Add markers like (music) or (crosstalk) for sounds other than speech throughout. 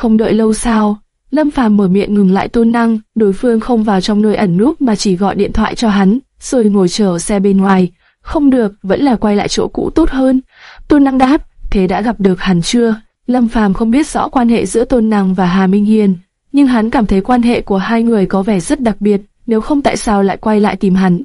Không đợi lâu sao, Lâm Phàm mở miệng ngừng lại Tôn Năng, đối phương không vào trong nơi ẩn núp mà chỉ gọi điện thoại cho hắn, rồi ngồi chờ xe bên ngoài. Không được, vẫn là quay lại chỗ cũ tốt hơn. Tôn Năng đáp, thế đã gặp được hắn chưa? Lâm Phàm không biết rõ quan hệ giữa Tôn Năng và Hà Minh Hiền, nhưng hắn cảm thấy quan hệ của hai người có vẻ rất đặc biệt, nếu không tại sao lại quay lại tìm hắn.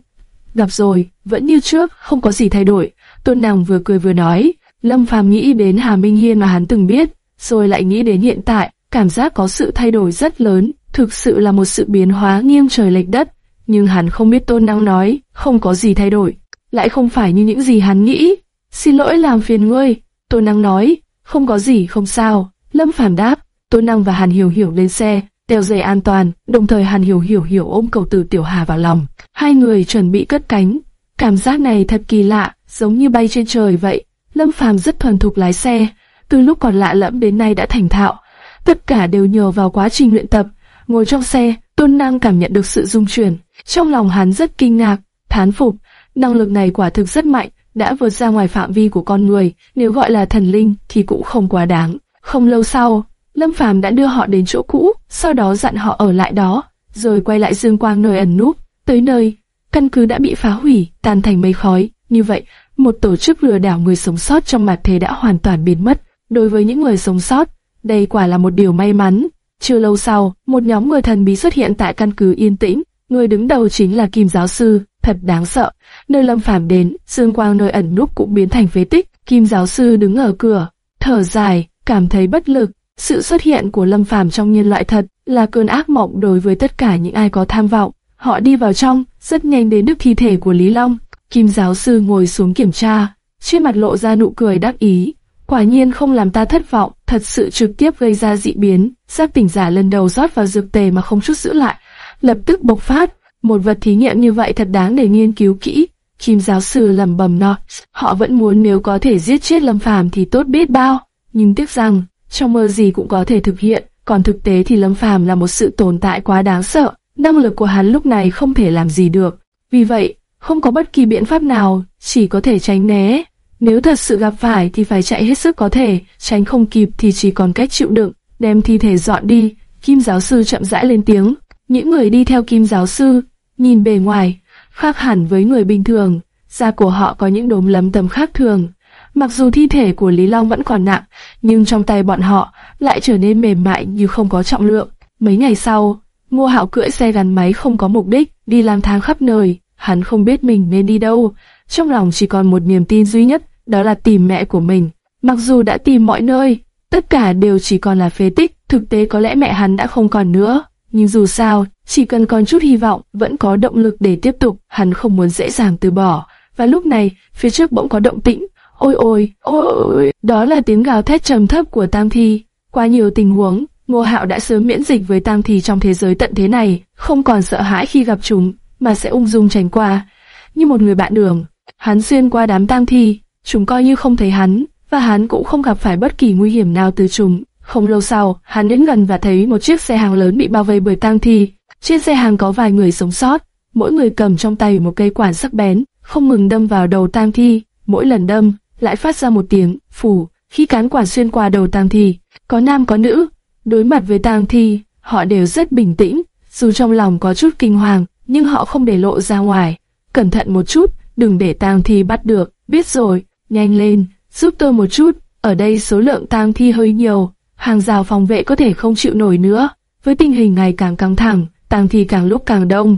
Gặp rồi, vẫn như trước, không có gì thay đổi. Tôn Năng vừa cười vừa nói, Lâm Phàm nghĩ đến Hà Minh Hiên mà hắn từng biết, rồi lại nghĩ đến hiện tại, cảm giác có sự thay đổi rất lớn, thực sự là một sự biến hóa nghiêng trời lệch đất. Nhưng hắn không biết Tôn Năng nói, không có gì thay đổi, lại không phải như những gì hắn nghĩ. Xin lỗi làm phiền ngươi, Tôn Năng nói, không có gì không sao. Lâm Phàm đáp, Tôn Năng và Hàn Hiểu Hiểu lên xe, đeo dây an toàn, đồng thời Hàn Hiểu Hiểu hiểu ôm cầu từ Tiểu Hà vào lòng. Hai người chuẩn bị cất cánh. Cảm giác này thật kỳ lạ, giống như bay trên trời vậy. Lâm Phàm rất thuần thục lái xe, từ lúc còn lạ lẫm đến nay đã thành thạo. Tất cả đều nhờ vào quá trình luyện tập. Ngồi trong xe, Tôn Năng cảm nhận được sự rung chuyển. Trong lòng hắn rất kinh ngạc, thán phục. Năng lực này quả thực rất mạnh, đã vượt ra ngoài phạm vi của con người. Nếu gọi là thần linh thì cũng không quá đáng. Không lâu sau, Lâm Phàm đã đưa họ đến chỗ cũ, sau đó dặn họ ở lại đó, rồi quay lại Dương Quang nơi ẩn núp. Tới nơi, căn cứ đã bị phá hủy, tan thành mây khói. Như vậy, một tổ chức lừa đảo người sống sót trong mặt thế đã hoàn toàn biến mất. Đối với những người sống sót, đây quả là một điều may mắn. Chưa lâu sau, một nhóm người thần bí xuất hiện tại căn cứ yên tĩnh. Người đứng đầu chính là Kim giáo sư, thật đáng sợ. Nơi Lâm Phàm đến, Dương Quang nơi ẩn núp cũng biến thành phế tích. Kim giáo sư đứng ở cửa, thở dài, cảm thấy bất lực. Sự xuất hiện của Lâm Phàm trong nhân loại thật là cơn ác mộng đối với tất cả những ai có tham vọng. Họ đi vào trong, rất nhanh đến được thi thể của Lý Long. Kim giáo sư ngồi xuống kiểm tra, trên mặt lộ ra nụ cười đắc ý. Quả nhiên không làm ta thất vọng, thật sự trực tiếp gây ra dị biến. Giác tỉnh giả lần đầu rót vào dược tề mà không chút giữ lại, lập tức bộc phát. Một vật thí nghiệm như vậy thật đáng để nghiên cứu kỹ. Kim giáo sư lẩm bẩm nói, họ vẫn muốn nếu có thể giết chết Lâm Phàm thì tốt biết bao. Nhưng tiếc rằng, trong mơ gì cũng có thể thực hiện, còn thực tế thì Lâm Phàm là một sự tồn tại quá đáng sợ, năng lực của hắn lúc này không thể làm gì được. Vì vậy, không có bất kỳ biện pháp nào, chỉ có thể tránh né. Nếu thật sự gặp phải thì phải chạy hết sức có thể, tránh không kịp thì chỉ còn cách chịu đựng, đem thi thể dọn đi. Kim giáo sư chậm rãi lên tiếng. Những người đi theo kim giáo sư, nhìn bề ngoài, khác hẳn với người bình thường, da của họ có những đốm lấm tấm khác thường. Mặc dù thi thể của Lý Long vẫn còn nặng, nhưng trong tay bọn họ lại trở nên mềm mại như không có trọng lượng. Mấy ngày sau, Ngô Hạo cưỡi xe gắn máy không có mục đích, đi lang thang khắp nơi, hắn không biết mình nên đi đâu. Trong lòng chỉ còn một niềm tin duy nhất, đó là tìm mẹ của mình. Mặc dù đã tìm mọi nơi, tất cả đều chỉ còn là phế tích, thực tế có lẽ mẹ hắn đã không còn nữa. Nhưng dù sao, chỉ cần còn chút hy vọng, vẫn có động lực để tiếp tục, hắn không muốn dễ dàng từ bỏ. Và lúc này, phía trước bỗng có động tĩnh, ôi ôi, ôi ôi, đó là tiếng gào thét trầm thấp của Tam Thi. Qua nhiều tình huống, Ngô Hạo đã sớm miễn dịch với Tam Thi trong thế giới tận thế này, không còn sợ hãi khi gặp chúng, mà sẽ ung dung tránh qua. Như một người bạn đường, hắn xuyên qua đám tang Thi, chúng coi như không thấy hắn, và hắn cũng không gặp phải bất kỳ nguy hiểm nào từ chúng. Không lâu sau, hắn đến gần và thấy một chiếc xe hàng lớn bị bao vây bởi tang thi. Trên xe hàng có vài người sống sót, mỗi người cầm trong tay một cây quản sắc bén, không ngừng đâm vào đầu tang thi. Mỗi lần đâm, lại phát ra một tiếng phủ. Khi cán quản xuyên qua đầu tang thi, có nam có nữ. Đối mặt với tang thi, họ đều rất bình tĩnh, dù trong lòng có chút kinh hoàng, nhưng họ không để lộ ra ngoài. Cẩn thận một chút, đừng để tang thi bắt được. Biết rồi, nhanh lên, giúp tôi một chút. Ở đây số lượng tang thi hơi nhiều, hàng rào phòng vệ có thể không chịu nổi nữa. Với tình hình ngày càng căng thẳng, tang thi càng lúc càng đông.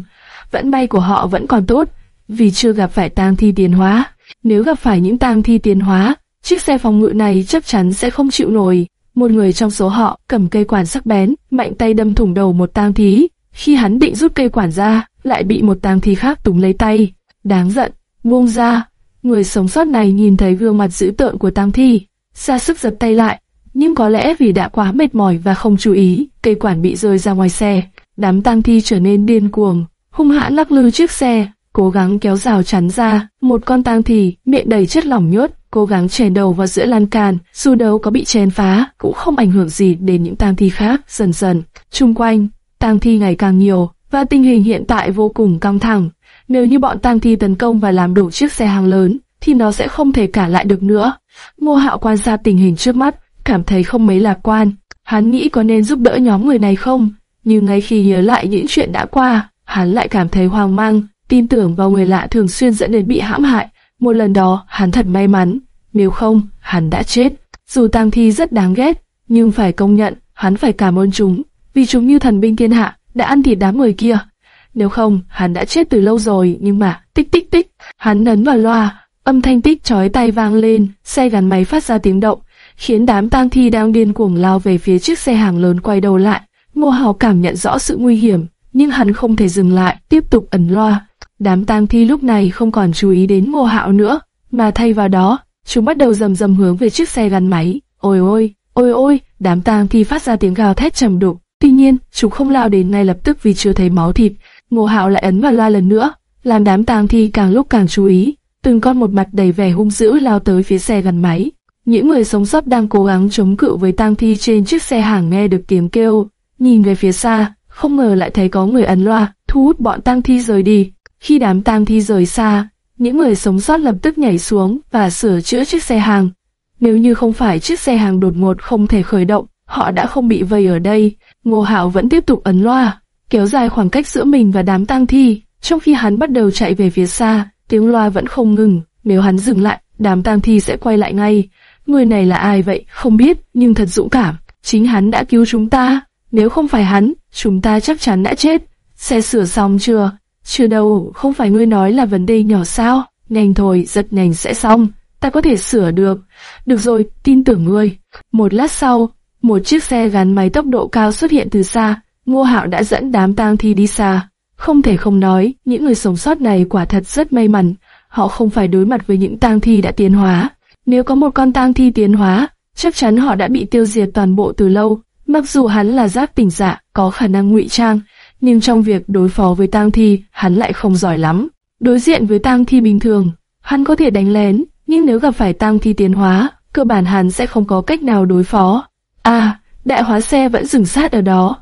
Vẫn bay của họ vẫn còn tốt, vì chưa gặp phải tang thi tiến hóa. Nếu gặp phải những tang thi tiến hóa, chiếc xe phòng ngự này chắc chắn sẽ không chịu nổi. Một người trong số họ cầm cây quản sắc bén, mạnh tay đâm thủng đầu một tang thí. Khi hắn định rút cây quản ra, lại bị một tang thi khác túm lấy tay. Đáng giận, buông ra. Người sống sót này nhìn thấy gương mặt dữ tợn của tang thi, ra sức giật tay lại. Nhưng có lẽ vì đã quá mệt mỏi và không chú ý, cây quản bị rơi ra ngoài xe. Đám tang thi trở nên điên cuồng, hung hãn lắc lư chiếc xe, cố gắng kéo rào chắn ra. Một con tang thi miệng đầy chất lỏng nhốt, cố gắng chèn đầu vào giữa lan can. Dù đấu có bị chèn phá, cũng không ảnh hưởng gì đến những tang thi khác. Dần dần, chung quanh, tang thi ngày càng nhiều, và tình hình hiện tại vô cùng căng thẳng. Nếu như bọn tang thi tấn công và làm đổ chiếc xe hàng lớn, thì nó sẽ không thể cản lại được nữa. Ngô Hạo quan sát tình hình trước mắt, cảm thấy không mấy lạc quan. Hắn nghĩ có nên giúp đỡ nhóm người này không? Nhưng ngay khi nhớ lại những chuyện đã qua, hắn lại cảm thấy hoang mang, tin tưởng vào người lạ thường xuyên dẫn đến bị hãm hại. Một lần đó, hắn thật may mắn, nếu không, hắn đã chết. Dù tang thi rất đáng ghét, nhưng phải công nhận, hắn phải cảm ơn chúng, vì chúng như thần binh thiên hạ, đã ăn thịt đám người kia. Nếu không, hắn đã chết từ lâu rồi, nhưng mà, tích tích tích, hắn nấn vào loa, âm thanh tích chói tay vang lên, xe gắn máy phát ra tiếng động, khiến đám tang thi đang điên cuồng lao về phía chiếc xe hàng lớn quay đầu lại. Ngô Hào cảm nhận rõ sự nguy hiểm, nhưng hắn không thể dừng lại, tiếp tục ẩn loa. Đám tang thi lúc này không còn chú ý đến Ngô Hạo nữa, mà thay vào đó, chúng bắt đầu rầm rầm hướng về chiếc xe gắn máy. Ôi ôi, ôi ôi, đám tang thi phát ra tiếng gào thét trầm đục. Tuy nhiên, chúng không lao đến ngay lập tức vì chưa thấy máu thịt. Ngô Hạo lại ấn vào loa lần nữa, làm đám tang thi càng lúc càng chú ý. Từng con một mặt đầy vẻ hung dữ lao tới phía xe gắn máy. Những người sống sót đang cố gắng chống cự với tang thi trên chiếc xe hàng nghe được tiếng kêu, nhìn về phía xa, không ngờ lại thấy có người ấn loa, thu hút bọn tang thi rời đi. Khi đám tang thi rời xa, những người sống sót lập tức nhảy xuống và sửa chữa chiếc xe hàng. Nếu như không phải chiếc xe hàng đột ngột không thể khởi động, họ đã không bị vây ở đây. Ngô Hạo vẫn tiếp tục ấn loa, kéo dài khoảng cách giữa mình và đám tang thi. Trong khi hắn bắt đầu chạy về phía xa, tiếng loa vẫn không ngừng. Nếu hắn dừng lại, đám tang thi sẽ quay lại ngay. Người này là ai vậy? Không biết, nhưng thật dũng cảm. Chính hắn đã cứu chúng ta. Nếu không phải hắn, chúng ta chắc chắn đã chết. Xe sửa xong chưa? Chưa đâu, không phải ngươi nói là vấn đề nhỏ sao? Nhanh thôi, rất nhanh sẽ xong. Ta có thể sửa được. Được rồi, tin tưởng ngươi. Một lát sau, một chiếc xe gắn máy tốc độ cao xuất hiện từ xa. Ngô Hạo đã dẫn đám tang thi đi xa. Không thể không nói, những người sống sót này quả thật rất may mắn. Họ không phải đối mặt với những tang thi đã tiến hóa. Nếu có một con tang thi tiến hóa, chắc chắn họ đã bị tiêu diệt toàn bộ từ lâu. Mặc dù hắn là giáp tỉnh giả, có khả năng ngụy trang, nhưng trong việc đối phó với tang thi, hắn lại không giỏi lắm. Đối diện với tang thi bình thường, hắn có thể đánh lén, nhưng nếu gặp phải tang thi tiến hóa, cơ bản hắn sẽ không có cách nào đối phó. À, đại hóa xe vẫn dừng sát ở đó.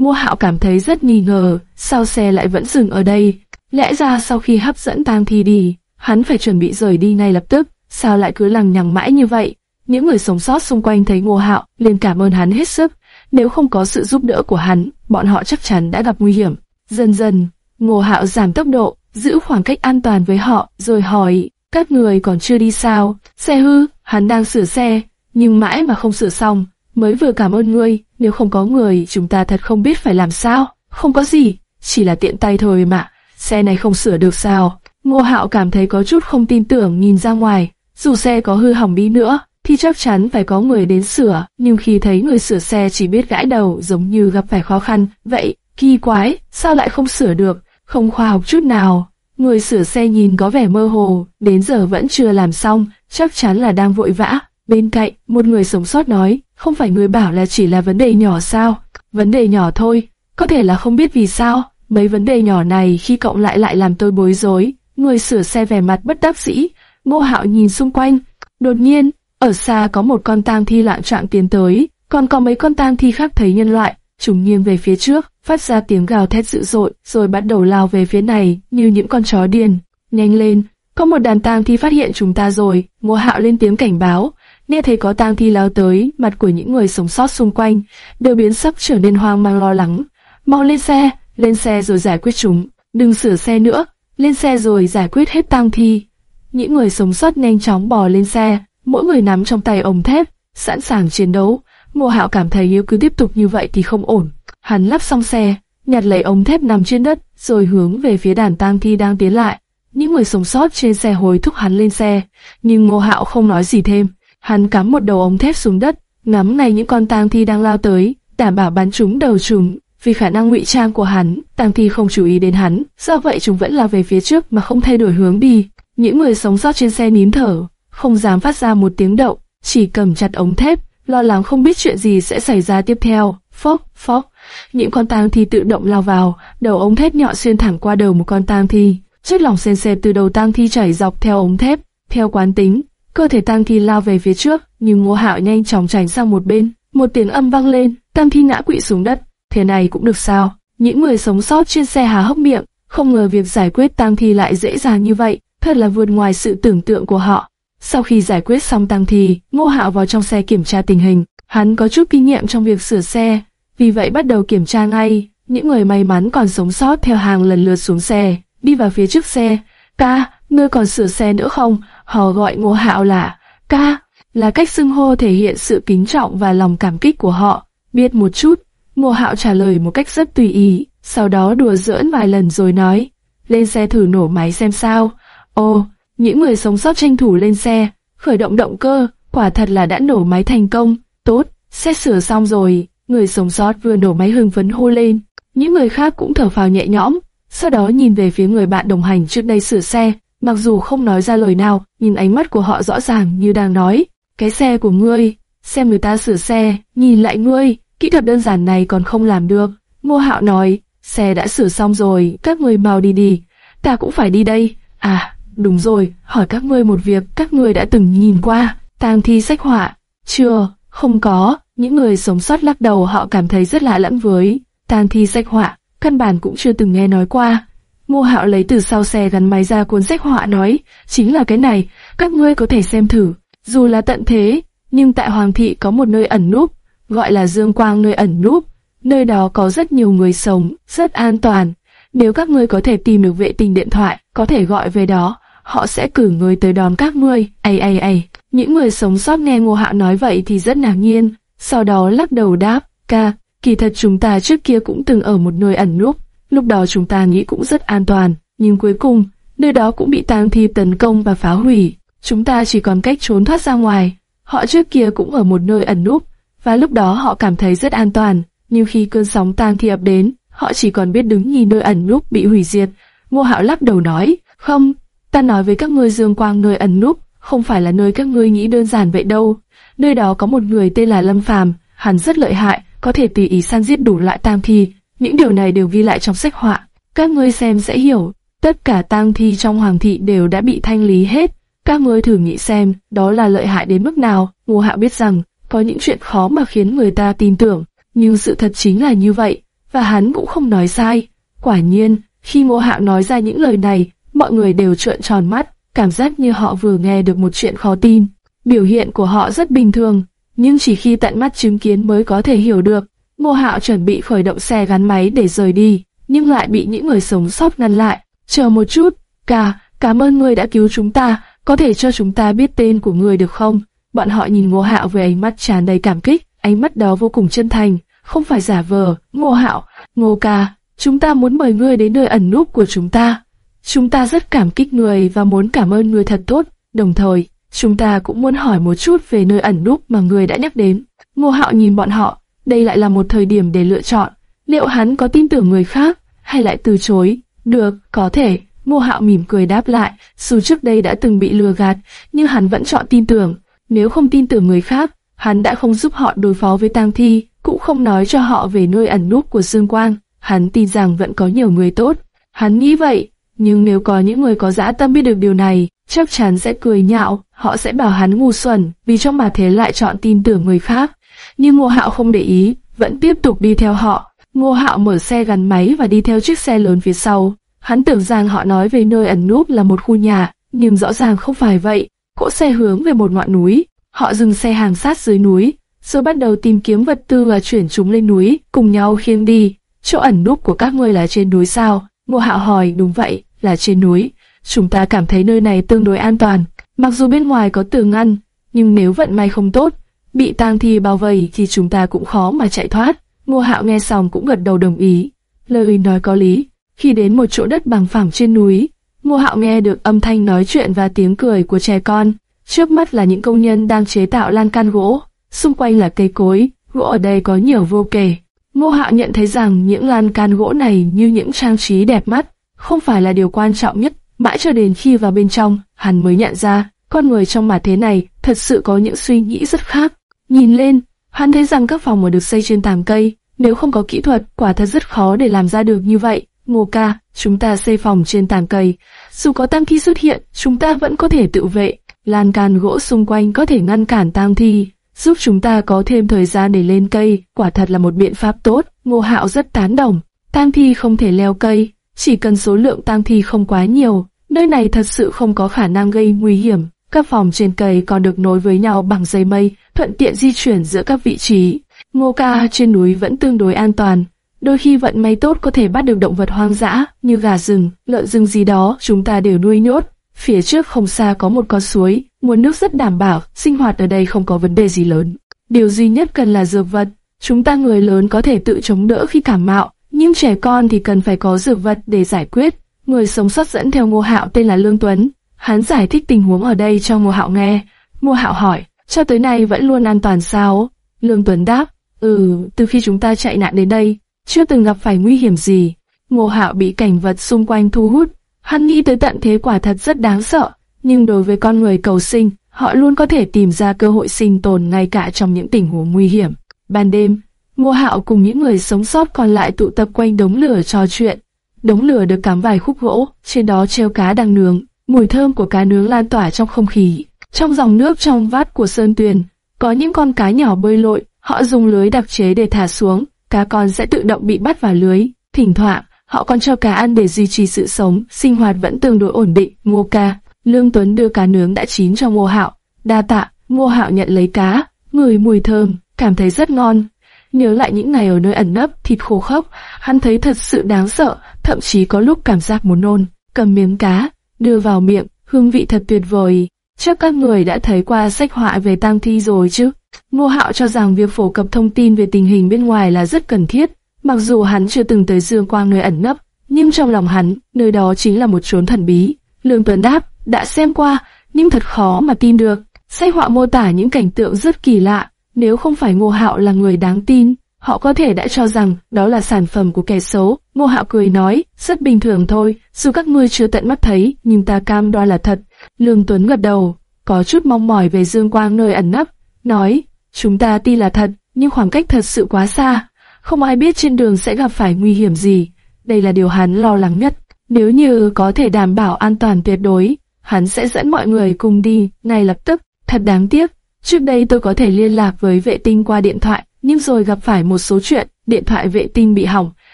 Ngô Hạo cảm thấy rất nghi ngờ, sao xe lại vẫn dừng ở đây? Lẽ ra sau khi hấp dẫn tang thi đi, hắn phải chuẩn bị rời đi ngay lập tức, sao lại cứ lằng nhằng mãi như vậy? Những người sống sót xung quanh thấy Ngô Hạo, liền cảm ơn hắn hết sức. Nếu không có sự giúp đỡ của hắn, bọn họ chắc chắn đã gặp nguy hiểm. Dần dần, Ngô Hạo giảm tốc độ, giữ khoảng cách an toàn với họ, rồi hỏi, các người còn chưa đi sao? Xe hư, hắn đang sửa xe, nhưng mãi mà không sửa xong, mới vừa cảm ơn ngươi, nếu không có người chúng ta thật không biết phải làm sao. Không có gì, chỉ là tiện tay thôi mà, xe này không sửa được sao? Ngô Hạo cảm thấy có chút không tin tưởng nhìn ra ngoài, dù xe có hư hỏng đi nữa, thì chắc chắn phải có người đến sửa, nhưng khi thấy người sửa xe chỉ biết gãi đầu giống như gặp phải khó khăn, vậy, kỳ quái, sao lại không sửa được, không khoa học chút nào. Người sửa xe nhìn có vẻ mơ hồ, đến giờ vẫn chưa làm xong, chắc chắn là đang vội vã. Bên cạnh, một người sống sót nói, không phải người bảo là chỉ là vấn đề nhỏ sao, vấn đề nhỏ thôi, có thể là không biết vì sao, mấy vấn đề nhỏ này khi cộng lại lại làm tôi bối rối. Người sửa xe vẻ mặt bất đắc dĩ, ngô hạo nhìn xung quanh, đột nhiên, ở xa có một con tang thi lạng trạng tiến tới, còn có mấy con tang thi khác thấy nhân loại, chúng nghiêng về phía trước, phát ra tiếng gào thét dữ dội, rồi bắt đầu lao về phía này như những con chó điên. Nhanh lên, có một đàn tang thi phát hiện chúng ta rồi, Ngô Hạo lên tiếng cảnh báo. Nghe thấy có tang thi lao tới, mặt của những người sống sót xung quanh đều biến sắc trở nên hoang mang lo lắng. Mau lên xe, lên xe rồi giải quyết chúng, đừng sửa xe nữa, lên xe rồi giải quyết hết tang thi. Những người sống sót nhanh chóng bò lên xe, mỗi người nắm trong tay ống thép, sẵn sàng chiến đấu. Ngô Hạo cảm thấy nếu cứ tiếp tục như vậy thì không ổn. Hắn lắp xong xe, nhặt lấy ống thép nằm trên đất, rồi hướng về phía đàn tang thi đang tiến lại. Những người sống sót trên xe hối thúc hắn lên xe, nhưng Ngô Hạo không nói gì thêm. Hắn cắm một đầu ống thép xuống đất, ngắm ngay những con tang thi đang lao tới, đảm bảo bắn trúng đầu chúng. Vì khả năng ngụy trang của hắn, tang thi không chú ý đến hắn, do vậy chúng vẫn lao về phía trước mà không thay đổi hướng đi. Những người sống sót trên xe nín thở, không dám phát ra một tiếng động, chỉ cầm chặt ống thép, lo lắng không biết chuyện gì sẽ xảy ra tiếp theo. Phốc, phốc, những con tang thi tự động lao vào, đầu ống thép nhọn xuyên thẳng qua đầu một con tang thi. Chất lỏng sền sệt từ đầu tang thi chảy dọc theo ống thép, theo quán tính, cơ thể tang thi lao về phía trước, nhưng Ngô Hạo nhanh chóng tránh sang một bên. Một tiếng âm vang lên, tang thi ngã quỵ xuống đất. Thế này cũng được sao? Những người sống sót trên xe há hốc miệng, không ngờ việc giải quyết tang thi lại dễ dàng như vậy, thật là vượt ngoài sự tưởng tượng của họ. Sau khi giải quyết xong tang thi, Ngô Hạo vào trong xe kiểm tra tình hình. Hắn có chút kinh nghiệm trong việc sửa xe, vì vậy bắt đầu kiểm tra ngay. Những người may mắn còn sống sót theo hàng lần lượt xuống xe, đi vào phía trước xe. Ca, ngươi còn sửa xe nữa không? Họ gọi Ngô Hạo là ca, là cách xưng hô thể hiện sự kính trọng và lòng cảm kích của họ. Biết một chút, Ngô Hạo trả lời một cách rất tùy ý, sau đó đùa giỡn vài lần rồi nói, lên xe thử nổ máy xem sao. Ồ, những người sống sót tranh thủ lên xe, khởi động động cơ, quả thật là đã nổ máy thành công. Tốt, xe sửa xong rồi, người sống sót vừa nổ máy hưng phấn hô lên. Những người khác cũng thở phào nhẹ nhõm, sau đó nhìn về phía người bạn đồng hành trước đây sửa xe, mặc dù không nói ra lời nào, nhìn ánh mắt của họ rõ ràng như đang nói, cái xe của ngươi, xem người ta sửa xe, nhìn lại ngươi, kỹ thuật đơn giản này còn không làm được. Ngô Hạo nói, xe đã sửa xong rồi, các ngươi mau đi đi, ta cũng phải đi đây. À, đúng rồi, hỏi các ngươi một việc, các ngươi đã từng nhìn qua, tang thi sách họa, chưa, không có, những người sống sót lắc đầu họ cảm thấy rất lạ lẫm với tang thi sách họa, căn bản cũng chưa từng nghe nói qua. Ngô Hạo lấy từ sau xe gắn máy ra cuốn sách họa nói, chính là cái này, các ngươi có thể xem thử. Dù là tận thế, nhưng tại Hoàng thị có một nơi ẩn núp, gọi là Dương Quang nơi ẩn núp. Nơi đó có rất nhiều người sống, rất an toàn. Nếu các ngươi có thể tìm được vệ tinh điện thoại, có thể gọi về đó, họ sẽ cử người tới đón các ngươi. Ây ây ây, những người sống sót nghe Ngô Hạo nói vậy thì rất ngạc nhiên, sau đó lắc đầu đáp, ca, kỳ thật chúng ta trước kia cũng từng ở một nơi ẩn núp, lúc đó chúng ta nghĩ cũng rất an toàn, nhưng cuối cùng, nơi đó cũng bị tang thi tấn công và phá hủy. Chúng ta chỉ còn cách trốn thoát ra ngoài. Họ trước kia cũng ở một nơi ẩn núp, và lúc đó họ cảm thấy rất an toàn. Nhưng khi cơn sóng tang thi ập đến, họ chỉ còn biết đứng nhìn nơi ẩn núp bị hủy diệt. Ngô Hạo lắc đầu nói, không, ta nói với các ngươi dương quang nơi ẩn núp, không phải là nơi các ngươi nghĩ đơn giản vậy đâu. Nơi đó có một người tên là Lâm Phàm, hắn rất lợi hại, có thể tùy ý săn giết đủ loại tang thi. Những điều này đều ghi lại trong sách họa. Các ngươi xem sẽ hiểu, tất cả tang thi trong hoàng thị đều đã bị thanh lý hết. Các ngươi thử nghĩ xem, đó là lợi hại đến mức nào. Ngô Hạo biết rằng, có những chuyện khó mà khiến người ta tin tưởng, nhưng sự thật chính là như vậy, và hắn cũng không nói sai. Quả nhiên, khi Ngô Hạo nói ra những lời này, mọi người đều trợn tròn mắt, cảm giác như họ vừa nghe được một chuyện khó tin. Biểu hiện của họ rất bình thường, nhưng chỉ khi tận mắt chứng kiến mới có thể hiểu được. Ngô Hạo chuẩn bị khởi động xe gắn máy để rời đi, nhưng lại bị những người sống sót ngăn lại. Chờ một chút, cả, cảm ơn người đã cứu chúng ta, có thể cho chúng ta biết tên của người được không? Bọn họ nhìn Ngô Hạo với ánh mắt tràn đầy cảm kích, ánh mắt đó vô cùng chân thành, không phải giả vờ. Ngô Hạo, Ngô ca, chúng ta muốn mời ngươi đến nơi ẩn núp của chúng ta. Chúng ta rất cảm kích người và muốn cảm ơn người thật tốt, đồng thời, chúng ta cũng muốn hỏi một chút về nơi ẩn núp mà người đã nhắc đến. Ngô Hạo nhìn bọn họ, đây lại là một thời điểm để lựa chọn, liệu hắn có tin tưởng người khác, hay lại từ chối? Được, có thể. Ngô Hạo mỉm cười đáp lại, dù trước đây đã từng bị lừa gạt, nhưng hắn vẫn chọn tin tưởng. Nếu không tin tưởng người khác, hắn đã không giúp họ đối phó với tang thi, cũng không nói cho họ về nơi ẩn núp của Dương Quang. Hắn tin rằng vẫn có nhiều người tốt. Hắn nghĩ vậy, nhưng nếu có những người có dã tâm biết được điều này, chắc chắn sẽ cười nhạo, họ sẽ bảo hắn ngu xuẩn, vì trong mà thế lại chọn tin tưởng người khác. Nhưng Ngô Hạo không để ý, vẫn tiếp tục đi theo họ. Ngô Hạo mở xe gắn máy và đi theo chiếc xe lớn phía sau. Hắn tưởng rằng họ nói về nơi ẩn núp là một khu nhà, nhưng rõ ràng không phải vậy. Cỗ xe hướng về một ngọn núi. Họ dừng xe hàng sát dưới núi, rồi bắt đầu tìm kiếm vật tư và chuyển chúng lên núi, cùng nhau khiêng đi. Chỗ ẩn núp của các ngươi là trên núi sao? Ngô Hạo hỏi, đúng vậy, là trên núi. Chúng ta cảm thấy nơi này tương đối an toàn, mặc dù bên ngoài có tường ngăn, nhưng nếu vận may không tốt, bị tang thi bao vây thì chúng ta cũng khó mà chạy thoát. Ngô Hạo nghe xong cũng gật đầu đồng ý. Lời nói có lý. Khi đến một chỗ đất bằng phẳng trên núi, Ngô Hạo nghe được âm thanh nói chuyện và tiếng cười của trẻ con. Trước mắt là những công nhân đang chế tạo lan can gỗ, xung quanh là cây cối, gỗ ở đây có nhiều vô kể. Ngô Hạo nhận thấy rằng những lan can gỗ này như những trang trí đẹp mắt, không phải là điều quan trọng nhất. Mãi cho đến khi vào bên trong, hắn mới nhận ra, con người trong mặt thế này thật sự có những suy nghĩ rất khác. Nhìn lên, hắn thấy rằng các phòng ở được xây trên tảng cây, nếu không có kỹ thuật, quả thật rất khó để làm ra được như vậy. Ngô ca, chúng ta xây phòng trên tảng cây, dù có tam thi xuất hiện, chúng ta vẫn có thể tự vệ. Lan can gỗ xung quanh có thể ngăn cản tam thi, giúp chúng ta có thêm thời gian để lên cây, quả thật là một biện pháp tốt. Ngô Hạo rất tán đồng, tam thi không thể leo cây, chỉ cần số lượng tam thi không quá nhiều, nơi này thật sự không có khả năng gây nguy hiểm. Các phòng trên cây còn được nối với nhau bằng dây mây, thuận tiện di chuyển giữa các vị trí. Ngô ca trên núi vẫn tương đối an toàn. Đôi khi vận may tốt có thể bắt được động vật hoang dã như gà rừng, lợn rừng gì đó, chúng ta đều nuôi nhốt. Phía trước không xa có một con suối, nguồn nước rất đảm bảo, sinh hoạt ở đây không có vấn đề gì lớn. Điều duy nhất cần là dược vật. Chúng ta người lớn có thể tự chống đỡ khi cảm mạo, nhưng trẻ con thì cần phải có dược vật để giải quyết. Người sống sót dẫn theo Ngô Hạo tên là Lương Tuấn. Hắn giải thích tình huống ở đây cho Ngô Hạo nghe. Ngô Hạo hỏi, cho tới nay vẫn luôn an toàn sao? Lương Tuấn đáp, ừ, từ khi chúng ta chạy nạn đến đây, chưa từng gặp phải nguy hiểm gì. Ngô Hạo bị cảnh vật xung quanh thu hút, hắn nghĩ tới tận thế quả thật rất đáng sợ, nhưng đối với con người cầu sinh, họ luôn có thể tìm ra cơ hội sinh tồn ngay cả trong những tình huống nguy hiểm. Ban đêm, Ngô Hạo cùng những người sống sót còn lại tụ tập quanh đống lửa trò chuyện. Đống lửa được cắm vài khúc gỗ, trên đó treo cá đang nướng, mùi thơm của cá nướng lan tỏa trong không khí. Trong dòng nước trong vắt của sơn tuyền, có những con cá nhỏ bơi lội, họ dùng lưới đặc chế để thả xuống, cá con sẽ tự động bị bắt vào lưới. Thỉnh thoảng, họ còn cho cá ăn để duy trì sự sống, sinh hoạt vẫn tương đối ổn định. Ngô ca, Lương Tuấn đưa cá nướng đã chín cho Ngô Hạo. Đa tạ, Ngô Hạo nhận lấy cá, ngửi mùi thơm, cảm thấy rất ngon. Nhớ lại những ngày ở nơi ẩn nấp, thịt khô khốc, hắn thấy thật sự đáng sợ, thậm chí có lúc cảm giác muốn nôn. Cầm miếng cá, đưa vào miệng, hương vị thật tuyệt vời. Chắc các người đã thấy qua sách họa về tang thi rồi chứ? Ngô Hạo cho rằng việc phổ cập thông tin về tình hình bên ngoài là rất cần thiết. Mặc dù hắn chưa từng tới Dương Quang nơi ẩn nấp, nhưng trong lòng hắn, nơi đó chính là một chốn thần bí. Lương Tuấn đáp, đã xem qua, nhưng thật khó mà tin được. Sách họa mô tả những cảnh tượng rất kỳ lạ, nếu không phải Ngô Hạo là người đáng tin, họ có thể đã cho rằng đó là sản phẩm của kẻ xấu. Ngô Hạo cười nói, rất bình thường thôi, dù các ngươi chưa tận mắt thấy, nhưng ta cam đoan là thật. Lương Tuấn gật đầu, có chút mong mỏi về dương quang nơi ẩn nấp, nói, chúng ta tin là thật, nhưng khoảng cách thật sự quá xa, không ai biết trên đường sẽ gặp phải nguy hiểm gì. Đây là điều hắn lo lắng nhất. Nếu như có thể đảm bảo an toàn tuyệt đối, hắn sẽ dẫn mọi người cùng đi ngay lập tức. Thật đáng tiếc, trước đây tôi có thể liên lạc với vệ tinh qua điện thoại, nhưng rồi gặp phải một số chuyện, điện thoại vệ tinh bị hỏng,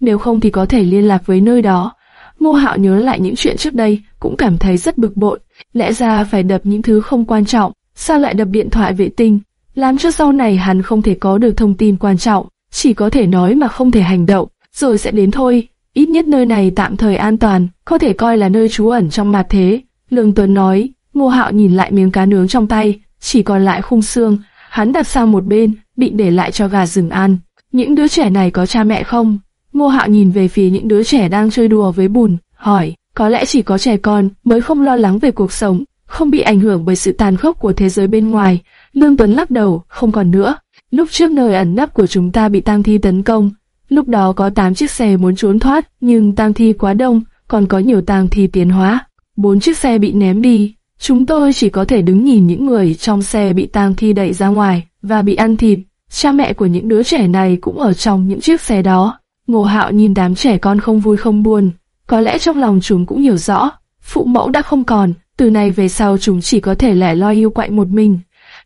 nếu không thì có thể liên lạc với nơi đó. Ngô Hạo nhớ lại những chuyện trước đây, cũng cảm thấy rất bực bội. Lẽ ra phải đập những thứ không quan trọng, sao lại đập điện thoại vệ tinh, làm cho sau này hắn không thể có được thông tin quan trọng, chỉ có thể nói mà không thể hành động, rồi sẽ đến thôi. Ít nhất nơi này tạm thời an toàn, có thể coi là nơi trú ẩn trong mặt thế. Lương Tuấn nói, Ngô Hạo nhìn lại miếng cá nướng trong tay, chỉ còn lại khung xương, hắn đặt sang một bên, định để lại cho gà rừng ăn. Những đứa trẻ này có cha mẹ không? Ngô Hạo nhìn về phía những đứa trẻ đang chơi đùa với bùn, hỏi, có lẽ chỉ có trẻ con mới không lo lắng về cuộc sống, không bị ảnh hưởng bởi sự tàn khốc của thế giới bên ngoài. Lương Tuấn lắc đầu, không còn nữa. Lúc trước nơi ẩn nấp của chúng ta bị tang thi tấn công, lúc đó có 8 chiếc xe muốn trốn thoát, nhưng tang thi quá đông, còn có nhiều tang thi tiến hóa. Bốn chiếc xe bị ném đi, chúng tôi chỉ có thể đứng nhìn những người trong xe bị tang thi đẩy ra ngoài và bị ăn thịt. Cha mẹ của những đứa trẻ này cũng ở trong những chiếc xe đó. Ngô Hạo nhìn đám trẻ con không vui không buồn, có lẽ trong lòng chúng cũng hiểu rõ, phụ mẫu đã không còn, từ nay về sau chúng chỉ có thể lẻ loi yêu quạnh một mình.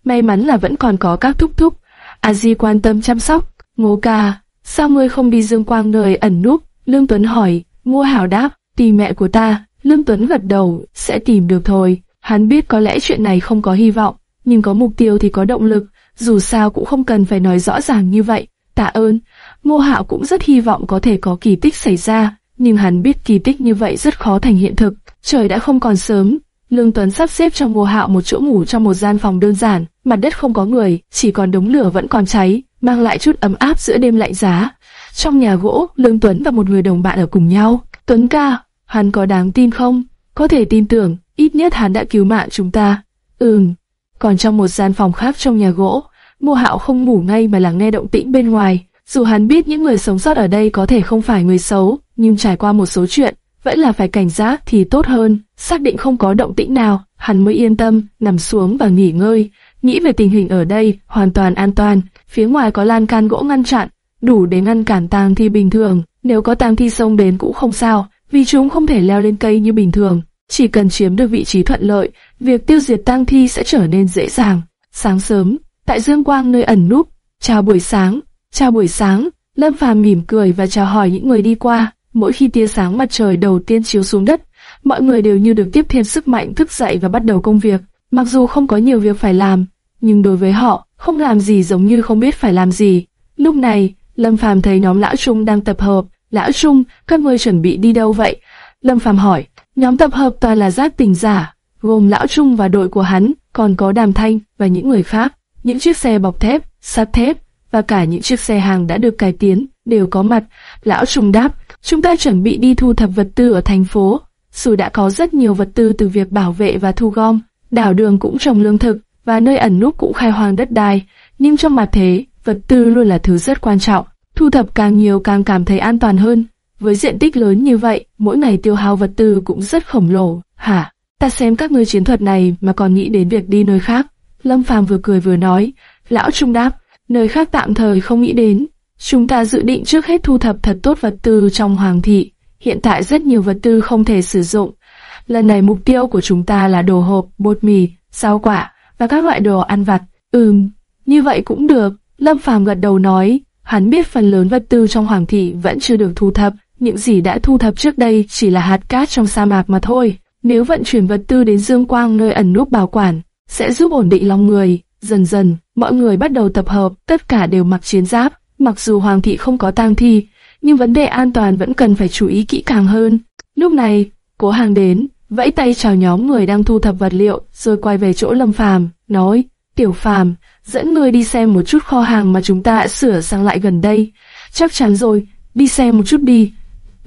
May mắn là vẫn còn có các thúc thúc, A Di quan tâm chăm sóc. Ngô ca, sao ngươi không đi dương quang nơi ẩn núp? Lương Tuấn hỏi. Ngô Hảo đáp, tìm mẹ của ta. Lương Tuấn gật đầu, sẽ tìm được thôi. Hắn biết có lẽ chuyện này không có hy vọng, nhưng có mục tiêu thì có động lực. Dù sao cũng không cần phải nói rõ ràng như vậy. Tạ ơn. Ngô Hạo cũng rất hy vọng có thể có kỳ tích xảy ra, nhưng hắn biết kỳ tích như vậy rất khó thành hiện thực. Trời đã không còn sớm, Lương Tuấn sắp xếp cho Ngô Hạo một chỗ ngủ trong một gian phòng đơn giản, mặt đất không có người, chỉ còn đống lửa vẫn còn cháy, mang lại chút ấm áp giữa đêm lạnh giá. Trong nhà gỗ, Lương Tuấn và một người đồng bạn ở cùng nhau. Tuấn ca, hắn có đáng tin không? Có thể tin tưởng, ít nhất hắn đã cứu mạng chúng ta. Ừm. Còn trong một gian phòng khác trong nhà gỗ, Ngô Hạo không ngủ ngay mà lắng nghe động tĩnh bên ngoài. Dù hắn biết những người sống sót ở đây có thể không phải người xấu, nhưng trải qua một số chuyện, vẫn là phải cảnh giác thì tốt hơn. Xác định không có động tĩnh nào, hắn mới yên tâm, nằm xuống và nghỉ ngơi. Nghĩ về tình hình ở đây, hoàn toàn an toàn, phía ngoài có lan can gỗ ngăn chặn, đủ để ngăn cản tang thi bình thường. Nếu có tang thi xông đến cũng không sao, vì chúng không thể leo lên cây như bình thường. Chỉ cần chiếm được vị trí thuận lợi, việc tiêu diệt tang thi sẽ trở nên dễ dàng. Sáng sớm, tại Dương Quang nơi ẩn núp, chào buổi sáng, chào buổi sáng, Lâm Phàm mỉm cười và chào hỏi những người đi qua. Mỗi khi tia sáng mặt trời đầu tiên chiếu xuống đất, mọi người đều như được tiếp thêm sức mạnh thức dậy và bắt đầu công việc. Mặc dù không có nhiều việc phải làm, nhưng đối với họ, không làm gì giống như không biết phải làm gì. Lúc này, Lâm Phàm thấy nhóm Lão Trung đang tập hợp. Lão Trung, các ngươi chuẩn bị đi đâu vậy? Lâm Phàm hỏi. Nhóm tập hợp toàn là giác tỉnh giả, gồm Lão Trung và đội của hắn, còn có Đàm Thanh và những người khác. Những chiếc xe bọc thép, sắt thép và cả những chiếc xe hàng đã được cải tiến đều có mặt. Lão Trung đáp, chúng ta chuẩn bị đi thu thập vật tư ở thành phố. Dù đã có rất nhiều vật tư từ việc bảo vệ và thu gom, đảo đường cũng trồng lương thực và nơi ẩn núp cũng khai hoang đất đai, nhưng trong mặt thế, vật tư luôn là thứ rất quan trọng. Thu thập càng nhiều càng cảm thấy an toàn hơn. Với diện tích lớn như vậy, mỗi ngày tiêu hao vật tư cũng rất khổng lồ. Hả? Ta xem các ngươi chiến thuật này mà còn nghĩ đến việc đi nơi khác. Lâm Phàm vừa cười vừa nói. Lão Trung đáp, nơi khác tạm thời không nghĩ đến. Chúng ta dự định trước hết thu thập thật tốt vật tư trong hoàng thị. Hiện tại rất nhiều vật tư không thể sử dụng. Lần này mục tiêu của chúng ta là đồ hộp, bột mì, rau quả và các loại đồ ăn vặt. Ừm, như vậy cũng được. Lâm Phàm gật đầu nói, hắn biết phần lớn vật tư trong hoàng thị vẫn chưa được thu thập, những gì đã thu thập trước đây chỉ là hạt cát trong sa mạc mà thôi. Nếu vận chuyển vật tư đến Dương Quang nơi ẩn núp bảo quản, sẽ giúp ổn định lòng người. Dần dần, mọi người bắt đầu tập hợp, tất cả đều mặc chiến giáp. Mặc dù hoàng thị không có tang thi, nhưng vấn đề an toàn vẫn cần phải chú ý kỹ càng hơn. Lúc này, cố hàng đến, vẫy tay chào nhóm người đang thu thập vật liệu, rồi quay về chỗ Lâm Phàm, nói: "Tiểu Phàm, dẫn ngươi đi xem một chút kho hàng mà chúng ta đã sửa sang lại gần đây." "Chắc chắn rồi, đi xem một chút đi."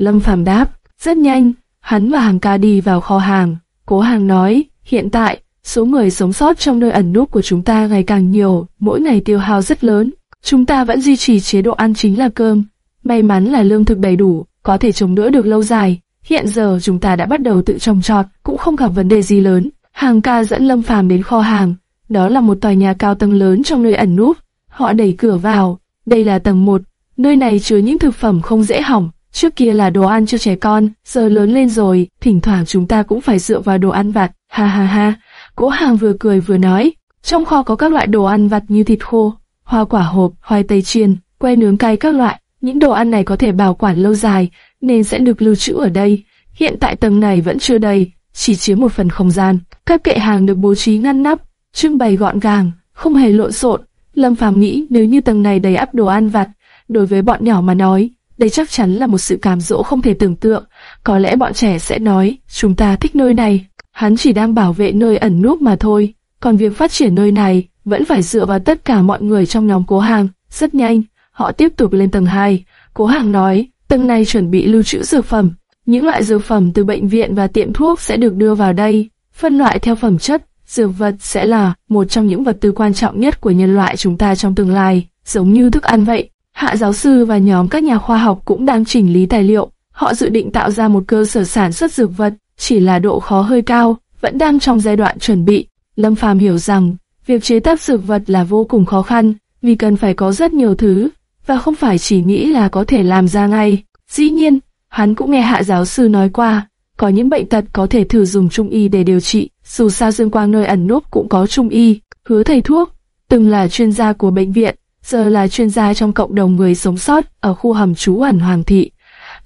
Lâm Phàm đáp. Rất nhanh, hắn và Hàng Ca đi vào kho hàng. Cố Hàng nói: "Hiện tại, số người sống sót trong nơi ẩn núp của chúng ta ngày càng nhiều, mỗi ngày tiêu hao rất lớn. Chúng ta vẫn duy trì chế độ ăn chính là cơm. May mắn là lương thực đầy đủ, có thể chống đỡ được lâu dài." Hiện giờ chúng ta đã bắt đầu tự trồng trọt, cũng không gặp vấn đề gì lớn. Hàng ca dẫn Lâm Phàm đến kho hàng. Đó là một tòa nhà cao tầng lớn trong nơi ẩn núp. Họ đẩy cửa vào. Đây là tầng 1. Nơi này chứa những thực phẩm không dễ hỏng. Trước kia là đồ ăn cho trẻ con, giờ lớn lên rồi, thỉnh thoảng chúng ta cũng phải dựa vào đồ ăn vặt. Ha ha ha. Cố hàng vừa cười vừa nói. Trong kho có các loại đồ ăn vặt như thịt khô, hoa quả hộp, khoai tây chiên, que nướng cay các loại. Những đồ ăn này có thể bảo quản lâu dài, nên sẽ được lưu trữ ở đây. Hiện tại tầng này vẫn chưa đầy, chỉ chiếm một phần không gian. Các kệ hàng được bố trí ngăn nắp, trưng bày gọn gàng, không hề lộn xộn. Lâm Phàm nghĩ nếu như tầng này đầy ắp đồ ăn vặt, đối với bọn nhỏ mà nói, đây chắc chắn là một sự cám dỗ không thể tưởng tượng. Có lẽ bọn trẻ sẽ nói, chúng ta thích nơi này. Hắn chỉ đang bảo vệ nơi ẩn núp mà thôi. Còn việc phát triển nơi này vẫn phải dựa vào tất cả mọi người trong nhóm cố hàng. Rất nhanh, họ tiếp tục lên tầng 2. Cố hàng nói, tầng này chuẩn bị lưu trữ dược phẩm. Những loại dược phẩm từ bệnh viện và tiệm thuốc sẽ được đưa vào đây. Phân loại theo phẩm chất, dược vật sẽ là một trong những vật tư quan trọng nhất của nhân loại chúng ta trong tương lai, giống như thức ăn vậy. Hạ giáo sư và nhóm các nhà khoa học cũng đang chỉnh lý tài liệu. Họ dự định tạo ra một cơ sở sản xuất dược vật, chỉ là độ khó hơi cao, vẫn đang trong giai đoạn chuẩn bị. Lâm Phàm hiểu rằng, việc chế tác dược vật là vô cùng khó khăn, vì cần phải có rất nhiều thứ, và không phải chỉ nghĩ là có thể làm ra ngay. Dĩ nhiên, hắn cũng nghe hạ giáo sư nói qua, có những bệnh tật có thể thử dùng trung y để điều trị, dù sao dương quang nơi ẩn núp cũng có trung y, hứa thầy thuốc, từng là chuyên gia của bệnh viện, giờ là chuyên gia trong cộng đồng người sống sót ở khu hầm trú ẩn Hoàng thị.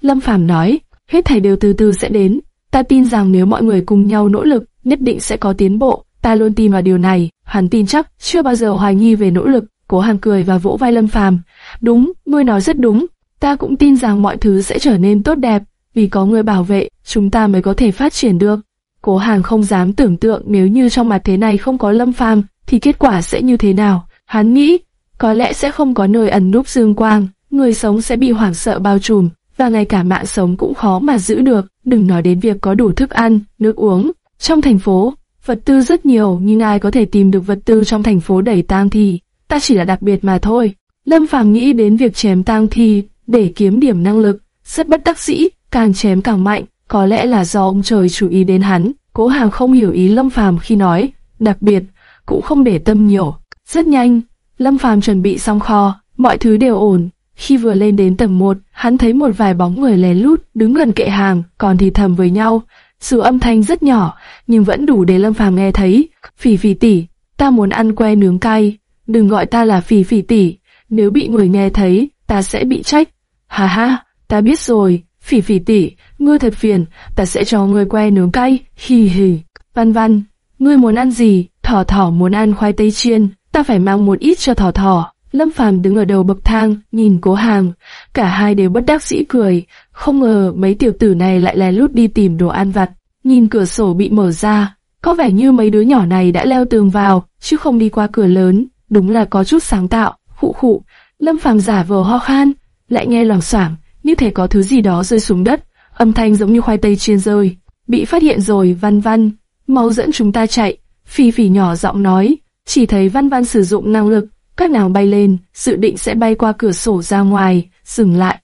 Lâm Phàm nói, hết thầy đều từ từ sẽ đến, ta tin rằng nếu mọi người cùng nhau nỗ lực, nhất định sẽ có tiến bộ, ta luôn tin vào điều này, hắn tin chắc, chưa bao giờ hoài nghi về nỗ lực, cố hàng cười và vỗ vai Lâm Phàm, đúng, ngươi nói rất đúng, ta cũng tin rằng mọi thứ sẽ trở nên tốt đẹp, vì có người bảo vệ, chúng ta mới có thể phát triển được. Cố Hàng không dám tưởng tượng nếu như trong mặt thế này không có Lâm Phàm, thì kết quả sẽ như thế nào. Hắn nghĩ, có lẽ sẽ không có nơi ẩn núp dương quang, người sống sẽ bị hoảng sợ bao trùm, và ngay cả mạng sống cũng khó mà giữ được, đừng nói đến việc có đủ thức ăn, nước uống. Trong thành phố, vật tư rất nhiều nhưng ai có thể tìm được vật tư trong thành phố đầy tang thi, ta chỉ là đặc biệt mà thôi. Lâm Phàm nghĩ đến việc chém tang thi để kiếm điểm năng lực, rất bất đắc dĩ, càng chém càng mạnh, có lẽ là do ông trời chú ý đến hắn. Cố Hàng không hiểu ý Lâm Phàm khi nói, đặc biệt, cũng không để tâm nhiều. Rất nhanh, Lâm Phàm chuẩn bị xong kho, mọi thứ đều ổn. Khi vừa lên đến tầng 1, hắn thấy một vài bóng người lén lút đứng gần kệ hàng, còn thì thầm với nhau. Sự âm thanh rất nhỏ, nhưng vẫn đủ để Lâm Phàm nghe thấy. Phỉ phỉ tỷ, ta muốn ăn que nướng cay, đừng gọi ta là phỉ phỉ tỷ, nếu bị người nghe thấy, ta sẽ bị trách. Hà ha, ta biết rồi, phỉ phỉ tỷ, ngươi thật phiền, ta sẽ cho ngươi que nướng cay, hì hì. Văn văn, ngươi muốn ăn gì? Thỏ thỏ muốn ăn khoai tây chiên, ta phải mang một ít cho thỏ thỏ. Lâm Phàm đứng ở đầu bậc thang, nhìn cố hàng, cả hai đều bất đắc dĩ cười, không ngờ mấy tiểu tử này lại lén lút đi tìm đồ ăn vặt. Nhìn cửa sổ bị mở ra, có vẻ như mấy đứa nhỏ này đã leo tường vào, chứ không đi qua cửa lớn, đúng là có chút sáng tạo, khụ khụ. Lâm Phàm giả vờ ho khan, lại nghe loảng xoảng, như thể có thứ gì đó rơi xuống đất, âm thanh giống như khoai tây chiên rơi. Bị phát hiện rồi, Văn Văn, mau dẫn chúng ta chạy. Phi Phỉ nhỏ giọng nói, chỉ thấy Văn Văn sử dụng năng lực, các nàng bay lên, dự định sẽ bay qua cửa sổ ra ngoài, dừng lại.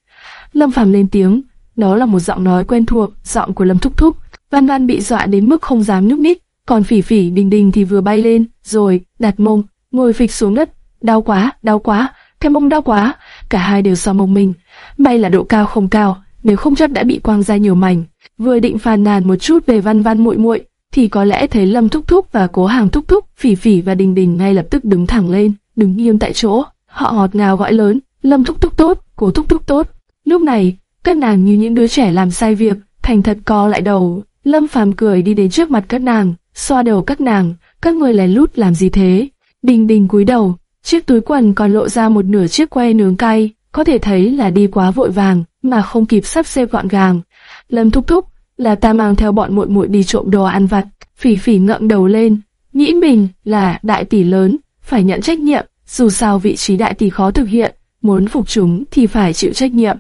Lâm Phàm lên tiếng, đó là một giọng nói quen thuộc, giọng của Lâm Thúc Thúc. Văn Văn bị dọa đến mức không dám nhúc nhích, còn Phỉ Phỉ Đình Đình thì vừa bay lên, rồi đặt mông, ngồi phịch xuống đất, đau quá, đau quá, cái mông đau quá, cả hai đều so mông mình. May là độ cao không cao, nếu không chắc đã bị quang ra nhiều mảnh. Vừa định phàn nàn một chút về Văn Văn muội muội, thì có lẽ thấy Lâm Thúc Thúc và Cố Hàng Thúc Thúc, Phỉ Phỉ và Đình Đình ngay lập tức đứng thẳng lên, đứng nghiêm tại chỗ. Họ ngọt ngào gọi lớn, Lâm Thúc Thúc tốt, Cố Thúc Thúc tốt. Lúc này, các nàng như những đứa trẻ làm sai việc, thành thật co lại đầu. Lâm Phàm cười đi đến trước mặt các nàng, xoa đầu các nàng, các người lén lút làm gì thế? Đình Đình cúi đầu, chiếc túi quần còn lộ ra một nửa chiếc que nướng cay, có thể thấy là đi quá vội vàng, mà không kịp sắp xếp gọn gàng. Lâm Thúc Thúc, là ta mang theo bọn muội muội đi trộm đồ ăn vặt. Phỉ Phỉ ngậm đầu lên, nghĩ mình là đại tỷ lớn, phải nhận trách nhiệm. Dù sao vị trí đại tỷ khó thực hiện, muốn phục chúng thì phải chịu trách nhiệm.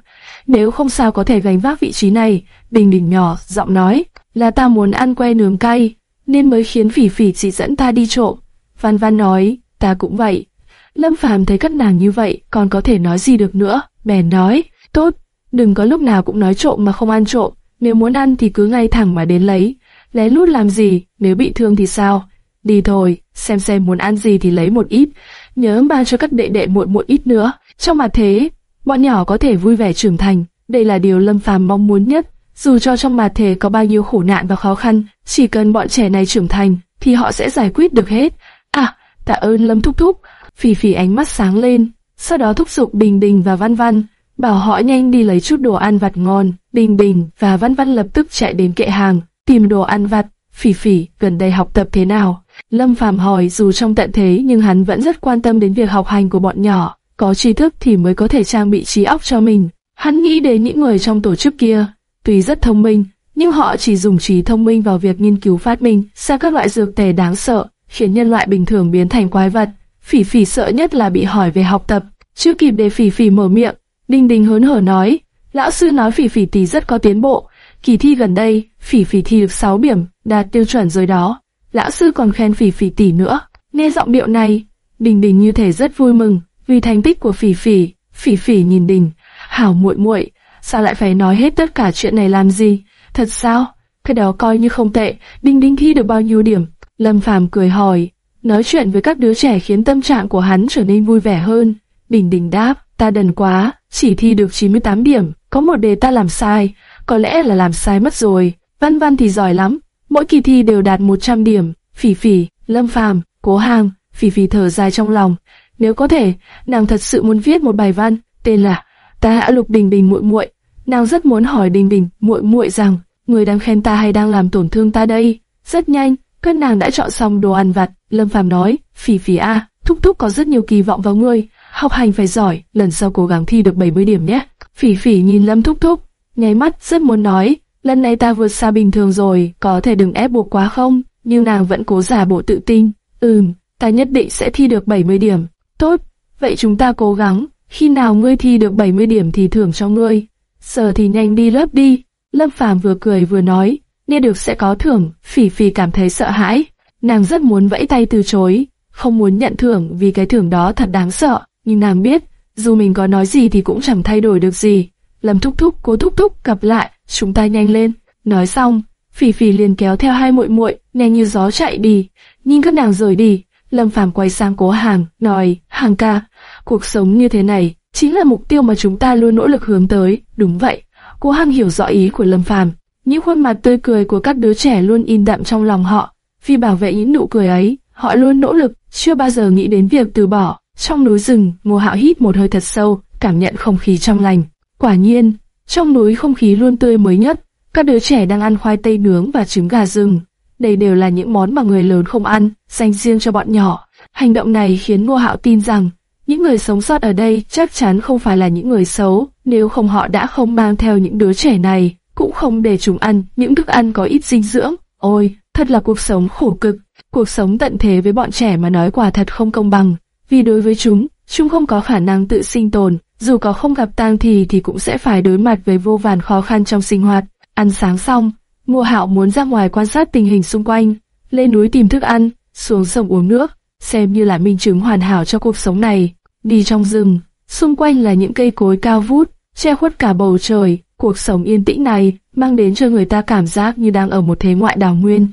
Nếu không sao có thể gánh vác vị trí này, Bình Đình nhỏ giọng nói, là ta muốn ăn que nướng cay, nên mới khiến Phỉ Phỉ chỉ dẫn ta đi trộm. Văn Văn nói, ta cũng vậy. Lâm Phàm thấy các nàng như vậy, còn có thể nói gì được nữa, bèn nói, tốt, đừng có lúc nào cũng nói trộm mà không ăn trộm, nếu muốn ăn thì cứ ngay thẳng mà đến lấy. Lén lút làm gì, nếu bị thương thì sao? Đi thôi, xem xem muốn ăn gì thì lấy một ít, nhớ ban cho các đệ đệ muội muội ít nữa. Trong mặt thế, bọn nhỏ có thể vui vẻ trưởng thành, đây là điều Lâm Phàm mong muốn nhất. Dù cho trong mặt thế có bao nhiêu khổ nạn và khó khăn, chỉ cần bọn trẻ này trưởng thành, thì họ sẽ giải quyết được hết. À, tạ ơn Lâm Thúc Thúc. Phỉ phỉ ánh mắt sáng lên, sau đó thúc giục Bình Đình và Văn Văn, bảo họ nhanh đi lấy chút đồ ăn vặt ngon. Bình Bình và Văn Văn lập tức chạy đến kệ hàng, tìm đồ ăn vặt. Phỉ phỉ, gần đây học tập thế nào? Lâm Phàm hỏi dù trong tận thế nhưng hắn vẫn rất quan tâm đến việc học hành của bọn nhỏ. Có tri thức thì mới có thể trang bị trí óc cho mình. Hắn nghĩ đến những người trong tổ chức kia, tuy rất thông minh, nhưng họ chỉ dùng trí thông minh vào việc nghiên cứu phát minh ra các loại dược tề đáng sợ, khiến nhân loại bình thường biến thành quái vật. Phỉ phỉ sợ nhất là bị hỏi về học tập, chưa kịp để phỉ phỉ mở miệng, Đinh Đình hớn hở nói, lão sư nói phỉ phỉ tỷ rất có tiến bộ, kỳ thi gần đây, phỉ phỉ thi được 6 điểm, đạt tiêu chuẩn rồi đó. Lão sư còn khen phỉ phỉ tỷ nữa. Nghe giọng điệu này, Đình Đình như thể rất vui mừng vì thành tích của phỉ phỉ. Phỉ phỉ nhìn Đình, hảo muội muội, sao lại phải nói hết tất cả chuyện này làm gì? Thật sao? Cái đó coi như không tệ. Đình Đình thi được bao nhiêu điểm? Lâm Phàm cười hỏi. Nói chuyện với các đứa trẻ khiến tâm trạng của hắn trở nên vui vẻ hơn. Đình Đình đáp, ta đần quá, chỉ thi được 98 điểm, có một đề ta làm sai, có lẽ là làm sai mất rồi. Văn Văn thì giỏi lắm, mỗi kỳ thi đều đạt 100 điểm. Phỉ Phỉ, Lâm Phàm, Cố Hàng, Phỉ Phỉ thở dài trong lòng. Nếu có thể, nàng thật sự muốn viết một bài văn, tên là Ta hạ lục Đình Đình muội muội. Nàng rất muốn hỏi Đình Đình muội muội rằng, người đang khen ta hay đang làm tổn thương ta đây? Rất nhanh, các nàng đã chọn xong đồ ăn vặt. Lâm Phàm nói, Phỉ Phỉ a, thúc thúc có rất nhiều kỳ vọng vào ngươi, học hành phải giỏi, lần sau cố gắng thi được 70 điểm nhé. Phỉ phỉ nhìn Lâm Thúc Thúc, nháy mắt rất muốn nói, lần này ta vượt xa bình thường rồi, có thể đừng ép buộc quá không? Nhưng nàng vẫn cố giả bộ tự tin. Ừm, ta nhất định sẽ thi được 70 điểm. Tốt, vậy chúng ta cố gắng, khi nào ngươi thi được 70 điểm thì thưởng cho ngươi. Giờ thì nhanh đi lớp đi. Lâm Phàm vừa cười vừa nói, nghe được sẽ có thưởng, phỉ phỉ cảm thấy sợ hãi. Nàng rất muốn vẫy tay từ chối, không muốn nhận thưởng vì cái thưởng đó thật đáng sợ nhưng nàng biết, dù mình có nói gì thì cũng chẳng thay đổi được gì. Lâm thúc thúc, cố thúc thúc gặp lại, chúng ta nhanh lên. Nói xong, Phỉ Phỉ liền kéo theo hai muội muội, nhanh như gió chạy đi. Nhìn các nàng rời đi, Lâm Phàm quay sang Cố Hàng, nói: "Hàng ca, cuộc sống như thế này chính là mục tiêu mà chúng ta luôn nỗ lực hướng tới." Đúng vậy. Cố Hàng hiểu rõ ý của Lâm Phàm, những khuôn mặt tươi cười của các đứa trẻ luôn in đậm trong lòng họ. Vì bảo vệ những nụ cười ấy, họ luôn nỗ lực, chưa bao giờ nghĩ đến việc từ bỏ. Trong núi rừng, Ngô Hạo hít một hơi thật sâu, cảm nhận không khí trong lành. Quả nhiên, trong núi không khí luôn tươi mới nhất. Các đứa trẻ đang ăn khoai tây nướng và trứng gà rừng. đây đều là những món mà người lớn không ăn, dành riêng cho bọn nhỏ. Hành động này khiến Ngô Hạo tin rằng những người sống sót ở đây chắc chắn không phải là những người xấu, nếu không họ đã không mang theo những đứa trẻ này, cũng không để chúng ăn những thức ăn có ít dinh dưỡng. Ôi, thật là cuộc sống khổ cực, cuộc sống tận thế với bọn trẻ mà nói quả thật không công bằng, vì đối với chúng, chúng không có khả năng tự sinh tồn, dù có không gặp tang thì thì cũng sẽ phải đối mặt với vô vàn khó khăn trong sinh hoạt. Ăn sáng xong, Ngô Hạo muốn ra ngoài quan sát tình hình xung quanh, lên núi tìm thức ăn, xuống sông uống nước, xem như là minh chứng hoàn hảo cho cuộc sống này. Đi trong rừng, xung quanh là những cây cối cao vút, che khuất cả bầu trời. Cuộc sống yên tĩnh này mang đến cho người ta cảm giác như đang ở một thế ngoại đảo nguyên.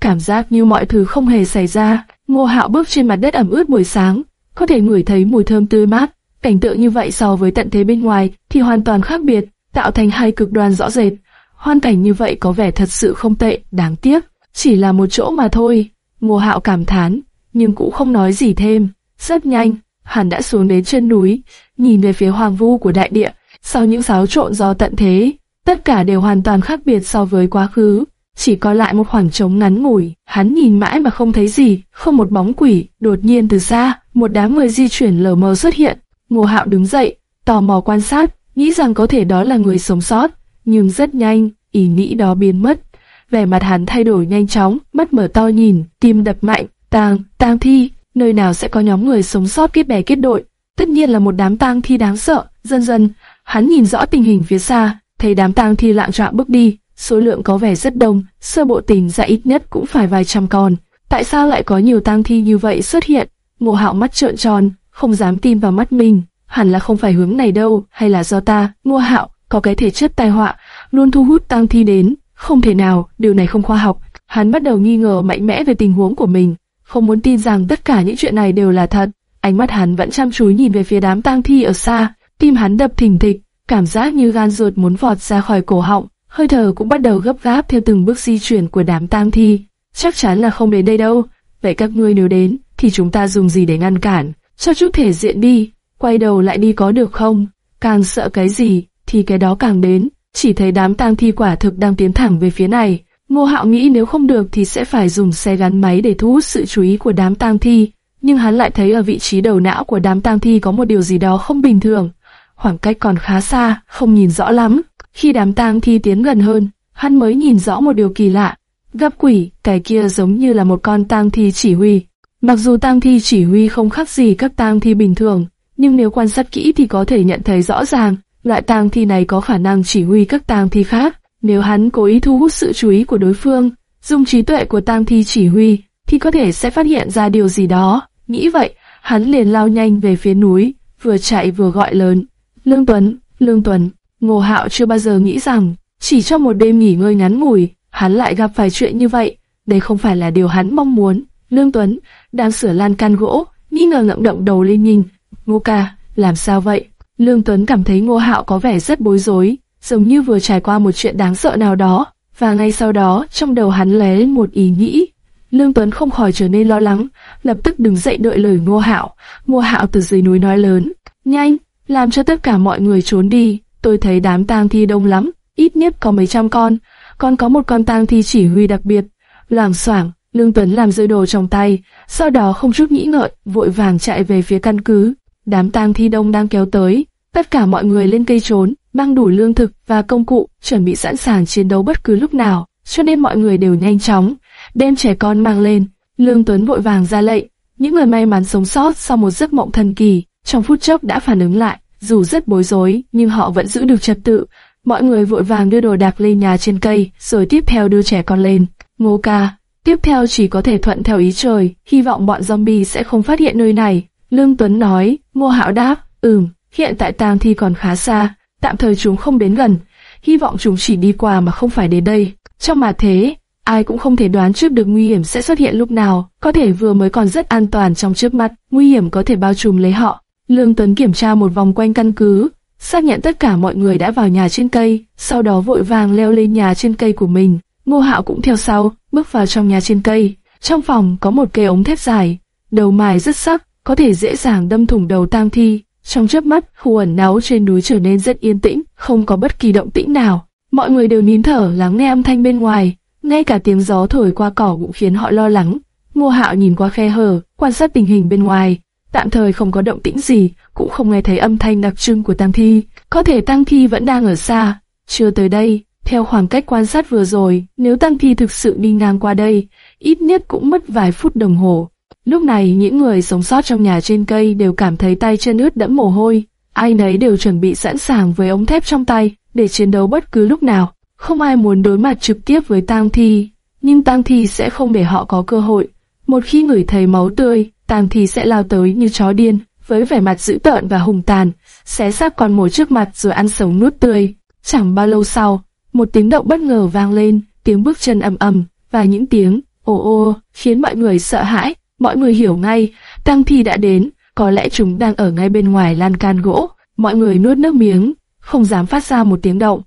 Cảm giác như mọi thứ không hề xảy ra. Ngô Hạo bước trên mặt đất ẩm ướt buổi sáng, có thể ngửi thấy mùi thơm tươi mát. Cảnh tượng như vậy so với tận thế bên ngoài thì hoàn toàn khác biệt, tạo thành hai cực đoan rõ rệt. Hoàn cảnh như vậy có vẻ thật sự không tệ, đáng tiếc, chỉ là một chỗ mà thôi. Ngô Hạo cảm thán, nhưng cũng không nói gì thêm. Rất nhanh, hắn đã xuống đến chân núi, nhìn về phía hoàng vu của đại địa. Sau những xáo trộn do tận thế, tất cả đều hoàn toàn khác biệt so với quá khứ. Chỉ còn lại một khoảng trống ngắn ngủi, hắn nhìn mãi mà không thấy gì, không một bóng quỷ. Đột nhiên từ xa, một đám người di chuyển lờ mờ xuất hiện. Ngô Hạo đứng dậy, tò mò quan sát, nghĩ rằng có thể đó là người sống sót, nhưng rất nhanh, ý nghĩ đó biến mất. Vẻ mặt hắn thay đổi nhanh chóng, mắt mở to nhìn, tim đập mạnh, tang, tang thi, nơi nào sẽ có nhóm người sống sót kết bè kết đội. Tất nhiên là một đám tang thi đáng sợ, dần dần, hắn nhìn rõ tình hình phía xa, thấy đám tang thi lạng trọng bước đi, số lượng có vẻ rất đông, sơ bộ tìm ra ít nhất cũng phải vài trăm con. Tại sao lại có nhiều tang thi như vậy xuất hiện? Ngộ hạo mắt trợn tròn, không dám tin vào mắt mình, hẳn là không phải hướng này đâu, hay là do ta, Ngô Hạo, có cái thể chất tai họa, luôn thu hút tang thi đến, không thể nào, điều này không khoa học. Hắn bắt đầu nghi ngờ mạnh mẽ về tình huống của mình, không muốn tin rằng tất cả những chuyện này đều là thật. Ánh mắt hắn vẫn chăm chú nhìn về phía đám tang thi ở xa, tim hắn đập thình thịch, cảm giác như gan ruột muốn vọt ra khỏi cổ họng, hơi thở cũng bắt đầu gấp gáp theo từng bước di chuyển của đám tang thi. Chắc chắn là không đến đây đâu. Vậy các ngươi nếu đến, thì chúng ta dùng gì để ngăn cản? Cho chút thể diện đi, quay đầu lại đi có được không? Càng sợ cái gì, thì cái đó càng đến. Chỉ thấy đám tang thi quả thực đang tiến thẳng về phía này. Ngô Hạo nghĩ nếu không được thì sẽ phải dùng xe gắn máy để thu hút sự chú ý của đám tang thi. Nhưng hắn lại thấy ở vị trí đầu não của đám tang thi có một điều gì đó không bình thường. Khoảng cách còn khá xa, không nhìn rõ lắm. Khi đám tang thi tiến gần hơn, hắn mới nhìn rõ một điều kỳ lạ. Gấp quỷ, cái kia giống như là một con tang thi chỉ huy. Mặc dù tang thi chỉ huy không khác gì các tang thi bình thường, nhưng nếu quan sát kỹ thì có thể nhận thấy rõ ràng, loại tang thi này có khả năng chỉ huy các tang thi khác. Nếu hắn cố ý thu hút sự chú ý của đối phương, dùng trí tuệ của tang thi chỉ huy, thì có thể sẽ phát hiện ra điều gì đó. Nghĩ vậy, hắn liền lao nhanh về phía núi, vừa chạy vừa gọi lớn. Lương Tuấn, Lương Tuấn, Ngô Hạo chưa bao giờ nghĩ rằng, chỉ trong một đêm nghỉ ngơi ngắn ngủi, hắn lại gặp phải chuyện như vậy. Đây không phải là điều hắn mong muốn. Lương Tuấn đang sửa lan can gỗ, nghi ngờ ngậm động đầu lên nhìn. Ngô ca, làm sao vậy? Lương Tuấn cảm thấy Ngô Hạo có vẻ rất bối rối, giống như vừa trải qua một chuyện đáng sợ nào đó, và ngay sau đó trong đầu hắn lóe lên một ý nghĩ. Lương Tuấn không khỏi trở nên lo lắng, lập tức đứng dậy đợi lời Ngô Hạo. Ngô Hạo từ dưới núi nói lớn, nhanh, làm cho tất cả mọi người trốn đi. Tôi thấy đám tang thi đông lắm, ít nhất có mấy trăm con, còn có một con tang thi chỉ huy đặc biệt. Làng xoảng, Lương Tuấn làm rơi đồ trong tay, sau đó không chút nghĩ ngợi, vội vàng chạy về phía căn cứ. Đám tang thi đông đang kéo tới, tất cả mọi người lên cây trốn, mang đủ lương thực và công cụ, chuẩn bị sẵn sàng chiến đấu bất cứ lúc nào, cho nên mọi người đều nhanh chóng đem trẻ con mang lên. Lương Tuấn vội vàng ra lệnh, những người may mắn sống sót sau một giấc mộng thần kỳ, trong phút chốc đã phản ứng lại, dù rất bối rối, nhưng họ vẫn giữ được trật tự. Mọi người vội vàng đưa đồ đạc lên nhà trên cây, rồi tiếp theo đưa trẻ con lên. Ngô ca, tiếp theo chỉ có thể thuận theo ý trời, hy vọng bọn zombie sẽ không phát hiện nơi này. Lương Tuấn nói, Ngô Hạo đáp, ừm, hiện tại tang thi còn khá xa, tạm thời chúng không đến gần, hy vọng chúng chỉ đi qua mà không phải đến đây. Trong mà thế, ai cũng không thể đoán trước được nguy hiểm sẽ xuất hiện lúc nào, có thể vừa mới còn rất an toàn trong trước mắt, nguy hiểm có thể bao trùm lấy họ. Lương Tuấn kiểm tra một vòng quanh căn cứ, xác nhận tất cả mọi người đã vào nhà trên cây, sau đó vội vàng leo lên nhà trên cây của mình. Ngô Hạo cũng theo sau, bước vào trong nhà trên cây. Trong phòng có một cây ống thép dài, đầu mài rất sắc, có thể dễ dàng đâm thủng đầu tang thi. Trong chớp mắt, khu ẩn náu trên núi trở nên rất yên tĩnh, không có bất kỳ động tĩnh nào. Mọi người đều nín thở lắng nghe âm thanh bên ngoài. ngay cả tiếng gió thổi qua cỏ cũng khiến họ lo lắng. Ngô Hạo nhìn qua khe hở, quan sát tình hình bên ngoài, tạm thời không có động tĩnh gì, cũng không nghe thấy âm thanh đặc trưng của tang thi. Có thể tang thi vẫn đang ở xa, chưa tới đây. Theo khoảng cách quan sát vừa rồi, nếu tang thi thực sự đi ngang qua đây, ít nhất cũng mất vài phút đồng hồ. Lúc này những người sống sót trong nhà trên cây đều cảm thấy tay chân ướt đẫm mồ hôi, ai nấy đều chuẩn bị sẵn sàng với ống thép trong tay để chiến đấu bất cứ lúc nào. Không ai muốn đối mặt trực tiếp với tang thi, nhưng tang thi sẽ không để họ có cơ hội. Một khi ngửi thấy máu tươi, tang thi sẽ lao tới như chó điên, với vẻ mặt dữ tợn và hùng tàn, xé xác con mồi trước mặt rồi ăn sống nuốt tươi. Chẳng bao lâu sau, một tiếng động bất ngờ vang lên, tiếng bước chân ầm ầm và những tiếng ồ ô khiến mọi người sợ hãi. Mọi người hiểu ngay, tang thi đã đến, có lẽ chúng đang ở ngay bên ngoài lan can gỗ. Mọi người nuốt nước miếng, không dám phát ra một tiếng động.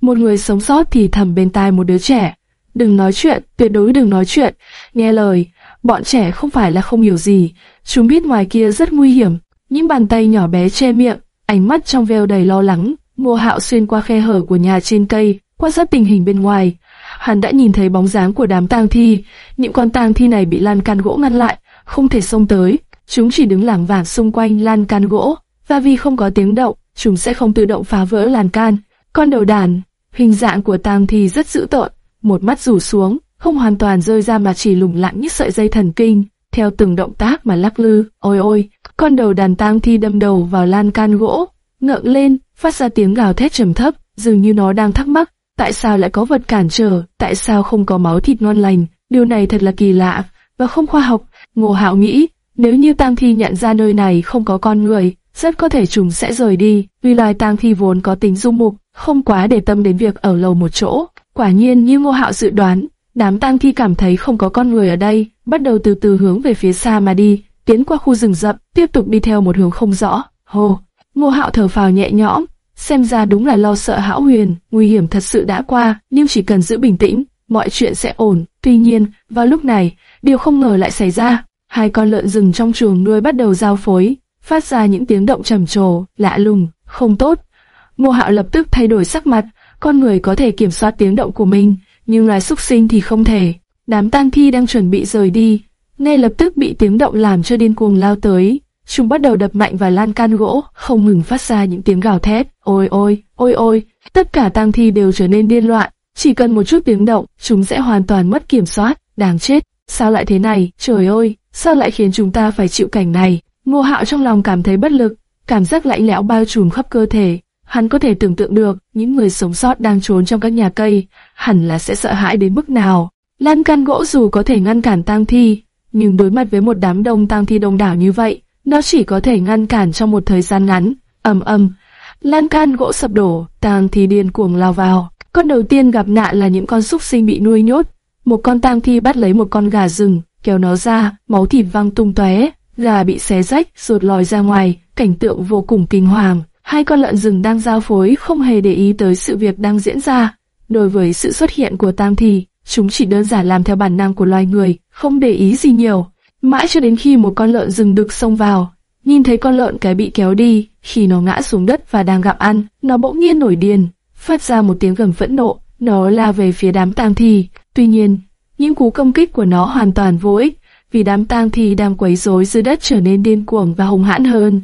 Một người sống sót thì thầm bên tai một đứa trẻ. Đừng nói chuyện, tuyệt đối đừng nói chuyện. Nghe lời, bọn trẻ không phải là không hiểu gì. Chúng biết ngoài kia rất nguy hiểm. Những bàn tay nhỏ bé che miệng, ánh mắt trong veo đầy lo lắng. Ngô Hạo xuyên qua khe hở của nhà trên cây, quan sát tình hình bên ngoài. Hắn đã nhìn thấy bóng dáng của đám tang thi. Những con tang thi này bị lan can gỗ ngăn lại, không thể xông tới. Chúng chỉ đứng lảng vảng xung quanh lan can gỗ, và vì không có tiếng động, chúng sẽ không tự động phá vỡ lan can. Con đầu đàn, hình dạng của tang thi rất dữ tợn, một mắt rủ xuống, không hoàn toàn rơi ra mà chỉ lủng lẳng như sợi dây thần kinh, theo từng động tác mà lắc lư. Ôi ôi, con đầu đàn tang thi đâm đầu vào lan can gỗ, ngượng lên, phát ra tiếng gào thét trầm thấp, dường như nó đang thắc mắc, tại sao lại có vật cản trở, tại sao không có máu thịt ngon lành, điều này thật là kỳ lạ và không khoa học. Ngô Hạo nghĩ, nếu như tang thi nhận ra nơi này không có con người, rất có thể chúng sẽ rời đi, vì loài tang thi vốn có tính dung mục, không quá để tâm đến việc ở lâu một chỗ. Quả nhiên như Ngô Hạo dự đoán, đám tang thi cảm thấy không có con người ở đây, bắt đầu từ từ hướng về phía xa mà đi, tiến qua khu rừng rậm, tiếp tục đi theo một hướng không rõ. Hồ, Ngô Hạo thở phào nhẹ nhõm, xem ra đúng là lo sợ hão huyền, nguy hiểm thật sự đã qua, nhưng chỉ cần giữ bình tĩnh, mọi chuyện sẽ ổn. Tuy nhiên, vào lúc này, điều không ngờ lại xảy ra. Hai con lợn rừng trong chuồng nuôi bắt đầu giao phối, phát ra những tiếng động trầm trồ, lạ lùng, không tốt. Ngô Hạo lập tức thay đổi sắc mặt, con người có thể kiểm soát tiếng động của mình, nhưng loài súc sinh thì không thể. Đám tang thi đang chuẩn bị rời đi, ngay lập tức bị tiếng động làm cho điên cuồng lao tới. Chúng bắt đầu đập mạnh vào lan can gỗ, không ngừng phát ra những tiếng gào thét. Ôi ôi, ôi ôi, tất cả tang thi đều trở nên điên loạn. Chỉ cần một chút tiếng động, chúng sẽ hoàn toàn mất kiểm soát. Đáng chết, sao lại thế này? Trời ơi, sao lại khiến chúng ta phải chịu cảnh này? Ngô Hạo trong lòng cảm thấy bất lực, cảm giác lạnh lẽo bao trùm khắp cơ thể. Hắn có thể tưởng tượng được những người sống sót đang trốn trong các nhà cây, hẳn là sẽ sợ hãi đến mức nào. Lan can gỗ dù có thể ngăn cản tang thi, nhưng đối mặt với một đám đông tang thi đông đảo như vậy, nó chỉ có thể ngăn cản trong một thời gian ngắn. ầm ầm, lan can gỗ sập đổ, tang thi điên cuồng lao vào. Con đầu tiên gặp nạn là những con súc sinh bị nuôi nhốt. Một con tang thi bắt lấy một con gà rừng, kéo nó ra, máu thịt văng tung tóe, gà bị xé rách, ruột lòi ra ngoài, cảnh tượng vô cùng kinh hoàng. Hai con lợn rừng đang giao phối không hề để ý tới sự việc đang diễn ra. Đối với sự xuất hiện của tang thi, chúng chỉ đơn giản làm theo bản năng của loài người, không để ý gì nhiều. Mãi cho đến khi một con lợn rừng đực xông vào, nhìn thấy con lợn cái bị kéo đi, khi nó ngã xuống đất và đang gặm ăn, nó bỗng nhiên nổi điên, phát ra một tiếng gầm phẫn nộ, nó la về phía đám tang thi. Tuy nhiên, những cú công kích của nó hoàn toàn vô ích, vì đám tang thi đang quấy rối dưới đất trở nên điên cuồng và hung hãn hơn.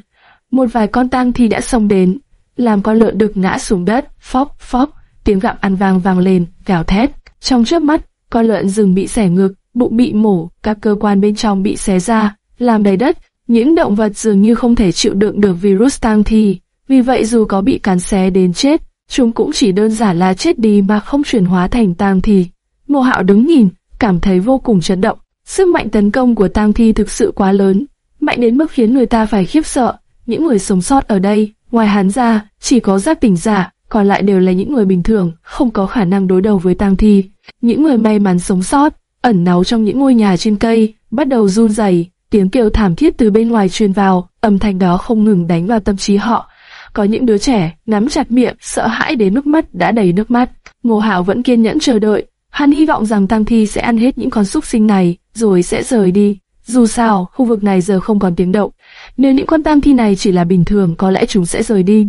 Một vài con tang thi đã xông đến, làm con lợn đực ngã xuống đất, phóc phóc, tiếng gặm ăn vang vang lên, gào thét. Trong chớp mắt, con lợn rừng bị xẻ ngược, bụng bị mổ, các cơ quan bên trong bị xé ra, làm đầy đất. Những động vật dường như không thể chịu đựng được virus tang thi, vì vậy dù có bị cắn xé đến chết, chúng cũng chỉ đơn giản là chết đi mà không chuyển hóa thành tang thi. Mộ Hạo đứng nhìn, cảm thấy vô cùng chấn động. Sức mạnh tấn công của tang thi thực sự quá lớn, mạnh đến mức khiến người ta phải khiếp sợ. Những người sống sót ở đây, ngoài hắn ra, chỉ có giác tỉnh giả, còn lại đều là những người bình thường, không có khả năng đối đầu với tang thi. Những người may mắn sống sót, ẩn náu trong những ngôi nhà trên cây, bắt đầu run rẩy, tiếng kêu thảm thiết từ bên ngoài truyền vào, âm thanh đó không ngừng đánh vào tâm trí họ. Có những đứa trẻ nắm chặt miệng, sợ hãi đến nước mắt đã đầy nước mắt. Ngô Hạo vẫn kiên nhẫn chờ đợi, hắn hy vọng rằng tang Thi sẽ ăn hết những con súc sinh này, rồi sẽ rời đi. Dù sao, khu vực này giờ không còn tiếng động. Nếu những con tang Thi này chỉ là bình thường, có lẽ chúng sẽ rời đi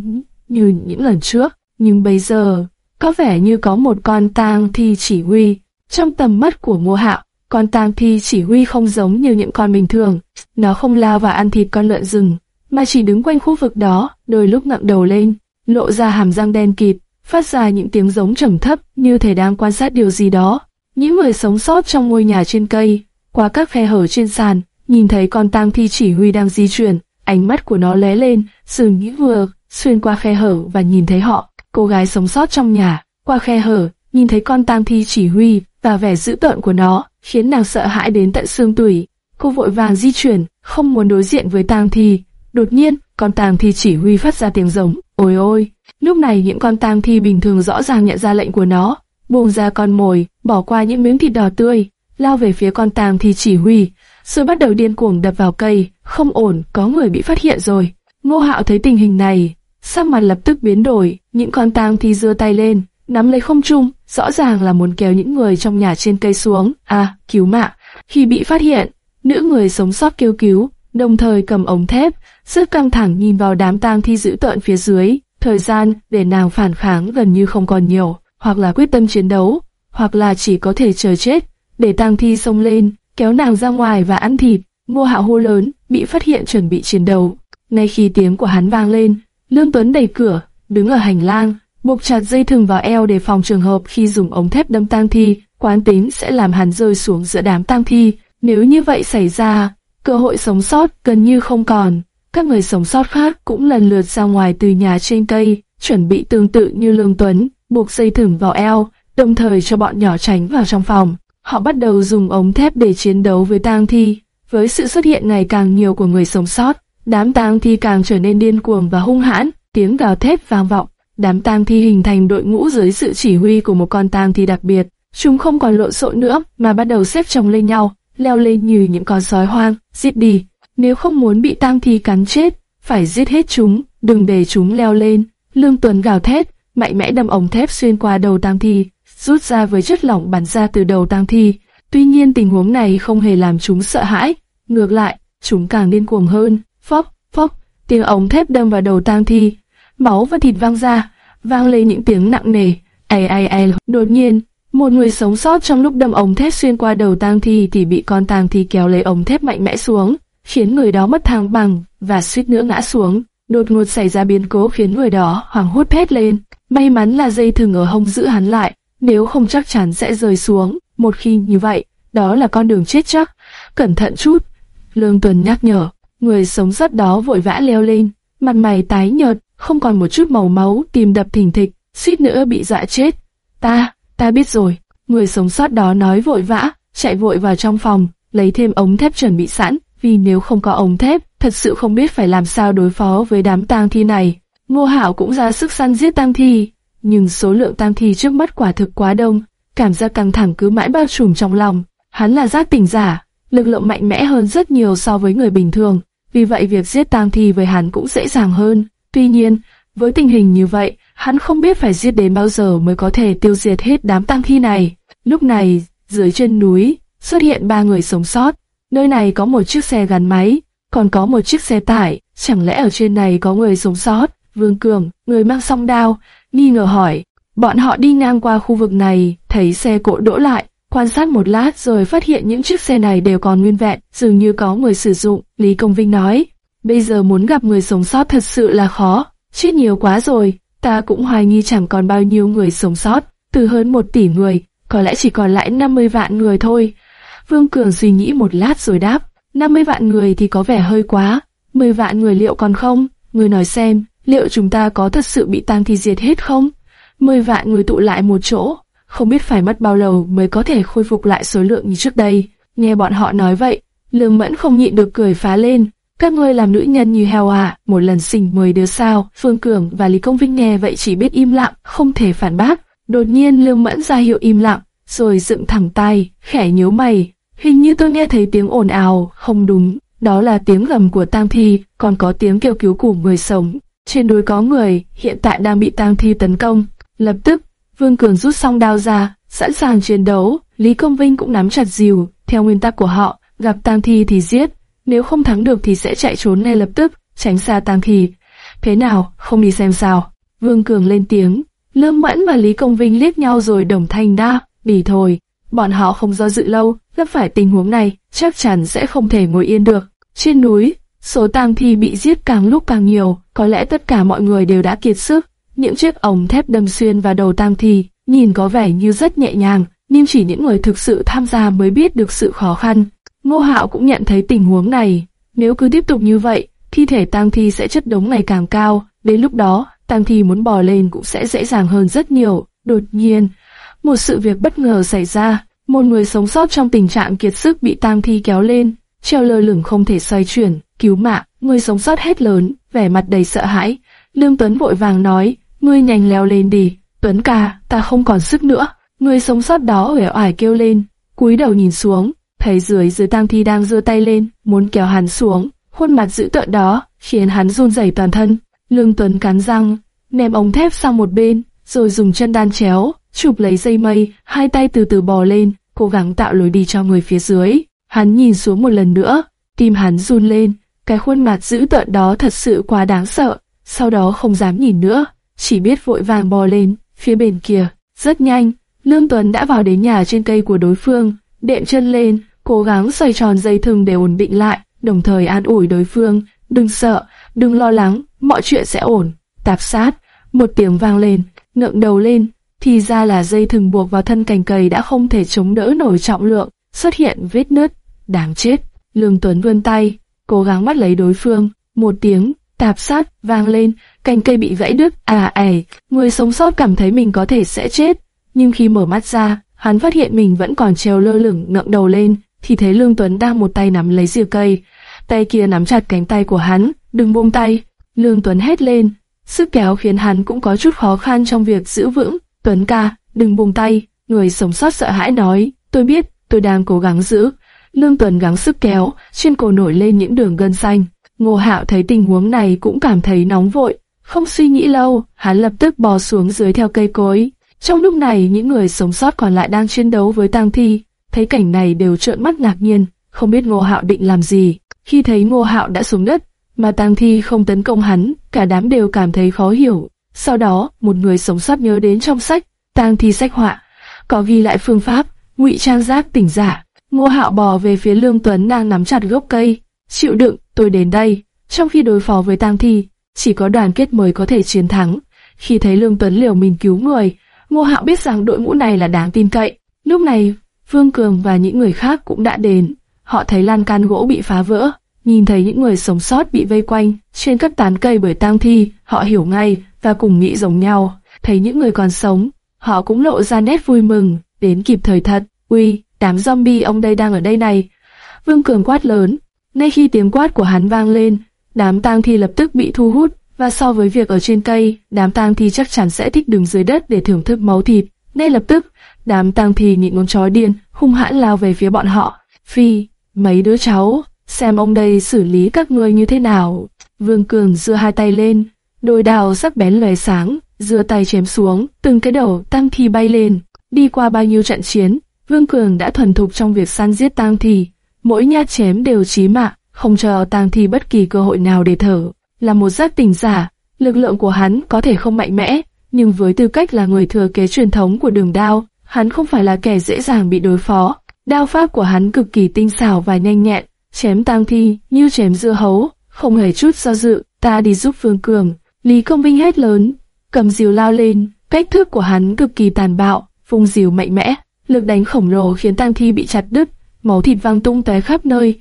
như những lần trước. Nhưng bây giờ, có vẻ như có một con Tang Thi chỉ huy. Trong tầm mắt của Ngô Hạo, con tang thi chỉ huy không giống như những con bình thường. Nó không lao vào ăn thịt con lợn rừng, mà chỉ đứng quanh khu vực đó, đôi lúc ngậm đầu lên, lộ ra hàm răng đen kịt, phát ra những tiếng giống trầm thấp như thể đang quan sát điều gì đó. Những người sống sót trong ngôi nhà trên cây, qua các khe hở trên sàn, nhìn thấy con tang thi chỉ huy đang di chuyển, ánh mắt của nó lóe lên, dường như vừa xuyên qua khe hở và nhìn thấy họ. Cô gái sống sót trong nhà, qua khe hở, nhìn thấy con tang thi chỉ huy và vẻ dữ tợn của nó, khiến nàng sợ hãi đến tận xương tủy. Cô vội vàng di chuyển, không muốn đối diện với tang thi. Đột nhiên, con tang thi chỉ huy phát ra tiếng rống, ôi ôi. Lúc này những con tang thi bình thường rõ ràng nhận ra lệnh của nó, buông ra con mồi, bỏ qua những miếng thịt đỏ tươi, lao về phía con tang thì chỉ huy, rồi bắt đầu điên cuồng đập vào cây, không ổn, có người bị phát hiện rồi. Ngô Hạo thấy tình hình này, sắc mặt lập tức biến đổi, những con tang thi giơ tay lên, nắm lấy không trung, rõ ràng là muốn kéo những người trong nhà trên cây xuống, à, cứu mạng. Khi bị phát hiện, nữ người sống sót kêu cứu, đồng thời cầm ống thép, rất căng thẳng nhìn vào đám tang thi dữ tợn phía dưới. Thời gian để nàng phản kháng gần như không còn nhiều, hoặc là quyết tâm chiến đấu, hoặc là chỉ có thể chờ chết, để tang thi xông lên, kéo nàng ra ngoài và ăn thịt. Ngô Hạo hô lớn, bị phát hiện chuẩn bị chiến đấu. Ngay khi tiếng của hắn vang lên, Lương Tuấn đẩy cửa, đứng ở hành lang, buộc chặt dây thừng vào eo để phòng trường hợp khi dùng ống thép đâm tang thi, quán tính sẽ làm hắn rơi xuống giữa đám tang thi. Nếu như vậy xảy ra, cơ hội sống sót gần như không còn. Các người sống sót khác cũng lần lượt ra ngoài từ nhà trên cây, chuẩn bị tương tự như Lương Tuấn, buộc dây thừng vào eo, đồng thời cho bọn nhỏ tránh vào trong phòng. Họ bắt đầu dùng ống thép để chiến đấu với tang thi. Với sự xuất hiện ngày càng nhiều của người sống sót, đám tang thi càng trở nên điên cuồng và hung hãn, tiếng gào thét vang vọng. Đám tang thi hình thành đội ngũ dưới sự chỉ huy của một con tang thi đặc biệt. Chúng không còn lộn xộn nữa mà bắt đầu xếp chồng lên nhau, leo lên như những con sói hoang, giết đi. Nếu không muốn bị tang thi cắn chết, phải giết hết chúng, đừng để chúng leo lên. Lương Tuấn gào thét, mạnh mẽ đâm ống thép xuyên qua đầu tang thi, rút ra với chất lỏng bắn ra từ đầu tang thi. Tuy nhiên tình huống này không hề làm chúng sợ hãi, ngược lại, chúng càng điên cuồng hơn. Phốc, phốc, tiếng ống thép đâm vào đầu tang thi, máu và thịt vang ra, vang lên những tiếng nặng nề. Ai ai ai, đột nhiên, một người sống sót trong lúc đâm ống thép xuyên qua đầu tang thi thì bị con tang thi kéo lấy ống thép mạnh mẽ xuống, khiến người đó mất thăng bằng và suýt nữa ngã xuống. Đột ngột xảy ra biến cố khiến người đó hoảng hốt hét lên. May mắn là dây thừng ở hông giữ hắn lại, nếu không chắc chắn sẽ rơi xuống. Một khi như vậy, đó là con đường chết chắc. Cẩn thận chút. Lương Tuần nhắc nhở. Người sống sót đó vội vã leo lên, mặt mày tái nhợt, không còn một chút màu máu, tìm đập thình thịch, suýt nữa bị dọa chết. Ta, ta biết rồi. Người sống sót đó nói vội vã, chạy vội vào trong phòng, lấy thêm ống thép chuẩn bị sẵn, vì nếu không có ống thép, thật sự không biết phải làm sao đối phó với đám tang thi này. Ngô Hảo cũng ra sức săn giết tang thi, nhưng số lượng tang thi trước mắt quả thực quá đông, cảm giác căng thẳng cứ mãi bao trùm trong lòng. Hắn là giác tỉnh giả, lực lượng mạnh mẽ hơn rất nhiều so với người bình thường, vì vậy việc giết tang thi với hắn cũng dễ dàng hơn. Tuy nhiên, với tình hình như vậy, hắn không biết phải giết đến bao giờ mới có thể tiêu diệt hết đám tang thi này. Lúc này, dưới chân núi, xuất hiện ba người sống sót. Nơi này có một chiếc xe gắn máy, còn có một chiếc xe tải. Chẳng lẽ ở trên này có người sống sót? Vương Cường, người mang song đao, nghi ngờ hỏi. Bọn họ đi ngang qua khu vực này, thấy xe cộ đỗ lại, quan sát một lát rồi phát hiện những chiếc xe này đều còn nguyên vẹn, dường như có người sử dụng. Lý Công Vinh nói, bây giờ muốn gặp người sống sót thật sự là khó, chết nhiều quá rồi, ta cũng hoài nghi chẳng còn bao nhiêu người sống sót, từ hơn một tỷ người, có lẽ chỉ còn lại 50 vạn người thôi. Vương Cường suy nghĩ một lát rồi đáp, 50 vạn người thì có vẻ hơi quá, 10 vạn người liệu còn không? Người nói xem, liệu chúng ta có thật sự bị tang thi diệt hết không? 10 vạn người tụ lại một chỗ, không biết phải mất bao lâu mới có thể khôi phục lại số lượng như trước đây. Nghe bọn họ nói vậy, Lương Mẫn không nhịn được cười phá lên. Các ngươi làm nữ nhân như heo à, một lần sinh mười đứa sao. Phương Cường và Lý Công Vinh nghe vậy chỉ biết im lặng, không thể phản bác. Đột nhiên Lương Mẫn ra hiệu im lặng, rồi dựng thẳng tay, khẽ nhíu mày. Hình như tôi nghe thấy tiếng ồn ào, không đúng. Đó là tiếng gầm của tang thi, còn có tiếng kêu cứu của người sống. Trên đồi có người, hiện tại đang bị tang thi tấn công. Lập tức, Vương Cường rút xong đao ra, sẵn sàng chiến đấu. Lý Công Vinh cũng nắm chặt dìu, theo nguyên tắc của họ, gặp tang thi thì giết, nếu không thắng được thì sẽ chạy trốn ngay lập tức, tránh xa tang thi. Thế nào, không đi xem sao? Vương Cường lên tiếng, Lương Mẫn và Lý Công Vinh liếc nhau rồi đồng thanh đa, đi thôi. Bọn họ không do dự lâu, gặp phải tình huống này, chắc chắn sẽ không thể ngồi yên được. Trên núi, số tang thi bị giết càng lúc càng nhiều, có lẽ tất cả mọi người đều đã kiệt sức. Những chiếc ống thép đâm xuyên vào đầu tang thi, nhìn có vẻ như rất nhẹ nhàng, nhưng chỉ những người thực sự tham gia mới biết được sự khó khăn. Ngô Hạo cũng nhận thấy tình huống này, nếu cứ tiếp tục như vậy, thi thể tang thi sẽ chất đống ngày càng cao, đến lúc đó, tang thi muốn bò lên cũng sẽ dễ dàng hơn rất nhiều. Đột nhiên, một sự việc bất ngờ xảy ra, một người sống sót trong tình trạng kiệt sức bị tang thi kéo lên, treo lơ lửng không thể xoay chuyển, cứu mạng, người sống sót hết lớn, vẻ mặt đầy sợ hãi. Lương Tuấn vội vàng nói, ngươi nhanh leo lên đi, Tuấn ca, ta không còn sức nữa. Người sống sót đó uể oải kêu lên, cúi đầu nhìn xuống, thấy dưới dưới tang thi đang giơ tay lên, muốn kéo hắn xuống. Khuôn mặt dữ tợn đó khiến hắn run rẩy toàn thân. Lương Tuấn cắn răng, ném ống thép sang một bên, rồi dùng chân đan chéo, chụp lấy dây mây, hai tay từ từ bò lên, cố gắng tạo lối đi cho người phía dưới. Hắn nhìn xuống một lần nữa, tim hắn run lên, cái khuôn mặt dữ tợn đó thật sự quá đáng sợ. Sau đó không dám nhìn nữa, chỉ biết vội vàng bò lên, phía bên kia. Rất nhanh, Lương Tuấn đã vào đến nhà trên cây của đối phương, đệm chân lên, cố gắng xoay tròn dây thừng để ổn định lại, đồng thời an ủi đối phương, đừng sợ, đừng lo lắng, mọi chuyện sẽ ổn. Tạp sát, một tiếng vang lên, ngượng đầu lên, thì ra là dây thừng buộc vào thân cành cây đã không thể chống đỡ nổi trọng lượng, xuất hiện vết nứt, đáng chết. Lương Tuấn vươn tay, cố gắng bắt lấy đối phương, một tiếng, tạp sát, vang lên, cành cây bị gãy đứt, à ẻ, người sống sót cảm thấy mình có thể sẽ chết, nhưng khi mở mắt ra, hắn phát hiện mình vẫn còn treo lơ lửng ngẩng đầu lên, thì thấy Lương Tuấn đang một tay nắm lấy rìa cây, tay kia nắm chặt cánh tay của hắn, đừng buông tay. Lương Tuấn hét lên, sức kéo khiến hắn cũng có chút khó khăn trong việc giữ vững. Tuấn ca, đừng buông tay. Người sống sót sợ hãi nói, tôi biết, tôi đang cố gắng giữ. Lương tuần gắng sức kéo, trên cổ nổi lên những đường gân xanh. Ngô Hạo thấy tình huống này cũng cảm thấy nóng vội, không suy nghĩ lâu, hắn lập tức bò xuống dưới theo cây cối. Trong lúc này, những người sống sót còn lại đang chiến đấu với tang thi, thấy cảnh này đều trợn mắt ngạc nhiên, không biết Ngô Hạo định làm gì. Khi thấy Ngô Hạo đã xuống đất, mà tang thi không tấn công hắn, cả đám đều cảm thấy khó hiểu. Sau đó, một người sống sót nhớ đến trong sách, tang thi sách họa, có ghi lại phương pháp ngụy trang giác tỉnh giả. Ngô Hạo bò về phía Lương Tuấn đang nắm chặt gốc cây, chịu đựng, tôi đến đây. Trong khi đối phó với tang thi, chỉ có đoàn kết mới có thể chiến thắng. Khi thấy Lương Tuấn liều mình cứu người, Ngô Hạo biết rằng đội ngũ này là đáng tin cậy. Lúc này, Vương Cường và những người khác cũng đã đến. Họ thấy lan can gỗ bị phá vỡ, nhìn thấy những người sống sót bị vây quanh trên các tán cây bởi tang thi, họ hiểu ngay và cùng nghĩ giống nhau. Thấy những người còn sống, họ cũng lộ ra nét vui mừng, đến kịp thời thật. Uy, đám zombie ông đây đang ở đây này. Vương Cường quát lớn. Ngay khi tiếng quát của hắn vang lên, đám tang thi lập tức bị thu hút, và so với việc ở trên cây, đám tang thi chắc chắn sẽ thích đứng dưới đất để thưởng thức máu thịt. Ngay lập tức, đám tang thi nhịn con chó điên, hung hãn lao về phía bọn họ. Phi, mấy đứa cháu, xem ông đây xử lý các ngươi như thế nào. Vương Cường giơ hai tay lên, đôi đào sắc bén lóe sáng, giơ tay chém xuống, từng cái đầu tang thi bay lên. Đi qua bao nhiêu trận chiến, Vương Cường đã thuần thục trong việc săn giết tang thi, mỗi nhát chém đều chí mạng, không cho tang thi bất kỳ cơ hội nào để thở. Là một giác tỉnh giả, lực lượng của hắn có thể không mạnh mẽ, nhưng với tư cách là người thừa kế truyền thống của đường đao, hắn không phải là kẻ dễ dàng bị đối phó. Đao pháp của hắn cực kỳ tinh xảo và nhanh nhẹn, chém tang thi như chém dưa hấu, không hề chút do dự. Ta đi giúp Vương Cường. Lý Công Vinh hét lớn, cầm diều lao lên. Cách thức của hắn cực kỳ tàn bạo, vung diều mạnh mẽ, lực đánh khổng lồ khiến tang thi bị chặt đứt, máu thịt văng tung tóe khắp nơi.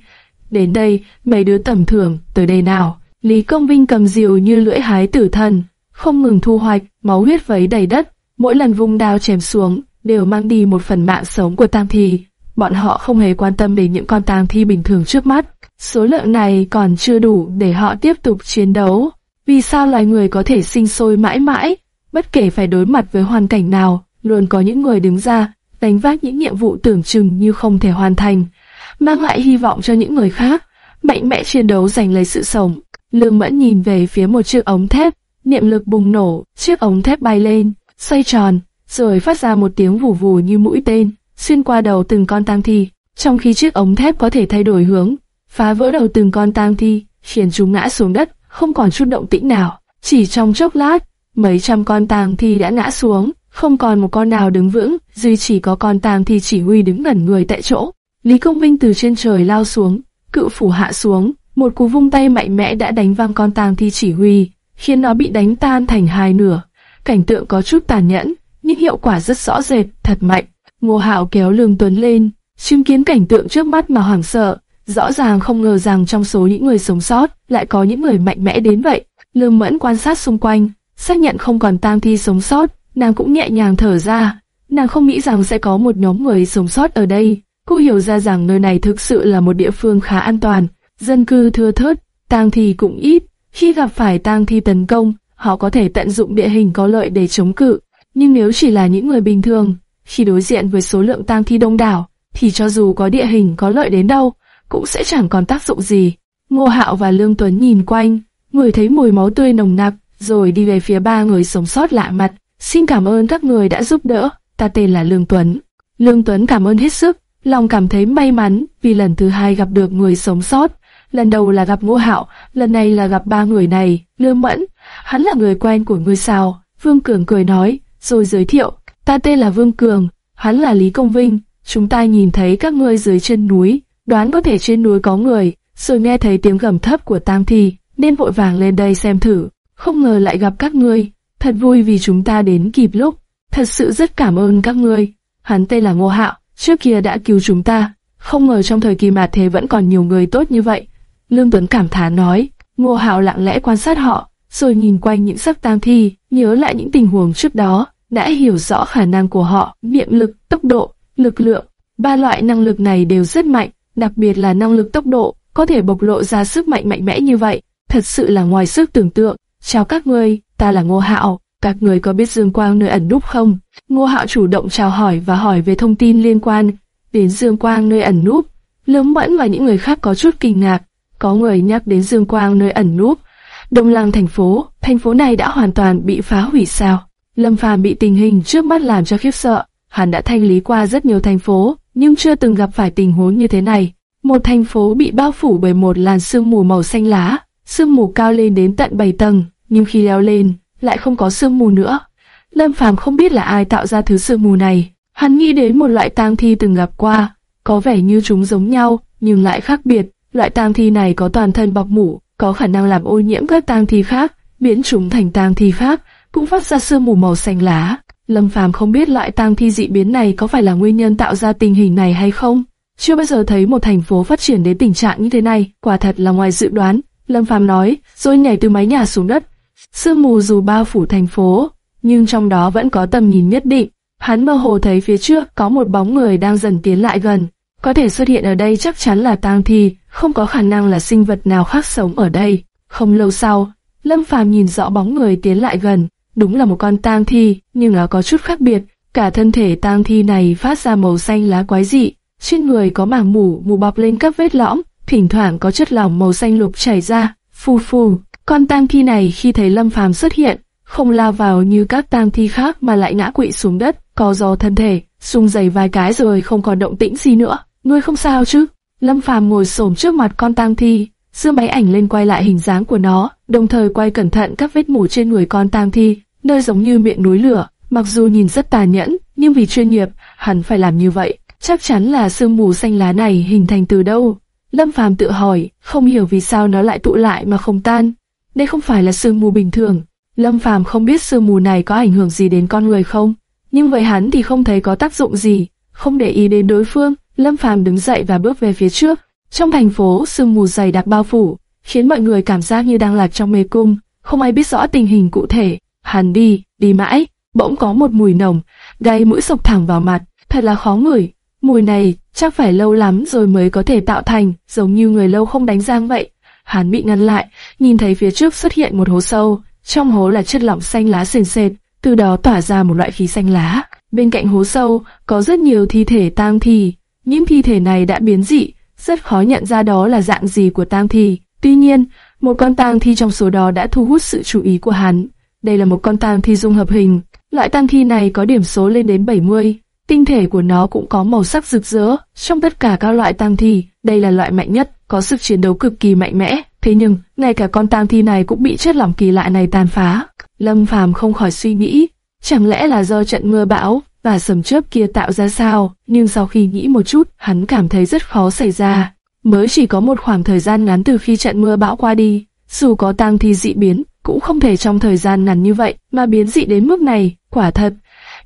Đến đây, mấy đứa tầm thường, tới đây nào. Lý Công Vinh cầm diều như lưỡi hái tử thần, không ngừng thu hoạch, máu huyết vấy đầy đất. Mỗi lần vung đao chém xuống, đều mang đi một phần mạng sống của tang thi. Bọn họ không hề quan tâm đến những con tang thi bình thường trước mắt. Số lượng này còn chưa đủ để họ tiếp tục chiến đấu. Vì sao loài người có thể sinh sôi mãi mãi, bất kể phải đối mặt với hoàn cảnh nào, luôn có những người đứng ra, đánh vác những nhiệm vụ tưởng chừng như không thể hoàn thành, mang lại hy vọng cho những người khác, mạnh mẽ chiến đấu giành lấy sự sống. Lương Mẫn nhìn về phía một chiếc ống thép, niệm lực bùng nổ, chiếc ống thép bay lên, xoay tròn, rồi phát ra một tiếng vù vù như mũi tên, xuyên qua đầu từng con tang thi. Trong khi chiếc ống thép có thể thay đổi hướng, phá vỡ đầu từng con tang thi, khiến chúng ngã xuống đất, không còn chút động tĩnh nào. Chỉ trong chốc lát, mấy trăm con tang thi đã ngã xuống, không còn một con nào đứng vững, duy chỉ có con tàng thi chỉ huy đứng ngẩn người tại chỗ. Lý Công Vinh từ trên trời lao xuống, cự phủ hạ xuống, một cú vung tay mạnh mẽ đã đánh văng con tàng thi chỉ huy, khiến nó bị đánh tan thành hai nửa. Cảnh tượng có chút tàn nhẫn, nhưng hiệu quả rất rõ rệt, thật mạnh. Ngô Hạo kéo Lương Tuấn lên, chứng kiến cảnh tượng trước mắt mà hoảng sợ, rõ ràng không ngờ rằng trong số những người sống sót lại có những người mạnh mẽ đến vậy. Lương Mẫn quan sát xung quanh, xác nhận không còn tang thi sống sót, nàng cũng nhẹ nhàng thở ra. Nàng không nghĩ rằng sẽ có một nhóm người sống sót ở đây. Cô hiểu ra rằng nơi này thực sự là một địa phương khá an toàn, dân cư thưa thớt, tang thi cũng ít. Khi gặp phải tang thi tấn công, họ có thể tận dụng địa hình có lợi để chống cự. Nhưng nếu chỉ là những người bình thường, khi đối diện với số lượng tang thi đông đảo, thì cho dù có địa hình có lợi đến đâu, cũng sẽ chẳng còn tác dụng gì. Ngô Hạo và Lương Tuấn nhìn quanh, người thấy mùi máu tươi nồng nặc, rồi đi về phía ba người sống sót lạ mặt. Xin cảm ơn các người đã giúp đỡ, ta tên là Lương Tuấn. Lương Tuấn cảm ơn hết sức, lòng cảm thấy may mắn vì lần thứ hai gặp được người sống sót. Lần đầu là gặp Ngô Hạo, lần này là gặp ba người này, Lương Mẫn. Hắn là người quen của ngươi sao? Vương Cường cười nói, rồi giới thiệu, ta tên là Vương Cường, hắn là Lý Công Vinh. Chúng ta nhìn thấy các ngươi dưới chân núi, đoán có thể trên núi có người, rồi nghe thấy tiếng gầm thấp của tam thi, nên vội vàng lên đây xem thử. Không ngờ lại gặp các ngươi, thật vui vì chúng ta đến kịp lúc. Thật sự rất cảm ơn các ngươi. Hắn tên là Ngô Hạo, trước kia đã cứu chúng ta. Không ngờ trong thời kỳ mà thế vẫn còn nhiều người tốt như vậy. Lương Tuấn cảm thán nói, Ngô Hạo lặng lẽ quan sát họ, rồi nhìn quanh những sắc tang thi, nhớ lại những tình huống trước đó, đã hiểu rõ khả năng của họ, miệng lực, tốc độ, lực lượng. Ba loại năng lực này đều rất mạnh, đặc biệt là năng lực tốc độ, có thể bộc lộ ra sức mạnh mạnh mẽ như vậy, thật sự là ngoài sức tưởng tượng. Chào các ngươi, ta là Ngô Hạo, các người có biết Dương Quang nơi ẩn núp không? Ngô Hạo chủ động chào hỏi và hỏi về thông tin liên quan đến Dương Quang nơi ẩn núp. Lương Mẫn và những người khác có chút kinh ngạc, có người nhắc đến Dương Quang nơi ẩn núp. Đông Lăng thành phố, thành phố này đã hoàn toàn bị phá hủy sao? Lâm Phàm bị tình hình trước mắt làm cho khiếp sợ, hắn đã thanh lý qua rất nhiều thành phố, nhưng chưa từng gặp phải tình huống như thế này. Một thành phố bị bao phủ bởi một làn sương mù màu xanh lá, sương mù cao lên đến tận 7 tầng, nhưng khi leo lên, lại không có sương mù nữa. Lâm Phàm không biết là ai tạo ra thứ sương mù này. Hắn nghĩ đến một loại tang thi từng gặp qua, có vẻ như chúng giống nhau, nhưng lại khác biệt. Loại tang thi này có toàn thân bọc mủ, có khả năng làm ô nhiễm các tang thi khác, biến chúng thành tang thi khác, cũng phát ra sương mù màu xanh lá. Lâm Phàm không biết loại tang thi dị biến này có phải là nguyên nhân tạo ra tình hình này hay không. Chưa bao giờ thấy một thành phố phát triển đến tình trạng như thế này, quả thật là ngoài dự đoán. Lâm Phàm nói, rồi nhảy từ mái nhà xuống đất. Sương mù dù bao phủ thành phố, nhưng trong đó vẫn có tầm nhìn nhất định. Hắn mơ hồ thấy phía trước có một bóng người đang dần tiến lại gần. Có thể xuất hiện ở đây chắc chắn là tang thi, không có khả năng là sinh vật nào khác sống ở đây. Không lâu sau, Lâm Phàm nhìn rõ bóng người tiến lại gần, đúng là một con tang thi, nhưng nó có chút khác biệt. Cả thân thể tang thi này phát ra màu xanh lá quái dị, trên người có màng mủ mù bọc lên các vết lõm, thỉnh thoảng có chất lỏng màu xanh lục chảy ra, phù phù. Con tang thi này khi thấy Lâm Phàm xuất hiện, không lao vào như các tang thi khác mà lại ngã quỵ xuống đất, co giò thân thể, sung giày vài cái rồi không còn động tĩnh gì nữa. Ngươi không sao chứ? Lâm Phàm ngồi xổm trước mặt con tang thi, dương máy ảnh lên quay lại hình dáng của nó, đồng thời quay cẩn thận các vết mủ trên người con tang thi, nơi giống như miệng núi lửa. Mặc dù nhìn rất tàn nhẫn, nhưng vì chuyên nghiệp, hắn phải làm như vậy. Chắc chắn là sương mù xanh lá này hình thành từ đâu? Lâm Phàm tự hỏi, không hiểu vì sao nó lại tụ lại mà không tan. Đây không phải là sương mù bình thường. Lâm Phàm không biết sương mù này có ảnh hưởng gì đến con người không, nhưng với hắn thì không thấy có tác dụng gì. Không để ý đến đối phương, Lâm Phàm đứng dậy và bước về phía trước. Trong thành phố, sương mù dày đặc bao phủ, khiến mọi người cảm giác như đang lạc trong mê cung, không ai biết rõ tình hình cụ thể. Hắn đi, đi mãi, bỗng có một mùi nồng, gây mũi sộc thẳng vào mặt, thật là khó ngửi. Mùi này chắc phải lâu lắm rồi mới có thể tạo thành, giống như người lâu không đánh răng vậy. Hắn bị ngăn lại, nhìn thấy phía trước xuất hiện một hố sâu, trong hố là chất lỏng xanh lá sền sệt, từ đó tỏa ra một loại khí xanh lá. Bên cạnh hố sâu có rất nhiều thi thể tang thi, những thi thể này đã biến dị, rất khó nhận ra đó là dạng gì của tang thi. Tuy nhiên, một con tang thi trong số đó đã thu hút sự chú ý của hắn. Đây là một con tang thi dung hợp hình, loại tang thi này có điểm số lên đến 70. Tinh thể của nó cũng có màu sắc rực rỡ. Trong tất cả các loại tang thi, đây là loại mạnh nhất, có sức chiến đấu cực kỳ mạnh mẽ. Thế nhưng, ngay cả con tang thi này cũng bị chất lỏng kỳ lạ này tàn phá. Lâm Phàm không khỏi suy nghĩ, Chẳng lẽ là do trận mưa bão và sầm chớp kia tạo ra sao? Nhưng sau khi nghĩ một chút, hắn cảm thấy rất khó xảy ra. Mới chỉ có một khoảng thời gian ngắn từ khi trận mưa bão qua đi, dù có tang thi dị biến, cũng không thể trong thời gian ngắn như vậy mà biến dị đến mức này, quả thật.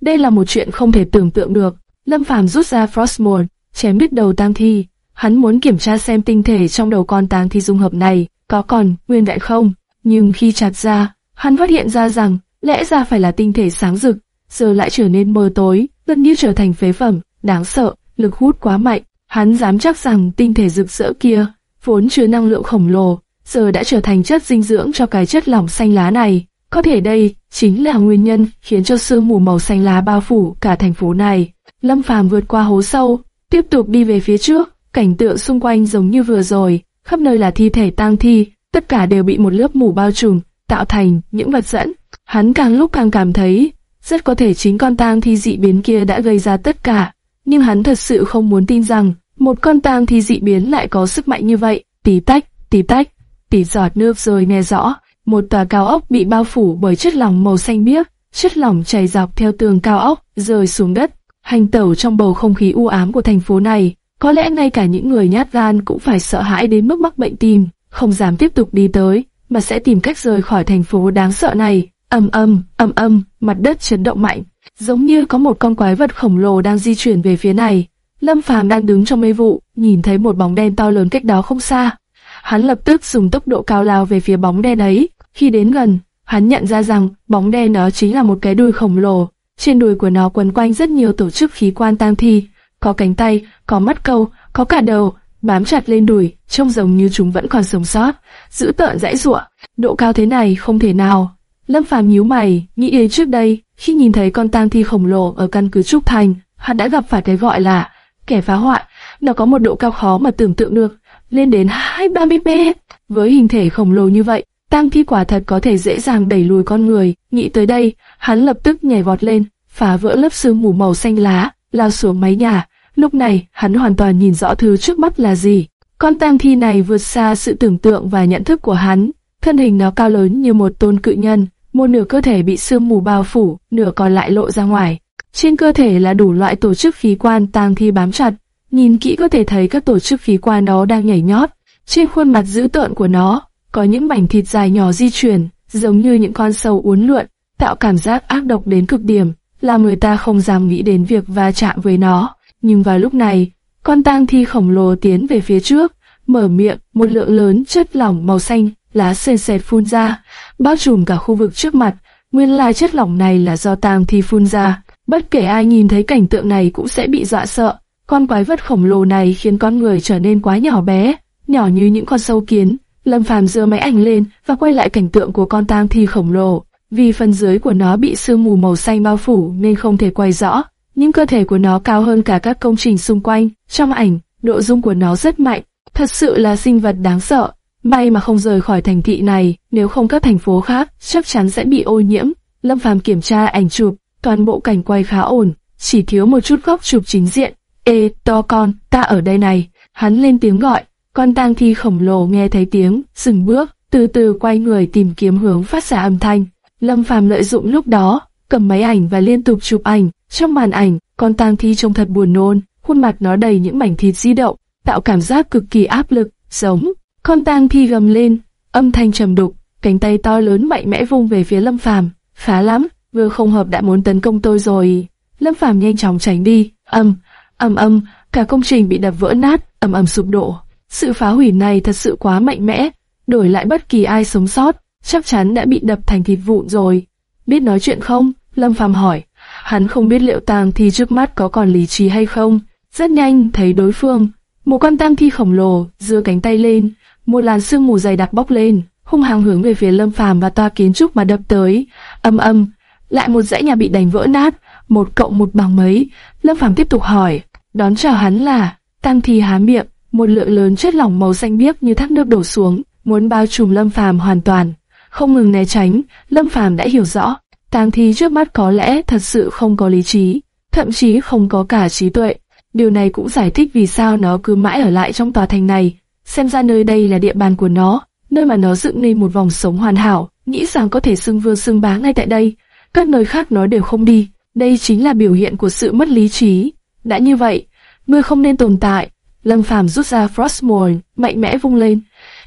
Đây là một chuyện không thể tưởng tượng được. Lâm Phàm rút ra Frostmourne, chém đứt đầu tang thi. Hắn muốn kiểm tra xem tinh thể trong đầu con tang thi dung hợp này có còn nguyên vẹn không. Nhưng khi chặt ra, hắn phát hiện ra rằng lẽ ra phải là tinh thể sáng rực, giờ lại trở nên mờ tối, gần như trở thành phế phẩm, đáng sợ, lực hút quá mạnh. Hắn dám chắc rằng tinh thể rực rỡ kia, vốn chứa năng lượng khổng lồ, giờ đã trở thành chất dinh dưỡng cho cái chất lỏng xanh lá này. Có thể đây chính là nguyên nhân khiến cho sương mù màu xanh lá bao phủ cả thành phố này. Lâm Phàm vượt qua hố sâu, tiếp tục đi về phía trước, cảnh tượng xung quanh giống như vừa rồi, khắp nơi là thi thể tang thi, tất cả đều bị một lớp mù bao trùm, tạo thành những vật dẫn. Hắn càng lúc càng cảm thấy, rất có thể chính con tang thi dị biến kia đã gây ra tất cả, nhưng hắn thật sự không muốn tin rằng một con tang thi dị biến lại có sức mạnh như vậy. Tí tách, tí tách, tí giọt nước rồi nghe rõ, một tòa cao ốc bị bao phủ bởi chất lỏng màu xanh biếc, chất lỏng chảy dọc theo tường cao ốc, rơi xuống đất, hành tẩu trong bầu không khí u ám của thành phố này. Có lẽ ngay cả những người nhát gan cũng phải sợ hãi đến mức mắc bệnh tim, không dám tiếp tục đi tới, mà sẽ tìm cách rời khỏi thành phố đáng sợ này. Âm âm, âm âm, mặt đất chấn động mạnh, giống như có một con quái vật khổng lồ đang di chuyển về phía này. Lâm Phàm đang đứng trong mê vụ, nhìn thấy một bóng đen to lớn cách đó không xa. Hắn lập tức dùng tốc độ cao lao về phía bóng đen ấy. Khi đến gần, hắn nhận ra rằng bóng đen đó chính là một cái đuôi khổng lồ. Trên đuôi của nó quấn quanh rất nhiều tổ chức khí quan tang thi, có cánh tay, có mắt câu, có cả đầu, bám chặt lên đùi, trông giống như chúng vẫn còn sống sót, giữ tợn dãy giụa. Độ cao thế này không thể nào. Lâm Phàm nhíu mày, nghĩ đến trước đây, khi nhìn thấy con tang thi khổng lồ ở căn cứ Trúc Thành, hắn đã gặp phải cái gọi là kẻ phá hoại. Nó có một độ cao khó mà tưởng tượng được, lên đến hai ba mươi mét. Với hình thể khổng lồ như vậy, tang thi quả thật có thể dễ dàng đẩy lùi con người. Nghĩ tới đây, hắn lập tức nhảy vọt lên, phá vỡ lớp sương mù màu xanh lá, lao xuống mái nhà. Lúc này, hắn hoàn toàn nhìn rõ thứ trước mắt là gì. Con tang thi này vượt xa sự tưởng tượng và nhận thức của hắn. Thân hình nó cao lớn như một tôn cự nhân, một nửa cơ thể bị sương mù bao phủ, nửa còn lại lộ ra ngoài. Trên cơ thể là đủ loại tổ chức khí quan tang thi bám chặt, nhìn kỹ có thể thấy các tổ chức khí quan đó đang nhảy nhót. Trên khuôn mặt dữ tợn của nó, có những mảnh thịt dài nhỏ di chuyển, giống như những con sâu uốn lượn, tạo cảm giác ác độc đến cực điểm, làm người ta không dám nghĩ đến việc va chạm với nó. Nhưng vào lúc này, con tang thi khổng lồ tiến về phía trước, mở miệng, một lượng lớn chất lỏng màu xanh, lá sền sệt phun ra, bao trùm cả khu vực trước mặt. Nguyên lai chất lỏng này là do tang thi phun ra. Bất kể ai nhìn thấy cảnh tượng này cũng sẽ bị dọa sợ. Con quái vật khổng lồ này khiến con người trở nên quá nhỏ bé, nhỏ như những con sâu kiến. Lâm Phàm giơ máy ảnh lên và quay lại cảnh tượng của con tang thi khổng lồ. Vì phần dưới của nó bị sương mù màu xanh bao phủ nên không thể quay rõ, nhưng cơ thể của nó cao hơn cả các công trình xung quanh. Trong ảnh, độ dung của nó rất mạnh, thật sự là sinh vật đáng sợ. May mà không rời khỏi thành thị này, nếu không các thành phố khác chắc chắn sẽ bị ô nhiễm. Lâm Phàm kiểm tra ảnh chụp, toàn bộ cảnh quay khá ổn, chỉ thiếu một chút góc chụp chính diện. Ê, to con, ta ở đây này. Hắn lên tiếng gọi, con tang thi khổng lồ nghe thấy tiếng, dừng bước, từ từ quay người tìm kiếm hướng phát ra âm thanh. Lâm Phàm lợi dụng lúc đó, cầm máy ảnh và liên tục chụp ảnh. Trong màn ảnh, con tang thi trông thật buồn nôn, khuôn mặt nó đầy những mảnh thịt di động, tạo cảm giác cực kỳ áp lực, giống. Con tang thi gầm lên, âm thanh trầm đục, cánh tay to lớn mạnh mẽ vung về phía Lâm Phàm. Phá lắm, vừa không hợp đã muốn tấn công tôi rồi. Lâm Phàm nhanh chóng tránh đi, âm, âm âm, cả công trình bị đập vỡ nát, âm âm sụp đổ. Sự phá hủy này thật sự quá mạnh mẽ, đổi lại bất kỳ ai sống sót, chắc chắn đã bị đập thành thịt vụn rồi. Biết nói chuyện không? Lâm Phàm hỏi. Hắn không biết liệu tang thi trước mắt có còn lý trí hay không. Rất nhanh thấy đối phương, một con tang thi khổng lồ giơ cánh tay lên, một làn sương mù dày đặc bốc lên, hung hăng hướng về phía Lâm Phàm và toa kiến trúc mà đập tới. Âm âm, lại một dãy nhà bị đánh vỡ nát, một cộng một bằng mấy. Lâm Phàm tiếp tục hỏi, đón chào hắn là, tang thi há miệng, một lượng lớn chất lỏng màu xanh biếc như thác nước đổ xuống, muốn bao trùm Lâm Phàm hoàn toàn. Không ngừng né tránh, Lâm Phàm đã hiểu rõ, tang thi trước mắt có lẽ thật sự không có lý trí, thậm chí không có cả trí tuệ. Điều này cũng giải thích vì sao nó cứ mãi ở lại trong tòa thành này. Xem ra nơi đây là địa bàn của nó, nơi mà nó dựng nên một vòng sống hoàn hảo, nghĩ rằng có thể xưng vương xưng bá ngay tại đây. các nơi khác nó đều không đi. Đây chính là biểu hiện của sự mất lý trí. Đã như vậy, ngươi không nên tồn tại. Lâm Phàm rút ra Frostmourne, mạnh mẽ vung lên,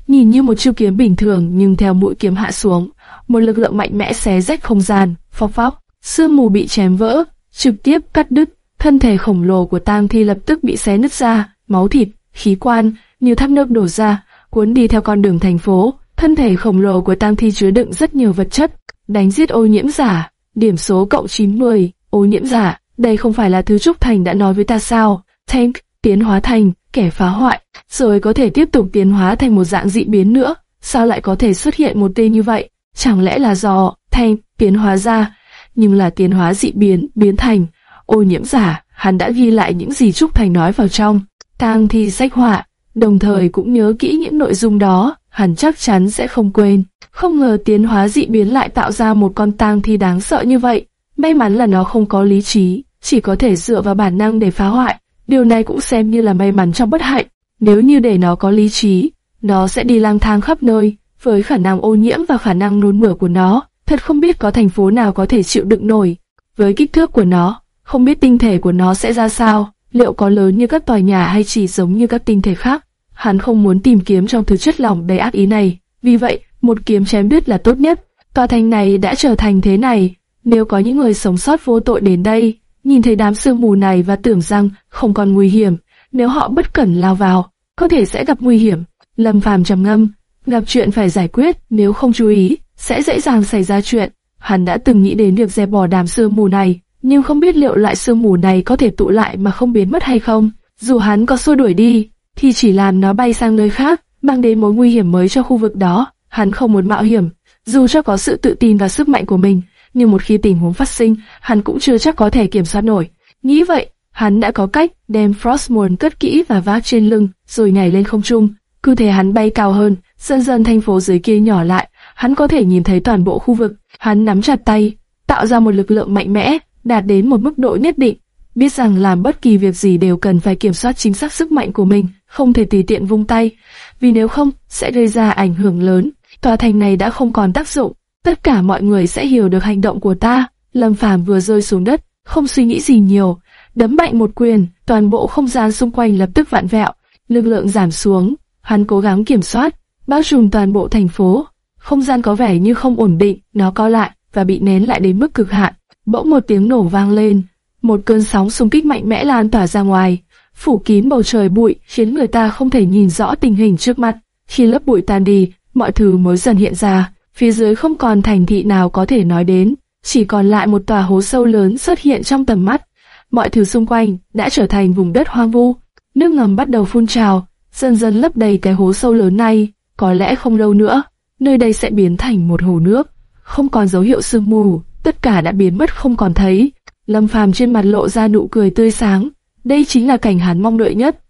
nhìn như một chiêu kiếm bình thường nhưng theo mũi kiếm hạ xuống, một lực lượng mạnh mẽ xé rách không gian, phóc phóc, sương mù bị chém vỡ, trực tiếp cắt đứt, thân thể khổng lồ của tang thi lập tức bị xé nứt ra, máu thịt, khí quan như thác nước đổ ra, cuốn đi theo con đường thành phố. Thân thể khổng lồ của tang thi chứa đựng rất nhiều vật chất, đánh giết ô nhiễm giả, điểm số cộng 90, ô nhiễm giả, đây không phải là thứ Trúc Thành đã nói với ta sao? Tank, tiến hóa thành, kẻ phá hoại, rồi có thể tiếp tục tiến hóa thành một dạng dị biến nữa. Sao lại có thể xuất hiện một tên như vậy? Chẳng lẽ là do thanh tiến hóa ra, nhưng là tiến hóa dị biến, biến thành ô nhiễm giả, hắn đã ghi lại những gì Trúc Thành nói vào trong. Tang thi sách họa, đồng thời cũng nhớ kỹ những nội dung đó, hắn chắc chắn sẽ không quên. Không ngờ tiến hóa dị biến lại tạo ra một con tang thi đáng sợ như vậy. May mắn là nó không có lý trí, chỉ có thể dựa vào bản năng để phá hoại. Điều này cũng xem như là may mắn trong bất hạnh. Nếu như để nó có lý trí, nó sẽ đi lang thang khắp nơi, với khả năng ô nhiễm và khả năng nôn mửa của nó. Thật không biết có thành phố nào có thể chịu đựng nổi. Với kích thước của nó, không biết tinh thể của nó sẽ ra sao, liệu có lớn như các tòa nhà hay chỉ giống như các tinh thể khác. Hắn không muốn tìm kiếm trong thứ chất lỏng đầy ác ý này, vì vậy, một kiếm chém đứt là tốt nhất. Tòa thành này đã trở thành thế này, nếu có những người sống sót vô tội đến đây, nhìn thấy đám sương mù này và tưởng rằng không còn nguy hiểm, nếu họ bất cẩn lao vào, có thể sẽ gặp nguy hiểm. Lâm Phàm trầm ngâm, gặp chuyện phải giải quyết, nếu không chú ý, sẽ dễ dàng xảy ra chuyện. Hắn đã từng nghĩ đến việc dẹp bỏ đám sương mù này, nhưng không biết liệu loại sương mù này có thể tụ lại mà không biến mất hay không. Dù hắn có xua đuổi đi, thì chỉ làm nó bay sang nơi khác, mang đến mối nguy hiểm mới cho khu vực đó. Hắn không muốn mạo hiểm, dù cho có sự tự tin và sức mạnh của mình, nhưng một khi tình huống phát sinh, hắn cũng chưa chắc có thể kiểm soát nổi. Nghĩ vậy, hắn đã có cách đem Frostmourne cất kỹ và vác trên lưng, rồi nhảy lên không trung. Cứ thế hắn bay cao hơn, dần dần thành phố dưới kia nhỏ lại, hắn có thể nhìn thấy toàn bộ khu vực. Hắn nắm chặt tay, tạo ra một lực lượng mạnh mẽ, đạt đến một mức độ nhất định, biết rằng làm bất kỳ việc gì đều cần phải kiểm soát chính xác sức mạnh của mình, không thể tùy tiện vung tay, vì nếu không sẽ gây ra ảnh hưởng lớn. Tòa thành này đã không còn tác dụng, tất cả mọi người sẽ hiểu được hành động của ta. Lâm Phàm vừa rơi xuống đất, không suy nghĩ gì nhiều, đấm mạnh một quyền, toàn bộ không gian xung quanh lập tức vặn vẹo, lực lượng giảm xuống, hắn cố gắng kiểm soát, bao trùm toàn bộ thành phố. Không gian có vẻ như không ổn định, nó co lại và bị nén lại đến mức cực hạn. Bỗng một tiếng nổ vang lên, một cơn sóng xung kích mạnh mẽ lan tỏa ra ngoài, phủ kín bầu trời bụi, khiến người ta không thể nhìn rõ tình hình trước mặt. Khi lớp bụi tan đi, mọi thứ mới dần hiện ra, phía dưới không còn thành thị nào có thể nói đến, chỉ còn lại một tòa hố sâu lớn xuất hiện trong tầm mắt. Mọi thứ xung quanh đã trở thành vùng đất hoang vu, nước ngầm bắt đầu phun trào, dần dần lấp đầy cái hố sâu lớn này. Có lẽ không lâu nữa, nơi đây sẽ biến thành một hồ nước, không còn dấu hiệu sương mù, tất cả đã biến mất không còn thấy. Lâm Phàm trên mặt lộ ra nụ cười tươi sáng, đây chính là cảnh hắn mong đợi nhất.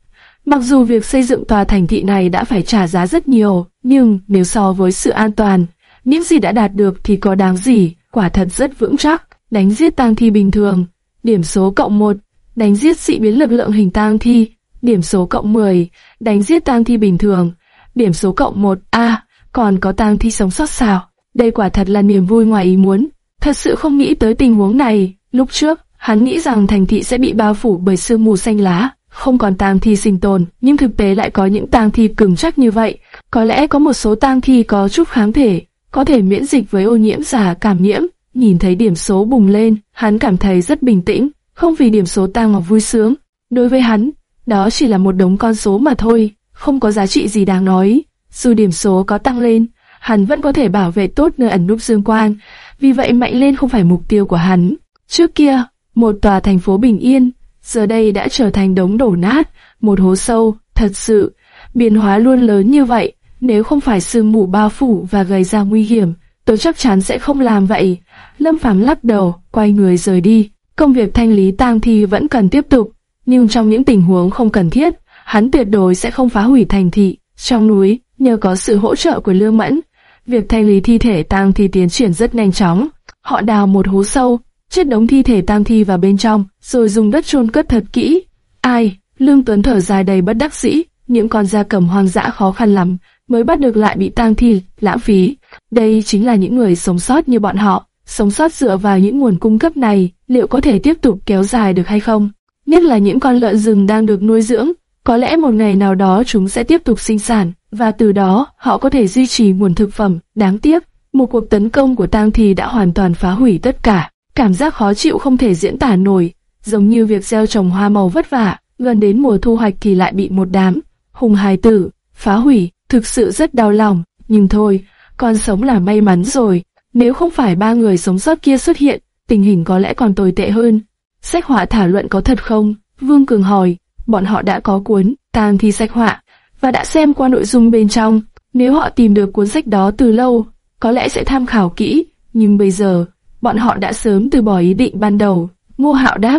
Mặc dù việc xây dựng tòa thành thị này đã phải trả giá rất nhiều, nhưng nếu so với sự an toàn, những gì đã đạt được thì có đáng gì, quả thật rất vững chắc. Đánh giết tang thi bình thường, điểm số cộng 1, đánh giết dị biến lực lượng hình tang thi, điểm số cộng 10, đánh giết tang thi bình thường, điểm số cộng 1, a, còn có tang thi sống sót sao? Đây quả thật là niềm vui ngoài ý muốn. Thật sự không nghĩ tới tình huống này, lúc trước, hắn nghĩ rằng thành thị sẽ bị bao phủ bởi sương mù xanh lá, không còn tang thi sinh tồn, nhưng thực tế lại có những tang thi cứng chắc như vậy. Có lẽ có một số tang thi có chút kháng thể, có thể miễn dịch với ô nhiễm giả cảm nhiễm. Nhìn thấy điểm số bùng lên, hắn cảm thấy rất bình tĩnh, không vì điểm số tăng mà vui sướng. Đối với hắn, đó chỉ là một đống con số mà thôi, không có giá trị gì đáng nói. Dù điểm số có tăng lên, hắn vẫn có thể bảo vệ tốt nơi ẩn núp dương quang, vì vậy mạnh lên không phải mục tiêu của hắn. Trước kia, một tòa thành phố bình yên, giờ đây đã trở thành đống đổ nát, một hố sâu, thật sự, biến hóa luôn lớn như vậy, nếu không phải sương mù bao phủ và gây ra nguy hiểm, tôi chắc chắn sẽ không làm vậy. Lâm Phàm lắc đầu, quay người rời đi. Công việc thanh lý tang thi vẫn cần tiếp tục, nhưng trong những tình huống không cần thiết, hắn tuyệt đối sẽ không phá hủy thành thị. Trong núi, nhờ có sự hỗ trợ của Lương Mẫn, việc thanh lý thi thể tang thi tiến triển rất nhanh chóng. Họ đào một hố sâu, chất đống thi thể tang thi vào bên trong, rồi dùng đất chôn cất thật kỹ. Ai? Lương Tuấn thở dài đầy bất đắc dĩ, những con gia cầm hoang dã khó khăn lắm mới bắt được lại bị tang thi, lãng phí. Đây chính là những người sống sót như bọn họ, sống sót dựa vào những nguồn cung cấp này, liệu có thể tiếp tục kéo dài được hay không? Nhất là những con lợn rừng đang được nuôi dưỡng, có lẽ một ngày nào đó chúng sẽ tiếp tục sinh sản, và từ đó họ có thể duy trì nguồn thực phẩm. Đáng tiếc, một cuộc tấn công của tang thi đã hoàn toàn phá hủy tất cả. Cảm giác khó chịu không thể diễn tả nổi, giống như việc gieo trồng hoa màu vất vả, gần đến mùa thu hoạch thì lại bị một đám hùng hài tử phá hủy, thực sự rất đau lòng. Nhưng thôi, con sống là may mắn rồi. Nếu không phải ba người sống sót kia xuất hiện, tình hình có lẽ còn tồi tệ hơn. Sách họa thảo luận có thật không? Vương Cường hỏi. Bọn họ đã có cuốn tang thi sách họa và đã xem qua nội dung bên trong. Nếu họ tìm được cuốn sách đó từ lâu, có lẽ sẽ tham khảo kỹ. Nhưng bây giờ, bọn họ đã sớm từ bỏ ý định ban đầu. Ngô Hạo đáp,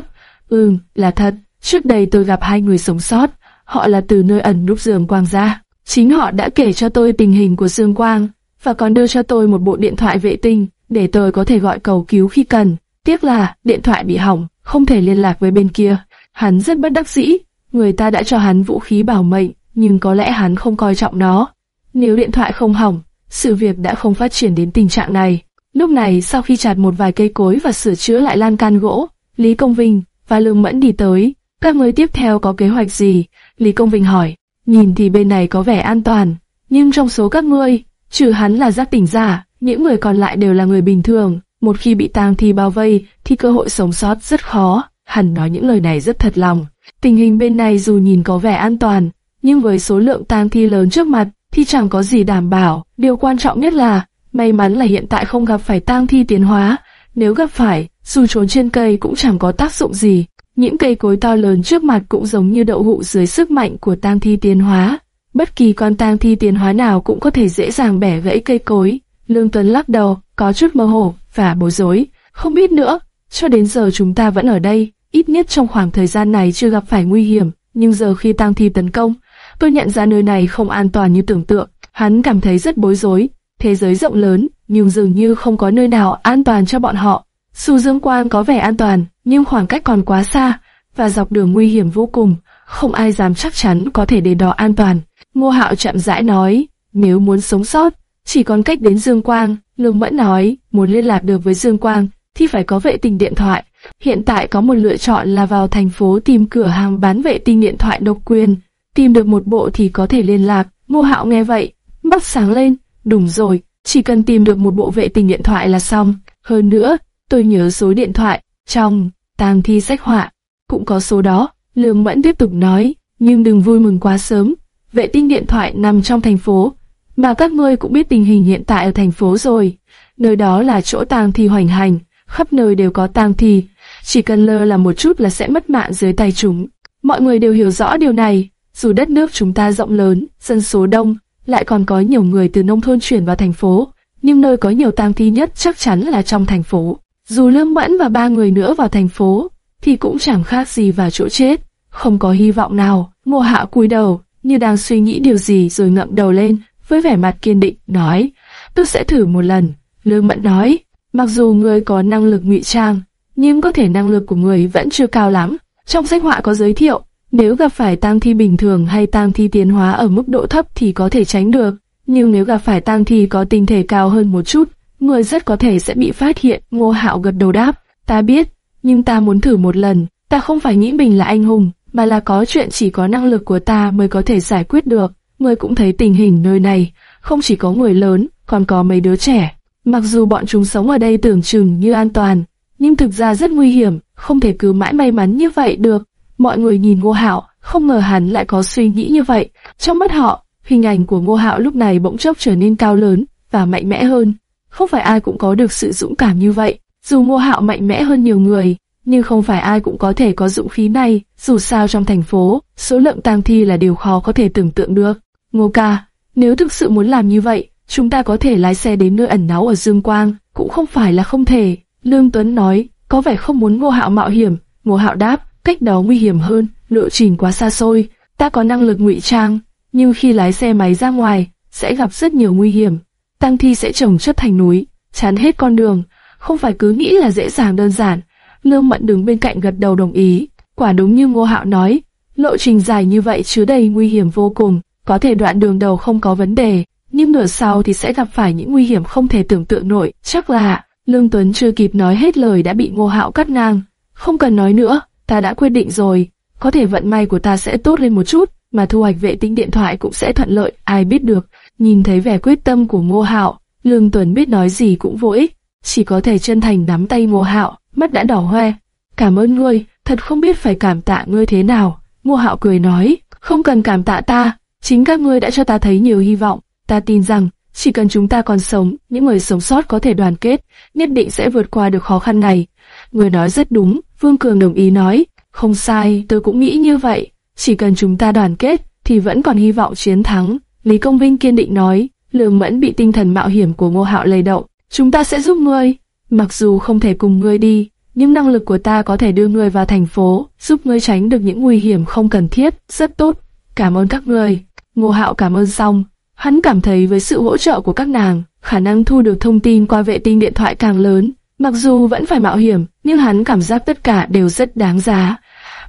ừm, là thật. Trước đây tôi gặp hai người sống sót, họ là từ nơi ẩn núp Dương Quang ra. Chính họ đã kể cho tôi tình hình của Dương Quang, và còn đưa cho tôi một bộ điện thoại vệ tinh, để tôi có thể gọi cầu cứu khi cần. Tiếc là, điện thoại bị hỏng, không thể liên lạc với bên kia. Hắn rất bất đắc dĩ, người ta đã cho hắn vũ khí bảo mệnh, nhưng có lẽ hắn không coi trọng nó. Nếu điện thoại không hỏng, sự việc đã không phát triển đến tình trạng này. Lúc này, sau khi chặt một vài cây cối và sửa chữa lại lan can gỗ, Lý Công Vinh và Lương Mẫn đi tới. Các người tiếp theo có kế hoạch gì? Lý Công Vinh hỏi. Nhìn thì bên này có vẻ an toàn, nhưng trong số các ngươi, trừ hắn là giác tỉnh giả, những người còn lại đều là người bình thường. Một khi bị tang thi bao vây, thì cơ hội sống sót rất khó. Hắn nói những lời này rất thật lòng. Tình hình bên này dù nhìn có vẻ an toàn, nhưng với số lượng tang thi lớn trước mặt, thì chẳng có gì đảm bảo. Điều quan trọng nhất là, may mắn là hiện tại không gặp phải tang thi tiến hóa. Nếu gặp phải, dù trốn trên cây cũng chẳng có tác dụng gì. Những cây cối to lớn trước mặt cũng giống như đậu hũ dưới sức mạnh của tang thi tiến hóa. Bất kỳ con tang thi tiến hóa nào cũng có thể dễ dàng bẻ gãy cây cối. Lương Tuấn lắc đầu, có chút mơ hồ và bối rối. Không biết nữa, cho đến giờ chúng ta vẫn ở đây, ít nhất trong khoảng thời gian này chưa gặp phải nguy hiểm. Nhưng giờ khi tang thi tấn công, tôi nhận ra nơi này không an toàn như tưởng tượng. Hắn cảm thấy rất bối rối. Thế giới rộng lớn, nhưng dường như không có nơi nào an toàn cho bọn họ. Su Dương Quang có vẻ an toàn, nhưng khoảng cách còn quá xa, và dọc đường nguy hiểm vô cùng, không ai dám chắc chắn có thể đến đó an toàn. Ngô Hạo chậm rãi nói, nếu muốn sống sót, chỉ còn cách đến Dương Quang. Lương Mẫn nói, muốn liên lạc được với Dương Quang, thì phải có vệ tinh điện thoại. Hiện tại có một lựa chọn là vào thành phố tìm cửa hàng bán vệ tinh điện thoại độc quyền. Tìm được một bộ thì có thể liên lạc. Ngô Hạo nghe vậy, mắt sáng lên, đúng rồi, chỉ cần tìm được một bộ vệ tinh điện thoại là xong. Hơn nữa, tôi nhớ số điện thoại, trong tang thi sách họa, cũng có số đó. Lương Mẫn tiếp tục nói, nhưng đừng vui mừng quá sớm. Vệ tinh điện thoại nằm trong thành phố, mà các ngươi cũng biết tình hình hiện tại ở thành phố rồi. Nơi đó là chỗ tang thi hoành hành, khắp nơi đều có tang thi, chỉ cần lơ là một chút là sẽ mất mạng dưới tay chúng. Mọi người đều hiểu rõ điều này, dù đất nước chúng ta rộng lớn, dân số đông, lại còn có nhiều người từ nông thôn chuyển vào thành phố, nhưng nơi có nhiều tang thi nhất chắc chắn là trong thành phố. Dù Lương Mẫn và ba người nữa vào thành phố, thì cũng chẳng khác gì vào chỗ chết, không có hy vọng nào. mùa Hạ cúi đầu, như đang suy nghĩ điều gì rồi ngậm đầu lên, với vẻ mặt kiên định, nói, tôi sẽ thử một lần. Lương Mẫn nói, mặc dù người có năng lực ngụy trang, nhưng có thể năng lực của người vẫn chưa cao lắm. Trong sách họa có giới thiệu, nếu gặp phải tang thi bình thường hay tang thi tiến hóa ở mức độ thấp thì có thể tránh được, nhưng nếu gặp phải tang thi có tinh thể cao hơn một chút, người rất có thể sẽ bị phát hiện. Ngô Hạo gật đầu đáp, ta biết, nhưng ta muốn thử một lần. Ta không phải nghĩ mình là anh hùng, mà là có chuyện chỉ có năng lực của ta mới có thể giải quyết được. Người cũng thấy tình hình nơi này, không chỉ có người lớn, còn có mấy đứa trẻ. Mặc dù bọn chúng sống ở đây tưởng chừng như an toàn, nhưng thực ra rất nguy hiểm, không thể cứ mãi may mắn như vậy được. Mọi người nhìn Ngô Hạo, không ngờ hắn lại có suy nghĩ như vậy. Trong mắt họ, hình ảnh của Ngô Hạo lúc này bỗng chốc trở nên cao lớn và mạnh mẽ hơn. Không phải ai cũng có được sự dũng cảm như vậy. Dù Ngô Hạo mạnh mẽ hơn nhiều người, nhưng không phải ai cũng có thể có dũng khí này. Dù sao trong thành phố, số lượng tang thi là điều khó có thể tưởng tượng được. Ngô ca, nếu thực sự muốn làm như vậy, chúng ta có thể lái xe đến nơi ẩn náu ở Dương Quang, cũng không phải là không thể. Lương Tuấn nói, có vẻ không muốn Ngô Hạo mạo hiểm. Ngô Hạo đáp, cách đó nguy hiểm hơn, lộ trình quá xa xôi. Ta có năng lực ngụy trang, nhưng khi lái xe máy ra ngoài, sẽ gặp rất nhiều nguy hiểm. Tăng thi sẽ trồng chất thành núi, chán hết con đường, không phải cứ nghĩ là dễ dàng đơn giản. Lương Mẫn đứng bên cạnh gật đầu đồng ý, quả đúng như Ngô Hạo nói, lộ trình dài như vậy chứa đầy nguy hiểm vô cùng, có thể đoạn đường đầu không có vấn đề, nhưng nửa sau thì sẽ gặp phải những nguy hiểm không thể tưởng tượng nổi, chắc là Lương Tuấn chưa kịp nói hết lời đã bị Ngô Hạo cắt ngang. Không cần nói nữa, ta đã quyết định rồi. Có thể vận may của ta sẽ tốt lên một chút, mà thu hoạch vệ tinh điện thoại cũng sẽ thuận lợi, ai biết được. Nhìn thấy vẻ quyết tâm của Ngô Hạo, Lương Tuấn biết nói gì cũng vô ích, chỉ có thể chân thành nắm tay Ngô Hạo, mắt đã đỏ hoe. Cảm ơn ngươi, thật không biết phải cảm tạ ngươi thế nào. Ngô Hạo cười nói, không cần cảm tạ ta, chính các ngươi đã cho ta thấy nhiều hy vọng. Ta tin rằng, chỉ cần chúng ta còn sống, những người sống sót có thể đoàn kết, nhất định sẽ vượt qua được khó khăn này. Người nói rất đúng, Vương Cường đồng ý nói, không sai, tôi cũng nghĩ như vậy. Chỉ cần chúng ta đoàn kết, thì vẫn còn hy vọng chiến thắng. Lý Công Vinh kiên định nói, Lương Mẫn bị tinh thần mạo hiểm của Ngô Hạo lay động. Chúng ta sẽ giúp ngươi. Mặc dù không thể cùng ngươi đi, nhưng năng lực của ta có thể đưa ngươi vào thành phố, giúp ngươi tránh được những nguy hiểm không cần thiết. Rất tốt. Cảm ơn các ngươi. Ngô Hạo cảm ơn xong. Hắn cảm thấy với sự hỗ trợ của các nàng, khả năng thu được thông tin qua vệ tinh điện thoại càng lớn. Mặc dù vẫn phải mạo hiểm, nhưng hắn cảm giác tất cả đều rất đáng giá.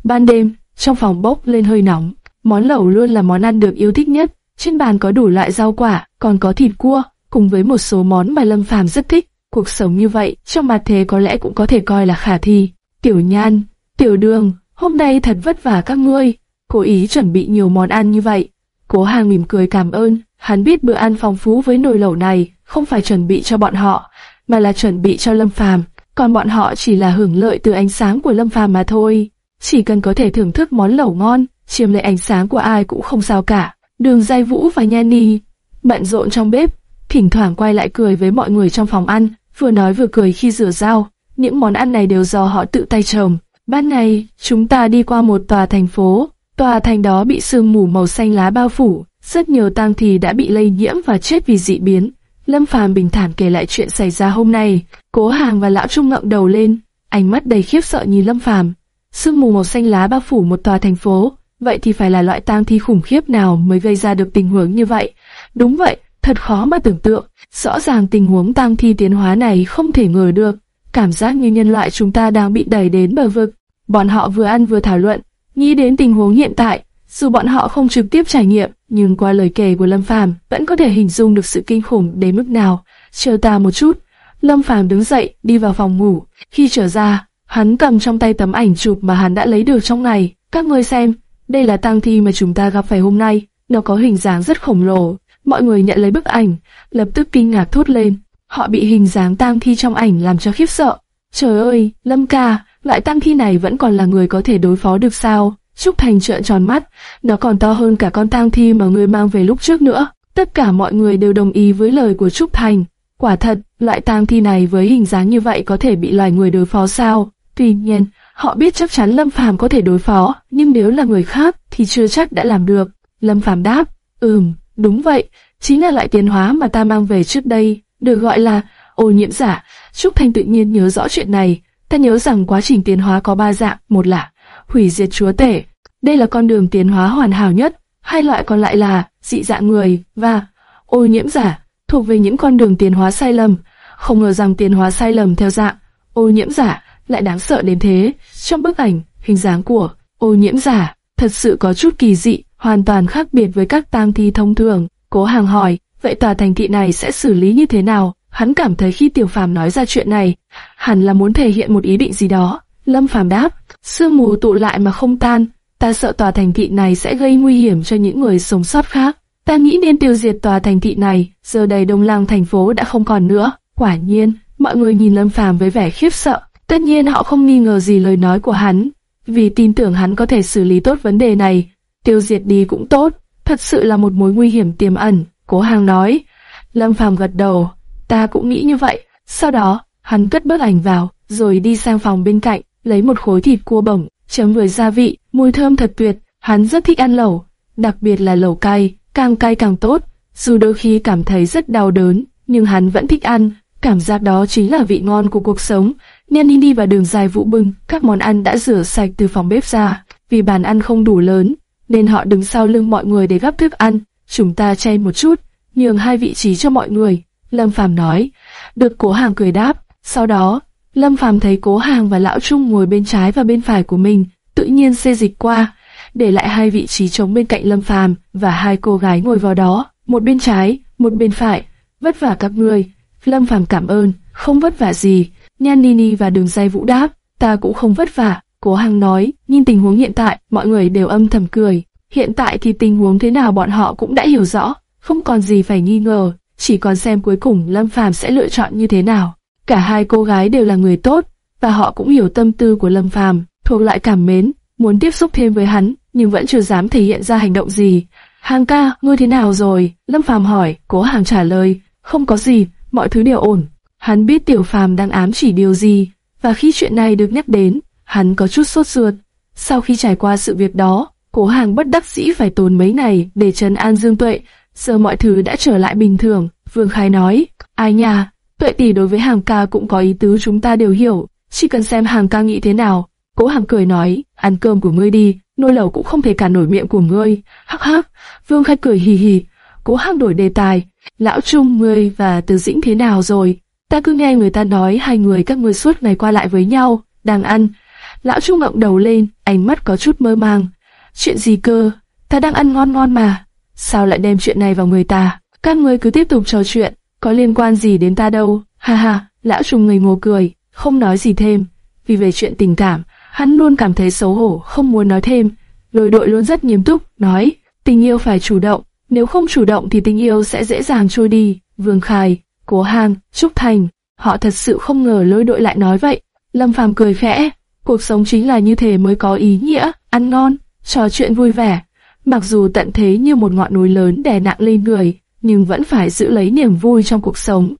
Ban đêm, trong phòng bốc lên hơi nóng, món lẩu luôn là món ăn được yêu thích nhất. Trên bàn có đủ loại rau quả, còn có thịt cua, cùng với một số món mà Lâm Phàm rất thích. Cuộc sống như vậy, trong mặt thế có lẽ cũng có thể coi là khả thi. Tiểu Nhan, Tiểu Đường, hôm nay thật vất vả các ngươi, cố ý chuẩn bị nhiều món ăn như vậy. Cố Hàng mỉm cười cảm ơn, hắn biết bữa ăn phong phú với nồi lẩu này không phải chuẩn bị cho bọn họ, mà là chuẩn bị cho Lâm Phàm, còn bọn họ chỉ là hưởng lợi từ ánh sáng của Lâm Phàm mà thôi. Chỉ cần có thể thưởng thức món lẩu ngon, chiếm lấy ánh sáng của ai cũng không sao cả. Đường Giai Vũ và Nha Ni bận rộn trong bếp, thỉnh thoảng quay lại cười với mọi người trong phòng ăn, vừa nói vừa cười khi rửa dao Những món ăn này đều do họ tự tay trồng. Ban ngày, chúng ta đi qua một tòa thành phố. Tòa thành đó bị sương mù màu xanh lá bao phủ, rất nhiều tang thì đã bị lây nhiễm và chết vì dị biến. Lâm Phàm bình thản kể lại chuyện xảy ra hôm nay. Cố Hàng và Lão Trung ngẩng đầu lên, ánh mắt đầy khiếp sợ nhìn Lâm Phàm. Sương mù màu xanh lá bao phủ một tòa thành phố, vậy thì phải là loại tang thi khủng khiếp nào mới gây ra được tình huống như vậy? Đúng vậy, thật khó mà tưởng tượng. Rõ ràng tình huống tang thi tiến hóa này không thể ngờ được. Cảm giác như nhân loại chúng ta đang bị đẩy đến bờ vực. Bọn họ vừa ăn vừa thảo luận, nghĩ đến tình huống hiện tại. Dù bọn họ không trực tiếp trải nghiệm, nhưng qua lời kể của Lâm Phàm vẫn có thể hình dung được sự kinh khủng đến mức nào. Chờ ta một chút. Lâm Phàm đứng dậy, đi vào phòng ngủ. Khi trở ra, hắn cầm trong tay tấm ảnh chụp mà hắn đã lấy được trong ngày. Các ngươi xem, đây là tang thi mà chúng ta gặp phải hôm nay. Nó có hình dáng rất khổng lồ. Mọi người nhận lấy bức ảnh, lập tức kinh ngạc thốt lên. Họ bị hình dáng tang thi trong ảnh làm cho khiếp sợ. Trời ơi, Lâm ca, loại tang thi này vẫn còn là người có thể đối phó được sao? Trúc Thành trợn tròn mắt, nó còn to hơn cả con tang thi mà người mang về lúc trước nữa. Tất cả mọi người đều đồng ý với lời của Trúc Thành. Quả thật, loại tang thi này với hình dáng như vậy có thể bị loài người đối phó sao? Tuy nhiên, họ biết chắc chắn Lâm Phàm có thể đối phó, nhưng nếu là người khác thì chưa chắc đã làm được. Lâm Phàm đáp, ừm, đúng vậy, chính là loại tiến hóa mà ta mang về trước đây, được gọi là ô nhiễm giả. Trúc Thanh tự nhiên nhớ rõ chuyện này. Ta nhớ rằng quá trình tiến hóa có ba dạng, một là hủy diệt chúa tể. Đây là con đường tiến hóa hoàn hảo nhất. Hai loại còn lại là dị dạng người và ô nhiễm giả, thuộc về những con đường tiến hóa sai lầm. Không ngờ rằng tiến hóa sai lầm theo dạng ô nhiễm giả lại đáng sợ đến thế. Trong bức ảnh, hình dáng của ô nhiễm giả thật sự có chút kỳ dị, hoàn toàn khác biệt với các tang thi thông thường. Cố Hàng hỏi, vậy tòa thành thị này sẽ xử lý như thế nào? Hắn cảm thấy khi Tiểu Phàm nói ra chuyện này, hẳn là muốn thể hiện một ý định gì đó. Lâm Phàm đáp, sương mù tụ lại mà không tan, ta sợ tòa thành thị này sẽ gây nguy hiểm cho những người sống sót khác. Ta nghĩ nên tiêu diệt tòa thành thị này, giờ đây đông lang thành phố đã không còn nữa. Quả nhiên, mọi người nhìn Lâm Phàm với vẻ khiếp sợ. Tất nhiên họ không nghi ngờ gì lời nói của hắn, vì tin tưởng hắn có thể xử lý tốt vấn đề này. Tiêu diệt đi cũng tốt, thật sự là một mối nguy hiểm tiềm ẩn. Cố Hàng nói. Lâm Phàm gật đầu, ta cũng nghĩ như vậy. Sau đó, hắn cất bức ảnh vào, rồi đi sang phòng bên cạnh, lấy một khối thịt cua bổng, chấm với gia vị, mùi thơm thật tuyệt. Hắn rất thích ăn lẩu, đặc biệt là lẩu cay, càng cay càng tốt. Dù đôi khi cảm thấy rất đau đớn, nhưng hắn vẫn thích ăn. Cảm giác đó chính là vị ngon của cuộc sống. Nên đi vào đường dài vũ bưng, các món ăn đã rửa sạch từ phòng bếp ra. Vì bàn ăn không đủ lớn, nên họ đứng sau lưng mọi người để gắp thức ăn. Chúng ta chay một chút, nhường hai vị trí cho mọi người. Lâm Phàm nói. Được cố hàng cười đáp. Sau đó, Lâm Phàm thấy cố hàng và lão Trung ngồi bên trái và bên phải của mình, tự nhiên xê dịch qua, để lại hai vị trí trống bên cạnh Lâm Phàm và hai cô gái ngồi vào đó, một bên trái, một bên phải. Vất vả các người, Lâm Phàm cảm ơn, không vất vả gì. Nhan Nini và Đường dây Vũ đáp, ta cũng không vất vả. Cố Hằng nói, nhìn tình huống hiện tại, mọi người đều âm thầm cười. Hiện tại thì tình huống thế nào bọn họ cũng đã hiểu rõ, không còn gì phải nghi ngờ, chỉ còn xem cuối cùng Lâm Phàm sẽ lựa chọn như thế nào. Cả hai cô gái đều là người tốt, và họ cũng hiểu tâm tư của Lâm Phàm, thuộc lại cảm mến, muốn tiếp xúc thêm với hắn, nhưng vẫn chưa dám thể hiện ra hành động gì. Hàng ca, ngươi thế nào rồi? Lâm Phàm hỏi, cố hàng trả lời, không có gì, mọi thứ đều ổn. Hắn biết Tiểu Phàm đang ám chỉ điều gì, và khi chuyện này được nhắc đến, hắn có chút sốt ruột. Sau khi trải qua sự việc đó, cố hàng bất đắc dĩ phải tốn mấy ngày để trấn an Dương Tuệ, giờ mọi thứ đã trở lại bình thường. Vương Khai nói, ai nha, Tuệ tỷ đối với hàng ca cũng có ý tứ chúng ta đều hiểu, chỉ cần xem hàng ca nghĩ thế nào. Cố hàng cười nói, ăn cơm của ngươi đi, nôi lẩu cũng không thể cản nổi miệng của ngươi. Hắc hắc, Vương Khai cười hì hì. Cố hàng đổi đề tài, lão Trung ngươi và Từ Dĩnh thế nào rồi? Ta cứ nghe người ta nói hai người các ngươi suốt ngày qua lại với nhau, đang ăn. Lão Trung ngậm đầu lên, ánh mắt có chút mơ màng. Chuyện gì cơ? Ta đang ăn ngon ngon mà. Sao lại đem chuyện này vào người ta? Các ngươi cứ tiếp tục trò chuyện, có liên quan gì đến ta đâu? Ha ha, lão Trung người ngô cười, không nói gì thêm. Vì về chuyện tình cảm, hắn luôn cảm thấy xấu hổ, không muốn nói thêm. Lôi đội luôn rất nghiêm túc, nói, tình yêu phải chủ động, nếu không chủ động thì tình yêu sẽ dễ dàng trôi đi. Vương Khai, Cố Hàn, Trúc Thành, họ thật sự không ngờ lôi đội lại nói vậy. Lâm Phàm cười khẽ, cuộc sống chính là như thế mới có ý nghĩa, ăn ngon, trò chuyện vui vẻ. Mặc dù tận thế như một ngọn núi lớn đè nặng lên người, nhưng vẫn phải giữ lấy niềm vui trong cuộc sống.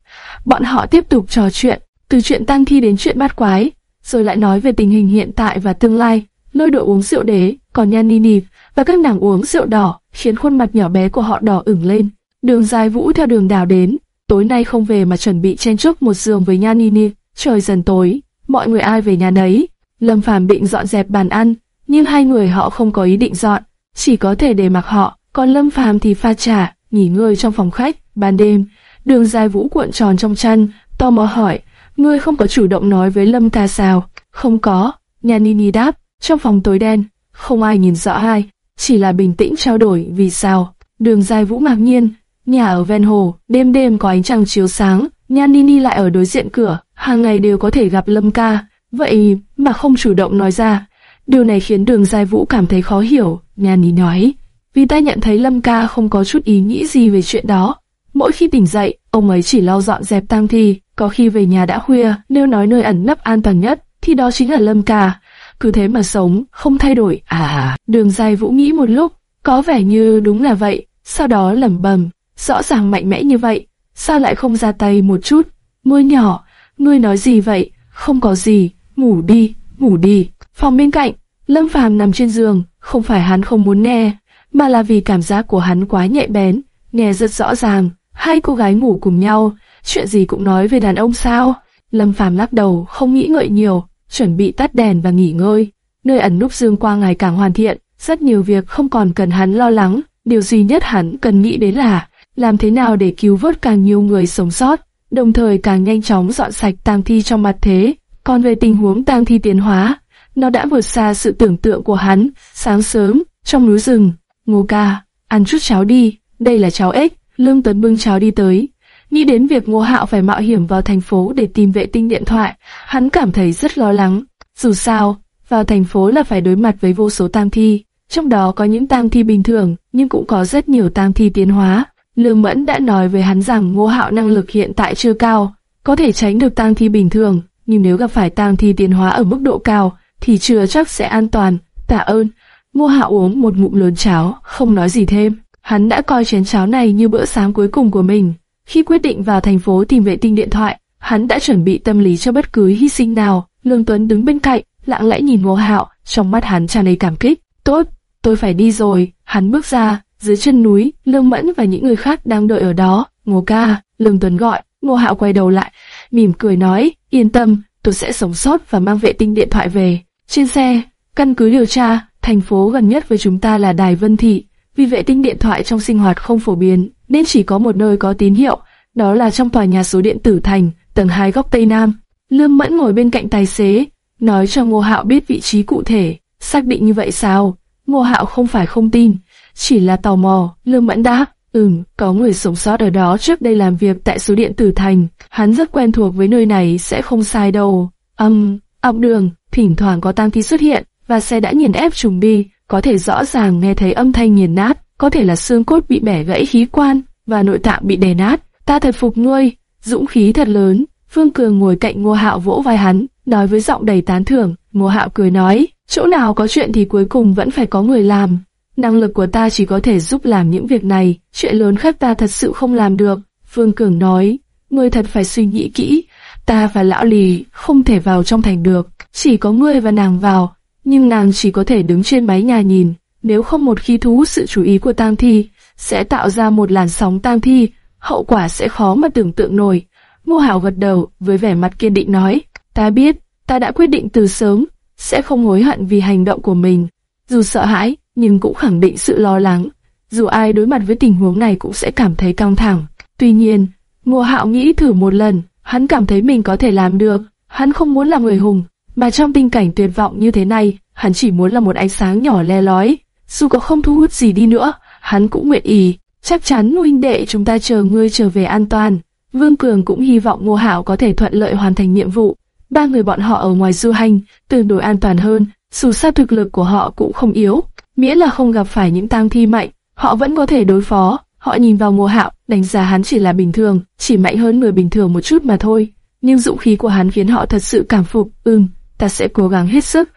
Bọn họ tiếp tục trò chuyện, từ chuyện tăng thi đến chuyện bát quái, rồi lại nói về tình hình hiện tại và tương lai. Lôi đội uống rượu đế, còn Nhan Nini và các nàng uống rượu đỏ, khiến khuôn mặt nhỏ bé của họ đỏ ửng lên. Đường dài vũ theo đường đào đến, tối nay không về mà chuẩn bị chen chúc một giường với Nhan Nini. Trời dần tối, mọi người ai về nhà nấy. Lâm Phàm định dọn dẹp bàn ăn, nhưng hai người họ không có ý định dọn, chỉ có thể để mặc họ. Còn Lâm Phàm thì pha trà, nghỉ ngơi trong phòng khách. Ban đêm, đường dài vũ cuộn tròn trong chăn, tò mò hỏi, ngươi không có chủ động nói với Lâm ta sao? Không có, Nhan Nini đáp, trong phòng tối đen, không ai nhìn rõ ai, chỉ là bình tĩnh trao đổi vì sao. Đường dài vũ ngạc nhiên, nhà ở ven hồ, đêm đêm có ánh trăng chiếu sáng, Nhan Nini lại ở đối diện cửa, hàng ngày đều có thể gặp Lâm ca, vậy mà không chủ động nói ra. Điều này khiến đường Giai vũ cảm thấy khó hiểu, Nhan Nini nói, vì ta nhận thấy Lâm ca không có chút ý nghĩ gì về chuyện đó. Mỗi khi tỉnh dậy, ông ấy chỉ lau dọn dẹp tang thi, có khi về nhà đã khuya, nếu nói nơi ẩn nấp an toàn nhất, thì đó chính là Lâm ca cứ thế mà sống, không thay đổi. À, đường Giai vũ nghĩ một lúc, có vẻ như đúng là vậy, sau đó lẩm bẩm, rõ ràng mạnh mẽ như vậy, sao lại không ra tay một chút? Mưa nhỏ, ngươi nói gì vậy? Không có gì, ngủ đi, ngủ đi. Phòng bên cạnh, Lâm Phàm nằm trên giường, không phải hắn không muốn nghe, mà là vì cảm giác của hắn quá nhạy bén, nghe rất rõ ràng. Hai cô gái ngủ cùng nhau, chuyện gì cũng nói về đàn ông sao? Lâm Phàm lắc đầu, không nghĩ ngợi nhiều, chuẩn bị tắt đèn và nghỉ ngơi. Nơi ẩn núp dương quang ngày càng hoàn thiện, rất nhiều việc không còn cần hắn lo lắng. Điều duy nhất hắn cần nghĩ đến là làm thế nào để cứu vớt càng nhiều người sống sót, đồng thời càng nhanh chóng dọn sạch tang thi trong mặt thế. Còn về tình huống tang thi tiến hóa, nó đã vượt xa sự tưởng tượng của hắn. Sáng sớm, trong núi rừng, Ngô ca, ăn chút cháo đi, đây là cháo ếch. Lương Tuấn bưng cháo đi tới, Nghĩ đến việc Ngô Hạo phải mạo hiểm vào thành phố để tìm vệ tinh điện thoại, hắn cảm thấy rất lo lắng. Dù sao, vào thành phố là phải đối mặt với vô số tang thi, trong đó có những tang thi bình thường, nhưng cũng có rất nhiều tang thi tiến hóa. Lương Mẫn đã nói với hắn rằng Ngô Hạo năng lực hiện tại chưa cao, có thể tránh được tang thi bình thường, nhưng nếu gặp phải tang thi tiến hóa ở mức độ cao, thì chưa chắc sẽ an toàn. Tạ ơn. Ngô Hạo uống một ngụm lớn cháo, không nói gì thêm. Hắn đã coi chén cháo này như bữa sáng cuối cùng của mình. Khi quyết định vào thành phố tìm vệ tinh điện thoại, hắn đã chuẩn bị tâm lý cho bất cứ hy sinh nào. Lương Tuấn đứng bên cạnh, lặng lẽ nhìn Ngô Hạo, trong mắt hắn tràn đầy cảm kích. Tốt, tôi phải đi rồi. Hắn bước ra, dưới chân núi, Lương Mẫn và những người khác đang đợi ở đó. Ngô ca, Lương Tuấn gọi. Ngô Hạo quay đầu lại, mỉm cười nói, yên tâm, tôi sẽ sống sót và mang vệ tinh điện thoại về. Trên xe, căn cứ điều tra, thành phố gần nhất với chúng ta là Đài Vân Thị. Vì vệ tinh điện thoại trong sinh hoạt không phổ biến, nên chỉ có một nơi có tín hiệu, đó là trong tòa nhà số điện tử thành, tầng 2 góc Tây Nam. Lương Mẫn ngồi bên cạnh tài xế, nói cho Ngô Hạo biết vị trí cụ thể, xác định như vậy sao? Ngô Hạo không phải không tin, chỉ là tò mò, Lương Mẫn đáp, Ừm, có người sống sót ở đó trước đây làm việc tại số điện tử thành, hắn rất quen thuộc với nơi này sẽ không sai đâu. Âm, um, ọc đường, thỉnh thoảng có tang thi xuất hiện, và xe đã nghiền ép trùng bi, có thể rõ ràng nghe thấy âm thanh nghiền nát, có thể là xương cốt bị bẻ gãy khí quan, và nội tạng bị đè nát. Ta thật phục ngươi, dũng khí thật lớn. Phương Cường ngồi cạnh Ngô Hạo vỗ vai hắn, nói với giọng đầy tán thưởng. Ngô Hạo cười nói, chỗ nào có chuyện thì cuối cùng vẫn phải có người làm. Năng lực của ta chỉ có thể giúp làm những việc này, chuyện lớn khác ta thật sự không làm được. Phương Cường nói, ngươi thật phải suy nghĩ kỹ, ta và lão lì không thể vào trong thành được, chỉ có ngươi và nàng vào, nhưng nàng chỉ có thể đứng trên mái nhà nhìn, nếu không một khi thu hút sự chú ý của tang thi, sẽ tạo ra một làn sóng tang thi, hậu quả sẽ khó mà tưởng tượng nổi. Ngô Hảo gật đầu, với vẻ mặt kiên định nói, ta biết, ta đã quyết định từ sớm, sẽ không hối hận vì hành động của mình. Dù sợ hãi, nhưng cũng khẳng định sự lo lắng. Dù ai đối mặt với tình huống này cũng sẽ cảm thấy căng thẳng. Tuy nhiên, Ngô Hạo nghĩ thử một lần, hắn cảm thấy mình có thể làm được. Hắn không muốn là người hùng, mà trong tình cảnh tuyệt vọng như thế này, hắn chỉ muốn là một ánh sáng nhỏ le lói. Dù có không thu hút gì đi nữa, hắn cũng nguyện ý. Chắc chắn huynh đệ chúng ta chờ ngươi trở về an toàn. Vương Cường cũng hy vọng Ngô Hạo có thể thuận lợi hoàn thành nhiệm vụ. Ba người bọn họ ở ngoài du hành, tương đối an toàn hơn, dù sao thực lực của họ cũng không yếu. Miễn là không gặp phải những tang thi mạnh, họ vẫn có thể đối phó. Họ nhìn vào Ngô Hạo, đánh giá hắn chỉ là bình thường, chỉ mạnh hơn người bình thường một chút mà thôi. Nhưng dũng khí của hắn khiến họ thật sự cảm phục. Ừm, ta sẽ cố gắng hết sức.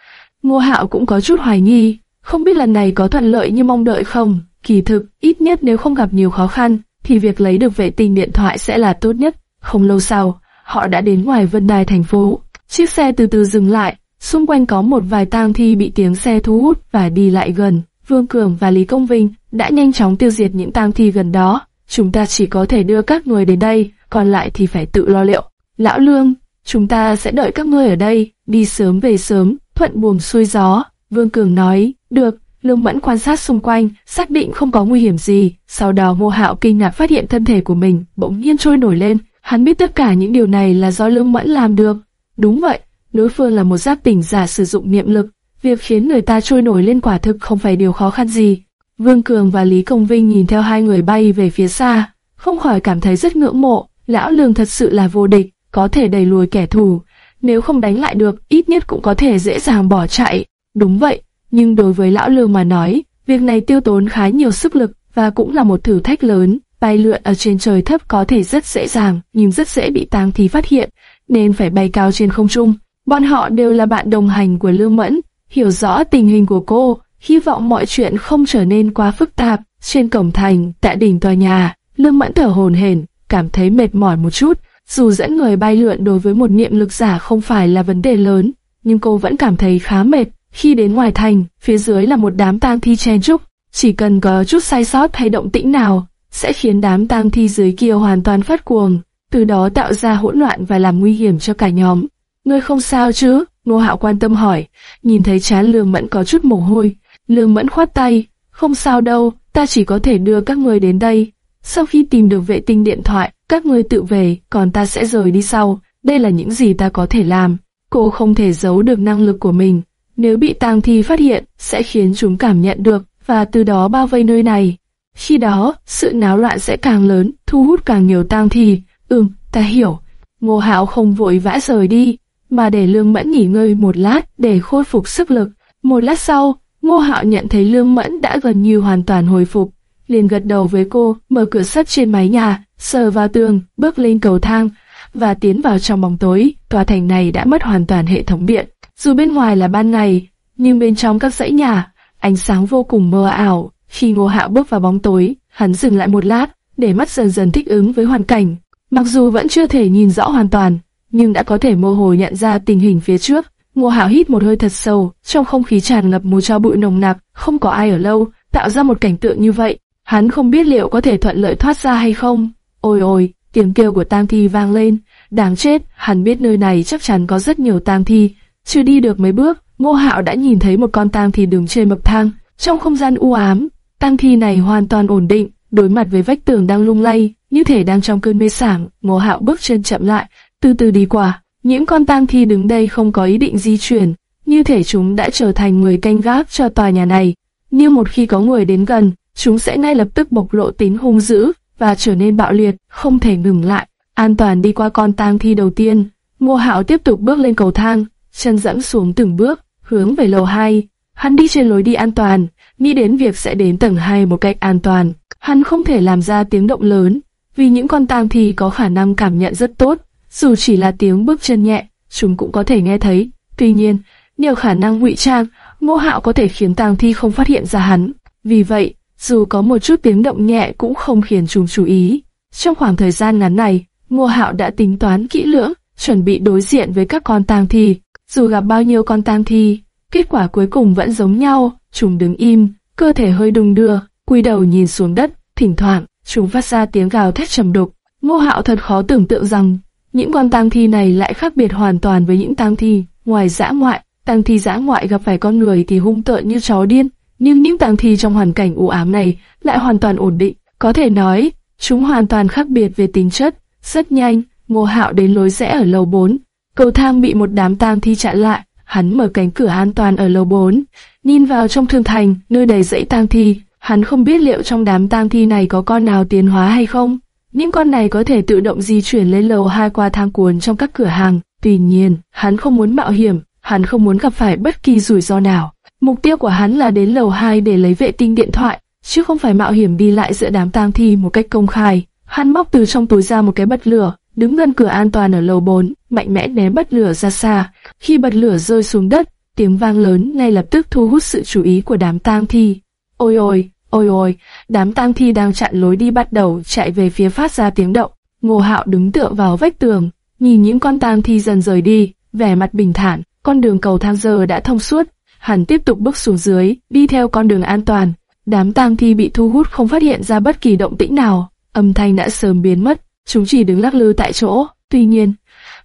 Ngô Hạo cũng có chút hoài nghi, không biết lần này có thuận lợi như mong đợi không. Kỳ thực, ít nhất nếu không gặp nhiều khó khăn, thì việc lấy được vệ tinh điện thoại sẽ là tốt nhất. Không lâu sau, họ đã đến ngoài Vân Đài thành phố. Chiếc xe từ từ dừng lại, xung quanh có một vài tang thi bị tiếng xe thu hút và đi lại gần. Vương Cường và Lý Công Vinh đã nhanh chóng tiêu diệt những tang thi gần đó. Chúng ta chỉ có thể đưa các người đến đây, còn lại thì phải tự lo liệu. Lão Lương, chúng ta sẽ đợi các ngươi ở đây, đi sớm về sớm, thuận buồm xuôi gió. Vương Cường nói, được, Lương Mẫn quan sát xung quanh, xác định không có nguy hiểm gì. Sau đó Ngô Hạo kinh ngạc phát hiện thân thể của mình bỗng nhiên trôi nổi lên. Hắn biết tất cả những điều này là do Lương Mẫn làm được. Đúng vậy, đối phương là một giáp tỉnh giả sử dụng niệm lực. Việc khiến người ta trôi nổi lên quả thực không phải điều khó khăn gì. Vương Cường và Lý Công Vinh nhìn theo hai người bay về phía xa, không khỏi cảm thấy rất ngưỡng mộ. Lão Lương thật sự là vô địch, có thể đẩy lùi kẻ thù. Nếu không đánh lại được, ít nhất cũng có thể dễ dàng bỏ chạy. Đúng vậy, nhưng đối với lão lương mà nói, việc này tiêu tốn khá nhiều sức lực và cũng là một thử thách lớn. Bay lượn ở trên trời thấp có thể rất dễ dàng, nhưng rất dễ bị tang thi phát hiện, nên phải bay cao trên không trung. Bọn họ đều là bạn đồng hành của Lương Mẫn, hiểu rõ tình hình của cô, hy vọng mọi chuyện không trở nên quá phức tạp. Trên cổng thành, tại đỉnh tòa nhà, Lương Mẫn thở hồn hển, cảm thấy mệt mỏi một chút. Dù dẫn người bay lượn đối với một niệm lực giả không phải là vấn đề lớn, nhưng cô vẫn cảm thấy khá mệt. Khi đến ngoài thành, phía dưới là một đám tang thi chen trúc, chỉ cần có chút sai sót hay động tĩnh nào, sẽ khiến đám tang thi dưới kia hoàn toàn phát cuồng, từ đó tạo ra hỗn loạn và làm nguy hiểm cho cả nhóm. Ngươi không sao chứ? Ngô Hạo quan tâm hỏi, nhìn thấy chán Lương Mẫn có chút mồ hôi. Lương Mẫn khoát tay, không sao đâu, ta chỉ có thể đưa các ngươi đến đây. Sau khi tìm được vệ tinh điện thoại, các ngươi tự về, còn ta sẽ rời đi sau. Đây là những gì ta có thể làm. Cô không thể giấu được năng lực của mình, nếu bị tang thi phát hiện, sẽ khiến chúng cảm nhận được, và từ đó bao vây nơi này. Khi đó, sự náo loạn sẽ càng lớn, thu hút càng nhiều tang thi. Ừm, ta hiểu. Ngô Hạo không vội vã rời đi, mà để Lương Mẫn nghỉ ngơi một lát để khôi phục sức lực. Một lát sau, Ngô Hạo nhận thấy Lương Mẫn đã gần như hoàn toàn hồi phục, liền gật đầu với cô, mở cửa sắt trên mái nhà, sờ vào tường, bước lên cầu thang và tiến vào trong bóng tối. Tòa thành này đã mất hoàn toàn hệ thống điện. Dù bên ngoài là ban ngày, nhưng bên trong các dãy nhà, ánh sáng vô cùng mơ ảo. Khi Ngô Hạo bước vào bóng tối, hắn dừng lại một lát, để mắt dần dần thích ứng với hoàn cảnh. Mặc dù vẫn chưa thể nhìn rõ hoàn toàn, nhưng đã có thể mơ hồ nhận ra tình hình phía trước. Ngô Hạo hít một hơi thật sâu, trong không khí tràn ngập mùi cho bụi nồng nặc, không có ai ở lâu, tạo ra một cảnh tượng như vậy. Hắn không biết liệu có thể thuận lợi thoát ra hay không. Ôi ôi, tiếng kêu của tang thi vang lên. Đáng chết, hắn biết nơi này chắc chắn có rất nhiều tang thi, chưa đi được mấy bước, Ngô Hạo đã nhìn thấy một con tang thi đứng trên bậc thang. Trong không gian u ám, tang thi này hoàn toàn ổn định, đối mặt với vách tường đang lung lay, như thể đang trong cơn mê sảng. Ngô Hạo bước chân chậm lại, từ từ đi qua. Những con tang thi đứng đây không có ý định di chuyển, như thể chúng đã trở thành người canh gác cho tòa nhà này. Nhưng một khi có người đến gần, chúng sẽ ngay lập tức bộc lộ tính hung dữ và trở nên bạo liệt, không thể ngừng lại. An toàn đi qua con tang thi đầu tiên, Ngô Hạo tiếp tục bước lên cầu thang, chân dẫm xuống từng bước, hướng về lầu 2. Hắn đi trên lối đi an toàn, nghĩ đến việc sẽ đến tầng 2 một cách an toàn. Hắn không thể làm ra tiếng động lớn, vì những con tang thi có khả năng cảm nhận rất tốt, dù chỉ là tiếng bước chân nhẹ, chúng cũng có thể nghe thấy. Tuy nhiên, nhiều khả năng ngụy trang, Ngô Hạo có thể khiến tang thi không phát hiện ra hắn. Vì vậy, dù có một chút tiếng động nhẹ cũng không khiến chúng chú ý. Trong khoảng thời gian ngắn này, Ngô Hạo đã tính toán kỹ lưỡng, chuẩn bị đối diện với các con tang thi. Dù gặp bao nhiêu con tang thi, kết quả cuối cùng vẫn giống nhau, chúng đứng im, cơ thể hơi đung đưa, quy đầu nhìn xuống đất, thỉnh thoảng chúng phát ra tiếng gào thét trầm đục. Ngô Hạo thật khó tưởng tượng rằng những con tang thi này lại khác biệt hoàn toàn với những tang thi ngoài dã ngoại. Tang thi dã ngoại gặp phải con người thì hung tợn như chó điên, nhưng những tang thi trong hoàn cảnh u ám này lại hoàn toàn ổn định. Có thể nói, chúng hoàn toàn khác biệt về tính chất. Rất nhanh, Ngô Hạo đến lối rẽ ở lầu 4. Cầu thang bị một đám tang thi chặn lại. Hắn mở cánh cửa an toàn ở lầu 4, nhìn vào trong thương thành, nơi đầy dãy tang thi. Hắn không biết liệu trong đám tang thi này có con nào tiến hóa hay không. Những con này có thể tự động di chuyển lên lầu hai qua thang cuốn trong các cửa hàng. Tuy nhiên, hắn không muốn mạo hiểm, hắn không muốn gặp phải bất kỳ rủi ro nào. Mục tiêu của hắn là đến lầu 2 để lấy vệ tinh điện thoại, chứ không phải mạo hiểm đi lại giữa đám tang thi một cách công khai. Hắn móc từ trong túi ra một cái bật lửa, đứng gần cửa an toàn ở lầu 4, mạnh mẽ ném bật lửa ra xa. Khi bật lửa rơi xuống đất, tiếng vang lớn ngay lập tức thu hút sự chú ý của đám tang thi. Ôi ôi, ôi ôi, đám tang thi đang chặn lối đi bắt đầu chạy về phía phát ra tiếng động. Ngô Hạo đứng tựa vào vách tường, nhìn những con tang thi dần rời đi, vẻ mặt bình thản. Con đường cầu thang giờ đã thông suốt, hắn tiếp tục bước xuống dưới, đi theo con đường an toàn. Đám tang thi bị thu hút không phát hiện ra bất kỳ động tĩnh nào, âm thanh đã sớm biến mất, chúng chỉ đứng lắc lư tại chỗ. Tuy nhiên,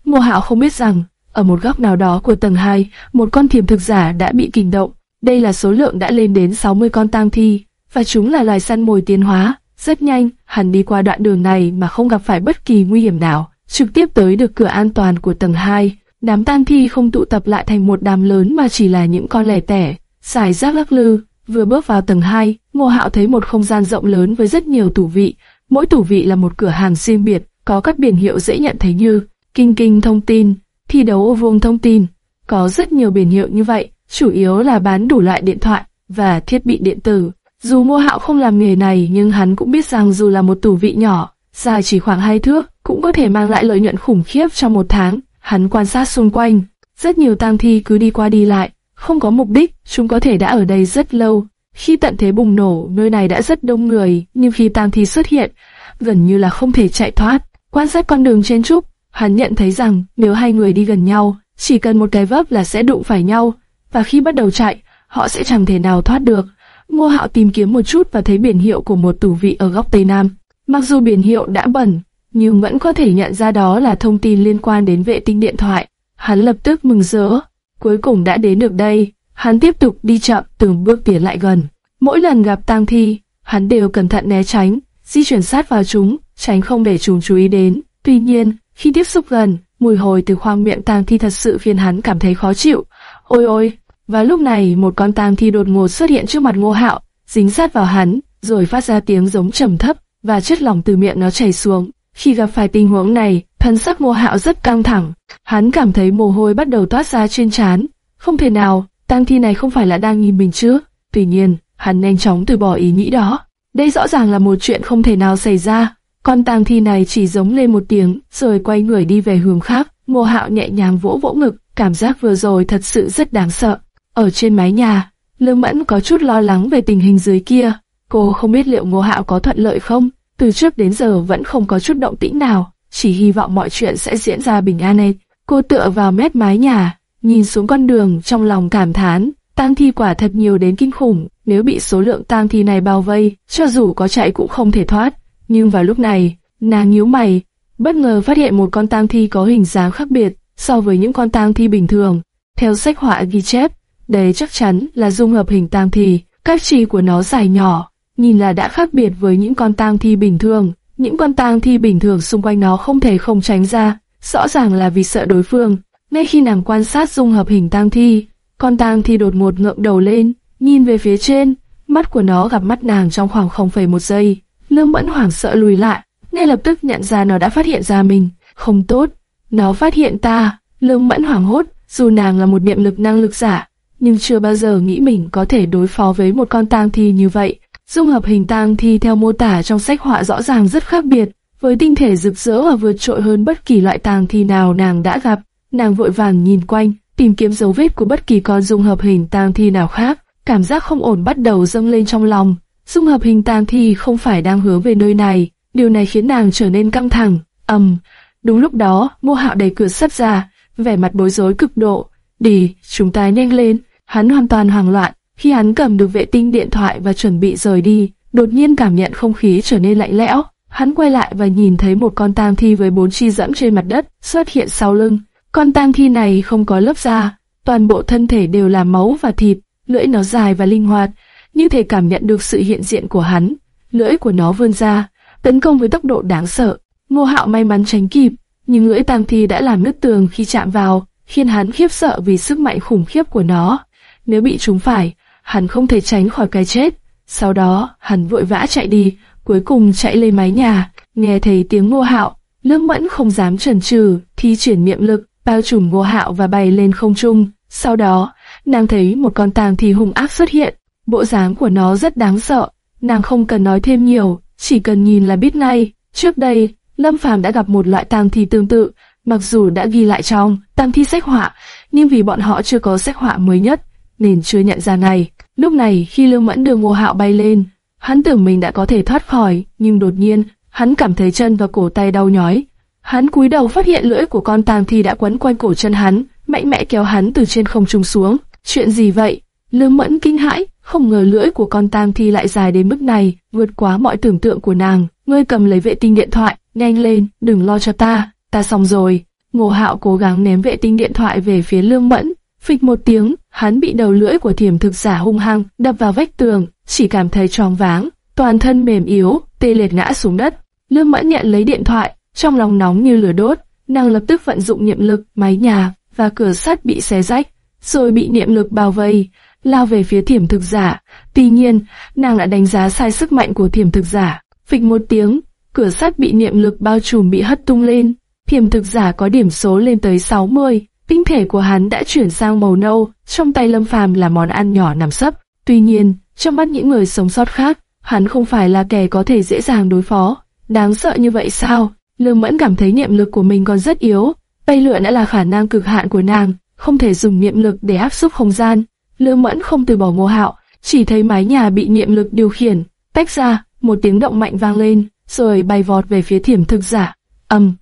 Ngô Hạo không biết rằng, ở một góc nào đó của tầng 2, một con thiềm thực giả đã bị kinh động. Đây là số lượng đã lên đến 60 con tang thi, và chúng là loài săn mồi tiến hóa. Rất nhanh, hắn đi qua đoạn đường này mà không gặp phải bất kỳ nguy hiểm nào, trực tiếp tới được cửa an toàn của tầng 2. Đám tang thi không tụ tập lại thành một đám lớn mà chỉ là những con lẻ tẻ, xài rác lắc lư. Vừa bước vào tầng 2, Ngô Hạo thấy một không gian rộng lớn với rất nhiều tủ vị. Mỗi tủ vị là một cửa hàng riêng biệt, có các biển hiệu dễ nhận thấy như Kinh Kinh thông tin, thi đấu ô vuông thông tin. Có rất nhiều biển hiệu như vậy, chủ yếu là bán đủ loại điện thoại và thiết bị điện tử. Dù Ngô Hạo không làm nghề này nhưng hắn cũng biết rằng dù là một tủ vị nhỏ, dài chỉ khoảng hai thước, cũng có thể mang lại lợi nhuận khủng khiếp trong một tháng. Hắn quan sát xung quanh, rất nhiều tang thi cứ đi qua đi lại, không có mục đích, chúng có thể đã ở đây rất lâu. Khi tận thế bùng nổ, nơi này đã rất đông người, nhưng khi tang thi xuất hiện, gần như là không thể chạy thoát. Quan sát con đường trên trúc, hắn nhận thấy rằng nếu hai người đi gần nhau, chỉ cần một cái vấp là sẽ đụng phải nhau, và khi bắt đầu chạy, họ sẽ chẳng thể nào thoát được. Ngô Hạo tìm kiếm một chút và thấy biển hiệu của một tủ vị ở góc tây nam. Mặc dù biển hiệu đã bẩn, nhưng vẫn có thể nhận ra đó là thông tin liên quan đến vệ tinh điện thoại. Hắn lập tức mừng rỡ, cuối cùng đã đến được đây. Hắn tiếp tục đi chậm từng bước tiến lại gần. Mỗi lần gặp tang thi, hắn đều cẩn thận né tránh, di chuyển sát vào chúng, tránh không để chúng chú ý đến. Tuy nhiên, khi tiếp xúc gần, mùi hồi từ khoang miệng tang thi thật sự khiến hắn cảm thấy khó chịu. Ôi ôi! Và lúc này một con tang thi đột ngột xuất hiện trước mặt Ngô Hạo, dính sát vào hắn, rồi phát ra tiếng giống trầm thấp và chất lỏng từ miệng nó chảy xuống. Khi gặp phải tình huống này, thân sắc Ngô Hạo rất căng thẳng. Hắn cảm thấy mồ hôi bắt đầu toát ra trên trán. Không thể nào, tang thi này không phải là đang nhìn mình chứ? Tuy nhiên, hắn nhanh chóng từ bỏ ý nghĩ đó. Đây rõ ràng là một chuyện không thể nào xảy ra. Con tang thi này chỉ giống lên một tiếng, rồi quay người đi về hướng khác. Ngô Hạo nhẹ nhàng vỗ vỗ ngực, cảm giác vừa rồi thật sự rất đáng sợ. Ở trên mái nhà, Lương Mẫn có chút lo lắng về tình hình dưới kia. Cô không biết liệu Ngô Hạo có thuận lợi không, từ trước đến giờ vẫn không có chút động tĩnh nào, chỉ hy vọng mọi chuyện sẽ diễn ra bình an ấy. Cô tựa vào mép mái nhà, nhìn xuống con đường trong lòng cảm thán, tang thi quả thật nhiều đến kinh khủng, nếu bị số lượng tang thi này bao vây, cho dù có chạy cũng không thể thoát. Nhưng vào lúc này, nàng nhíu mày, bất ngờ phát hiện một con tang thi có hình dáng khác biệt so với những con tang thi bình thường. Theo sách họa ghi chép, đây chắc chắn là dung hợp hình tang thi, các chi của nó dài nhỏ, nhìn là đã khác biệt với những con tang thi bình thường. Những con tang thi bình thường xung quanh nó không thể không tránh ra, rõ ràng là vì sợ đối phương. Ngay khi nàng quan sát dung hợp hình tang thi, con tang thi đột ngột ngượng đầu lên, nhìn về phía trên, Mắt của nó gặp mắt nàng trong khoảng không phẩy một giây. Lương Mẫn hoảng sợ lùi lại, ngay lập tức nhận ra nó đã phát hiện ra mình. Không tốt, nó phát hiện ta. Lương Mẫn hoảng hốt, dù nàng là một niệm lực năng lực giả, nhưng chưa bao giờ nghĩ mình có thể đối phó với một con tang thi như vậy. Dung hợp hình tang thi theo mô tả trong sách họa rõ ràng rất khác biệt, với tinh thể rực rỡ và vượt trội hơn bất kỳ loại tang thi nào nàng đã gặp. Nàng vội vàng nhìn quanh, tìm kiếm dấu vết của bất kỳ con dung hợp hình tang thi nào khác. Cảm giác không ổn bắt đầu dâng lên trong lòng. Dung hợp hình tang thi không phải đang hướng về nơi này, điều này khiến nàng trở nên căng thẳng. ầm, um, đúng lúc đó, mô Hạo đẩy cửa sắt ra, vẻ mặt bối rối cực độ. Đi, chúng ta nhanh lên. Hắn hoàn toàn hoảng loạn, khi hắn cầm được vệ tinh điện thoại và chuẩn bị rời đi, đột nhiên cảm nhận không khí trở nên lạnh lẽo. Hắn quay lại và nhìn thấy một con tang thi với bốn chi dẫm trên mặt đất xuất hiện sau lưng. Con tang thi này không có lớp da, toàn bộ thân thể đều là máu và thịt, lưỡi nó dài và linh hoạt, như thể cảm nhận được sự hiện diện của hắn. Lưỡi của nó vươn ra, tấn công với tốc độ đáng sợ. Ngô Hạo may mắn tránh kịp, nhưng lưỡi tang thi đã làm nứt tường khi chạm vào, khiến hắn khiếp sợ vì sức mạnh khủng khiếp của nó. Nếu bị trúng phải, hắn không thể tránh khỏi cái chết. Sau đó, hắn vội vã chạy đi, cuối cùng chạy lên mái nhà, nghe thấy tiếng Ngô Hạo, Lương Mẫn không dám chần chừ, thi triển niệm lực, bao trùm Ngô Hạo và bay lên không trung. Sau đó, nàng thấy một con tang thi hung ác xuất hiện, bộ dáng của nó rất đáng sợ. Nàng không cần nói thêm nhiều, chỉ cần nhìn là biết ngay. Trước đây, Lâm Phàm đã gặp một loại tang thi tương tự, mặc dù đã ghi lại trong tang thi sách họa, nhưng vì bọn họ chưa có sách họa mới nhất, nên chưa nhận ra này. Lúc này, khi Lương Mẫn đưa Ngô Hạo bay lên, hắn tưởng mình đã có thể thoát khỏi, nhưng đột nhiên, hắn cảm thấy chân và cổ tay đau nhói. Hắn cúi đầu phát hiện lưỡi của con tàng thi đã quấn quanh cổ chân hắn, mạnh mẽ kéo hắn từ trên không trung xuống. Chuyện gì vậy? Lương Mẫn kinh hãi, không ngờ lưỡi của con tang thi lại dài đến mức này, vượt quá mọi tưởng tượng của nàng. Ngươi cầm lấy vệ tinh điện thoại, nhanh lên, đừng lo cho ta, ta xong rồi. Ngô Hạo cố gắng ném vệ tinh điện thoại về phía Lương Mẫn, phịch một tiếng, hắn bị đầu lưỡi của thiểm thực giả hung hăng đập vào vách tường, chỉ cảm thấy choáng váng, toàn thân mềm yếu, tê liệt ngã xuống đất. Lương Mẫn nhận lấy điện thoại, trong lòng nóng như lửa đốt, nàng lập tức vận dụng niệm lực, mái nhà và cửa sắt bị xé rách, rồi bị niệm lực bao vây, lao về phía thiểm thực giả. Tuy nhiên, nàng đã đánh giá sai sức mạnh của thiểm thực giả. Phịch một tiếng, cửa sắt bị niệm lực bao trùm bị hất tung lên. Thiểm thực giả có điểm số lên tới 60, tinh thể của hắn đã chuyển sang màu nâu, trong tay Lâm Phàm là món ăn nhỏ nằm sấp. Tuy nhiên, trong mắt những người sống sót khác, hắn không phải là kẻ có thể dễ dàng đối phó. Đáng sợ như vậy sao? Lương Mẫn cảm thấy niệm lực của mình còn rất yếu. Bay lượn đã là khả năng cực hạn của nàng, không thể dùng niệm lực để áp xúc không gian. Lương Mẫn không từ bỏ Ngô Hạo, chỉ thấy mái nhà bị niệm lực điều khiển, tách ra, một tiếng động mạnh vang lên, rồi bay vọt về phía thiểm thực giả. Âm, um,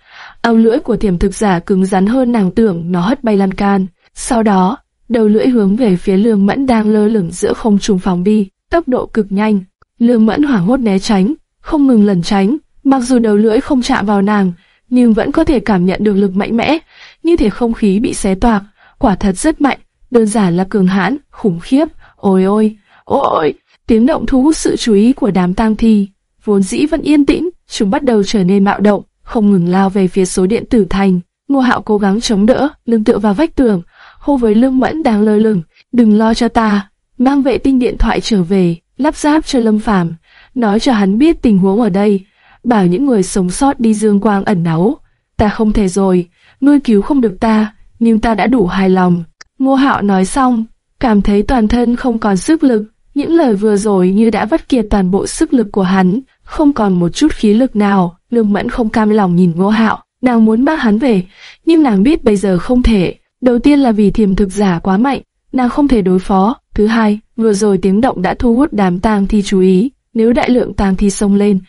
Âu lưỡi của thiểm thực giả cứng rắn hơn nàng tưởng nó hất bay lan can. Sau đó, đầu lưỡi hướng về phía Lương Mẫn đang lơ lửng giữa không trung phòng bi, tốc độ cực nhanh. Lương Mẫn hoảng hốt né tránh, không ngừng lẩn tránh, mặc dù đầu lưỡi không chạm vào nàng, nhưng vẫn có thể cảm nhận được lực mạnh mẽ, như thể không khí bị xé toạc, quả thật rất mạnh, đơn giản là cường hãn, khủng khiếp. Ôi ôi, ôi, tiếng động thu hút sự chú ý của đám tang thi, vốn dĩ vẫn yên tĩnh, chúng bắt đầu trở nên mạo động, không ngừng lao về phía số điện tử thành. Ngô Hạo cố gắng chống đỡ, lưng tựa vào vách tường, hô với Lương Mẫn đang lơ lửng, đừng lo cho ta, mang vệ tinh điện thoại trở về, lắp ráp cho Lâm Phàm, nói cho hắn biết tình huống ở đây, bảo những người sống sót đi dương quang ẩn náu. Ta không thể rồi, ngươi cứu không được ta, nhưng ta đã đủ hài lòng. Ngô Hạo nói xong, cảm thấy toàn thân không còn sức lực, những lời vừa rồi như đã vất kiệt toàn bộ sức lực của hắn, không còn một chút khí lực nào. Lương Mẫn không cam lòng nhìn Ngô Hạo, nàng muốn mang hắn về, nhưng nàng biết bây giờ không thể. Đầu tiên là vì thiềm thực giả quá mạnh, nàng không thể đối phó. Thứ hai, vừa rồi tiếng động đã thu hút đám tang thi chú ý, nếu đại lượng tang thi xông lên,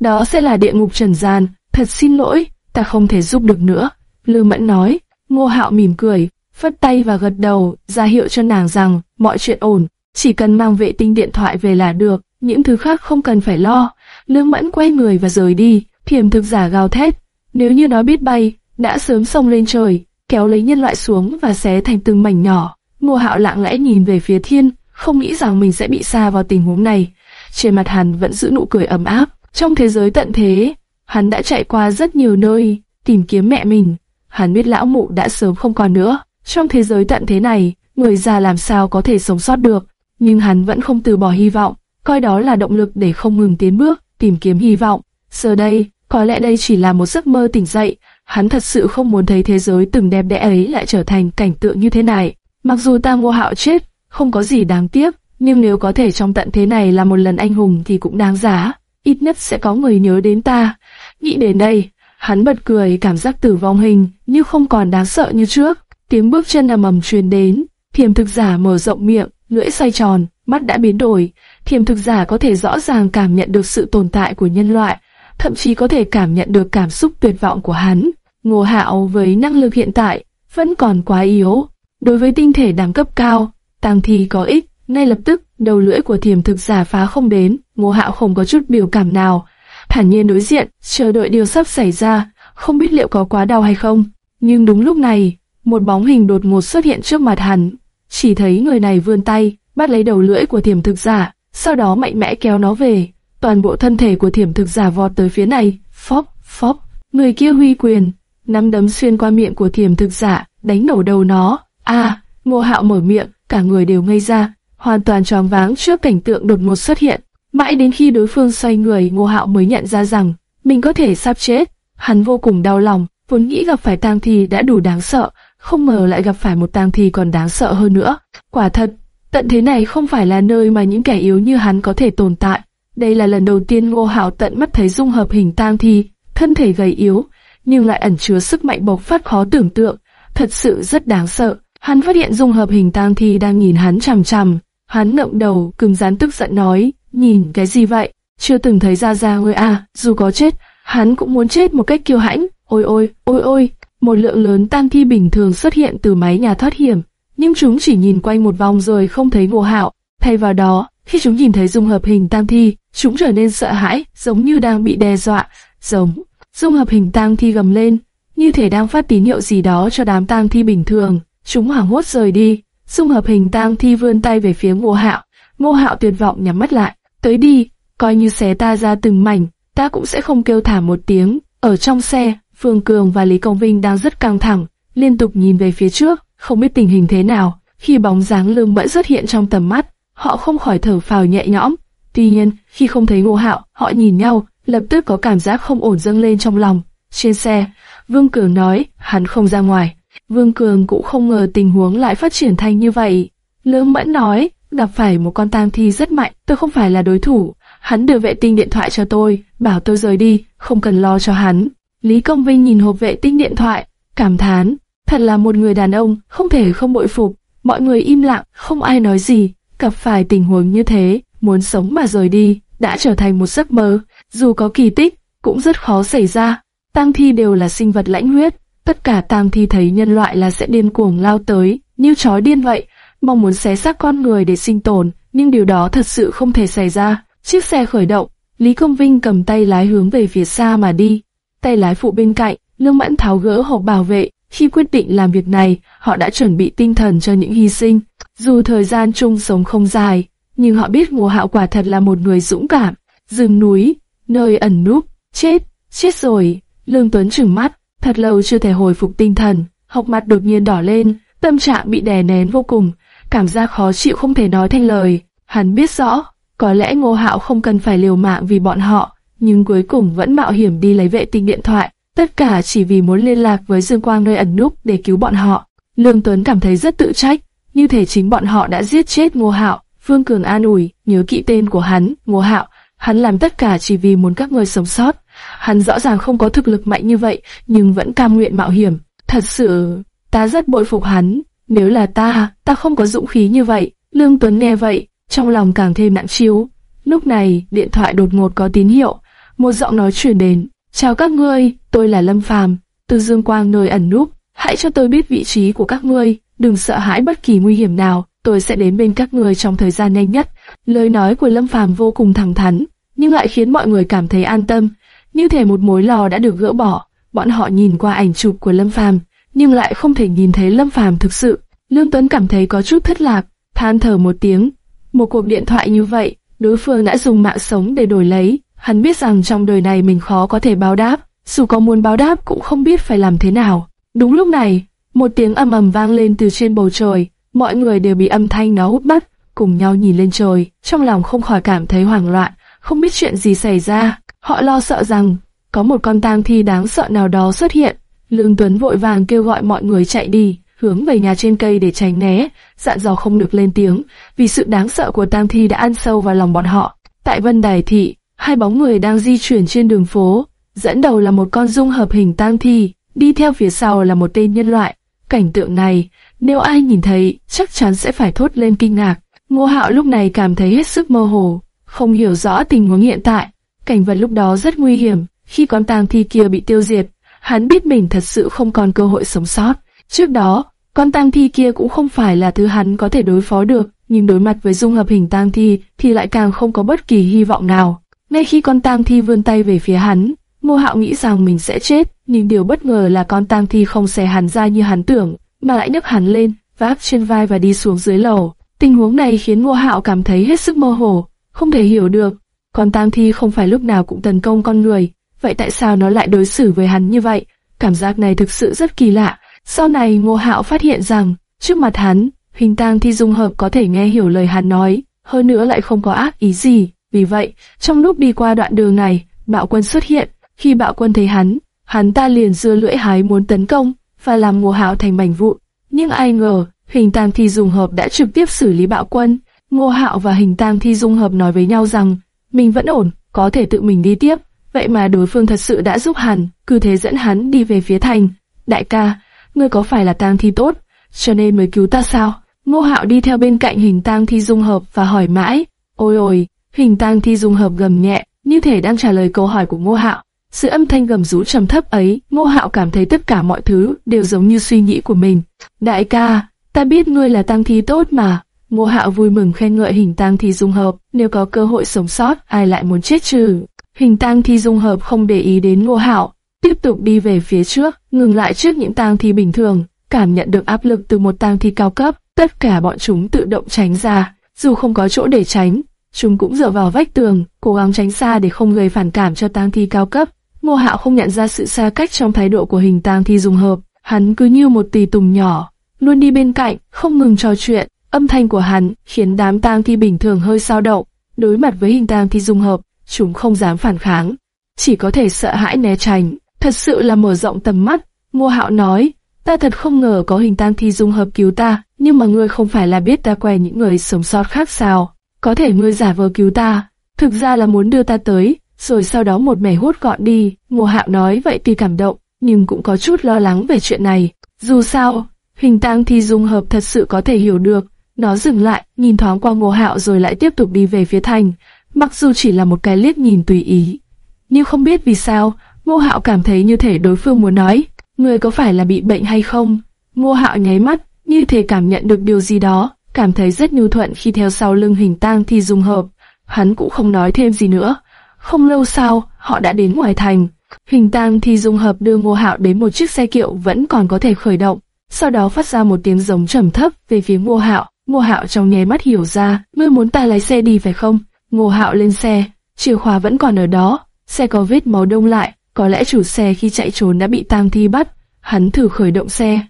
đó sẽ là địa ngục trần gian. Thật xin lỗi, ta không thể giúp được nữa. Lương Mẫn nói, Ngô Hạo mỉm cười, phất tay và gật đầu, ra hiệu cho nàng rằng mọi chuyện ổn, chỉ cần mang vệ tinh điện thoại về là được, những thứ khác không cần phải lo. Lương Mẫn quay người và rời đi, thiềm thực giả gào thét, nếu như nó biết bay, đã sớm xông lên trời, kéo lấy nhân loại xuống và xé thành từng mảnh nhỏ. Ngô Hạo lặng lẽ nhìn về phía thiên, không nghĩ rằng mình sẽ bị xa vào tình huống này. Trên mặt hắn vẫn giữ nụ cười ấm áp. Trong thế giới tận thế, hắn đã chạy qua rất nhiều nơi, tìm kiếm mẹ mình. Hắn biết lão mụ đã sớm không còn nữa. Trong thế giới tận thế này, người già làm sao có thể sống sót được. Nhưng hắn vẫn không từ bỏ hy vọng. coi đó là động lực để không ngừng tiến bước, tìm kiếm hy vọng. Giờ đây, có lẽ đây chỉ là một giấc mơ tỉnh dậy, hắn thật sự không muốn thấy thế giới từng đẹp đẽ ấy lại trở thành cảnh tượng như thế này. Mặc dù Tam Ngô Hạo chết, không có gì đáng tiếc, nhưng nếu có thể trong tận thế này là một lần anh hùng thì cũng đáng giá, ít nhất sẽ có người nhớ đến ta. Nghĩ đến đây, hắn bật cười cảm giác tử vong hình như không còn đáng sợ như trước. Tiếng bước chân ầm ầm truyền đến, thiềm thực giả mở rộng miệng, lưỡi xoay tròn, mắt đã biến đổi. Thiềm thực giả có thể rõ ràng cảm nhận được sự tồn tại của nhân loại, thậm chí có thể cảm nhận được cảm xúc tuyệt vọng của hắn. Ngô Hạo với năng lực hiện tại vẫn còn quá yếu. Đối với tinh thể đẳng cấp cao, tăng thi có ích. Ngay lập tức, đầu lưỡi của thiềm thực giả phá không đến, Ngô Hạo không có chút biểu cảm nào, thản nhiên đối diện, chờ đợi điều sắp xảy ra, không biết liệu có quá đau hay không. Nhưng đúng lúc này, một bóng hình đột ngột xuất hiện trước mặt hắn, chỉ thấy người này vươn tay, bắt lấy đầu lưỡi của thiểm thực giả, sau đó mạnh mẽ kéo nó về. Toàn bộ thân thể của thiểm thực giả vọt tới phía này, phóp, phóp, người kia huy quyền, nắm đấm xuyên qua miệng của thiểm thực giả, đánh nổ đầu nó. A, à, Ngô Hạo mở miệng, cả người đều ngây ra, hoàn toàn tròn váng trước cảnh tượng đột ngột xuất hiện. Mãi đến khi đối phương xoay người, Ngô Hạo mới nhận ra rằng mình có thể sắp chết. Hắn vô cùng đau lòng, vốn nghĩ gặp phải tang thi đã đủ đáng sợ, không ngờ lại gặp phải một tang thi còn đáng sợ hơn nữa. Quả thật, tận thế này không phải là nơi mà những kẻ yếu như hắn có thể tồn tại. Đây là lần đầu tiên Ngô Hạo tận mắt thấy dung hợp hình tang thi, thân thể gầy yếu, nhưng lại ẩn chứa sức mạnh bộc phát khó tưởng tượng, thật sự rất đáng sợ. Hắn phát hiện dung hợp hình tang thi đang nhìn hắn chằm chằm, hắn ngậm đầu, cứng rắn tức giận nói, nhìn cái gì vậy? Chưa từng thấy ra ra ngươi à, dù có chết, hắn cũng muốn chết một cách kiêu hãnh. Ôi ôi, ôi ôi, một lượng lớn tang thi bình thường xuất hiện từ máy nhà thoát hiểm, nhưng chúng chỉ nhìn quanh một vòng rồi không thấy Ngô Hạo. Thay vào đó, khi chúng nhìn thấy dung hợp hình tang thi, chúng trở nên sợ hãi, giống như đang bị đe dọa. Giống, dung hợp hình tang thi gầm lên, như thể đang phát tín hiệu gì đó cho đám tang thi bình thường. Chúng hoảng hốt rời đi. Dung hợp hình tang thi vươn tay về phía Ngô Hạo. Ngô Hạo tuyệt vọng nhắm mắt lại. Tới đi, coi như xé ta ra từng mảnh, ta cũng sẽ không kêu thả một tiếng. Ở trong xe, Phương Cường và Lý Công Vinh đang rất căng thẳng, liên tục nhìn về phía trước, không biết tình hình thế nào. Khi bóng dáng lương bẫn xuất hiện trong tầm mắt, họ không khỏi thở phào nhẹ nhõm. Tuy nhiên, khi không thấy Ngô Hạo, họ nhìn nhau, lập tức có cảm giác không ổn dâng lên trong lòng. Trên xe, Vương Cường nói, hắn không ra ngoài. Vương Cường cũng không ngờ tình huống lại phát triển thành như vậy. Lương Mẫn nói, gặp phải một con tang thi rất mạnh, tôi không phải là đối thủ. Hắn đưa vệ tinh điện thoại cho tôi, bảo tôi rời đi, không cần lo cho hắn. Lý Công Vinh nhìn hộp vệ tinh điện thoại, cảm thán, thật là một người đàn ông, không thể không bội phục. Mọi người im lặng, không ai nói gì, gặp phải tình huống như thế, muốn sống mà rời đi, đã trở thành một giấc mơ. Dù có kỳ tích, cũng rất khó xảy ra. Tang thi đều là sinh vật lãnh huyết, tất cả tang thi thấy nhân loại là sẽ điên cuồng lao tới, như chó điên vậy, mong muốn xé xác con người để sinh tồn, nhưng điều đó thật sự không thể xảy ra. Chiếc xe khởi động, Lý Công Vinh cầm tay lái hướng về phía xa mà đi. Tay lái phụ bên cạnh, Lương Mẫn tháo gỡ hộp bảo vệ. Khi quyết định làm việc này, họ đã chuẩn bị tinh thần cho những hy sinh. Dù thời gian chung sống không dài, nhưng họ biết Ngô Hạo quả thật là một người dũng cảm. Rừng núi, nơi ẩn núp, chết, chết rồi. Lương Tuấn trừng mắt, thật lâu chưa thể hồi phục tinh thần, Học mặt đột nhiên đỏ lên, tâm trạng bị đè nén vô cùng, cảm giác khó chịu không thể nói thành lời. Hắn biết rõ, có lẽ Ngô Hạo không cần phải liều mạng vì bọn họ, nhưng cuối cùng vẫn mạo hiểm đi lấy vệ tinh điện thoại, tất cả chỉ vì muốn liên lạc với Dương Quang nơi ẩn núp để cứu bọn họ. Lương Tuấn cảm thấy rất tự trách, như thể chính bọn họ đã giết chết Ngô Hạo. phương Cường an ủi, nhớ kỹ tên của hắn, Ngô Hạo, hắn làm tất cả chỉ vì muốn các người sống sót. Hắn rõ ràng không có thực lực mạnh như vậy, nhưng vẫn cam nguyện mạo hiểm. Thật sự, ta rất bội phục hắn. Nếu là ta, ta không có dũng khí như vậy. Lương Tuấn nghe vậy, trong lòng càng thêm nặng chiếu. Lúc này, điện thoại đột ngột có tín hiệu, một giọng nói truyền đến. Chào các ngươi, tôi là Lâm Phàm, từ Dương Quang nơi ẩn núp. Hãy cho tôi biết vị trí của các ngươi, đừng sợ hãi bất kỳ nguy hiểm nào, tôi sẽ đến bên các ngươi trong thời gian nhanh nhất. Lời nói của Lâm Phàm vô cùng thẳng thắn, nhưng lại khiến mọi người cảm thấy an tâm, như thể một mối lo đã được gỡ bỏ. Bọn họ nhìn qua ảnh chụp của Lâm Phàm, nhưng lại không thể nhìn thấy Lâm Phàm thực sự. Lương Tuấn cảm thấy có chút thất lạc, than thở một tiếng. Một cuộc điện thoại như vậy, đối phương đã dùng mạng sống để đổi lấy. Hắn biết rằng trong đời này mình khó có thể báo đáp, dù có muốn báo đáp cũng không biết phải làm thế nào. Đúng lúc này, một tiếng ầm ầm vang lên từ trên bầu trời, mọi người đều bị âm thanh nó hút mắt. cùng nhau nhìn lên trời, trong lòng không khỏi cảm thấy hoảng loạn, không biết chuyện gì xảy ra. Họ lo sợ rằng có một con tang thi đáng sợ nào đó xuất hiện. Lương Tuấn vội vàng kêu gọi mọi người chạy đi, hướng về nhà trên cây để tránh né, dặn dò không được lên tiếng, vì sự đáng sợ của tang thi đã ăn sâu vào lòng bọn họ. Tại Vân Đài Thị, hai bóng người đang di chuyển trên đường phố, dẫn đầu là một con dung hợp hình tang thi, đi theo phía sau là một tên nhân loại. Cảnh tượng này, nếu ai nhìn thấy, chắc chắn sẽ phải thốt lên kinh ngạc. Ngô Hạo lúc này cảm thấy hết sức mơ hồ, không hiểu rõ tình huống hiện tại. Cảnh vật lúc đó rất nguy hiểm, khi con tang thi kia bị tiêu diệt, hắn biết mình thật sự không còn cơ hội sống sót. Trước đó, con tang thi kia cũng không phải là thứ hắn có thể đối phó được, nhưng đối mặt với dung hợp hình tang thi thì lại càng không có bất kỳ hy vọng nào. Ngay khi con tang thi vươn tay về phía hắn, Ngô Hạo nghĩ rằng mình sẽ chết, nhưng điều bất ngờ là con tang thi không xé hắn ra như hắn tưởng, mà lại nhấc hắn lên, vác trên vai và đi xuống dưới lầu. Tình huống này khiến Ngô Hạo cảm thấy hết sức mơ hồ, không thể hiểu được. Con tang thi không phải lúc nào cũng tấn công con người, vậy tại sao nó lại đối xử với hắn như vậy? Cảm giác này thực sự rất kỳ lạ. Sau này Ngô Hạo phát hiện rằng, trước mặt hắn, hình tang thi dung hợp có thể nghe hiểu lời hắn nói, hơn nữa lại không có ác ý gì. Vì vậy, trong lúc đi qua đoạn đường này, bạo quân xuất hiện. Khi bạo quân thấy hắn, hắn ta liền dưa lưỡi hái muốn tấn công và làm Ngô Hạo thành mảnh vụn. Nhưng ai ngờ, hình tang thi dung hợp đã trực tiếp xử lý bạo quân. Ngô Hạo và hình tang thi dung hợp nói với nhau rằng mình vẫn ổn, có thể tự mình đi tiếp. Vậy mà đối phương thật sự đã giúp hắn, cứ thế dẫn hắn đi về phía thành. Đại ca, ngươi có phải là tang thi tốt, cho nên mới cứu ta sao? Ngô Hạo đi theo bên cạnh hình tang thi dung hợp và hỏi mãi. Ôi ôi, hình tang thi dung hợp gầm nhẹ, như thể đang trả lời câu hỏi của Ngô Hạo. Sự âm thanh gầm rú trầm thấp ấy, Ngô Hạo cảm thấy tất cả mọi thứ đều giống như suy nghĩ của mình. Đại ca, ta biết ngươi là tang thi tốt mà. Ngô Hạo vui mừng khen ngợi hình tang thi dung hợp, nếu có cơ hội sống sót, ai lại muốn chết chứ? Hình tang thi dung hợp không để ý đến Ngô Hạo, tiếp tục đi về phía trước, ngừng lại trước những tang thi bình thường, cảm nhận được áp lực từ một tang thi cao cấp, tất cả bọn chúng tự động tránh ra, dù không có chỗ để tránh, chúng cũng dựa vào vách tường, cố gắng tránh xa để không gây phản cảm cho tang thi cao cấp. Ngô Hạo không nhận ra sự xa cách trong thái độ của hình tang thi dung hợp, hắn cứ như một tỳ tùng nhỏ, luôn đi bên cạnh, không ngừng trò chuyện. Âm thanh của hắn khiến đám tang thi bình thường hơi sao động. Đối mặt với hình tang thi dung hợp, chúng không dám phản kháng, chỉ có thể sợ hãi né tránh. Thật sự là mở rộng tầm mắt. Ngô Hạo nói, ta thật không ngờ có hình tang thi dung hợp cứu ta, nhưng mà ngươi không phải là biết ta quen những người sống sót khác sao? Có thể ngươi giả vờ cứu ta, thực ra là muốn đưa ta tới, rồi sau đó một mẻ hút gọn đi. Ngô Hạo nói vậy tuy cảm động, nhưng cũng có chút lo lắng về chuyện này. Dù sao, hình tang thi dung hợp thật sự có thể hiểu được. Nó dừng lại, nhìn thoáng qua Ngô Hạo rồi lại tiếp tục đi về phía thành, mặc dù chỉ là một cái liếc nhìn tùy ý. Nhưng không biết vì sao, Ngô Hạo cảm thấy như thể đối phương muốn nói, người có phải là bị bệnh hay không? Ngô Hạo nháy mắt, như thể cảm nhận được điều gì đó, cảm thấy rất nhu thuận khi theo sau lưng hình tang thi dung hợp. Hắn cũng không nói thêm gì nữa. Không lâu sau, họ đã đến ngoài thành. Hình tang thi dung hợp đưa Ngô Hạo đến một chiếc xe kiệu vẫn còn có thể khởi động. Sau đó phát ra một tiếng giống trầm thấp về phía Ngô Hạo. Ngô Hạo trong nháy mắt hiểu ra, ngươi muốn ta lái xe đi phải không? Ngô Hạo lên xe, chìa khóa vẫn còn ở đó, xe có vết máu đông lại, có lẽ chủ xe khi chạy trốn đã bị tang thi bắt. Hắn thử khởi động xe,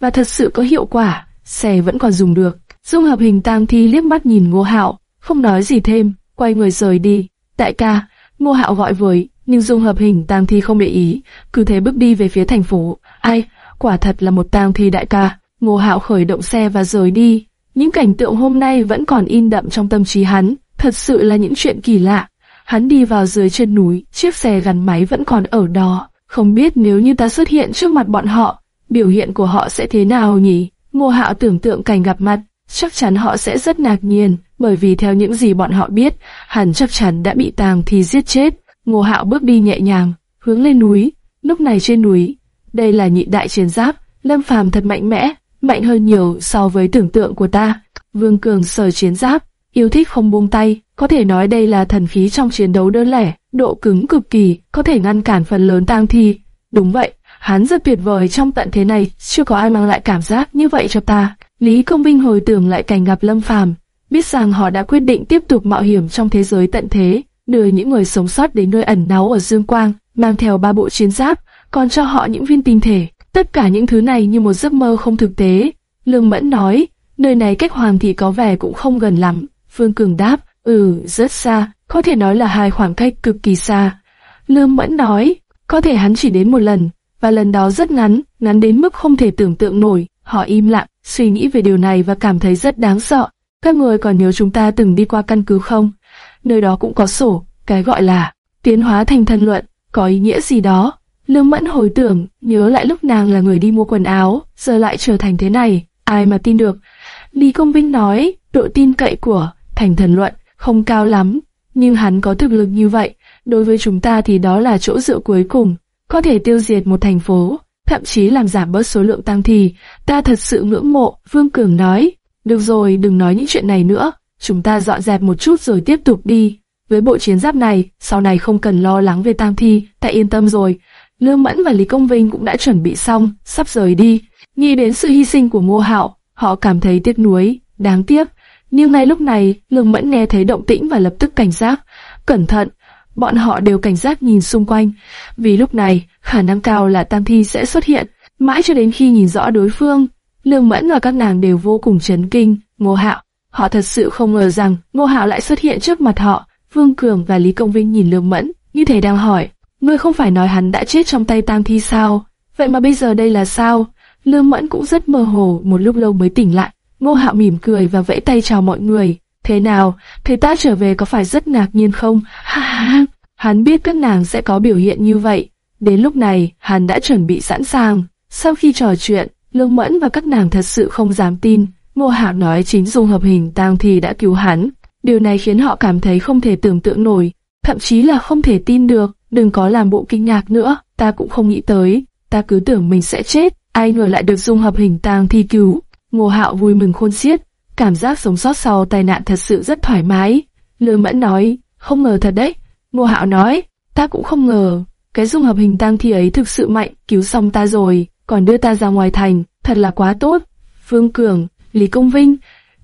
và thật sự có hiệu quả, xe vẫn còn dùng được. Dung hợp hình tang thi liếc mắt nhìn Ngô Hạo, không nói gì thêm, quay người rời đi. Đại ca, Ngô Hạo gọi với, nhưng dung hợp hình tang thi không để ý, cứ thế bước đi về phía thành phố. Ai, quả thật là một tang thi đại ca. Ngô Hạo khởi động xe và rời đi. Những cảnh tượng hôm nay vẫn còn in đậm trong tâm trí hắn, thật sự là những chuyện kỳ lạ. Hắn đi vào dưới chân núi, chiếc xe gắn máy vẫn còn ở đó. Không biết nếu như ta xuất hiện trước mặt bọn họ, biểu hiện của họ sẽ thế nào nhỉ? Ngô Hạo tưởng tượng cảnh gặp mặt, chắc chắn họ sẽ rất ngạc nhiên, bởi vì theo những gì bọn họ biết, hắn chắc chắn đã bị tàng thì giết chết. Ngô Hạo bước đi nhẹ nhàng, hướng lên núi. Lúc này trên núi, đây là nhị đại chiến giáp, Lâm Phàm thật mạnh mẽ, mạnh hơn nhiều so với tưởng tượng của ta. Vương Cường sở chiến giáp, yêu thích không buông tay, có thể nói đây là thần khí trong chiến đấu đơn lẻ, độ cứng cực kỳ, có thể ngăn cản phần lớn tang thi. Đúng vậy, hắn rất tuyệt vời trong tận thế này, chưa có ai mang lại cảm giác như vậy cho ta. Lý Công Vinh hồi tưởng lại cảnh gặp Lâm Phàm, biết rằng họ đã quyết định tiếp tục mạo hiểm trong thế giới tận thế, đưa những người sống sót đến nơi ẩn náu ở Dương Quang, mang theo ba bộ chiến giáp, còn cho họ những viên tinh thể. Tất cả những thứ này như một giấc mơ không thực tế. Lương Mẫn nói, Nơi này cách Hoàng thị có vẻ cũng không gần lắm. Phương Cường đáp, ừ, rất xa, có thể nói là hai khoảng cách cực kỳ xa. Lương Mẫn nói, có thể hắn chỉ đến một lần, và lần đó rất ngắn, ngắn đến mức không thể tưởng tượng nổi. Họ im lặng, suy nghĩ về điều này và cảm thấy rất đáng sợ. Các người còn nhớ chúng ta từng đi qua căn cứ không? Nơi đó cũng có sổ, cái gọi là tiến hóa thành thần luận, có ý nghĩa gì đó. Lương Mẫn hồi tưởng, nhớ lại lúc nàng là người đi mua quần áo, giờ lại trở thành thế này, ai mà tin được. Lý Công Vinh nói, độ tin cậy của thành thần luận không cao lắm, nhưng hắn có thực lực như vậy, đối với chúng ta thì đó là chỗ dựa cuối cùng, có thể tiêu diệt một thành phố, thậm chí làm giảm bớt số lượng tăng thì, ta thật sự ngưỡng mộ, Vương Cường nói. Được rồi, đừng nói những chuyện này nữa, chúng ta dọn dẹp một chút rồi tiếp tục đi. Với bộ chiến giáp này, sau này không cần lo lắng về tang thi, ta yên tâm rồi. Lương Mẫn và Lý Công Vinh cũng đã chuẩn bị xong, sắp rời đi. Nghĩ đến sự hy sinh của Ngô Hạo, họ cảm thấy tiếc nuối, đáng tiếc. Nhưng ngay lúc này, Lương Mẫn nghe thấy động tĩnh và lập tức cảnh giác. Cẩn thận, bọn họ đều cảnh giác nhìn xung quanh, vì lúc này khả năng cao là Tam Thi sẽ xuất hiện. Mãi cho đến khi nhìn rõ đối phương, Lương Mẫn và các nàng đều vô cùng chấn kinh. Ngô Hạo, họ thật sự không ngờ rằng Ngô Hạo lại xuất hiện trước mặt họ. Vương Cường và Lý Công Vinh nhìn Lương Mẫn, như thể đang hỏi, ngươi không phải nói hắn đã chết trong tay Tam Thi sao? Vậy mà bây giờ đây là sao? Lương Mẫn cũng rất mơ hồ, một lúc lâu mới tỉnh lại. Ngô Hạo mỉm cười và vẫy tay chào mọi người. Thế nào, thầy ta trở về có phải rất ngạc nhiên không? Hắn biết các nàng sẽ có biểu hiện như vậy. Đến lúc này, hắn đã chuẩn bị sẵn sàng. Sau khi trò chuyện, Lương Mẫn và các nàng thật sự không dám tin. Ngô Hạo nói chính dùng hợp hình tang thì đã cứu hắn. Điều này khiến họ cảm thấy không thể tưởng tượng nổi, thậm chí là không thể tin được. Đừng có làm bộ kinh ngạc nữa, ta cũng không nghĩ tới. Ta cứ tưởng mình sẽ chết, ai ngờ lại được dung hợp hình tang thi cứu. Ngô Hạo vui mừng khôn xiết, cảm giác sống sót sau tai nạn thật sự rất thoải mái. Lương Mẫn nói, không ngờ thật đấy. Ngô Hạo nói, ta cũng không ngờ, cái dung hợp hình tang thi ấy thực sự mạnh, cứu xong ta rồi, còn đưa ta ra ngoài thành, thật là quá tốt. Phương Cường, Lý Công Vinh,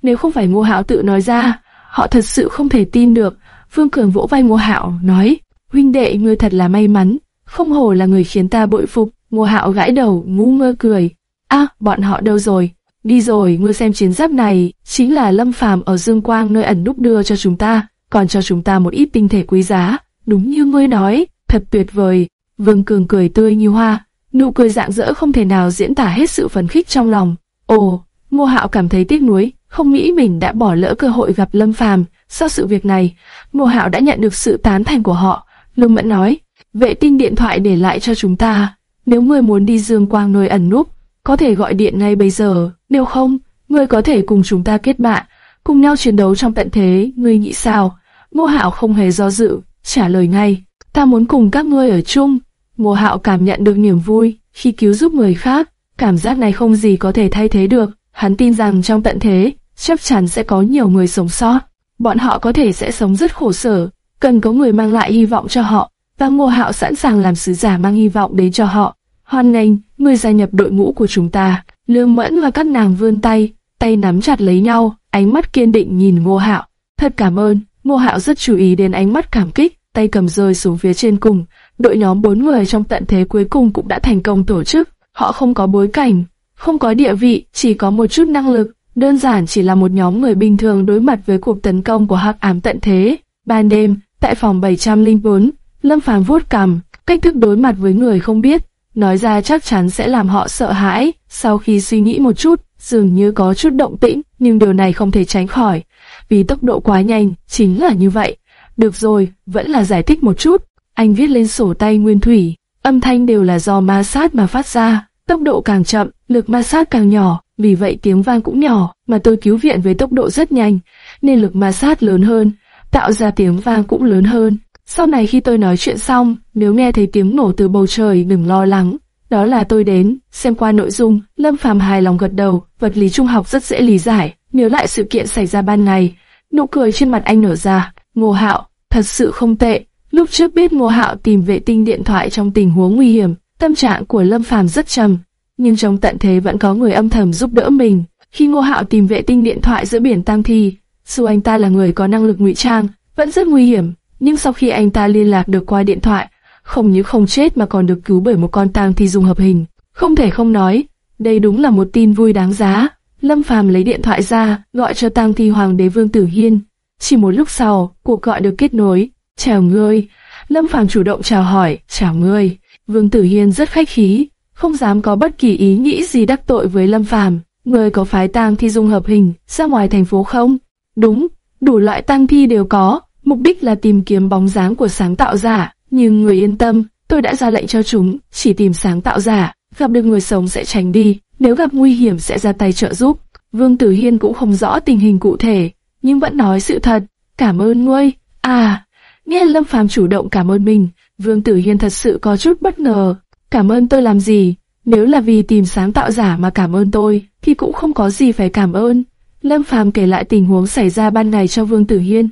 nếu không phải Ngô Hạo tự nói ra, họ thật sự không thể tin được. Phương Cường vỗ vai Ngô Hạo, nói, huynh đệ ngươi thật là may mắn, không hổ là người khiến ta bội phục. Ngô Hạo gãi đầu, ngu ngơ cười. a, bọn họ đâu rồi? Đi rồi, ngươi xem chiến giáp này, chính là Lâm Phàm ở Dương Quang nơi ẩn núp đưa cho chúng ta, còn cho chúng ta một ít tinh thể quý giá. Đúng như ngươi nói, thật tuyệt vời. Vương Cường cười tươi như hoa, nụ cười rạng rỡ không thể nào diễn tả hết sự phấn khích trong lòng. Ồ, Ngô Hạo cảm thấy tiếc nuối, không nghĩ mình đã bỏ lỡ cơ hội gặp Lâm Phàm. Sau sự việc này, Ngô Hạo đã nhận được sự tán thành của họ. Lương Mẫn nói, vệ tinh điện thoại để lại cho chúng ta. Nếu ngươi muốn đi Dương Quang nơi ẩn núp, có thể gọi điện ngay bây giờ. Nếu không, ngươi có thể cùng chúng ta kết bạn, cùng nhau chiến đấu trong tận thế. Ngươi nghĩ sao? Ngô Hạo không hề do dự, trả lời ngay. Ta muốn cùng các ngươi ở chung. Ngô Hạo cảm nhận được niềm vui khi cứu giúp người khác. Cảm giác này không gì có thể thay thế được. Hắn tin rằng trong tận thế, chắc chắn sẽ có nhiều người sống sót. Bọn họ có thể sẽ sống rất khổ sở, cần có người mang lại hy vọng cho họ, và Ngô Hạo sẵn sàng làm sứ giả mang hy vọng đến cho họ. Hoan nghênh, người gia nhập đội ngũ của chúng ta. Lương Mẫn và các nàng vươn tay, tay nắm chặt lấy nhau, ánh mắt kiên định nhìn Ngô Hạo. Thật cảm ơn, Ngô Hạo rất chú ý đến ánh mắt cảm kích, tay cầm rơi xuống phía trên cùng. Đội nhóm bốn người trong tận thế cuối cùng cũng đã thành công tổ chức. Họ không có bối cảnh, không có địa vị, chỉ có một chút năng lực. Đơn giản chỉ là một nhóm người bình thường đối mặt với cuộc tấn công của hắc ám tận thế. Ban đêm, tại phòng 704, Lâm Phàm vuốt cằm, cách thức đối mặt với người không biết, nói ra chắc chắn sẽ làm họ sợ hãi. Sau khi suy nghĩ một chút, dường như có chút động tĩnh, nhưng điều này không thể tránh khỏi, vì tốc độ quá nhanh, chính là như vậy. Được rồi, vẫn là giải thích một chút. Anh viết lên sổ tay nguyên thủy, âm thanh đều là do ma sát mà phát ra, tốc độ càng chậm, lực ma sát càng nhỏ, vì vậy tiếng vang cũng nhỏ, mà tôi cứu viện với tốc độ rất nhanh, nên lực ma sát lớn hơn, tạo ra tiếng vang cũng lớn hơn. Sau này khi tôi nói chuyện xong, nếu nghe thấy tiếng nổ từ bầu trời đừng lo lắng. Đó là tôi đến, xem qua nội dung, Lâm Phàm hài lòng gật đầu, vật lý trung học rất dễ lý giải, nhớ lại sự kiện xảy ra ban ngày. Nụ cười trên mặt anh nở ra, Ngô Hạo, thật sự không tệ. Lúc trước biết Ngô Hạo tìm vệ tinh điện thoại trong tình huống nguy hiểm, tâm trạng của Lâm Phàm rất trầm, nhưng trong tận thế vẫn có người âm thầm giúp đỡ mình. Khi Ngô Hạo tìm vệ tinh điện thoại giữa biển Tam Thi, dù anh ta là người có năng lực ngụy trang, vẫn rất nguy hiểm, nhưng sau khi anh ta liên lạc được qua điện thoại, không những không chết mà còn được cứu bởi một con tang thi dùng hợp hình. Không thể không nói, đây đúng là một tin vui đáng giá. Lâm Phàm lấy điện thoại ra, gọi cho tang thi hoàng đế Vương Tử Hiên. Chỉ một lúc sau, cuộc gọi được kết nối. Chào ngươi. Lâm Phàm chủ động chào hỏi, chào ngươi. Vương Tử Hiên rất khách khí, không dám có bất kỳ ý nghĩ gì đắc tội với Lâm Phàm. Ngươi có phái tang thi dung hợp hình ra ngoài thành phố không? Đúng, đủ loại tang thi đều có, mục đích là tìm kiếm bóng dáng của sáng tạo giả. Nhưng người yên tâm, tôi đã ra lệnh cho chúng, chỉ tìm sáng tạo giả, gặp được người sống sẽ tránh đi, nếu gặp nguy hiểm sẽ ra tay trợ giúp. Vương Tử Hiên cũng không rõ tình hình cụ thể, nhưng vẫn nói sự thật. Cảm ơn ngươi. À, nghe Lâm Phàm chủ động cảm ơn mình, Vương Tử Hiên thật sự có chút bất ngờ. Cảm ơn tôi làm gì? Nếu là vì tìm sáng tạo giả mà cảm ơn tôi, thì cũng không có gì phải cảm ơn. Lâm Phàm kể lại tình huống xảy ra ban ngày cho Vương Tử Hiên.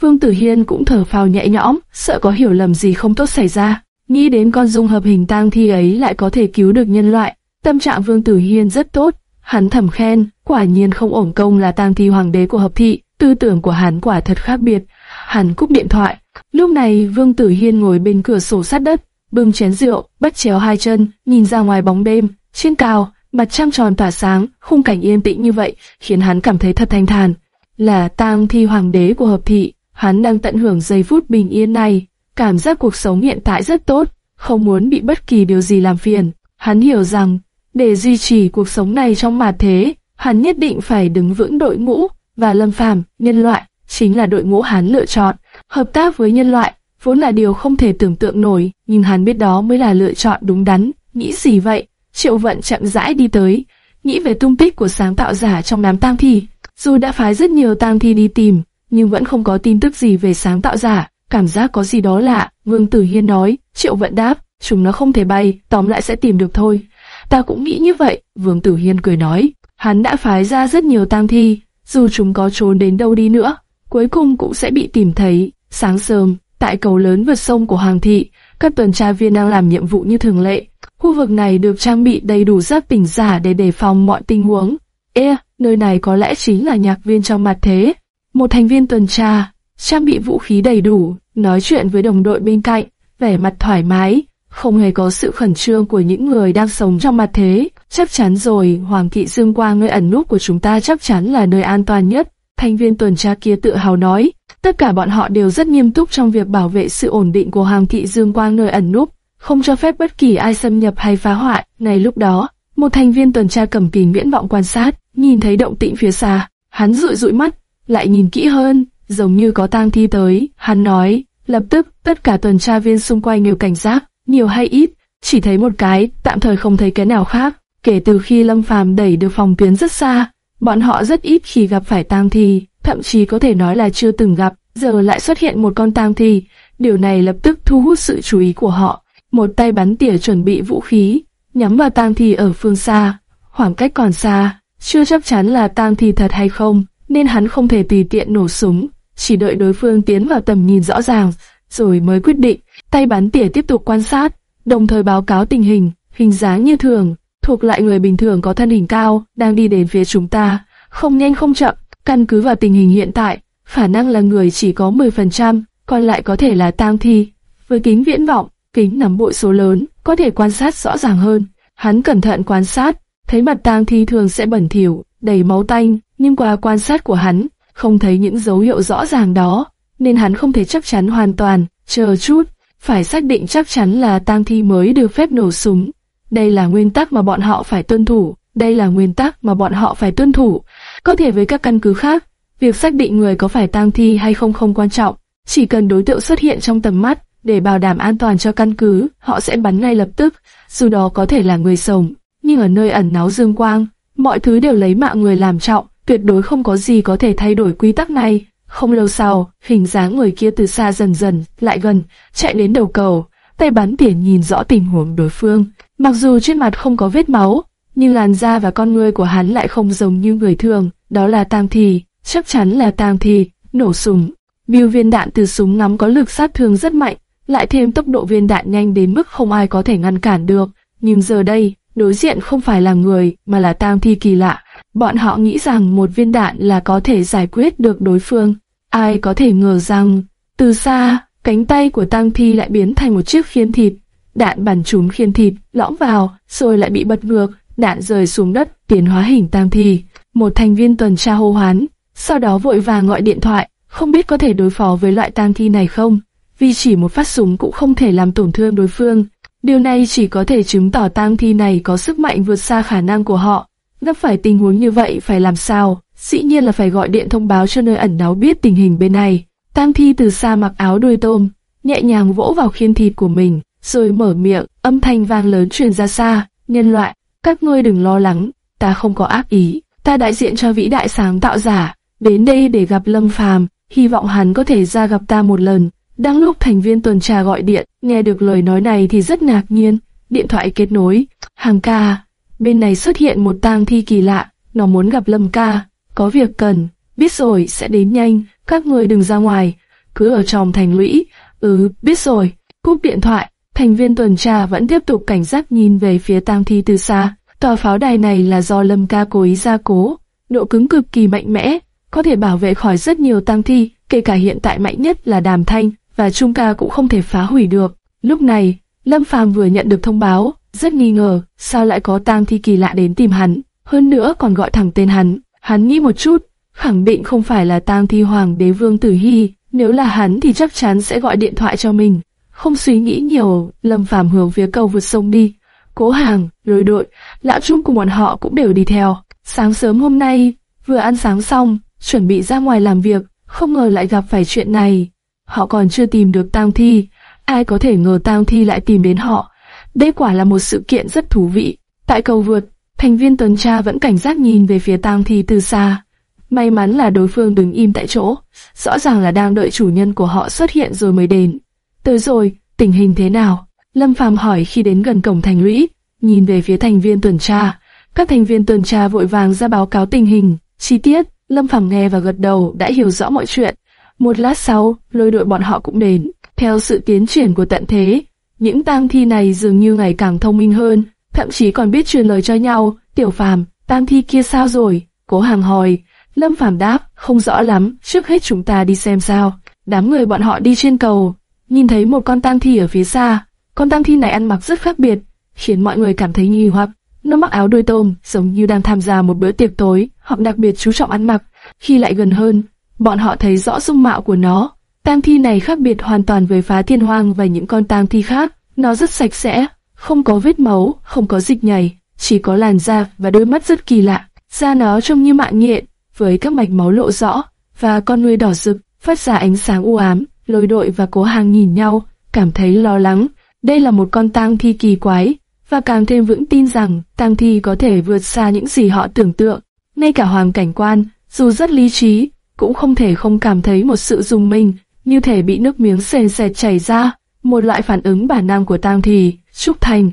Vương Tử Hiên cũng thở phào nhẹ nhõm, sợ có hiểu lầm gì không tốt xảy ra. Nghĩ đến con dung hợp hình tang thi ấy lại có thể cứu được nhân loại, tâm trạng Vương Tử Hiên rất tốt. Hắn thầm khen, quả nhiên không ổn công là tang thi hoàng đế của hợp thị, tư tưởng của hắn quả thật khác biệt. Hắn cúp điện thoại. Lúc này Vương Tử Hiên ngồi bên cửa sổ sát đất, bưng chén rượu, bắt chéo hai chân, nhìn ra ngoài bóng đêm, trên cao, mặt trăng tròn tỏa sáng, khung cảnh yên tĩnh như vậy, khiến hắn cảm thấy thật thanh thản. Là tang thi hoàng đế của hợp thị, hắn đang tận hưởng giây phút bình yên này, cảm giác cuộc sống hiện tại rất tốt, không muốn bị bất kỳ điều gì làm phiền. Hắn hiểu rằng, để duy trì cuộc sống này trong mà thế, hắn nhất định phải đứng vững đội ngũ, và lâm phàm, nhân loại, chính là đội ngũ hắn lựa chọn. Hợp tác với nhân loại, vốn là điều không thể tưởng tượng nổi, nhưng hắn biết đó mới là lựa chọn đúng đắn. Nghĩ gì vậy? Triệu vận chậm rãi đi tới, nghĩ về tung tích của sáng tạo giả trong đám tang thi. Dù đã phái rất nhiều tang thi đi tìm, nhưng vẫn không có tin tức gì về sáng tạo giả. Cảm giác có gì đó lạ, Vương Tử Hiên nói, Triệu vận đáp, chúng nó không thể bay, tóm lại sẽ tìm được thôi. Ta cũng nghĩ như vậy, Vương Tử Hiên cười nói, hắn đã phái ra rất nhiều tang thi, dù chúng có trốn đến đâu đi nữa, cuối cùng cũng sẽ bị tìm thấy. Sáng sớm, tại cầu lớn vượt sông của Hoàng thị, các tuần tra viên đang làm nhiệm vụ như thường lệ. Khu vực này được trang bị đầy đủ giáp tỉnh giả để đề phòng mọi tình huống. Ê, nơi này có lẽ chính là nhạc viên trong mặt thế. Một thành viên tuần tra, trang bị vũ khí đầy đủ, nói chuyện với đồng đội bên cạnh, vẻ mặt thoải mái, không hề có sự khẩn trương của những người đang sống trong mặt thế. Chắc chắn rồi, Hoàng thị Dương Quang nơi ẩn núp của chúng ta chắc chắn là nơi an toàn nhất. Thành viên tuần tra kia tự hào nói, tất cả bọn họ đều rất nghiêm túc trong việc bảo vệ sự ổn định của Hoàng thị Dương Quang nơi ẩn núp, không cho phép bất kỳ ai xâm nhập hay phá hoại. Ngay lúc đó, một thành viên tuần tra cầm kính miễn vọng quan sát, nhìn thấy động tĩnh phía xa, hắn dụi dụi mắt, lại nhìn kỹ hơn, giống như có tang thi tới, hắn nói, lập tức tất cả tuần tra viên xung quanh đều cảnh giác, nhiều hay ít, chỉ thấy một cái, tạm thời không thấy cái nào khác. Kể từ khi Lâm Phàm đẩy được phòng tuyến rất xa, bọn họ rất ít khi gặp phải tang thi, thậm chí có thể nói là chưa từng gặp, giờ lại xuất hiện một con tang thi, điều này lập tức thu hút sự chú ý của họ. Một tay bắn tỉa chuẩn bị vũ khí, nhắm vào tang thi ở phương xa, khoảng cách còn xa, chưa chắc chắn là tang thi thật hay không, nên hắn không thể tùy tiện nổ súng, chỉ đợi đối phương tiến vào tầm nhìn rõ ràng, rồi mới quyết định. Tay bắn tỉa tiếp tục quan sát, đồng thời báo cáo tình hình, hình dáng như thường, thuộc lại người bình thường có thân hình cao, đang đi đến phía chúng ta, không nhanh không chậm, căn cứ vào tình hình hiện tại, khả năng là người chỉ có 10%, còn lại có thể là tang thi. Với kính viễn vọng, kính nắm bội số lớn, có thể quan sát rõ ràng hơn. Hắn cẩn thận quan sát, thấy mặt tang thi thường sẽ bẩn thỉu, đầy máu tanh, nhưng qua quan sát của hắn, không thấy những dấu hiệu rõ ràng đó, nên hắn không thể chắc chắn hoàn toàn, chờ chút, phải xác định chắc chắn là tang thi mới được phép nổ súng. Đây là nguyên tắc mà bọn họ phải tuân thủ, đây là nguyên tắc mà bọn họ phải tuân thủ. Có thể với các căn cứ khác, việc xác định người có phải tang thi hay không không quan trọng, chỉ cần đối tượng xuất hiện trong tầm mắt, để bảo đảm an toàn cho căn cứ, họ sẽ bắn ngay lập tức, dù đó có thể là người sống. Nhưng ở nơi ẩn náu dương quang, mọi thứ đều lấy mạng người làm trọng, tuyệt đối không có gì có thể thay đổi quy tắc này. Không lâu sau, hình dáng người kia từ xa dần dần, lại gần, chạy đến đầu cầu, tay bắn tỉa nhìn rõ tình huống đối phương. Mặc dù trên mặt không có vết máu, nhưng làn da và con người của hắn lại không giống như người thường, đó là tang thi, chắc chắn là tang thi, nổ súng. Biêu viên đạn từ súng ngắm có lực sát thương rất mạnh, lại thêm tốc độ viên đạn nhanh đến mức không ai có thể ngăn cản được. Nhưng giờ đây, đối diện không phải là người, mà là tang thi kỳ lạ. Bọn họ nghĩ rằng một viên đạn là có thể giải quyết được đối phương. Ai có thể ngờ rằng, từ xa, cánh tay của tang thi lại biến thành một chiếc khiên thịt. Đạn bắn trúng khiên thịt, lõm vào, rồi lại bị bật ngược, đạn rơi xuống đất, tiến hóa hình tang thi. một thành viên tuần tra hô hoán, sau đó vội vàng gọi điện thoại, không biết có thể đối phó với loại tang thi này không, vì chỉ một phát súng cũng không thể làm tổn thương đối phương. Điều này chỉ có thể chứng tỏ tang thi này có sức mạnh vượt xa khả năng của họ. Gặp phải tình huống như vậy phải làm sao? Dĩ nhiên là phải gọi điện thông báo cho nơi ẩn náu biết tình hình bên này. Tang thi từ xa mặc áo đuôi tôm, nhẹ nhàng vỗ vào khiên thịt của mình, rồi mở miệng, âm thanh vang lớn truyền ra xa. Nhân loại, các ngươi đừng lo lắng, ta không có ác ý, ta đại diện cho vĩ đại sáng tạo giả, đến đây để gặp Lâm Phàm, hy vọng hắn có thể ra gặp ta một lần. Đang lúc thành viên tuần tra gọi điện, nghe được lời nói này thì rất ngạc nhiên, điện thoại kết nối, hàng ca, bên này xuất hiện một tang thi kỳ lạ, nó muốn gặp Lâm ca, có việc cần, biết rồi sẽ đến nhanh, các người đừng ra ngoài, cứ ở trong thành lũy, ừ, biết rồi, cúp điện thoại, thành viên tuần tra vẫn tiếp tục cảnh giác nhìn về phía tang thi từ xa, tòa pháo đài này là do Lâm ca cố ý gia cố, độ cứng cực kỳ mạnh mẽ, có thể bảo vệ khỏi rất nhiều tang thi, kể cả hiện tại mạnh nhất là đàm thanh, và Trung ca cũng không thể phá hủy được. Lúc này, Lâm Phàm vừa nhận được thông báo, rất nghi ngờ, sao lại có tang thi kỳ lạ đến tìm hắn, hơn nữa còn gọi thẳng tên hắn. Hắn nghĩ một chút, khẳng định không phải là tang thi hoàng đế vương tử hy, nếu là hắn thì chắc chắn sẽ gọi điện thoại cho mình. Không suy nghĩ nhiều, Lâm Phàm hướng phía cầu vượt sông đi. Cố hàng, lôi đội, lão trung cùng bọn họ cũng đều đi theo. Sáng sớm hôm nay, vừa ăn sáng xong, chuẩn bị ra ngoài làm việc, không ngờ lại gặp phải chuyện này. Họ còn chưa tìm được tang thi, ai có thể ngờ tang thi lại tìm đến họ. Đây quả là một sự kiện rất thú vị. Tại cầu vượt, thành viên tuần tra vẫn cảnh giác nhìn về phía tang thi từ xa. May mắn là đối phương đứng im tại chỗ, rõ ràng là đang đợi chủ nhân của họ xuất hiện rồi mới đến. Tới rồi, tình hình thế nào? Lâm Phàm hỏi khi đến gần cổng thành lũy, nhìn về phía thành viên tuần tra. Các thành viên tuần tra vội vàng ra báo cáo tình hình, chi tiết. Lâm Phàm nghe và gật đầu đã hiểu rõ mọi chuyện. Một lát sau, lôi đội bọn họ cũng đến. Theo sự tiến triển của tận thế, những tang thi này dường như ngày càng thông minh hơn, thậm chí còn biết truyền lời cho nhau. Tiểu Phàm, tang thi kia sao rồi? Cố hàng hỏi. Lâm Phàm đáp, không rõ lắm, trước hết chúng ta đi xem sao. Đám người bọn họ đi trên cầu, nhìn thấy một con tang thi ở phía xa. Con tang thi này ăn mặc rất khác biệt, khiến mọi người cảm thấy nghi hoặc. Nó mặc áo đuôi tôm, giống như đang tham gia một bữa tiệc tối, hoặc đặc biệt chú trọng ăn mặc. Khi lại gần hơn, bọn họ thấy rõ dung mạo của nó. Tang thi này khác biệt hoàn toàn với phá thiên hoang và những con tang thi khác. Nó rất sạch sẽ, không có vết máu, không có dịch nhầy, chỉ có làn da và đôi mắt rất kỳ lạ. Da nó trông như mạng nhện, với các mạch máu lộ rõ, và con nuôi đỏ rực, phát ra ánh sáng u ám. Lôi đội và cố hàng nhìn nhau, cảm thấy lo lắng. Đây là một con tang thi kỳ quái, và càng thêm vững tin rằng tang thi có thể vượt xa những gì họ tưởng tượng. Ngay cả hoàng cảnh quan, dù rất lý trí, cũng không thể không cảm thấy một sự dùng mình như thể bị nước miếng sền sệt chảy ra, một loại phản ứng bản năng của tang Thì, Trúc Thành,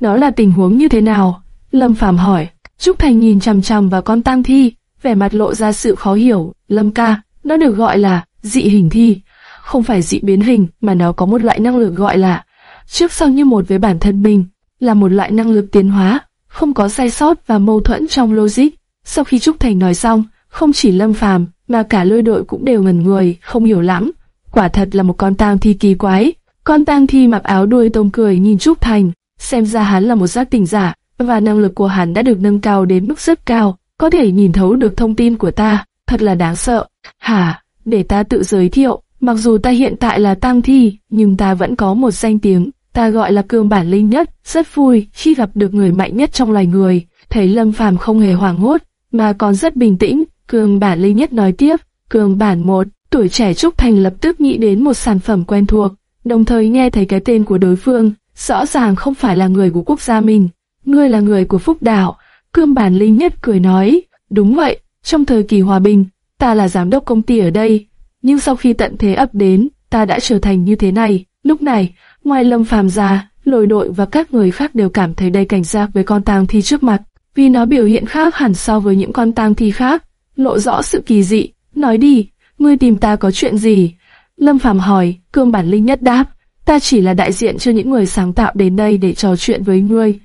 đó là tình huống như thế nào? Lâm Phàm hỏi. Trúc Thành nhìn chằm chằm vào con tang thi, vẻ mặt lộ ra sự khó hiểu. Lâm ca, nó được gọi là dị hình thi, không phải dị biến hình, mà nó có một loại năng lực gọi là trước sau như một với bản thân mình là một loại năng lực tiến hóa, không có sai sót và mâu thuẫn trong logic. Sau khi Trúc Thành nói xong, không chỉ Lâm Phàm mà cả lôi đội cũng đều ngẩn người, không hiểu lắm. Quả thật là một con tang thi kỳ quái. Con tang thi mặc áo đuôi tôm cười nhìn Trúc Thành, xem ra hắn là một giác tỉnh giả, và năng lực của hắn đã được nâng cao đến mức rất cao, có thể nhìn thấu được thông tin của ta, thật là đáng sợ. Hả, để ta tự giới thiệu, mặc dù ta hiện tại là tang thi, nhưng ta vẫn có một danh tiếng, ta gọi là cương bản linh nhất, rất vui khi gặp được người mạnh nhất trong loài người. Thấy Lâm Phàm không hề hoảng hốt, mà còn rất bình tĩnh, cương bản linh nhất nói tiếp, cương bản một, tuổi trẻ Trúc Thành lập tức nghĩ đến một sản phẩm quen thuộc, đồng thời nghe thấy cái tên của đối phương, rõ ràng không phải là người của quốc gia mình, ngươi là người của Phúc Đảo. Cương bản linh nhất cười nói, đúng vậy, trong thời kỳ hòa bình, ta là giám đốc công ty ở đây, nhưng sau khi tận thế ập đến, ta đã trở thành như thế này. Lúc này, Ngoài Lâm Phàm già, lôi đội và các người khác đều cảm thấy đầy cảnh giác với con tang thi trước mặt, vì nó biểu hiện khác hẳn so với những con tang thi khác, lộ rõ sự kỳ dị. Nói đi, ngươi tìm ta có chuyện gì? Lâm Phàm hỏi, cương bản linh nhất đáp, ta chỉ là đại diện cho những người sáng tạo đến đây để trò chuyện với ngươi.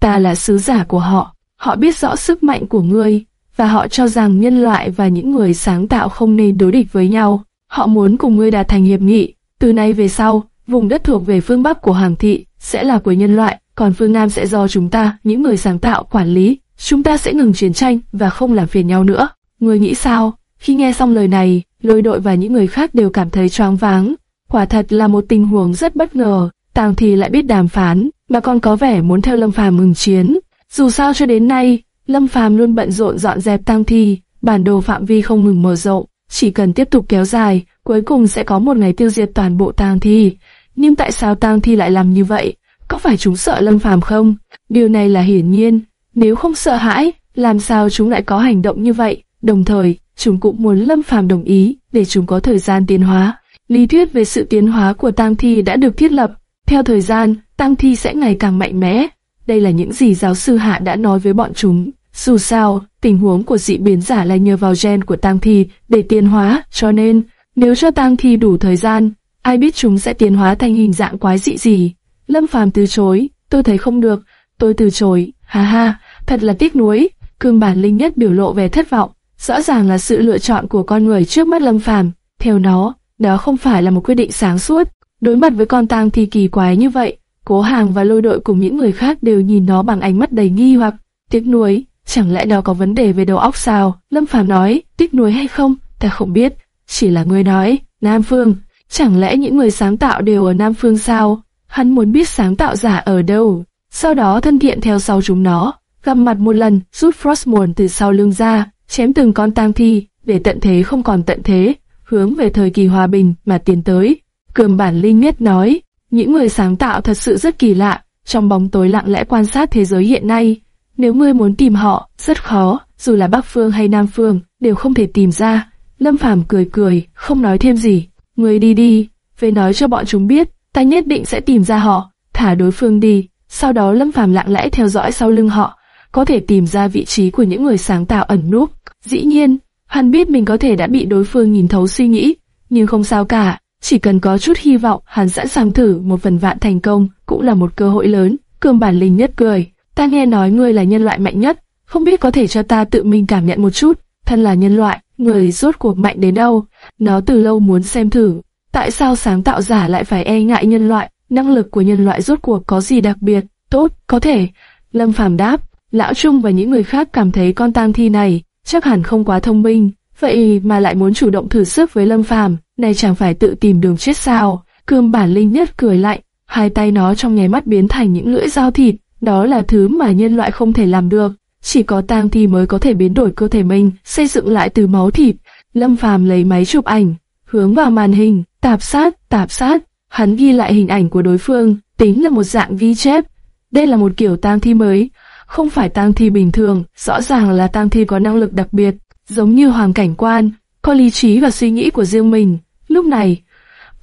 Ta là sứ giả của họ, họ biết rõ sức mạnh của ngươi, và họ cho rằng nhân loại và những người sáng tạo không nên đối địch với nhau. Họ muốn cùng ngươi đạt thành hiệp nghị, từ nay về sau, Vùng đất thuộc về phương Bắc của Hoàng thị sẽ là của nhân loại, còn phương Nam sẽ do chúng ta, những người sáng tạo quản lý. chúng ta sẽ ngừng chiến tranh và không làm phiền nhau nữa. Ngươi nghĩ sao? Khi nghe xong lời này, lôi đội và những người khác đều cảm thấy choáng váng. Quả thật là một tình huống rất bất ngờ. Tàng thì lại biết đàm phán, mà còn có vẻ muốn theo Lâm Phàm ngừng chiến. Dù sao cho đến nay, Lâm Phàm luôn bận rộn dọn dẹp tang thi, bản đồ phạm vi không ngừng mở rộng, chỉ cần tiếp tục kéo dài, cuối cùng sẽ có một ngày tiêu diệt toàn bộ tang thi. Nhưng tại sao tang thi lại làm như vậy? Có phải chúng sợ Lâm Phàm không? Điều này là hiển nhiên, nếu không sợ hãi, làm sao chúng lại có hành động như vậy? Đồng thời, chúng cũng muốn Lâm Phàm đồng ý để chúng có thời gian tiến hóa. Lý thuyết về sự tiến hóa của tang thi đã được thiết lập. Theo thời gian, tang thi sẽ ngày càng mạnh mẽ. Đây là những gì giáo sư Hạ đã nói với bọn chúng. Dù sao, tình huống của dị biến giả là nhờ vào gen của tang thi để tiến hóa, cho nên nếu cho tang thi đủ thời gian, ai biết chúng sẽ tiến hóa thành hình dạng quái dị gì. Lâm Phàm từ chối, tôi thấy không được, tôi từ chối, ha ha, thật là tiếc nuối. Cương bản linh nhất biểu lộ về thất vọng, rõ ràng là sự lựa chọn của con người trước mắt Lâm Phàm. Theo nó, đó không phải là một quyết định sáng suốt. Đối mặt với con tang thi kỳ quái như vậy, Cố Hàng và lôi đội cùng những người khác đều nhìn nó bằng ánh mắt đầy nghi hoặc tiếc nuối. Chẳng lẽ nó có vấn đề về đầu óc sao? Lâm Phàm nói, tiếc nuối hay không? Ta không biết. Chỉ là người nói, Nam Phương. Chẳng lẽ những người sáng tạo đều ở Nam Phương sao? Hắn muốn biết sáng tạo giả ở đâu. Sau đó thân thiện theo sau chúng nó, gặp mặt một lần, rút Frostmourne từ sau lưng ra, chém từng con tang thi, để tận thế không còn tận thế, hướng về thời kỳ hòa bình mà tiến tới. Cường bản linh miết nói, những người sáng tạo thật sự rất kỳ lạ, trong bóng tối lặng lẽ quan sát thế giới hiện nay. Nếu ngươi muốn tìm họ, rất khó, dù là Bắc Phương hay Nam Phương, đều không thể tìm ra. Lâm Phàm cười cười, không nói thêm gì. Ngươi đi đi, về nói cho bọn chúng biết, ta nhất định sẽ tìm ra họ, thả đối phương đi. Sau đó Lâm Phàm lặng lẽ theo dõi sau lưng họ, có thể tìm ra vị trí của những người sáng tạo ẩn núp. Dĩ nhiên, hắn biết mình có thể đã bị đối phương nhìn thấu suy nghĩ, nhưng không sao cả, chỉ cần có chút hy vọng, hắn sẵn sàng thử một phần vạn thành công, cũng là một cơ hội lớn. Cương bản linh nhất cười, ta nghe nói ngươi là nhân loại mạnh nhất, không biết có thể cho ta tự mình cảm nhận một chút. Thân là nhân loại, người rốt cuộc mạnh đến đâu? Nó từ lâu muốn xem thử. Tại sao sáng tạo giả lại phải e ngại nhân loại? Năng lực của nhân loại rốt cuộc có gì đặc biệt? Tốt, có thể. Lâm Phàm đáp. Lão Trung và những người khác cảm thấy con tang thi này chắc hẳn không quá thông minh, vậy mà lại muốn chủ động thử sức với Lâm Phàm, này chẳng phải tự tìm đường chết sao? Cương bản linh nhất cười lạnh, hai tay nó trong nháy mắt biến thành những lưỡi dao thịt, đó là thứ mà nhân loại không thể làm được, chỉ có tang thi mới có thể biến đổi cơ thể mình, xây dựng lại từ máu thịt. Lâm Phàm lấy máy chụp ảnh, hướng vào màn hình, tạp sát, tạp sát, hắn ghi lại hình ảnh của đối phương, tính là một dạng ghi chép. Đây là một kiểu tang thi mới, không phải tang thi bình thường, rõ ràng là tang thi có năng lực đặc biệt, giống như hoàng cảnh quan, có lý trí và suy nghĩ của riêng mình. Lúc này,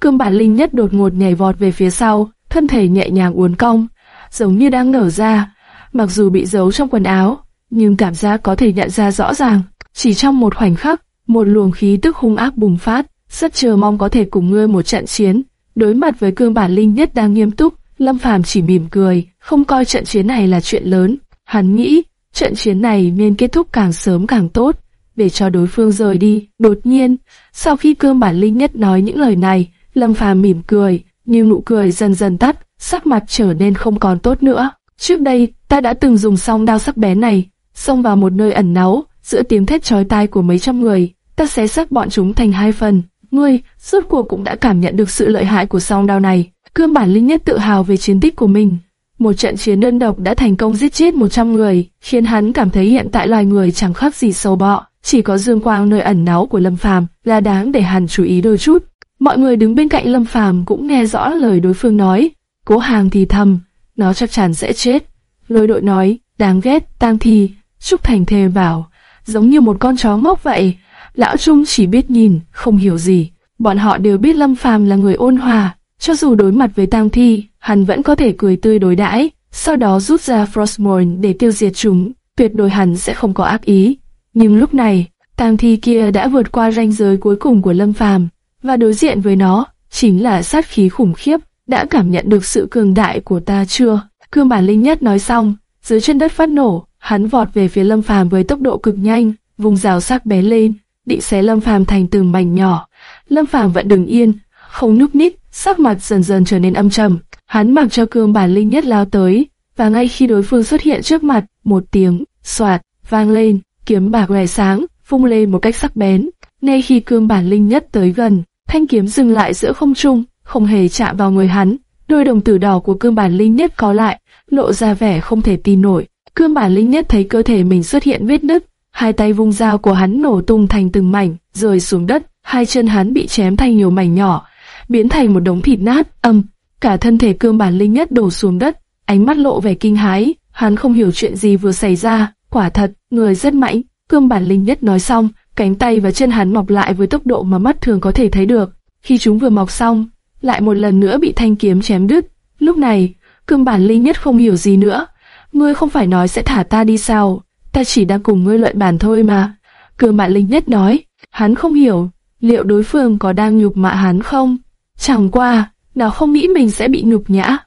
cương bản linh nhất đột ngột nhảy vọt về phía sau, thân thể nhẹ nhàng uốn cong, giống như đang nở ra. Mặc dù bị giấu trong quần áo, nhưng cảm giác có thể nhận ra rõ ràng. Chỉ trong một khoảnh khắc, một luồng khí tức hung ác bùng phát, rất chờ mong có thể cùng ngươi một trận chiến. Đối mặt với cương bản linh nhất đang nghiêm túc, Lâm Phàm chỉ mỉm cười, không coi trận chiến này là chuyện lớn. Hắn nghĩ, trận chiến này nên kết thúc càng sớm càng tốt, để cho đối phương rời đi. Đột nhiên, sau khi cương bản linh nhất nói những lời này, Lâm Phàm mỉm cười, nhưng nụ cười dần dần tắt, sắc mặt trở nên không còn tốt nữa. Trước đây, ta đã từng dùng song đao sắc bén này, xông vào một nơi ẩn náu, giữa tiếng thét chói tai của mấy trăm người, ta xé xác bọn chúng thành hai phần. Ngươi, rốt cuộc cũng đã cảm nhận được sự lợi hại của song đao này. Cương bản linh nhất tự hào về chiến tích của mình. Một trận chiến đơn độc đã thành công giết chết 100 người, khiến hắn cảm thấy hiện tại loài người chẳng khác gì sâu bọ. Chỉ có dương quang nơi ẩn náu của Lâm Phàm là đáng để hắn chú ý đôi chút. Mọi người đứng bên cạnh Lâm Phàm cũng nghe rõ lời đối phương nói. Cố hàng thì thầm, nó chắc chắn sẽ chết. Lôi đội nói, đáng ghét, tang thi, Trúc Thành thề bảo, giống như một con chó ngốc vậy. Lão Trung chỉ biết nhìn, không hiểu gì. Bọn họ đều biết Lâm Phàm là người ôn hòa, cho dù đối mặt với tang thi, hắn vẫn có thể cười tươi đối đãi, sau đó rút ra Frostmourne để tiêu diệt chúng, tuyệt đối hắn sẽ không có ác ý. Nhưng lúc này, tang thi kia đã vượt qua ranh giới cuối cùng của Lâm Phàm, và đối diện với nó chính là sát khí khủng khiếp. Đã cảm nhận được sự cường đại của ta chưa? Cương bản linh nhất nói xong, dưới chân đất phát nổ, hắn vọt về phía Lâm Phàm với tốc độ cực nhanh, vùng rào sắc bé lên, định xé Lâm Phàm thành từng mảnh nhỏ. Lâm Phàm vẫn đứng yên, không núp nít, sắc mặt dần dần trở nên âm trầm. Hắn mặc cho cương bản linh nhất lao tới, và ngay khi đối phương xuất hiện trước mặt, một tiếng soạt, vang lên, kiếm bạc lòe sáng, vung lên một cách sắc bén. Ngay khi cương bản linh nhất tới gần, thanh kiếm dừng lại giữa không trung, không hề chạm vào người hắn. Đôi đồng tử đỏ của cương bản linh nhất có lại, lộ ra vẻ không thể tin nổi. Cương bản linh nhất thấy cơ thể mình xuất hiện vết nứt, hai tay vung dao của hắn nổ tung thành từng mảnh, rơi xuống đất, hai chân hắn bị chém thành nhiều mảnh nhỏ, biến thành một đống thịt nát, âm, cả thân thể cương bản linh nhất đổ xuống đất, ánh mắt lộ vẻ kinh hái, hắn không hiểu chuyện gì vừa xảy ra, quả thật, người rất mạnh, cương bản linh nhất nói xong, cánh tay và chân hắn mọc lại với tốc độ mà mắt thường có thể thấy được, khi chúng vừa mọc xong, lại một lần nữa bị thanh kiếm chém đứt, lúc này, cương bản linh nhất không hiểu gì nữa, ngươi không phải nói sẽ thả ta đi sao, ta chỉ đang cùng ngươi luận bàn thôi mà, cương bản linh nhất nói, hắn không hiểu, liệu đối phương có đang nhục mạ hắn không, chẳng qua, nào không nghĩ mình sẽ bị nhục nhã.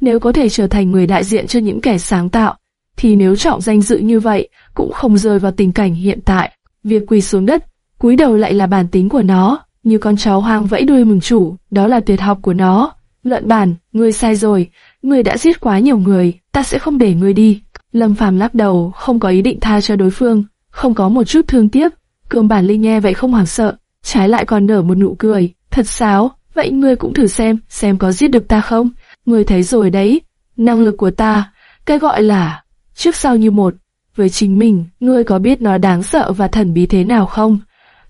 Nếu có thể trở thành người đại diện cho những kẻ sáng tạo, thì nếu trọng danh dự như vậy, cũng không rơi vào tình cảnh hiện tại. Việc quỳ xuống đất, cúi đầu lại là bản tính của nó, như con cháu hoang vẫy đuôi mừng chủ, đó là tuyệt học của nó. Luận bản, ngươi sai rồi, ngươi đã giết quá nhiều người, ta sẽ không để ngươi đi. Lâm Phàm lắc đầu, không có ý định tha cho đối phương, không có một chút thương tiếc. Cương bản linh nghe vậy không hoảng sợ, trái lại còn nở một nụ cười, thật sáo, vậy ngươi cũng thử xem, xem có giết được ta không? Ngươi thấy rồi đấy, năng lực của ta, cái gọi là trước sau như một. Với chính mình, ngươi có biết nó đáng sợ và thần bí thế nào không?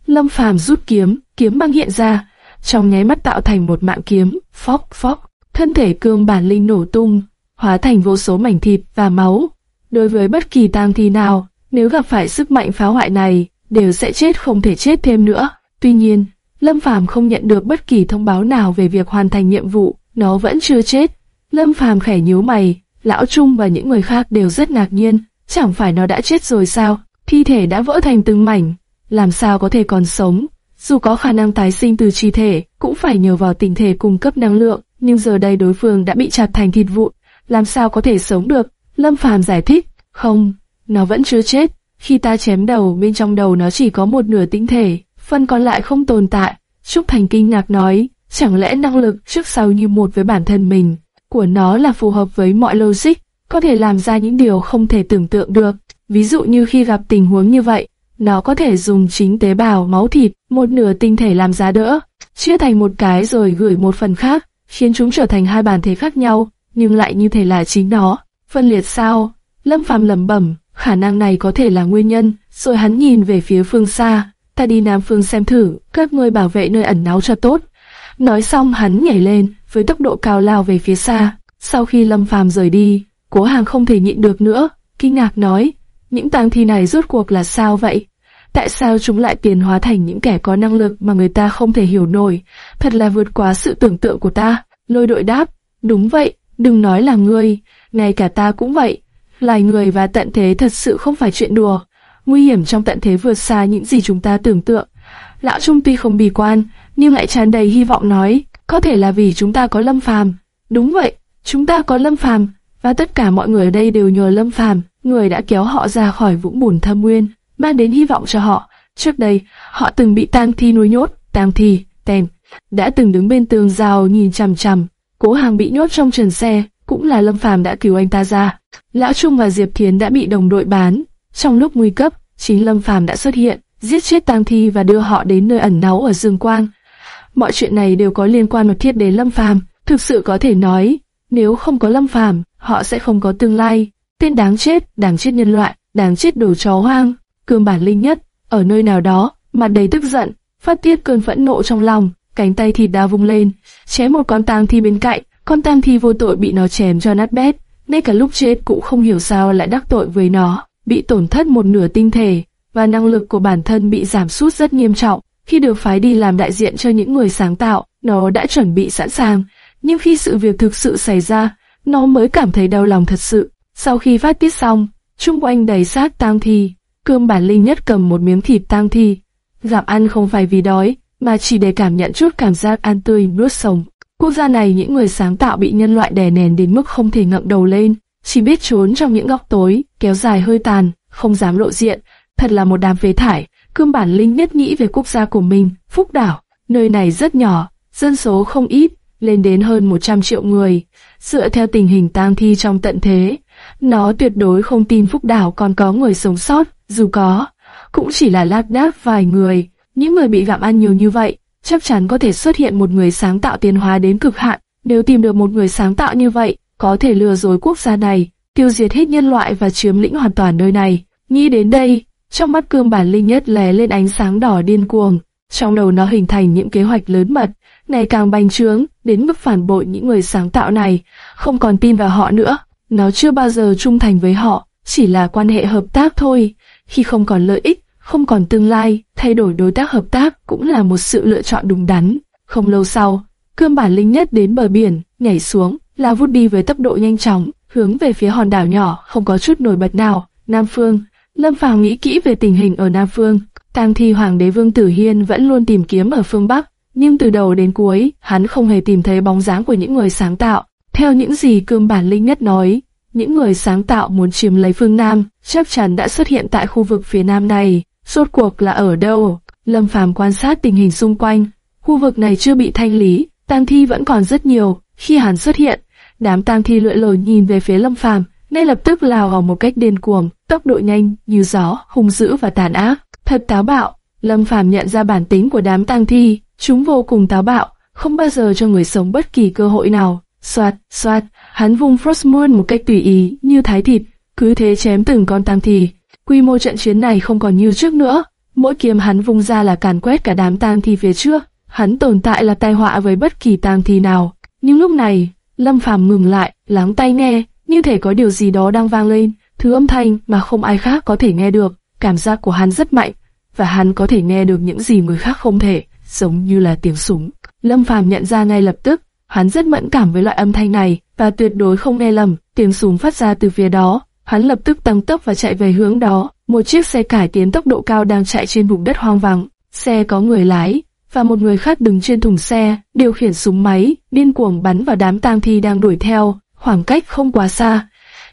Lâm Phàm rút kiếm, kiếm băng hiện ra, trong nháy mắt tạo thành một mạng kiếm, phóc phóc, thân thể cương bản linh nổ tung, hóa thành vô số mảnh thịt và máu. Đối với bất kỳ tang thi nào, nếu gặp phải sức mạnh phá hoại này, đều sẽ chết không thể chết thêm nữa. Tuy nhiên, Lâm Phàm không nhận được bất kỳ thông báo nào về việc hoàn thành nhiệm vụ, nó vẫn chưa chết. Lâm Phàm khẽ nhíu mày, Lão Trung và những người khác đều rất ngạc nhiên, chẳng phải nó đã chết rồi sao? Thi thể đã vỡ thành từng mảnh, làm sao có thể còn sống? Dù có khả năng tái sinh từ chi thể, cũng phải nhờ vào tinh thể cung cấp năng lượng, nhưng giờ đây đối phương đã bị chặt thành thịt vụn, làm sao có thể sống được? Lâm Phàm giải thích, không, nó vẫn chưa chết. Khi ta chém đầu, bên trong đầu nó chỉ có một nửa tinh thể, phần còn lại không tồn tại. Trúc Thành kinh ngạc nói, chẳng lẽ năng lực trước sau như một với bản thân mình của nó là phù hợp với mọi logic, có thể làm ra những điều không thể tưởng tượng được. Ví dụ như khi gặp tình huống như vậy, nó có thể dùng chính tế bào máu thịt, một nửa tinh thể làm giá đỡ, chia thành một cái rồi gửi một phần khác, khiến chúng trở thành hai bản thể khác nhau, nhưng lại như thể là chính nó. Phân liệt sao? Lâm Phàm lẩm bẩm, khả năng này có thể là nguyên nhân, rồi hắn nhìn về phía phương xa, ta đi Nam Phương xem thử, các ngươi bảo vệ nơi ẩn náu cho tốt. Nói xong hắn nhảy lên, với tốc độ cao lao về phía xa. Sau khi Lâm Phàm rời đi, Cố Hàng không thể nhịn được nữa, kinh ngạc nói, những tang thi này rốt cuộc là sao vậy? Tại sao chúng lại tiến hóa thành những kẻ có năng lực mà người ta không thể hiểu nổi? Thật là vượt quá sự tưởng tượng của ta. Lôi đội đáp, đúng vậy, đừng nói là ngươi, ngay cả ta cũng vậy. Loài người và tận thế thật sự không phải chuyện đùa nguy hiểm trong tận thế vượt xa những gì chúng ta tưởng tượng. Lão Trung tuy không bì quan, nhưng lại tràn đầy hy vọng nói, có thể là vì chúng ta có Lâm Phàm. Đúng vậy, chúng ta có Lâm Phàm, và tất cả mọi người ở đây đều nhờ Lâm Phàm, người đã kéo họ ra khỏi vũng bùn thâm nguyên, mang đến hy vọng cho họ. Trước đây, họ từng bị tang thi nuôi nhốt, tang thi, tèn, đã từng đứng bên tường rào nhìn chằm chằm, cố hàng bị nhốt trong trần xe, cũng là Lâm Phàm đã cứu anh ta ra. Lão Trung và Diệp Thiến đã bị đồng đội bán, trong lúc nguy cấp, chính Lâm Phàm đã xuất hiện, giết chết tang thi và đưa họ đến nơi ẩn náu ở Dương Quang. Mọi chuyện này đều có liên quan mật thiết đến Lâm Phàm, thực sự có thể nói, nếu không có Lâm Phàm, họ sẽ không có tương lai. Tên đáng chết, đáng chết nhân loại, đáng chết đồ chó hoang, cương bản linh nhất, ở nơi nào đó, mặt đầy tức giận, phát tiết cơn phẫn nộ trong lòng, cánh tay thịt đao vung lên, chém một con tang thi bên cạnh, con tang thi vô tội bị nó chém cho nát bét, ngay cả lúc chết cũng không hiểu sao lại đắc tội với nó bị tổn thất một nửa tinh thể, và năng lực của bản thân bị giảm sút rất nghiêm trọng. Khi được phái đi làm đại diện cho những người sáng tạo, nó đã chuẩn bị sẵn sàng, nhưng khi sự việc thực sự xảy ra, nó mới cảm thấy đau lòng thật sự. Sau khi phát tiết xong, chung quanh đầy xác tang thi, cương bản linh nhất cầm một miếng thịt tang thi. Giảm ăn không phải vì đói, mà chỉ để cảm nhận chút cảm giác an tươi nuốt sống. Quốc gia này những người sáng tạo bị nhân loại đè nén đến mức không thể ngậm đầu lên chỉ biết trốn trong những góc tối, kéo dài hơi tàn, không dám lộ diện, thật là một đám phế thải. Cương bản linh nhất nghĩ về quốc gia của mình, Phúc Đảo, nơi này rất nhỏ, dân số không ít, lên đến hơn 100 triệu người. Dựa theo tình hình tang thi trong tận thế, Nó tuyệt đối không tin Phúc Đảo còn có người sống sót, dù có, cũng chỉ là lác đác vài người. Những người bị gặm ăn nhiều như vậy, chắc chắn có thể xuất hiện một người sáng tạo tiến hóa đến cực hạn. Nếu tìm được một người sáng tạo như vậy, có thể lừa dối quốc gia này, tiêu diệt hết nhân loại và chiếm lĩnh hoàn toàn nơi này. Nghĩ đến đây, trong mắt cương bản linh nhất lè lên ánh sáng đỏ điên cuồng. Trong đầu nó hình thành những kế hoạch lớn mật, ngày càng bành trướng, đến mức phản bội những người sáng tạo này, không còn tin vào họ nữa. Nó chưa bao giờ trung thành với họ, chỉ là quan hệ hợp tác thôi. Khi không còn lợi ích, không còn tương lai, thay đổi đối tác hợp tác cũng là một sự lựa chọn đúng đắn. Không lâu sau, cương bản linh nhất đến bờ biển, nhảy xuống, lao vút đi với tốc độ nhanh chóng, hướng về phía hòn đảo nhỏ, không có chút nổi bật nào. Nam Phương, Lâm Phàm nghĩ kỹ về tình hình ở Nam Phương. Tang thi Hoàng đế Vương Tử Hiên vẫn luôn tìm kiếm ở phương Bắc, nhưng từ đầu đến cuối, hắn không hề tìm thấy bóng dáng của những người sáng tạo. Theo những gì cương bản linh nhất nói, những người sáng tạo muốn chiếm lấy phương Nam, chắc chắn đã xuất hiện tại khu vực phía Nam này. Rốt cuộc là ở đâu? Lâm Phàm quan sát tình hình xung quanh, khu vực này chưa bị thanh lý, tang thi vẫn còn rất nhiều. Khi hắn xuất hiện, đám tang thi lưỡi lồi nhìn về phía Lâm Phàm, nên lập tức lao vào một cách điên cuồng, tốc độ nhanh như gió, hung dữ và tàn ác. Thật táo bạo, Lâm Phàm nhận ra bản tính của đám tang thi, chúng vô cùng táo bạo, không bao giờ cho người sống bất kỳ cơ hội nào. Soạt, soạt, hắn vung Frostmourne một cách tùy ý như thái thịt, cứ thế chém từng con tang thi. Quy mô trận chiến này không còn như trước nữa, mỗi kiếm hắn vung ra là càn quét cả đám tang thi phía trước. Hắn tồn tại là tai họa với bất kỳ tang thi nào. Nhưng lúc này, Lâm Phàm ngừng lại, lắng tai nghe, như thể có điều gì đó đang vang lên, thứ âm thanh mà không ai khác có thể nghe được. Cảm giác của hắn rất mạnh, và hắn có thể nghe được những gì người khác không thể, giống như là tiếng súng. Lâm Phàm nhận ra ngay lập tức, hắn rất mẫn cảm với loại âm thanh này và tuyệt đối không nghe lầm, tiếng súng phát ra từ phía đó. Hắn lập tức tăng tốc và chạy về hướng đó. Một chiếc xe cải tiến tốc độ cao đang chạy trên vùng đất hoang vắng. Xe có người lái và một người khác đứng trên thùng xe, điều khiển súng máy, điên cuồng bắn vào đám tang thi đang đuổi theo. Khoảng cách không quá xa,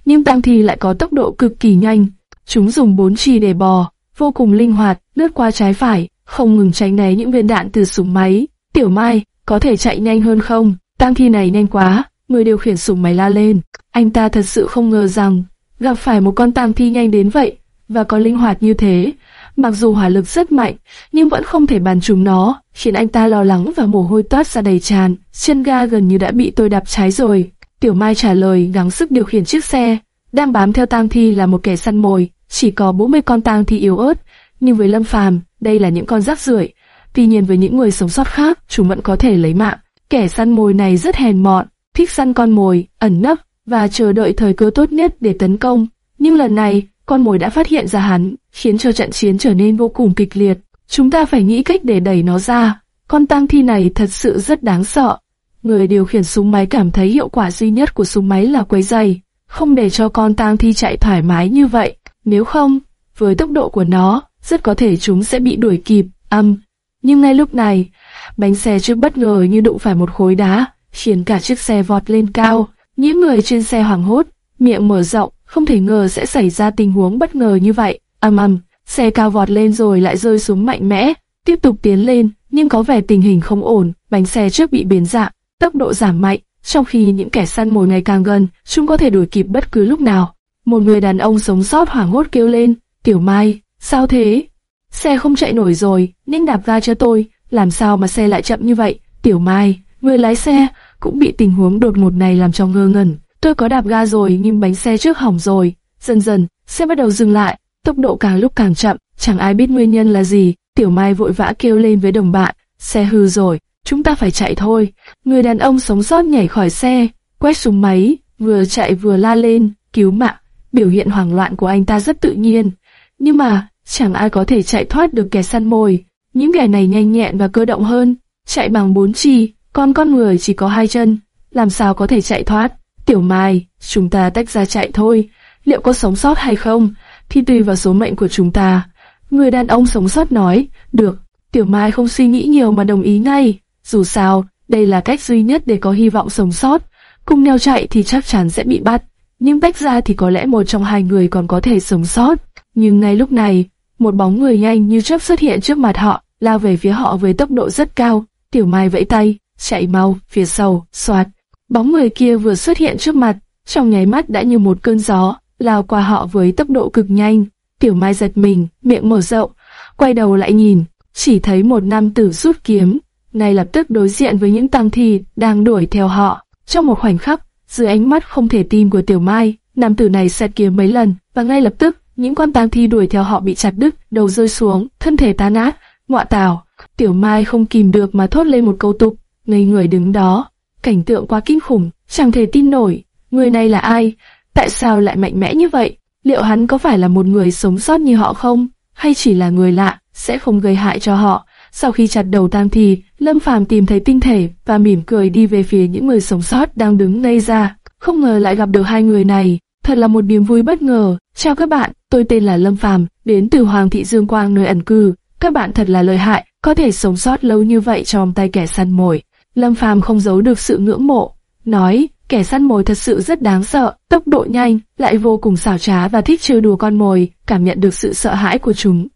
nhưng tang thi lại có tốc độ cực kỳ nhanh. Chúng dùng bốn chi để bò, vô cùng linh hoạt, lướt qua trái phải, không ngừng tránh né những viên đạn từ súng máy. Tiểu Mai, có thể chạy nhanh hơn không? Tang thi này nhanh quá, người điều khiển súng máy la lên. Anh ta thật sự không ngờ rằng gặp phải một con tang thi nhanh đến vậy và có linh hoạt như thế. Mặc dù hỏa lực rất mạnh, nhưng vẫn không thể bàn trúng nó, khiến anh ta lo lắng và mồ hôi toát ra đầy tràn. Chân ga gần như đã bị tôi đạp trái rồi. Tiểu Mai trả lời gắng sức điều khiển chiếc xe. Đang bám theo tang thi là một kẻ săn mồi, chỉ có 40 con tang thi yếu ớt, nhưng với Lâm Phàm, đây là những con rác rưởi. Tuy nhiên với những người sống sót khác, chúng vẫn có thể lấy mạng. Kẻ săn mồi này rất hèn mọn, thích săn con mồi, ẩn nấp và chờ đợi thời cơ tốt nhất để tấn công. Nhưng lần này, con mồi đã phát hiện ra hắn, khiến cho trận chiến trở nên vô cùng kịch liệt. Chúng ta phải nghĩ cách để đẩy nó ra. Con tang thi này thật sự rất đáng sợ. Người điều khiển súng máy cảm thấy hiệu quả duy nhất của súng máy là quấy dày, không để cho con tang thi chạy thoải mái như vậy. Nếu không, với tốc độ của nó, rất có thể chúng sẽ bị đuổi kịp, âm. Nhưng ngay lúc này, bánh xe trước bất ngờ như đụng phải một khối đá, khiến cả chiếc xe vọt lên cao. Những người trên xe hoảng hốt, miệng mở rộng, không thể ngờ sẽ xảy ra tình huống bất ngờ như vậy. ầm ầm, xe cao vọt lên rồi lại rơi xuống mạnh mẽ, tiếp tục tiến lên, nhưng có vẻ tình hình không ổn, bánh xe trước bị biến dạng, tốc độ giảm mạnh, trong khi những kẻ săn mồi ngày càng gần, chúng có thể đuổi kịp bất cứ lúc nào. Một người đàn ông sống sót hoảng hốt kêu lên, Tiểu Mai, sao thế? Xe không chạy nổi rồi, nên đạp ga cho tôi, làm sao mà xe lại chậm như vậy? Tiểu Mai, người lái xe, cũng bị tình huống đột ngột này làm cho ngơ ngẩn. Tôi có đạp ga rồi nhưng bánh xe trước hỏng rồi. Dần dần, xe bắt đầu dừng lại, tốc độ càng lúc càng chậm, chẳng ai biết nguyên nhân là gì. Tiểu Mai vội vã kêu lên với đồng bạn, xe hư rồi, chúng ta phải chạy thôi. Người đàn ông sống sót nhảy khỏi xe, quét súng máy, vừa chạy vừa la lên, cứu mạng. Biểu hiện hoảng loạn của anh ta rất tự nhiên, nhưng mà chẳng ai có thể chạy thoát được kẻ săn mồi. Những kẻ này nhanh nhẹn và cơ động hơn, chạy bằng bốn chi, còn con người chỉ có hai chân, làm sao có thể chạy thoát? Tiểu Mai, chúng ta tách ra chạy thôi, liệu có sống sót hay không, thì tùy vào số mệnh của chúng ta. Người đàn ông sống sót nói, được, Tiểu Mai không suy nghĩ nhiều mà đồng ý ngay, dù sao, đây là cách duy nhất để có hy vọng sống sót, cùng nhau chạy thì chắc chắn sẽ bị bắt, nhưng tách ra thì có lẽ một trong hai người còn có thể sống sót. Nhưng ngay lúc này, một bóng người nhanh như chớp xuất hiện trước mặt họ, lao về phía họ với tốc độ rất cao. Tiểu Mai vẫy tay, chạy mau, phía sau, soạt. Bóng người kia vừa xuất hiện trước mặt, trong nháy mắt đã như một cơn gió, lao qua họ với tốc độ cực nhanh. Tiểu Mai giật mình, miệng mở rộng, quay đầu lại nhìn, chỉ thấy một nam tử rút kiếm, ngay lập tức đối diện với những tăng thi đang đuổi theo họ. Trong một khoảnh khắc, dưới ánh mắt không thể tin của Tiểu Mai, nam tử này xẹt kiếm mấy lần, và ngay lập tức, những con tăng thi đuổi theo họ bị chặt đứt, đầu rơi xuống, thân thể tan nát. Ngọa tào, Tiểu Mai không kìm được mà thốt lên một câu tục, ngây người đứng đó. Cảnh tượng quá kinh khủng, chẳng thể tin nổi. Người này là ai? Tại sao lại mạnh mẽ như vậy? Liệu hắn có phải là một người sống sót như họ không? Hay chỉ là người lạ, sẽ không gây hại cho họ? Sau khi chặt đầu tam thì, Lâm Phàm tìm thấy tinh thể và mỉm cười đi về phía những người sống sót đang đứng ngây ra. Không ngờ lại gặp được hai người này, thật là một niềm vui bất ngờ. Chào các bạn, tôi tên là Lâm Phàm, đến từ Hoàng thị Dương Quang nơi ẩn cư. Các bạn thật là lợi hại, có thể sống sót lâu như vậy trong tay kẻ săn mồi. Lâm Phàm không giấu được sự ngưỡng mộ, nói, kẻ săn mồi thật sự rất đáng sợ, tốc độ nhanh, lại vô cùng xảo trá và thích trêu đùa con mồi, cảm nhận được sự sợ hãi của chúng.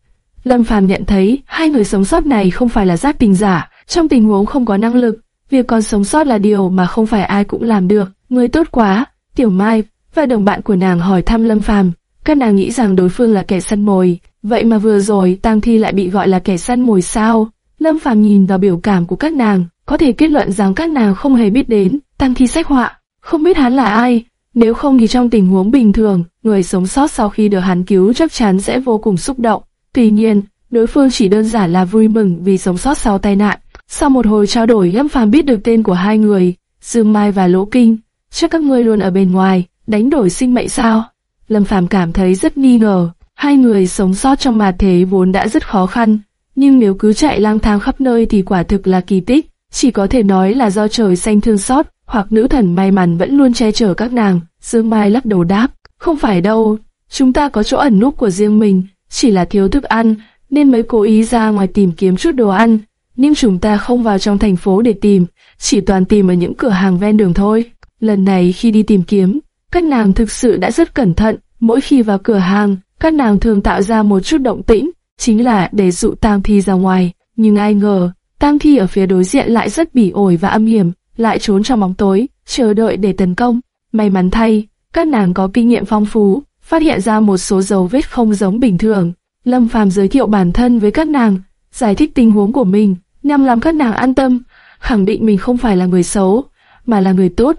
Lâm Phàm nhận thấy hai người sống sót này không phải là giác tình giả, trong tình huống không có năng lực, việc còn sống sót là điều mà không phải ai cũng làm được. Người tốt quá, Tiểu Mai và đồng bạn của nàng hỏi thăm Lâm Phàm, các nàng nghĩ rằng đối phương là kẻ săn mồi, vậy mà vừa rồi Tang Thi lại bị gọi là kẻ săn mồi sao? Lâm Phàm nhìn vào biểu cảm của các nàng, có thể kết luận rằng các nàng không hề biết đến tăng Thi sách họa, không biết hắn là ai. Nếu không thì trong tình huống bình thường, người sống sót sau khi được hắn cứu chắc chắn sẽ vô cùng xúc động. Tuy nhiên, đối phương chỉ đơn giản là vui mừng vì sống sót sau tai nạn. Sau một hồi trao đổi Lâm Phàm biết được tên của hai người, Dương Mai và Lỗ Kinh. Chắc các ngươi luôn ở bên ngoài, đánh đổi sinh mệnh sao? Lâm Phàm cảm thấy rất nghi ngờ. Hai người sống sót trong mà thế vốn đã rất khó khăn, nhưng nếu cứ chạy lang thang khắp nơi thì quả thực là kỳ tích. Chỉ có thể nói là do trời xanh thương xót, hoặc nữ thần may mắn vẫn luôn che chở các nàng. Dương Mai lắc đầu đáp, không phải đâu, chúng ta có chỗ ẩn núp của riêng mình, chỉ là thiếu thức ăn, nên mới cố ý ra ngoài tìm kiếm chút đồ ăn. Nhưng chúng ta không vào trong thành phố để tìm, chỉ toàn tìm ở những cửa hàng ven đường thôi. Lần này khi đi tìm kiếm, các nàng thực sự đã rất cẩn thận, mỗi khi vào cửa hàng, các nàng thường tạo ra một chút động tĩnh, chính là để dụ Tam Thi ra ngoài. Nhưng ai ngờ, Tang Thi ở phía đối diện lại rất bỉ ổi và âm hiểm, lại trốn trong bóng tối, chờ đợi để tấn công. May mắn thay, các nàng có kinh nghiệm phong phú, phát hiện ra một số dấu vết không giống bình thường. Lâm Phàm giới thiệu bản thân với các nàng, giải thích tình huống của mình, nhằm làm các nàng an tâm, khẳng định mình không phải là người xấu, mà là người tốt.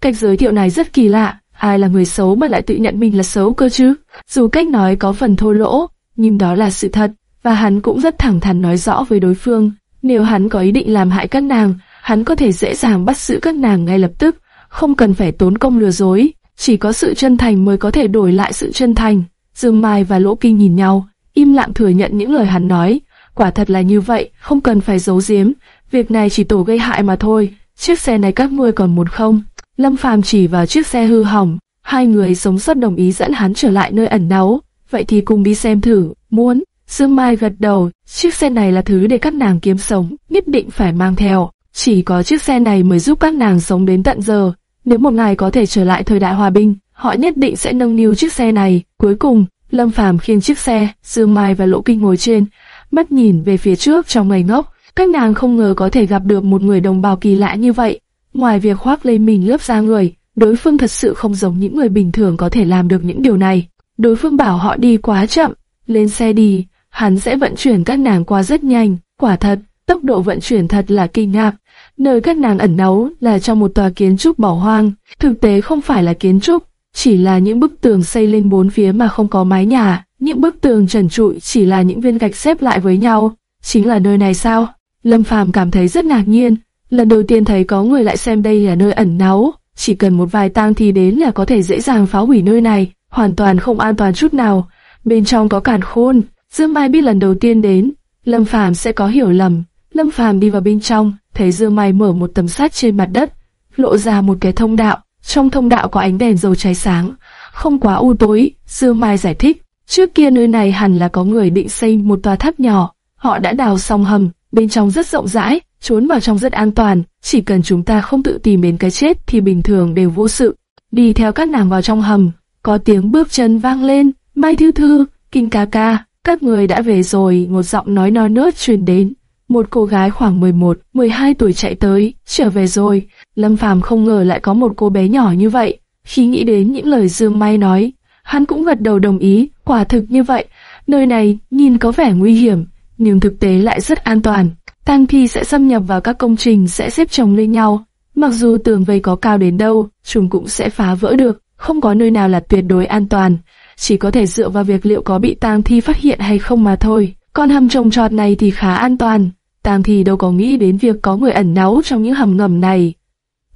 Cách giới thiệu này rất kỳ lạ, ai là người xấu mà lại tự nhận mình là xấu cơ chứ? Dù cách nói có phần thô lỗ, nhưng đó là sự thật, và hắn cũng rất thẳng thắn nói rõ với đối phương. Nếu hắn có ý định làm hại các nàng, hắn có thể dễ dàng bắt giữ các nàng ngay lập tức, không cần phải tốn công lừa dối. Chỉ có sự chân thành mới có thể đổi lại sự chân thành. Dương Mai và Lỗ Kinh nhìn nhau, im lặng thừa nhận những lời hắn nói. Quả thật là như vậy, không cần phải giấu giếm. Việc này chỉ tổ gây hại mà thôi. Chiếc xe này các ngươi còn muốn không? Lâm Phàm chỉ vào chiếc xe hư hỏng. Hai người sống sót đồng ý dẫn hắn trở lại nơi ẩn náu. Vậy thì cùng đi xem thử. Muốn. Dương Mai gật đầu. Chiếc xe này là thứ để các nàng kiếm sống, nhất định phải mang theo. Chỉ có chiếc xe này mới giúp các nàng sống đến tận giờ. Nếu một ngày có thể trở lại thời đại hòa bình, họ nhất định sẽ nâng niu chiếc xe này. Cuối cùng, Lâm Phàm khiêng chiếc xe, Dương Mai và Lộ Kinh ngồi trên, mắt nhìn về phía trước trong ngày ngốc. Các nàng không ngờ có thể gặp được một người đồng bào kỳ lạ như vậy. Ngoài việc khoác lên mình lớp da người, đối phương thật sự không giống những người bình thường có thể làm được những điều này. Đối phương bảo họ đi quá chậm, lên xe đi, hắn sẽ vận chuyển các nàng qua rất nhanh. Quả thật, tốc độ vận chuyển thật là kinh ngạc. Nơi các nàng ẩn náu là trong một tòa kiến trúc bỏ hoang, thực tế không phải là kiến trúc, chỉ là những bức tường xây lên bốn phía mà không có mái nhà, những bức tường trần trụi chỉ là những viên gạch xếp lại với nhau. Chính là nơi này sao? Lâm Phàm cảm thấy rất ngạc nhiên, lần đầu tiên thấy có người lại xem đây là nơi ẩn náu, chỉ cần một vài tang thi đến là có thể dễ dàng phá hủy nơi này, hoàn toàn không an toàn chút nào. Bên trong có cản khôn, Dương Mai biết lần đầu tiên đến, Lâm Phàm sẽ có hiểu lầm. Lâm Phàm đi vào bên trong, thấy Dương Mai mở một tấm sắt trên mặt đất, lộ ra một cái thông đạo. Trong thông đạo có ánh đèn dầu cháy sáng, không quá u tối. Dương Mai giải thích, trước kia nơi này hẳn là có người định xây một tòa tháp nhỏ. Họ đã đào xong hầm, bên trong rất rộng rãi, trốn vào trong rất an toàn. Chỉ cần chúng ta không tự tìm đến cái chết thì bình thường đều vô sự. Đi theo các nàng vào trong hầm, có tiếng bước chân vang lên. Mai Thư Thư, Kinh Ca Ca, các người đã về rồi. Một giọng nói non nớt truyền đến. Một cô gái khoảng 11, 12 tuổi chạy tới, trở về rồi. Lâm Phàm không ngờ lại có một cô bé nhỏ như vậy. Khi nghĩ đến những lời Dương Mai nói, hắn cũng gật đầu đồng ý, quả thực như vậy. Nơi này nhìn có vẻ nguy hiểm, nhưng thực tế lại rất an toàn. Tang thi sẽ xâm nhập vào các công trình sẽ xếp chồng lên nhau. Mặc dù tường vây có cao đến đâu, chúng cũng sẽ phá vỡ được, không có nơi nào là tuyệt đối an toàn. Chỉ có thể dựa vào việc liệu có bị tang thi phát hiện hay không mà thôi. Con hầm trồng trọt này thì khá an toàn. Tang thi đâu có nghĩ đến việc có người ẩn náu trong những hầm ngầm này.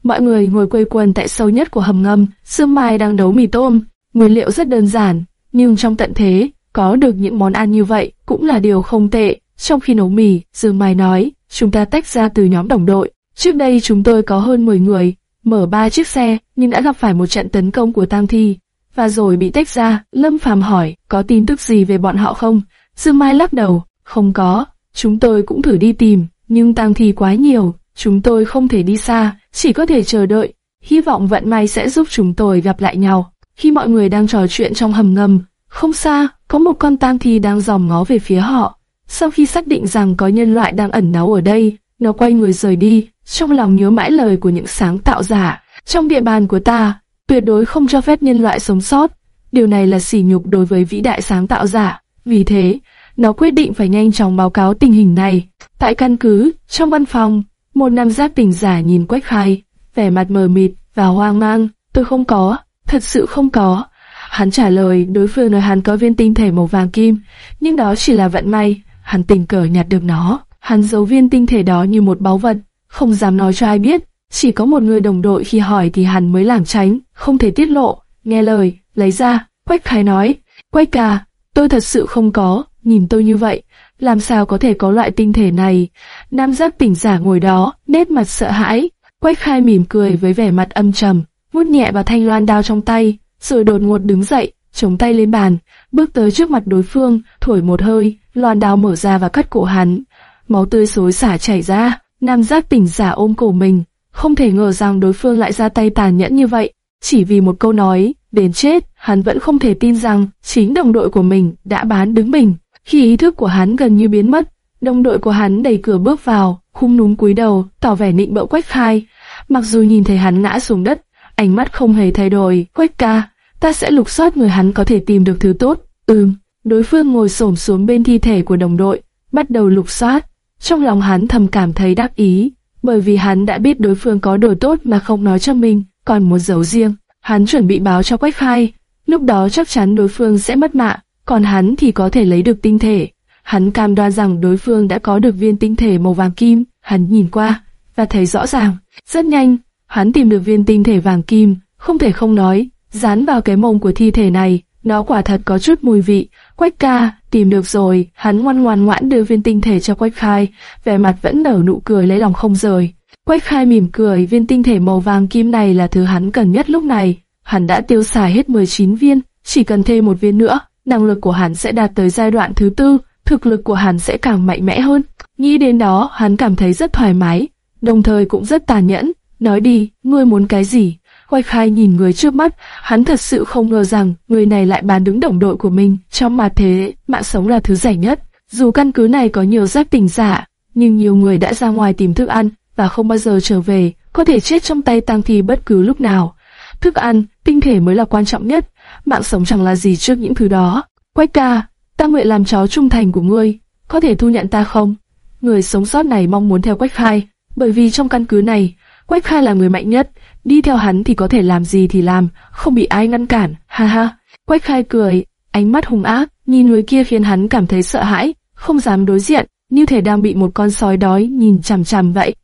Mọi người ngồi quây quần tại sâu nhất của hầm ngầm, Sương Mai đang nấu mì tôm. Nguyên liệu rất đơn giản, nhưng trong tận thế, có được những món ăn như vậy cũng là điều không tệ. Trong khi nấu mì, Dương Mai nói, chúng ta tách ra từ nhóm đồng đội. Trước đây chúng tôi có hơn 10 người, mở ba chiếc xe, nhưng đã gặp phải một trận tấn công của tang thi. Và rồi bị tách ra, Lâm Phàm hỏi, có tin tức gì về bọn họ không? Dương Mai lắc đầu, không có, chúng tôi cũng thử đi tìm, nhưng tang thi quá nhiều, chúng tôi không thể đi xa, chỉ có thể chờ đợi. Hy vọng vận may sẽ giúp chúng tôi gặp lại nhau. Khi mọi người đang trò chuyện trong hầm ngầm, không xa, có một con tang thi đang dòm ngó về phía họ. Sau khi xác định rằng có nhân loại đang ẩn náu ở đây, nó quay người rời đi, trong lòng nhớ mãi lời của những sáng tạo giả. Trong địa bàn của ta, tuyệt đối không cho phép nhân loại sống sót. Điều này là sỉ nhục đối với vĩ đại sáng tạo giả. Vì thế, nó quyết định phải nhanh chóng báo cáo tình hình này. Tại căn cứ, trong văn phòng, một nam giáp tình giả nhìn Quách Khai, vẻ mặt mờ mịt và hoang mang. Tôi không có, thật sự không có. Hắn trả lời đối phương nói hắn có viên tinh thể màu vàng kim, nhưng đó chỉ là vận may, hắn tình cờ nhặt được nó. Hắn giấu viên tinh thể đó như một báu vật, không dám nói cho ai biết. Chỉ có một người đồng đội khi hỏi thì hắn mới làm tránh, không thể tiết lộ. Nghe lời, lấy ra, Quách Khai nói, Quách ca, tôi thật sự không có, nhìn tôi như vậy, làm sao có thể có loại tinh thể này. Nam giác tỉnh giả ngồi đó, nét mặt sợ hãi, Quách Khai mỉm cười với vẻ mặt âm trầm, vuốt nhẹ vào thanh loan đao trong tay, rồi đột ngột đứng dậy, chống tay lên bàn, bước tới trước mặt đối phương, thổi một hơi, loan đao mở ra và cắt cổ hắn. Máu tươi xối xả chảy ra, nam giác tỉnh giả ôm cổ mình, không thể ngờ rằng đối phương lại ra tay tàn nhẫn như vậy. Chỉ vì một câu nói, đến chết, hắn vẫn không thể tin rằng chính đồng đội của mình đã bán đứng mình. Khi ý thức của hắn gần như biến mất, đồng đội của hắn đẩy cửa bước vào, khung núm cúi đầu, tỏ vẻ nịnh bợ quách khai. Mặc dù nhìn thấy hắn ngã xuống đất, ánh mắt không hề thay đổi, quách ca, ta sẽ lục soát người hắn có thể tìm được thứ tốt. Ừm, đối phương ngồi xổm xuống bên thi thể của đồng đội, bắt đầu lục soát. Trong lòng hắn thầm cảm thấy đắc ý, bởi vì hắn đã biết đối phương có đồ tốt mà không nói cho mình, còn muốn giấu riêng. Hắn chuẩn bị báo cho Quách Khai, lúc đó chắc chắn đối phương sẽ mất mạng, còn hắn thì có thể lấy được tinh thể. Hắn cam đoan rằng đối phương đã có được viên tinh thể màu vàng kim, hắn nhìn qua và thấy rõ ràng. Rất nhanh, hắn tìm được viên tinh thể vàng kim, không thể không nói, dán vào cái mông của thi thể này, nó quả thật có chút mùi vị. Quách ca, tìm được rồi, hắn ngoan ngoan ngoãn đưa viên tinh thể cho Quách khai, vẻ mặt vẫn nở nụ cười lấy lòng không rời. Quách khai mỉm cười, viên tinh thể màu vàng kim này là thứ hắn cần nhất lúc này. Hắn đã tiêu xài hết 19 viên, chỉ cần thêm một viên nữa, năng lực của hắn sẽ đạt tới giai đoạn thứ tư, thực lực của hắn sẽ càng mạnh mẽ hơn. Nghĩ đến đó, hắn cảm thấy rất thoải mái, đồng thời cũng rất tàn nhẫn. Nói đi, ngươi muốn cái gì? Quách khai nhìn người trước mắt, hắn thật sự không ngờ rằng người này lại bán đứng đồng đội của mình. Trong mà thế, mạng sống là thứ rẻ nhất. Dù căn cứ này có nhiều giáp tình giả, nhưng nhiều người đã ra ngoài tìm thức ăn và không bao giờ trở về, có thể chết trong tay tang thi bất cứ lúc nào. Thức ăn, tinh thể mới là quan trọng nhất, mạng sống chẳng là gì trước những thứ đó. Quách ca, ta nguyện làm chó trung thành của ngươi, có thể thu nhận ta không? Người sống sót này mong muốn theo Quách khai, bởi vì trong căn cứ này, Quách khai là người mạnh nhất, đi theo hắn thì có thể làm gì thì làm, không bị ai ngăn cản, ha ha. Quách khai cười, ánh mắt hung ác, nhìn người kia khiến hắn cảm thấy sợ hãi, không dám đối diện, như thể đang bị một con sói đói nhìn chằm chằm vậy.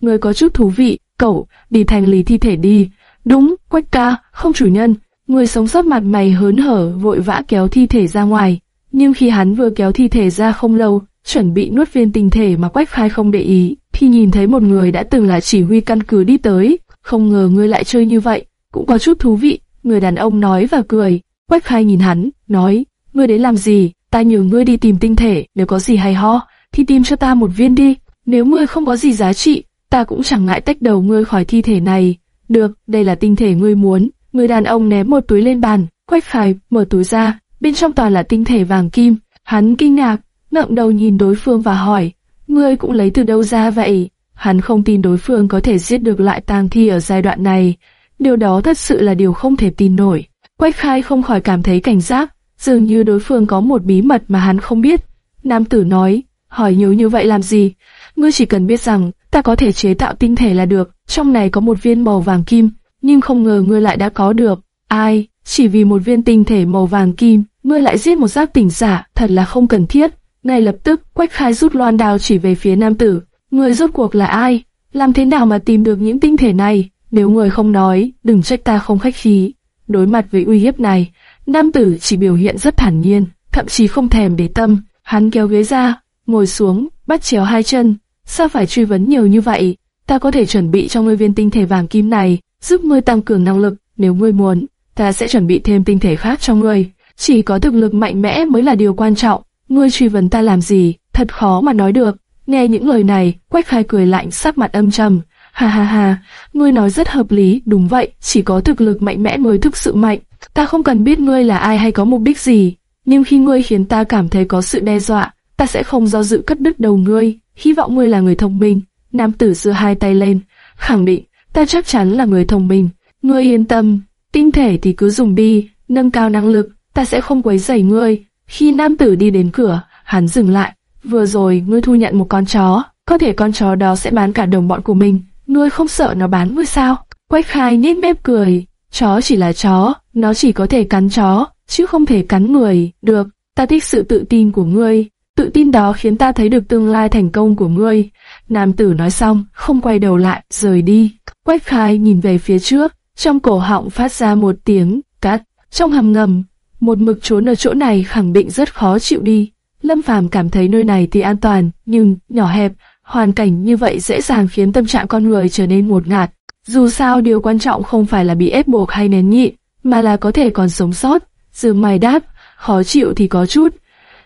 Người có chút thú vị, cậu, đi thành lý thi thể đi. Đúng, Quách ca, không chủ nhân. Người sống sót mặt mày hớn hở vội vã kéo thi thể ra ngoài. Nhưng khi hắn vừa kéo thi thể ra không lâu, chuẩn bị nuốt viên tinh thể mà Quách khai không để ý, thì nhìn thấy một người đã từng là chỉ huy căn cứ đi tới. Không ngờ ngươi lại chơi như vậy, cũng có chút thú vị. Người đàn ông nói và cười. Quách khai nhìn hắn, nói, ngươi đến làm gì? Ta nhờ ngươi đi tìm tinh thể, nếu có gì hay ho, thì tìm cho ta một viên đi. Nếu ngươi không có gì giá trị, ta cũng chẳng ngại tách đầu ngươi khỏi thi thể này. Được, đây là tinh thể ngươi muốn. Người đàn ông ném một túi lên bàn, Quách khai mở túi ra, bên trong toàn là tinh thể vàng kim. Hắn kinh ngạc, ngậm đầu nhìn đối phương và hỏi, ngươi cũng lấy từ đâu ra vậy? Hắn không tin đối phương có thể giết được lại tang thi ở giai đoạn này, điều đó thật sự là điều không thể tin nổi. Quách khai không khỏi cảm thấy cảnh giác, dường như đối phương có một bí mật mà hắn không biết. Nam tử nói, hỏi nhiều như vậy làm gì? Ngươi chỉ cần biết rằng, ta có thể chế tạo tinh thể là được, trong này có một viên màu vàng kim, nhưng không ngờ ngươi lại đã có được. Ai, chỉ vì một viên tinh thể màu vàng kim, ngươi lại giết một giác tỉnh giả, thật là không cần thiết. Ngay lập tức, Quách Khai rút loan đao chỉ về phía nam tử. Ngươi rốt cuộc là ai? Làm thế nào mà tìm được những tinh thể này? Nếu người không nói, đừng trách ta không khách khí. Đối mặt với uy hiếp này, nam tử chỉ biểu hiện rất thản nhiên, thậm chí không thèm để tâm. Hắn kéo ghế ra, ngồi xuống, bắt chéo hai chân. Sao phải truy vấn nhiều như vậy? Ta có thể chuẩn bị cho ngươi viên tinh thể vàng kim này, giúp ngươi tăng cường năng lực. Nếu ngươi muốn, ta sẽ chuẩn bị thêm tinh thể khác cho ngươi. Chỉ có thực lực mạnh mẽ mới là điều quan trọng. Ngươi truy vấn ta làm gì? Thật khó mà nói được. Nghe những lời này, Quách Khai cười lạnh sắc mặt âm trầm. Ha ha ha, ngươi nói rất hợp lý, đúng vậy, chỉ có thực lực mạnh mẽ mới thực sự mạnh. Ta không cần biết ngươi là ai hay có mục đích gì, nhưng khi ngươi khiến ta cảm thấy có sự đe dọa, ta sẽ không do dự cắt đứt đầu ngươi. Hy vọng ngươi là người thông minh. Nam tử giơ hai tay lên, khẳng định, ta chắc chắn là người thông minh. Ngươi yên tâm, tinh thể thì cứ dùng đi, nâng cao năng lực, ta sẽ không quấy rầy ngươi. Khi nam tử đi đến cửa, hắn dừng lại. Vừa rồi ngươi thu nhận một con chó, có thể con chó đó sẽ bán cả đồng bọn của mình. Ngươi không sợ nó bán ngươi sao? Quách khai nít mép cười. Chó chỉ là chó, nó chỉ có thể cắn chó, chứ không thể cắn người. Được, ta thích sự tự tin của ngươi. Tự tin đó khiến ta thấy được tương lai thành công của ngươi. Nam tử nói xong, không quay đầu lại, rời đi. Quách khai nhìn về phía trước, trong cổ họng phát ra một tiếng cắt. Trong hầm ngầm, một mực trốn ở chỗ này khẳng định rất khó chịu đi. Lâm Phàm cảm thấy nơi này thì an toàn, nhưng nhỏ hẹp, hoàn cảnh như vậy dễ dàng khiến tâm trạng con người trở nên ngột ngạt. Dù sao điều quan trọng không phải là bị ép buộc hay nén nhịn, mà là có thể còn sống sót. Dư mày đáp, khó chịu thì có chút,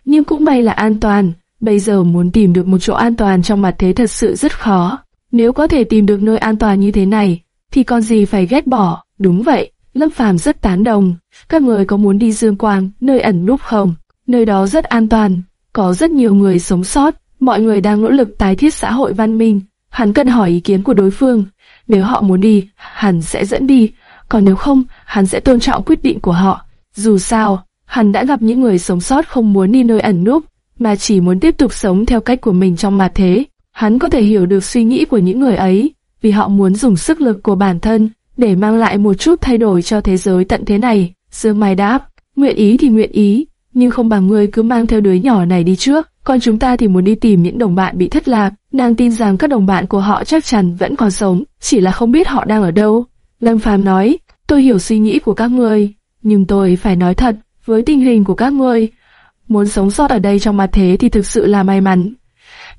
nhưng cũng may là an toàn. Bây giờ muốn tìm được một chỗ an toàn trong mặt thế thật sự rất khó. Nếu có thể tìm được nơi an toàn như thế này, thì còn gì phải ghét bỏ. Đúng vậy, Lâm Phàm rất tán đồng. Các người có muốn đi Dương Quang, nơi ẩn núp không? Nơi đó rất an toàn, có rất nhiều người sống sót, mọi người đang nỗ lực tái thiết xã hội văn minh. Hắn cần hỏi ý kiến của đối phương. Nếu họ muốn đi, hắn sẽ dẫn đi, còn nếu không, hắn sẽ tôn trọng quyết định của họ. Dù sao, hắn đã gặp những người sống sót không muốn đi nơi ẩn núp, mà chỉ muốn tiếp tục sống theo cách của mình trong mặt thế. Hắn có thể hiểu được suy nghĩ của những người ấy, vì họ muốn dùng sức lực của bản thân để mang lại một chút thay đổi cho thế giới tận thế này. Dương Mai đáp, nguyện ý thì nguyện ý, nhưng không bằng ngươi cứ mang theo đứa nhỏ này đi trước, còn chúng ta thì muốn đi tìm những đồng bạn bị thất lạc. Nàng tin rằng các đồng bạn của họ chắc chắn vẫn còn sống, chỉ là không biết họ đang ở đâu. Lâm Phàm nói, tôi hiểu suy nghĩ của các ngươi, nhưng tôi phải nói thật, với tình hình của các ngươi, muốn sống sót ở đây trong mặt thế thì thực sự là may mắn.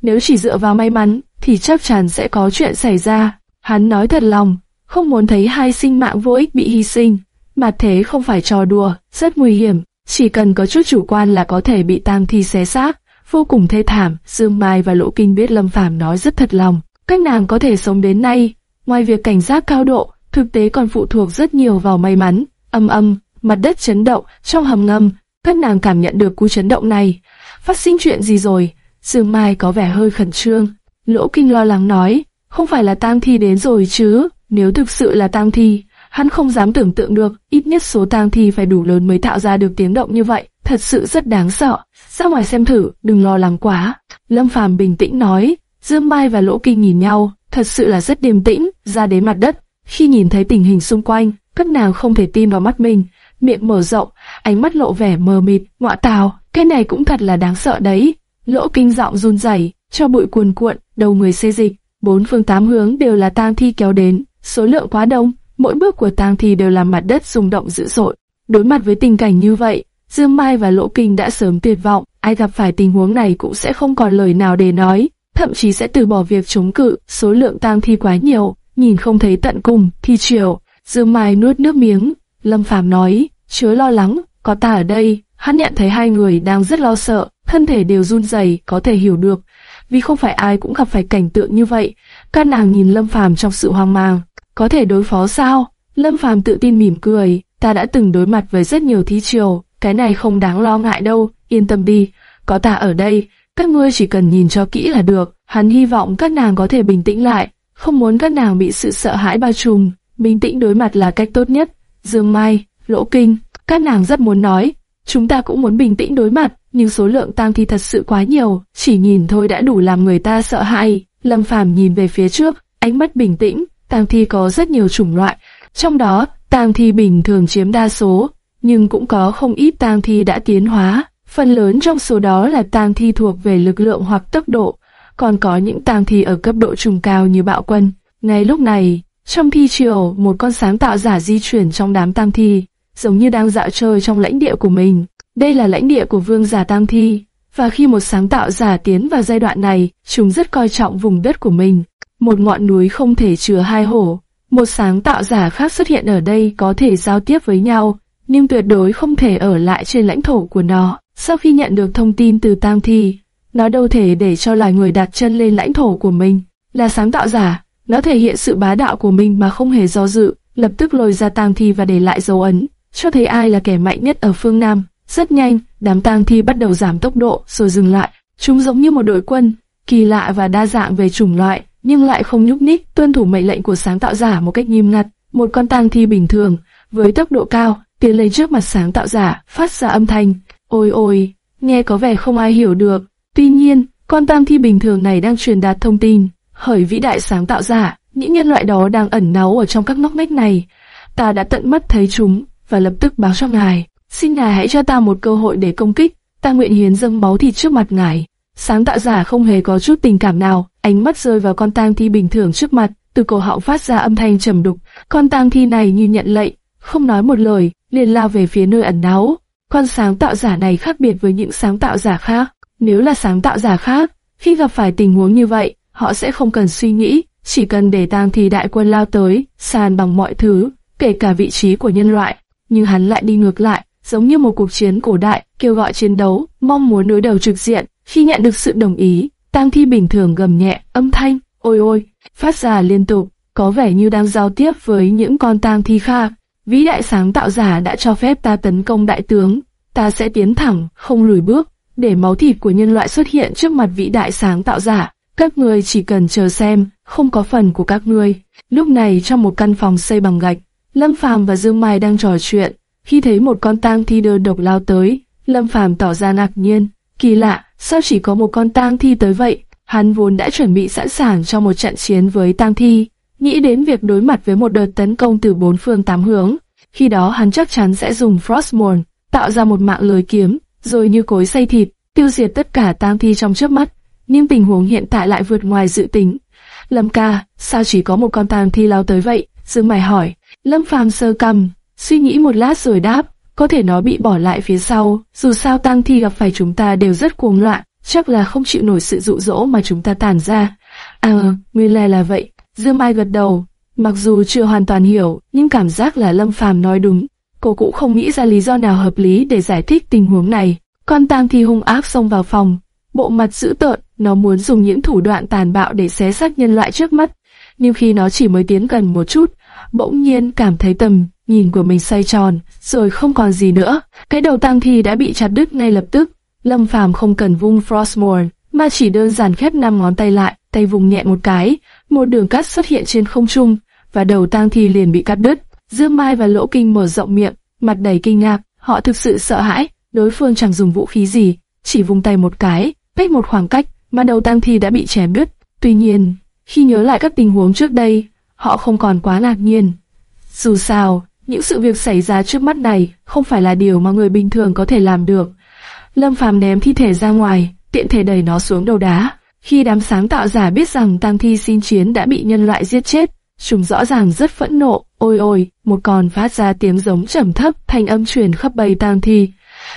Nếu chỉ dựa vào may mắn, thì chắc chắn sẽ có chuyện xảy ra. Hắn nói thật lòng, không muốn thấy hai sinh mạng vô ích bị hy sinh. Mặt thế không phải trò đùa, rất nguy hiểm, chỉ cần có chút chủ quan là có thể bị tang thi xé xác, vô cùng thê thảm. Dương Mai và Lỗ Kinh biết Lâm Phàm nói rất thật lòng, cách nàng có thể sống đến nay, ngoài việc cảnh giác cao độ, thực tế còn phụ thuộc rất nhiều vào may mắn. Âm âm, mặt đất chấn động, trong hầm ngầm, các nàng cảm nhận được cú chấn động này. Phát sinh chuyện gì rồi? Dương Mai có vẻ hơi khẩn trương. Lỗ Kinh lo lắng nói, không phải là tang thi đến rồi chứ? Nếu thực sự là tang thi, hắn không dám tưởng tượng được, ít nhất số tang thi phải đủ lớn mới tạo ra được tiếng động như vậy, thật sự rất đáng sợ. Ra ngoài xem thử, đừng lo lắng quá. Lâm Phàm bình tĩnh nói, Dương Mai và Lỗ Kinh nhìn nhau, thật sự là rất điềm tĩnh, ra đến mặt đất. Khi nhìn thấy tình hình xung quanh, các nàng không thể tin vào mắt mình, miệng mở rộng, ánh mắt lộ vẻ mờ mịt, ngọa tào, cái này cũng thật là đáng sợ đấy. Lỗ Kinh giọng run rẩy, cho bụi cuồn cuộn, đầu người xê dịch, bốn phương tám hướng đều là tang thi kéo đến, số lượng quá đông, mỗi bước của tang thi đều làm mặt đất rung động dữ dội. Đối mặt với tình cảnh như vậy, Dương Mai và Lỗ Kinh đã sớm tuyệt vọng, ai gặp phải tình huống này cũng sẽ không còn lời nào để nói, thậm chí sẽ từ bỏ việc chống cự, số lượng tang thi quá nhiều, nhìn không thấy tận cùng, thi chiều. Dương Mai nuốt nước miếng, Lâm Phàm nói, chớ lo lắng, có ta ở đây. Hắn nhận thấy hai người đang rất lo sợ, thân thể đều run rẩy, có thể hiểu được, vì không phải ai cũng gặp phải cảnh tượng như vậy. Các nàng nhìn Lâm Phàm trong sự hoang mang, có thể đối phó sao? Lâm Phàm tự tin mỉm cười, ta đã từng đối mặt với rất nhiều thí triều, cái này không đáng lo ngại đâu, yên tâm đi, có ta ở đây, các ngươi chỉ cần nhìn cho kỹ là được. Hắn hy vọng các nàng có thể bình tĩnh lại, không muốn các nàng bị sự sợ hãi bao trùm. bình tĩnh đối mặt là cách tốt nhất. Dương Mai, Lỗ Kinh, các nàng rất muốn nói, chúng ta cũng muốn bình tĩnh đối mặt, nhưng số lượng tang thi thật sự quá nhiều, chỉ nhìn thôi đã đủ làm người ta sợ hãi. Lâm Phàm nhìn về phía trước, ánh mắt bình tĩnh, tang thi có rất nhiều chủng loại, trong đó tang thi bình thường chiếm đa số, nhưng cũng có không ít tang thi đã tiến hóa. Phần lớn trong số đó là tang thi thuộc về lực lượng hoặc tốc độ, còn có những tang thi ở cấp độ trùng cao như bạo quân. Ngay lúc này, trong thi triều, một con sáng tạo giả di chuyển trong đám tang thi, giống như đang dạo chơi trong lãnh địa của mình. Đây là lãnh địa của vương giả tang thi, và khi một sáng tạo giả tiến vào giai đoạn này, chúng rất coi trọng vùng đất của mình. Một ngọn núi không thể chứa hai hổ. Một sáng tạo giả khác xuất hiện ở đây có thể giao tiếp với nhau, nhưng tuyệt đối không thể ở lại trên lãnh thổ của nó. Sau khi nhận được thông tin từ tang thi, nó đâu thể để cho loài người đặt chân lên lãnh thổ của mình. Là sáng tạo giả, nó thể hiện sự bá đạo của mình mà không hề do dự, lập tức lôi ra tang thi và để lại dấu ấn, cho thấy ai là kẻ mạnh nhất ở phương Nam. Rất nhanh, đám tang thi bắt đầu giảm tốc độ rồi dừng lại. Chúng giống như một đội quân, kỳ lạ và đa dạng về chủng loại, nhưng lại không nhúc nhích, tuân thủ mệnh lệnh của sáng tạo giả một cách nghiêm ngặt. Một con tang thi bình thường, với tốc độ cao, tiến lên trước mặt sáng tạo giả, phát ra âm thanh. Ôi ôi, nghe có vẻ không ai hiểu được. Tuy nhiên, con tang thi bình thường này đang truyền đạt thông tin, hỡi vĩ đại sáng tạo giả, những nhân loại đó đang ẩn náu ở trong các ngóc ngách này. Ta đã tận mắt thấy chúng, và lập tức báo cho ngài. Xin ngài hãy cho ta một cơ hội để công kích, ta nguyện hiến dâng máu thịt trước mặt ngài. Sáng tạo giả không hề có chút tình cảm nào, ánh mắt rơi vào con tang thi bình thường trước mặt, từ cổ họng phát ra âm thanh trầm đục. Con tang thi này như nhận lệnh, không nói một lời, liền lao về phía nơi ẩn náu. Con sáng tạo giả này khác biệt với những sáng tạo giả khác. Nếu là sáng tạo giả khác, khi gặp phải tình huống như vậy, họ sẽ không cần suy nghĩ, chỉ cần để tang thi đại quân lao tới, sàn bằng mọi thứ, kể cả vị trí của nhân loại. Nhưng hắn lại đi ngược lại, giống như một cuộc chiến cổ đại, kêu gọi chiến đấu, mong muốn đối đầu trực diện. Khi nhận được sự đồng ý, tang thi bình thường gầm nhẹ, âm thanh, ôi ôi, phát ra liên tục, có vẻ như đang giao tiếp với những con tang thi khác. Vĩ đại sáng tạo giả đã cho phép ta tấn công đại tướng, ta sẽ tiến thẳng, không lùi bước, để máu thịt của nhân loại xuất hiện trước mặt vĩ đại sáng tạo giả. Các người chỉ cần chờ xem, không có phần của các ngươi. Lúc này trong một căn phòng xây bằng gạch, Lâm Phàm và Dương Mai đang trò chuyện. Khi thấy một con tang thi đơn độc lao tới, Lâm Phàm tỏ ra ngạc nhiên. Kỳ lạ, sao chỉ có một con tang thi tới vậy? Hắn vốn đã chuẩn bị sẵn sàng cho một trận chiến với tang thi, nghĩ đến việc đối mặt với một đợt tấn công từ bốn phương tám hướng. Khi đó hắn chắc chắn sẽ dùng Frostmourne, tạo ra một mạng lưới kiếm, rồi như cối xay thịt, tiêu diệt tất cả tang thi trong trước mắt. Nhưng tình huống hiện tại lại vượt ngoài dự tính. Lâm ca, sao chỉ có một con tang thi lao tới vậy? Dương Mày hỏi. Lâm Phàm sơ cầm, suy nghĩ một lát rồi đáp, có thể nó bị bỏ lại phía sau. Dù sao tang thi gặp phải chúng ta đều rất cuồng loạn, chắc là không chịu nổi sự dụ dỗ mà chúng ta tàn ra. À, nguyên lai là vậy. Dương Mai gật đầu, mặc dù chưa hoàn toàn hiểu, nhưng cảm giác là Lâm Phàm nói đúng. Cô cũng không nghĩ ra lý do nào hợp lý để giải thích tình huống này. Con tang thi hung ác xông vào phòng, bộ mặt dữ tợn, nó muốn dùng những thủ đoạn tàn bạo để xé xác nhân loại trước mắt. Nhưng khi nó chỉ mới tiến gần một chút, bỗng nhiên cảm thấy tầm nhìn của mình xoay tròn, rồi không còn gì nữa. Cái đầu tang thi đã bị chặt đứt ngay lập tức. Lâm Phàm không cần vung Frostmourne, mà chỉ đơn giản khép năm ngón tay lại, tay vùng nhẹ một cái, một đường cắt xuất hiện trên không trung, và đầu tang thi liền bị cắt đứt. Dương Mai và Lỗ Kinh mở rộng miệng, mặt đầy kinh ngạc, họ thực sự sợ hãi, đối phương chẳng dùng vũ khí gì, chỉ vung tay một cái, cách một khoảng cách, mà đầu tang thi đã bị chém đứt. Tuy nhiên, khi nhớ lại các tình huống trước đây, họ không còn quá ngạc nhiên. Dù sao, những sự việc xảy ra trước mắt này không phải là điều mà người bình thường có thể làm được. Lâm Phàm ném thi thể ra ngoài, tiện thể đẩy nó xuống đầu đá. Khi đám sáng tạo giả biết rằng tang thi xin chiến đã bị nhân loại giết chết, chúng rõ ràng rất phẫn nộ. Ôi ôi, một con phát ra tiếng giống trầm thấp, thanh âm truyền khắp bầy tang thi.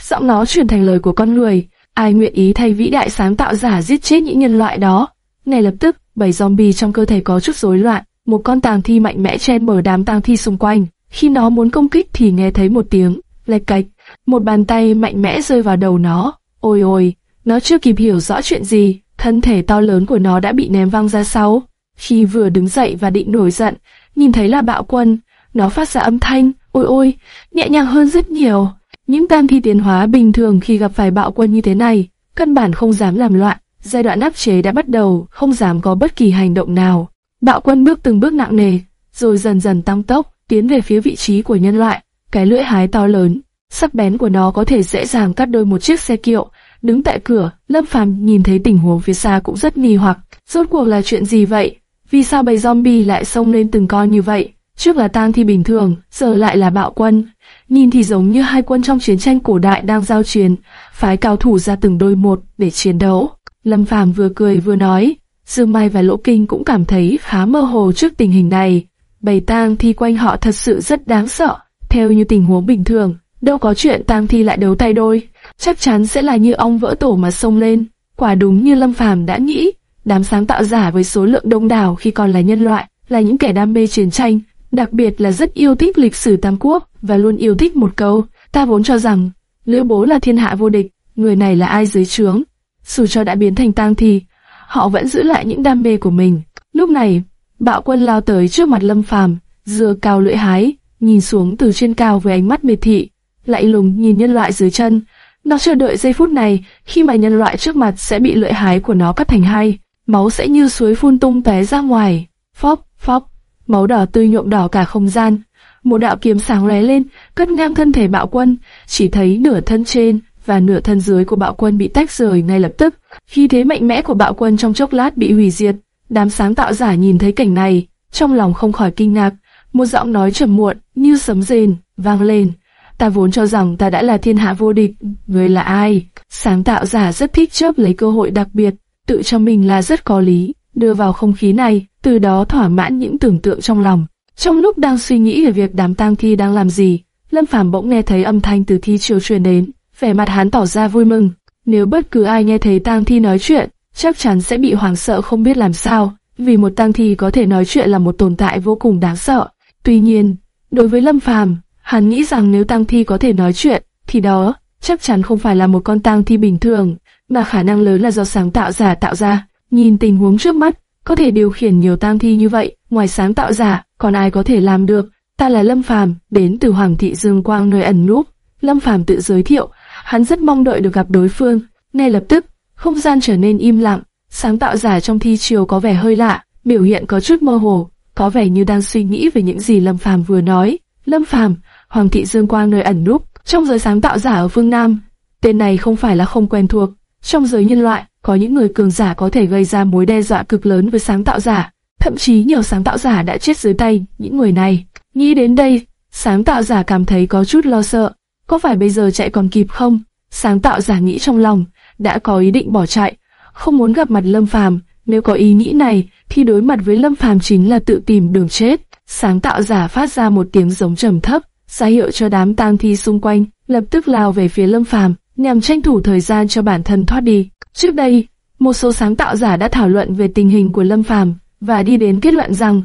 Giọng nó truyền thành lời của con người. Ai nguyện ý thay vĩ đại sáng tạo giả giết chết những nhân loại đó? Ngay lập tức, bầy zombie trong cơ thể có chút rối loạn. Một con tang thi mạnh mẽ chen mở đám tang thi xung quanh. Khi nó muốn công kích thì nghe thấy một tiếng lạch cạch, một bàn tay mạnh mẽ rơi vào đầu nó. Ôi ôi, nó chưa kịp hiểu rõ chuyện gì, thân thể to lớn của nó đã bị ném văng ra sau. Khi vừa đứng dậy và định nổi giận, nhìn thấy là bạo quân, nó phát ra âm thanh, ôi ôi, nhẹ nhàng hơn rất nhiều. Những tam thi tiến hóa bình thường khi gặp phải bạo quân như thế này, căn bản không dám làm loạn, giai đoạn áp chế đã bắt đầu, không dám có bất kỳ hành động nào. Bạo quân bước từng bước nặng nề, rồi dần dần tăng tốc, tiến về phía vị trí của nhân loại. Cái lưỡi hái to lớn, sắc bén của nó có thể dễ dàng cắt đôi một chiếc xe kiệu. Đứng tại cửa, Lâm Phàm nhìn thấy tình huống phía xa cũng rất nghi hoặc. Rốt cuộc là chuyện gì vậy? Vì sao bầy zombie lại xông lên từng con như vậy? Trước là tang thi bình thường, giờ lại là bạo quân. Nhìn thì giống như hai quân trong chiến tranh cổ đại đang giao chiến, phái cao thủ ra từng đôi một để chiến đấu. Lâm Phàm vừa cười vừa nói, Dương Mai và Lỗ Kinh cũng cảm thấy khá mơ hồ trước tình hình này. Bầy tang thi quanh họ thật sự rất đáng sợ. Theo như tình huống bình thường, đâu có chuyện tang thi lại đấu tay đôi, chắc chắn sẽ là như ong vỡ tổ mà xông lên. Quả đúng như Lâm Phàm đã nghĩ, đám sáng tạo giả với số lượng đông đảo khi còn là nhân loại, là những kẻ đam mê chiến tranh, đặc biệt là rất yêu thích lịch sử Tam Quốc và luôn yêu thích một câu, ta vốn cho rằng, Lữ Bố là thiên hạ vô địch, người này là ai dưới trướng. Dù cho đã biến thành tang thi, họ vẫn giữ lại những đam mê của mình. Lúc này, bạo quân lao tới trước mặt Lâm Phàm, dưa cao lưỡi hái, nhìn xuống từ trên cao với ánh mắt mệt thị, lạnh lùng nhìn nhân loại dưới chân. Nó chờ đợi giây phút này, khi mà nhân loại trước mặt sẽ bị lưỡi hái của nó cắt thành hai, máu sẽ như suối phun tung tóe ra ngoài. Phóp, phóp, máu đỏ tươi nhuộm đỏ cả không gian. Một đạo kiếm sáng lóe lên, cắt ngang thân thể bạo quân, chỉ thấy nửa thân trên và nửa thân dưới của bạo quân bị tách rời ngay lập tức. Khi thế mạnh mẽ của bạo quân trong chốc lát bị hủy diệt, đám sáng tạo giả nhìn thấy cảnh này, trong lòng không khỏi kinh ngạc. Một giọng nói trầm muộn như sấm rền vang lên. Ta vốn cho rằng ta đã là thiên hạ vô địch, người là ai? Sáng tạo giả rất thích chớp lấy cơ hội đặc biệt, tự cho mình là rất có lý, đưa vào không khí này, từ đó thỏa mãn những tưởng tượng trong lòng. Trong lúc đang suy nghĩ về việc đám tang thi đang làm gì, Lâm Phàm bỗng nghe thấy âm thanh từ thi triều truyền đến, vẻ mặt hắn tỏ ra vui mừng. Nếu bất cứ ai nghe thấy tang thi nói chuyện, chắc chắn sẽ bị hoảng sợ không biết làm sao, vì một tang thi có thể nói chuyện là một tồn tại vô cùng đáng sợ. Tuy nhiên, đối với Lâm Phàm, hắn nghĩ rằng nếu tang thi có thể nói chuyện, thì đó chắc chắn không phải là một con tang thi bình thường, mà khả năng lớn là do sáng tạo giả tạo ra. Nhìn tình huống trước mắt, có thể điều khiển nhiều tang thi như vậy, ngoài sáng tạo giả, còn ai có thể làm được? Ta là Lâm Phàm, đến từ Hoàng thị Dương Quang nơi ẩn núp. Lâm Phàm tự giới thiệu, hắn rất mong đợi được gặp đối phương. Ngay lập tức, không gian trở nên im lặng, sáng tạo giả trong thi chiều có vẻ hơi lạ, biểu hiện có chút mơ hồ, có vẻ như đang suy nghĩ về những gì Lâm Phàm vừa nói. Lâm Phàm, Hoàng thị Dương Quang nơi ẩn núp, trong giới sáng tạo giả ở phương Nam, tên này không phải là không quen thuộc. Trong giới nhân loại, có những người cường giả có thể gây ra mối đe dọa cực lớn với sáng tạo giả. Thậm chí nhiều sáng tạo giả đã chết dưới tay những người này. Nghĩ đến đây, sáng tạo giả cảm thấy có chút lo sợ. Có phải bây giờ chạy còn kịp không? Sáng tạo giả nghĩ trong lòng, đã có ý định bỏ chạy, không muốn gặp mặt Lâm Phàm. Nếu có ý nghĩ này, thì đối mặt với Lâm Phàm chính là tự tìm đường chết. Sáng tạo giả phát ra một tiếng giống trầm thấp, ra hiệu cho đám tang thi xung quanh, lập tức lao về phía Lâm Phàm, nhằm tranh thủ thời gian cho bản thân thoát đi. Trước đây, một số sáng tạo giả đã thảo luận về tình hình của Lâm Phàm và đi đến kết luận rằng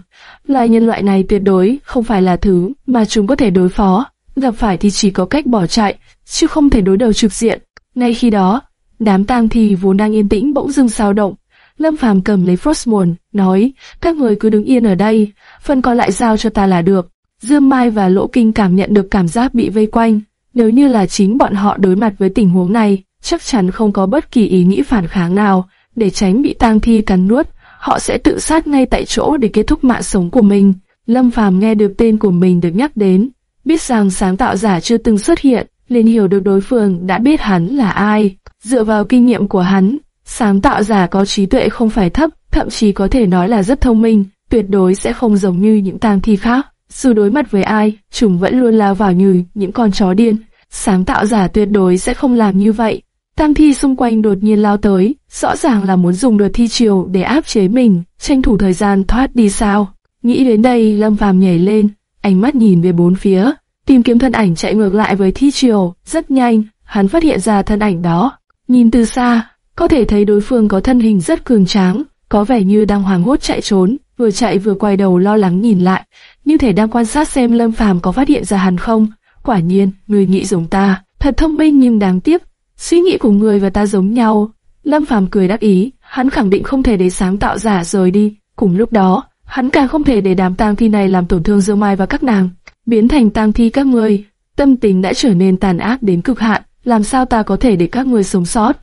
loài nhân loại này tuyệt đối không phải là thứ mà chúng có thể đối phó, gặp phải thì chỉ có cách bỏ chạy, chứ không thể đối đầu trực diện. Ngay khi đó, đám tang thi vốn đang yên tĩnh bỗng dưng sao động. Lâm Phàm cầm lấy Frostmourne, nói, các người cứ đứng yên ở đây, phần còn lại giao cho ta là được. Dương Mai và Lỗ Kinh cảm nhận được cảm giác bị vây quanh, nếu như là chính bọn họ đối mặt với tình huống này, chắc chắn không có bất kỳ ý nghĩ phản kháng nào, để tránh bị tang thi cắn nuốt, họ sẽ tự sát ngay tại chỗ để kết thúc mạng sống của mình. Lâm Phàm nghe được tên của mình được nhắc đến, biết rằng sáng tạo giả chưa từng xuất hiện, liền hiểu được đối phương đã biết hắn là ai. Dựa vào kinh nghiệm của hắn, sáng tạo giả có trí tuệ không phải thấp, thậm chí có thể nói là rất thông minh, tuyệt đối sẽ không giống như những tang thi khác. Dù đối mặt với ai, chúng vẫn luôn lao vào như những con chó điên. Sáng tạo giả tuyệt đối sẽ không làm như vậy. Tam thi xung quanh đột nhiên lao tới, rõ ràng là muốn dùng đợt thi chiều để áp chế mình, tranh thủ thời gian thoát đi sao. Nghĩ đến đây, Lâm Phàm nhảy lên, ánh mắt nhìn về bốn phía, tìm kiếm thân ảnh chạy ngược lại với thi triều rất nhanh, hắn phát hiện ra thân ảnh đó. Nhìn từ xa, có thể thấy đối phương có thân hình rất cường tráng, có vẻ như đang hoảng hốt chạy trốn, vừa chạy vừa quay đầu lo lắng nhìn lại, như thể đang quan sát xem Lâm Phàm có phát hiện ra hắn không. Quả nhiên, người nghĩ giống ta, thật thông minh nhưng đáng tiếc, suy nghĩ của người và ta giống nhau. Lâm Phàm cười đáp ý, hắn khẳng định không thể để sáng tạo giả rời đi. Cùng lúc đó, hắn càng không thể để đám tang thi này làm tổn thương Dương Mai và các nàng, biến thành tang thi các ngươi Tâm tình đã trở nên tàn ác đến cực hạn, làm sao ta có thể để các ngươi sống sót?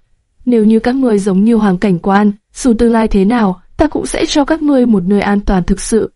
Nếu như các ngươi giống như hoàng cảnh quan, dù tương lai thế nào, ta cũng sẽ cho các ngươi một nơi an toàn thực sự.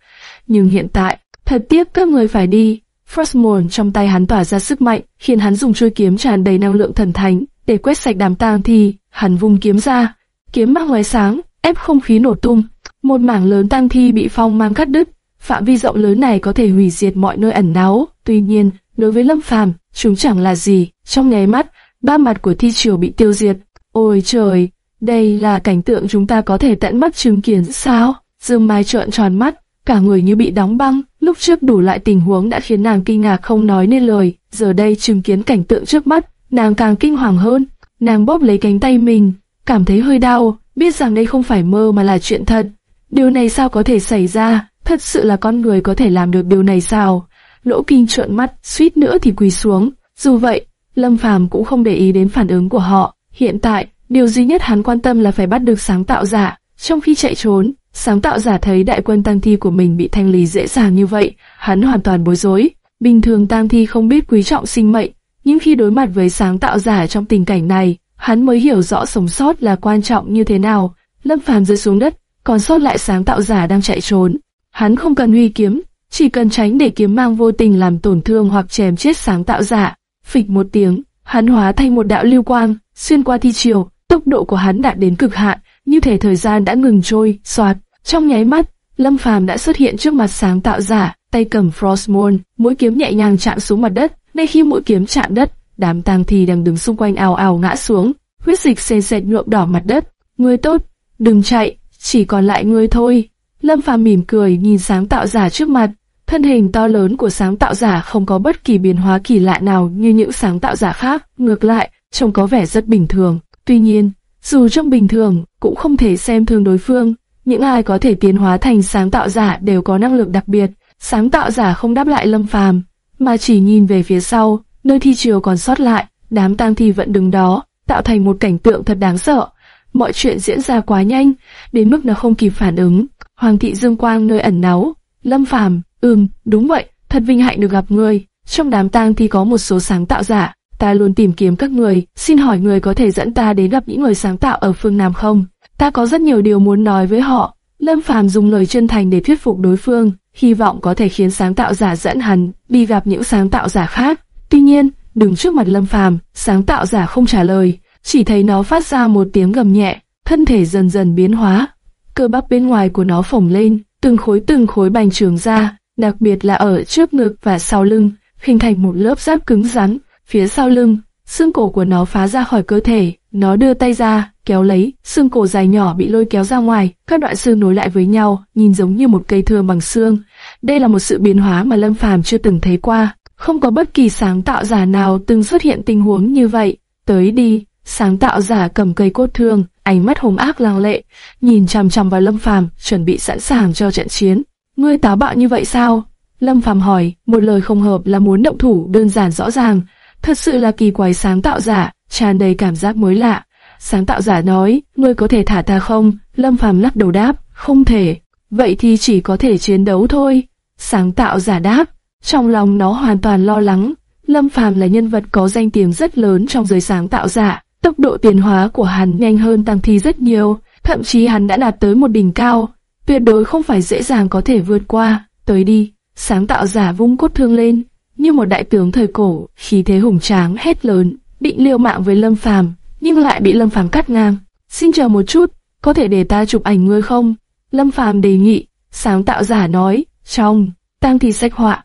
Nhưng hiện tại, thật tiếc các ngươi phải đi. Frostmourne trong tay hắn tỏa ra sức mạnh, khiến hắn dùng chuôi kiếm tràn đầy năng lượng thần thánh để quét sạch đám tang thi. Hắn vung kiếm ra, kiếm mang ngoài sáng, ép không khí nổ tung. Một mảng lớn tang thi bị phong mang cắt đứt. Phạm vi rộng lớn này có thể hủy diệt mọi nơi ẩn náu. Tuy nhiên, đối với Lâm Phàm, chúng chẳng là gì. Trong nháy mắt, ba mặt của thi triều bị tiêu diệt. Ôi trời, đây là cảnh tượng chúng ta có thể tận mắt chứng kiến sao? Dương Mai trợn tròn mắt, cả người như bị đóng băng. Lúc trước đủ lại tình huống đã khiến nàng kinh ngạc không nói nên lời. Giờ đây chứng kiến cảnh tượng trước mắt, nàng càng kinh hoàng hơn. Nàng bóp lấy cánh tay mình, cảm thấy hơi đau, biết rằng đây không phải mơ mà là chuyện thật. Điều này sao có thể xảy ra? Thật sự là con người có thể làm được điều này sao? Lỗ Kinh trợn mắt, suýt nữa thì quỳ xuống. Dù vậy, Lâm Phàm cũng không để ý đến phản ứng của họ. Hiện tại, điều duy nhất hắn quan tâm là phải bắt được sáng tạo giả. Trong khi chạy trốn, sáng tạo giả thấy đại quân tăng thi của mình bị thanh lý dễ dàng như vậy, hắn hoàn toàn bối rối. Bình thường tăng thi không biết quý trọng sinh mệnh, nhưng khi đối mặt với sáng tạo giả trong tình cảnh này, hắn mới hiểu rõ sống sót là quan trọng như thế nào. Lâm Phàm rơi xuống đất, còn sót lại sáng tạo giả đang chạy trốn. Hắn không cần huy kiếm, chỉ cần tránh để kiếm mang vô tình làm tổn thương hoặc chém chết sáng tạo giả. Phịch một tiếng, hắn hóa thành một đạo lưu quang, xuyên qua thi triều, tốc độ của hắn đạt đến cực hạn, như thể thời gian đã ngừng trôi, xoạt. Trong nháy mắt, Lâm Phàm đã xuất hiện trước mặt sáng tạo giả, tay cầm Frostmourne, mũi kiếm nhẹ nhàng chạm xuống mặt đất. Ngay khi mũi kiếm chạm đất, đám tang thi đang đứng xung quanh ào ào ngã xuống, huyết dịch sền sệt nhuộm đỏ mặt đất. Người tốt, đừng chạy, chỉ còn lại ngươi thôi. Lâm Phàm mỉm cười nhìn sáng tạo giả trước mặt, thân hình to lớn của sáng tạo giả không có bất kỳ biến hóa kỳ lạ nào như những sáng tạo giả khác, ngược lại, trông có vẻ rất bình thường. Tuy nhiên, dù trong bình thường, cũng không thể xem thường đối phương. Những ai có thể tiến hóa thành sáng tạo giả đều có năng lực đặc biệt. Sáng tạo giả không đáp lại Lâm Phàm, mà chỉ nhìn về phía sau, nơi thi triều còn sót lại, đám tang thi vẫn đứng đó, tạo thành một cảnh tượng thật đáng sợ. Mọi chuyện diễn ra quá nhanh, đến mức nó không kịp phản ứng. Hoàng thị Dương Quang nơi ẩn náu, Lâm Phàm, ừm, đúng vậy, thật vinh hạnh được gặp ngươi. Trong đám tang thì có một số sáng tạo giả, ta luôn tìm kiếm các người, xin hỏi người có thể dẫn ta đến gặp những người sáng tạo ở phương Nam không? Ta có rất nhiều điều muốn nói với họ. Lâm Phàm dùng lời chân thành để thuyết phục đối phương, hy vọng có thể khiến sáng tạo giả dẫn hắn đi gặp những sáng tạo giả khác. Tuy nhiên, đứng trước mặt Lâm Phàm, sáng tạo giả không trả lời, chỉ thấy nó phát ra một tiếng gầm nhẹ, thân thể dần dần biến hóa. Cơ bắp bên ngoài của nó phồng lên, từng khối từng khối bành trướng ra, đặc biệt là ở trước ngực và sau lưng, hình thành một lớp giáp cứng rắn. Phía sau lưng, xương cổ của nó phá ra khỏi cơ thể, nó đưa tay ra, kéo lấy, xương cổ dài nhỏ bị lôi kéo ra ngoài, các đoạn xương nối lại với nhau, nhìn giống như một cây thưa bằng xương. Đây là một sự biến hóa mà Lâm Phàm chưa từng thấy qua, không có bất kỳ sáng tạo giả nào từng xuất hiện tình huống như vậy. Tới đi, sáng tạo giả cầm cây cốt thương, ánh mắt hùng ác lao lệ, nhìn chằm chằm vào Lâm Phàm, chuẩn bị sẵn sàng cho trận chiến. Ngươi táo bạo như vậy sao? Lâm Phàm hỏi, một lời không hợp là muốn động thủ đơn giản rõ ràng, thật sự là kỳ quái sáng tạo giả, tràn đầy cảm giác mới lạ. Sáng tạo giả nói, ngươi có thể thả ta không? Lâm Phàm lắc đầu đáp, không thể. Vậy thì chỉ có thể chiến đấu thôi. Sáng tạo giả đáp, trong lòng nó hoàn toàn lo lắng. Lâm Phàm là nhân vật có danh tiếng rất lớn trong giới sáng tạo giả. Tốc độ tiến hóa của hắn nhanh hơn tăng thi rất nhiều, thậm chí hắn đã đạt tới một đỉnh cao. Tuyệt đối không phải dễ dàng có thể vượt qua. Tới đi, sáng tạo giả vung cốt thương lên, như một đại tướng thời cổ, khí thế hùng tráng hét lớn, định liều mạng với Lâm Phàm, nhưng lại bị Lâm Phàm cắt ngang. Xin chờ một chút, có thể để ta chụp ảnh ngươi không? Lâm Phàm đề nghị. Sáng tạo giả nói, trong tang thi sách họa,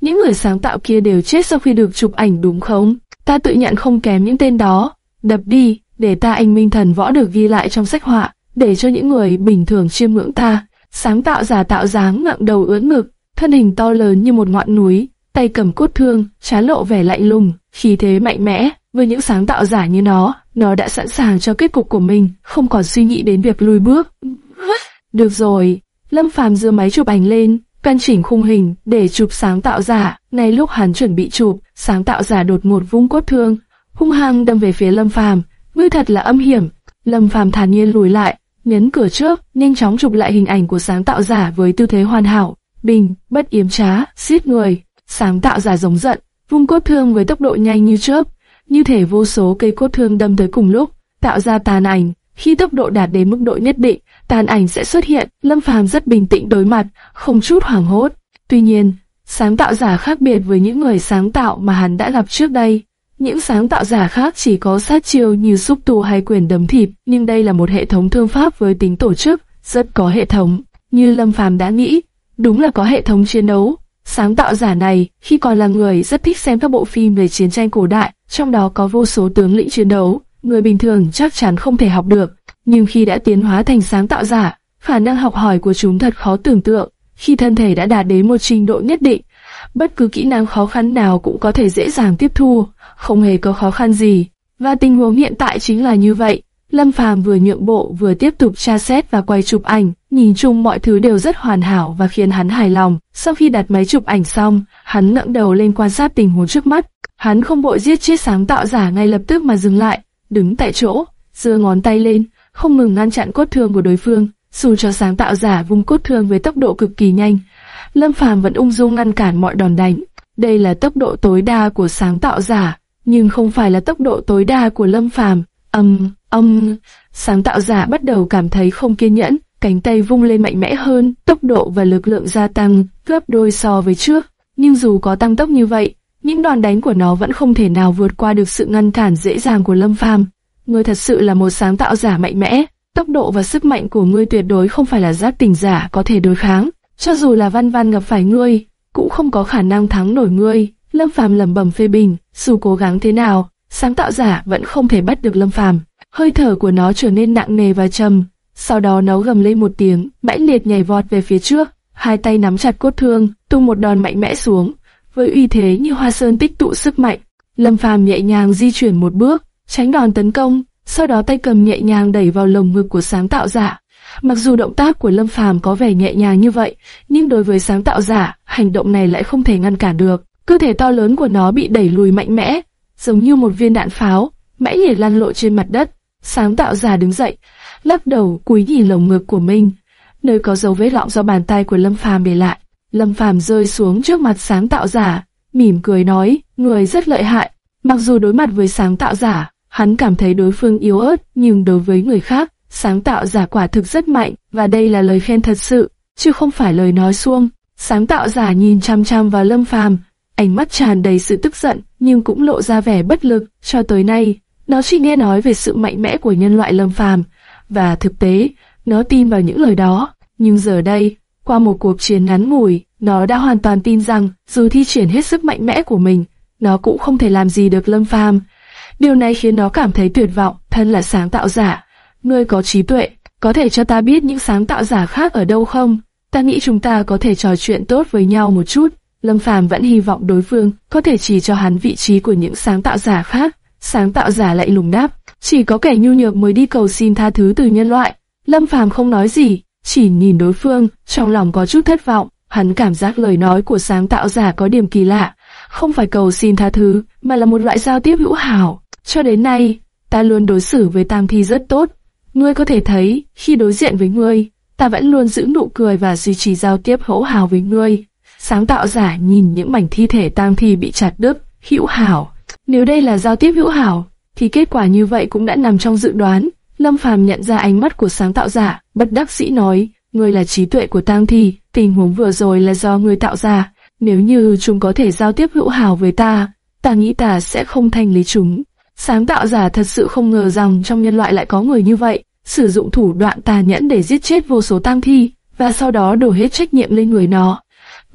những người sáng tạo kia đều chết sau khi được chụp ảnh đúng không? Ta tự nhận không kém những tên đó. Đập đi, để ta anh minh thần võ được ghi lại trong sách họa, để cho những người bình thường chiêm ngưỡng ta. Sáng tạo giả tạo dáng ngậm đầu ưỡn ngực, thân hình to lớn như một ngọn núi, tay cầm cốt thương, trán lộ vẻ lạnh lùng, khí thế mạnh mẽ. Với những sáng tạo giả như nó, nó đã sẵn sàng cho kết cục của mình, không còn suy nghĩ đến việc lùi bước. (laughs) Được rồi, Lâm Phàm giơ máy chụp ảnh lên, căn chỉnh khung hình để chụp sáng tạo giả. Ngay lúc hắn chuẩn bị chụp, sáng tạo giả đột ngột vung cốt thương, hung hăng đâm về phía Lâm Phàm. Ngươi thật là âm hiểm. Lâm Phàm thản nhiên lùi lại, nhấn cửa trước, nhanh chóng chụp lại hình ảnh của sáng tạo giả với tư thế hoàn hảo. Bình, bất yếm trá, xiết người. Sáng tạo giả giống giận, vung cốt thương với tốc độ nhanh như chớp, như thể vô số cây cốt thương đâm tới cùng lúc, tạo ra tàn ảnh. Khi tốc độ đạt đến mức độ nhất định, tàn ảnh sẽ xuất hiện. Lâm Phàm rất bình tĩnh đối mặt, không chút hoảng hốt. Tuy nhiên, sáng tạo giả khác biệt với những người sáng tạo mà hắn đã gặp trước đây. Những sáng tạo giả khác chỉ có sát chiêu như xúc tu hay quyền đấm thịt, nhưng đây là một hệ thống thương pháp với tính tổ chức, rất có hệ thống. Như Lâm Phàm đã nghĩ, đúng là có hệ thống chiến đấu. Sáng tạo giả này, khi còn là người rất thích xem các bộ phim về chiến tranh cổ đại, trong đó có vô số tướng lĩnh chiến đấu, người bình thường chắc chắn không thể học được. Nhưng khi đã tiến hóa thành sáng tạo giả, khả năng học hỏi của chúng thật khó tưởng tượng. Khi thân thể đã đạt đến một trình độ nhất định, bất cứ kỹ năng khó khăn nào cũng có thể dễ dàng tiếp thu, không hề có khó khăn gì. Và tình huống hiện tại chính là như vậy. Lâm Phàm vừa nhượng bộ vừa tiếp tục tra xét và quay chụp ảnh, nhìn chung mọi thứ đều rất hoàn hảo và khiến hắn hài lòng. Sau khi đặt máy chụp ảnh xong, hắn ngẩng đầu lên quan sát tình huống trước mắt. Hắn không vội giết chết sáng tạo giả ngay lập tức mà dừng lại, đứng tại chỗ, giơ ngón tay lên, không ngừng ngăn chặn cốt thương của đối phương, dù cho sáng tạo giả vung cốt thương với tốc độ cực kỳ nhanh. Lâm Phàm vẫn ung dung ngăn cản mọi đòn đánh. Đây là tốc độ tối đa của sáng tạo giả, nhưng không phải là tốc độ tối đa của Lâm Phàm. Âm, âm, sáng tạo giả bắt đầu cảm thấy không kiên nhẫn, cánh tay vung lên mạnh mẽ hơn, tốc độ và lực lượng gia tăng gấp đôi so với trước. Nhưng dù có tăng tốc như vậy, những đòn đánh của nó vẫn không thể nào vượt qua được sự ngăn cản dễ dàng của Lâm Phàm. Ngươi thật sự là một sáng tạo giả mạnh mẽ, tốc độ và sức mạnh của ngươi tuyệt đối không phải là giác tỉnh giả có thể đối kháng. Cho dù là Văn Văn gặp phải ngươi, cũng không có khả năng thắng nổi ngươi. Lâm Phàm lẩm bẩm phê bình, dù cố gắng thế nào, sáng tạo giả vẫn không thể bắt được Lâm Phàm. Hơi thở của nó trở nên nặng nề và trầm, sau đó nó gầm lên một tiếng, mãnh liệt nhảy vọt về phía trước, hai tay nắm chặt cốt thương, tung một đòn mạnh mẽ xuống, với uy thế như hoa sơn tích tụ sức mạnh. Lâm Phàm nhẹ nhàng di chuyển một bước, tránh đòn tấn công, sau đó tay cầm nhẹ nhàng đẩy vào lồng ngực của sáng tạo giả. Mặc dù động tác của Lâm Phàm có vẻ nhẹ nhàng như vậy, nhưng đối với sáng tạo giả, hành động này lại không thể ngăn cản được. Cơ thể to lớn của nó bị đẩy lùi mạnh mẽ, giống như một viên đạn pháo, mãnh để lăn lộ trên mặt đất. Sáng tạo giả đứng dậy, lắc đầu cúi nhìn lồng ngực của mình, nơi có dấu vết lọng do bàn tay của Lâm Phàm để lại. Lâm Phàm rơi xuống trước mặt sáng tạo giả, mỉm cười nói, người rất lợi hại. Mặc dù đối mặt với sáng tạo giả, hắn cảm thấy đối phương yếu ớt, nhưng đối với người khác, sáng tạo giả quả thực rất mạnh, và đây là lời khen thật sự, chứ không phải lời nói suông. Sáng tạo giả nhìn chăm chăm vào Lâm Phàm, ánh mắt tràn đầy sự tức giận, nhưng cũng lộ ra vẻ bất lực. Cho tới nay, nó chỉ nghe nói về sự mạnh mẽ của nhân loại Lâm Phàm, và thực tế, nó tin vào những lời đó. Nhưng giờ đây, qua một cuộc chiến ngắn ngủi, nó đã hoàn toàn tin rằng dù thi triển hết sức mạnh mẽ của mình, nó cũng không thể làm gì được Lâm Phàm. Điều này khiến nó cảm thấy tuyệt vọng, thân là sáng tạo giả. Ngươi có trí tuệ, có thể cho ta biết những sáng tạo giả khác ở đâu không? Ta nghĩ chúng ta có thể trò chuyện tốt với nhau một chút. Lâm Phàm vẫn hy vọng đối phương có thể chỉ cho hắn vị trí của những sáng tạo giả khác. Sáng tạo giả lại lùng đáp, chỉ có kẻ nhu nhược mới đi cầu xin tha thứ từ nhân loại. Lâm Phàm không nói gì, chỉ nhìn đối phương, trong lòng có chút thất vọng. Hắn cảm giác lời nói của sáng tạo giả có điểm kỳ lạ, không phải cầu xin tha thứ, mà là một loại giao tiếp hữu hảo. Cho đến nay, ta luôn đối xử với Tam Thi rất tốt. Ngươi có thể thấy, khi đối diện với ngươi, ta vẫn luôn giữ nụ cười và duy trì giao tiếp hữu hảo với ngươi. Sáng tạo giả nhìn những mảnh thi thể tang Thi bị chặt đứt, hữu hảo. Nếu đây là giao tiếp hữu hảo, thì kết quả như vậy cũng đã nằm trong dự đoán. Lâm Phàm nhận ra ánh mắt của sáng tạo giả, bất đắc sĩ nói, ngươi là trí tuệ của tang thi, tình huống vừa rồi là do ngươi tạo ra. Nếu như chúng có thể giao tiếp hữu hảo với ta, ta nghĩ ta sẽ không thanh lý chúng. Sáng tạo giả thật sự không ngờ rằng trong nhân loại lại có người như vậy, sử dụng thủ đoạn tà nhẫn để giết chết vô số tang thi, và sau đó đổ hết trách nhiệm lên người nó.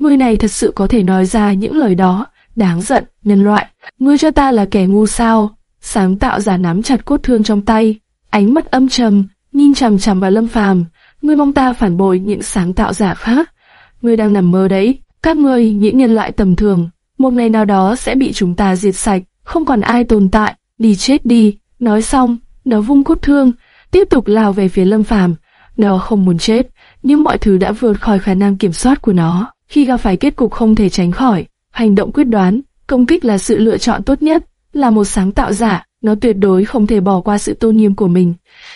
Người này thật sự có thể nói ra những lời đó, đáng giận, nhân loại, ngươi cho ta là kẻ ngu sao? Sáng tạo giả nắm chặt cốt thương trong tay, ánh mắt âm trầm, nhìn chằm chằm vào Lâm Phàm, ngươi mong ta phản bội những sáng tạo giả khác. Ngươi đang nằm mơ đấy, các ngươi những nhân loại tầm thường, một ngày nào đó sẽ bị chúng ta diệt sạch, không còn ai tồn tại, đi chết đi. Nói xong, nó vung cốt thương, tiếp tục lao về phía Lâm Phàm. Nó không muốn chết, nhưng mọi thứ đã vượt khỏi khả năng kiểm soát của nó. Khi gặp phải kết cục không thể tránh khỏi, hành động quyết đoán, công kích là sự lựa chọn tốt nhất. Là một sáng tạo giả, nó tuyệt đối không thể bỏ qua sự tôn nghiêm của mình,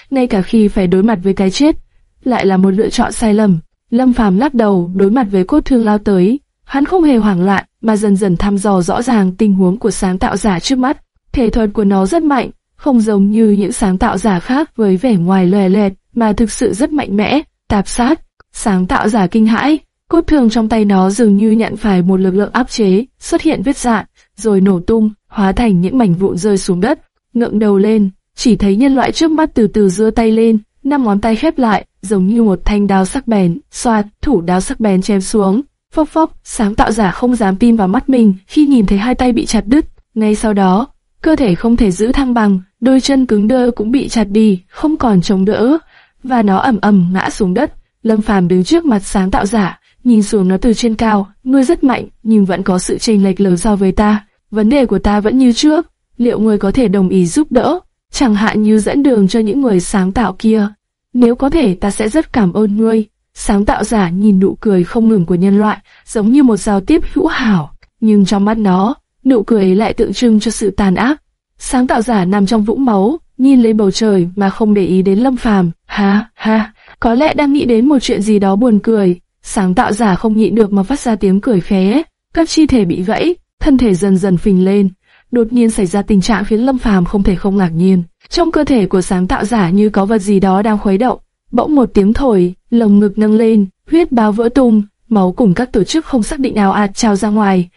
ngay cả khi phải đối mặt với cái chết, lại là một lựa chọn sai lầm. Lâm Phàm lắc đầu, đối mặt với cốt thương lao tới, hắn không hề hoảng loạn, mà dần dần thăm dò rõ ràng tình huống của sáng tạo giả trước mắt. Thể thuật của nó rất mạnh, không giống như những sáng tạo giả khác với vẻ ngoài lòe loẹt, mà thực sự rất mạnh mẽ, tạp sát. Sáng tạo giả kinh hãi, cốt thường trong tay nó dường như nhận phải một lực lượng áp chế, xuất hiện vết dạn, rồi nổ tung, hóa thành những mảnh vụn rơi xuống đất. Ngượng đầu lên, chỉ thấy nhân loại trước mắt từ từ giơ tay lên, năm ngón tay khép lại, giống như một thanh đao sắc bén, xoạt, thủ đao sắc bén chém xuống. Phốc phốc, sáng tạo giả không dám tin vào mắt mình khi nhìn thấy hai tay bị chặt đứt. Ngay sau đó, cơ thể không thể giữ thăng bằng, đôi chân cứng đơ cũng bị chặt đi, không còn chống đỡ, và nó ầm ầm ngã xuống đất. Lâm Phàm đứng trước mặt sáng tạo giả, nhìn xuống nó từ trên cao, ngươi rất mạnh, nhưng vẫn có sự chênh lệch lớn so với ta. Vấn đề của ta vẫn như trước, liệu ngươi có thể đồng ý giúp đỡ, chẳng hạn như dẫn đường cho những người sáng tạo kia? Nếu có thể ta sẽ rất cảm ơn ngươi. Sáng tạo giả nhìn nụ cười không ngừng của nhân loại, giống như một giao tiếp hữu hảo, nhưng trong mắt nó, nụ cười lại tượng trưng cho sự tàn ác. Sáng tạo giả nằm trong vũng máu, nhìn lấy bầu trời mà không để ý đến Lâm Phàm. Ha ha, có lẽ đang nghĩ đến một chuyện gì đó buồn cười. Sáng tạo giả không nhịn được mà phát ra tiếng cười khé. Các chi thể bị gãy, thân thể dần dần phình lên. Đột nhiên xảy ra tình trạng khiến Lâm Phàm không thể không ngạc nhiên. Trong cơ thể của sáng tạo giả như có vật gì đó đang khuấy động. Bỗng một tiếng thổi, lồng ngực nâng lên, huyết bao vỡ tung, máu cùng các tổ chức không xác định nào ạt trào ra ngoài.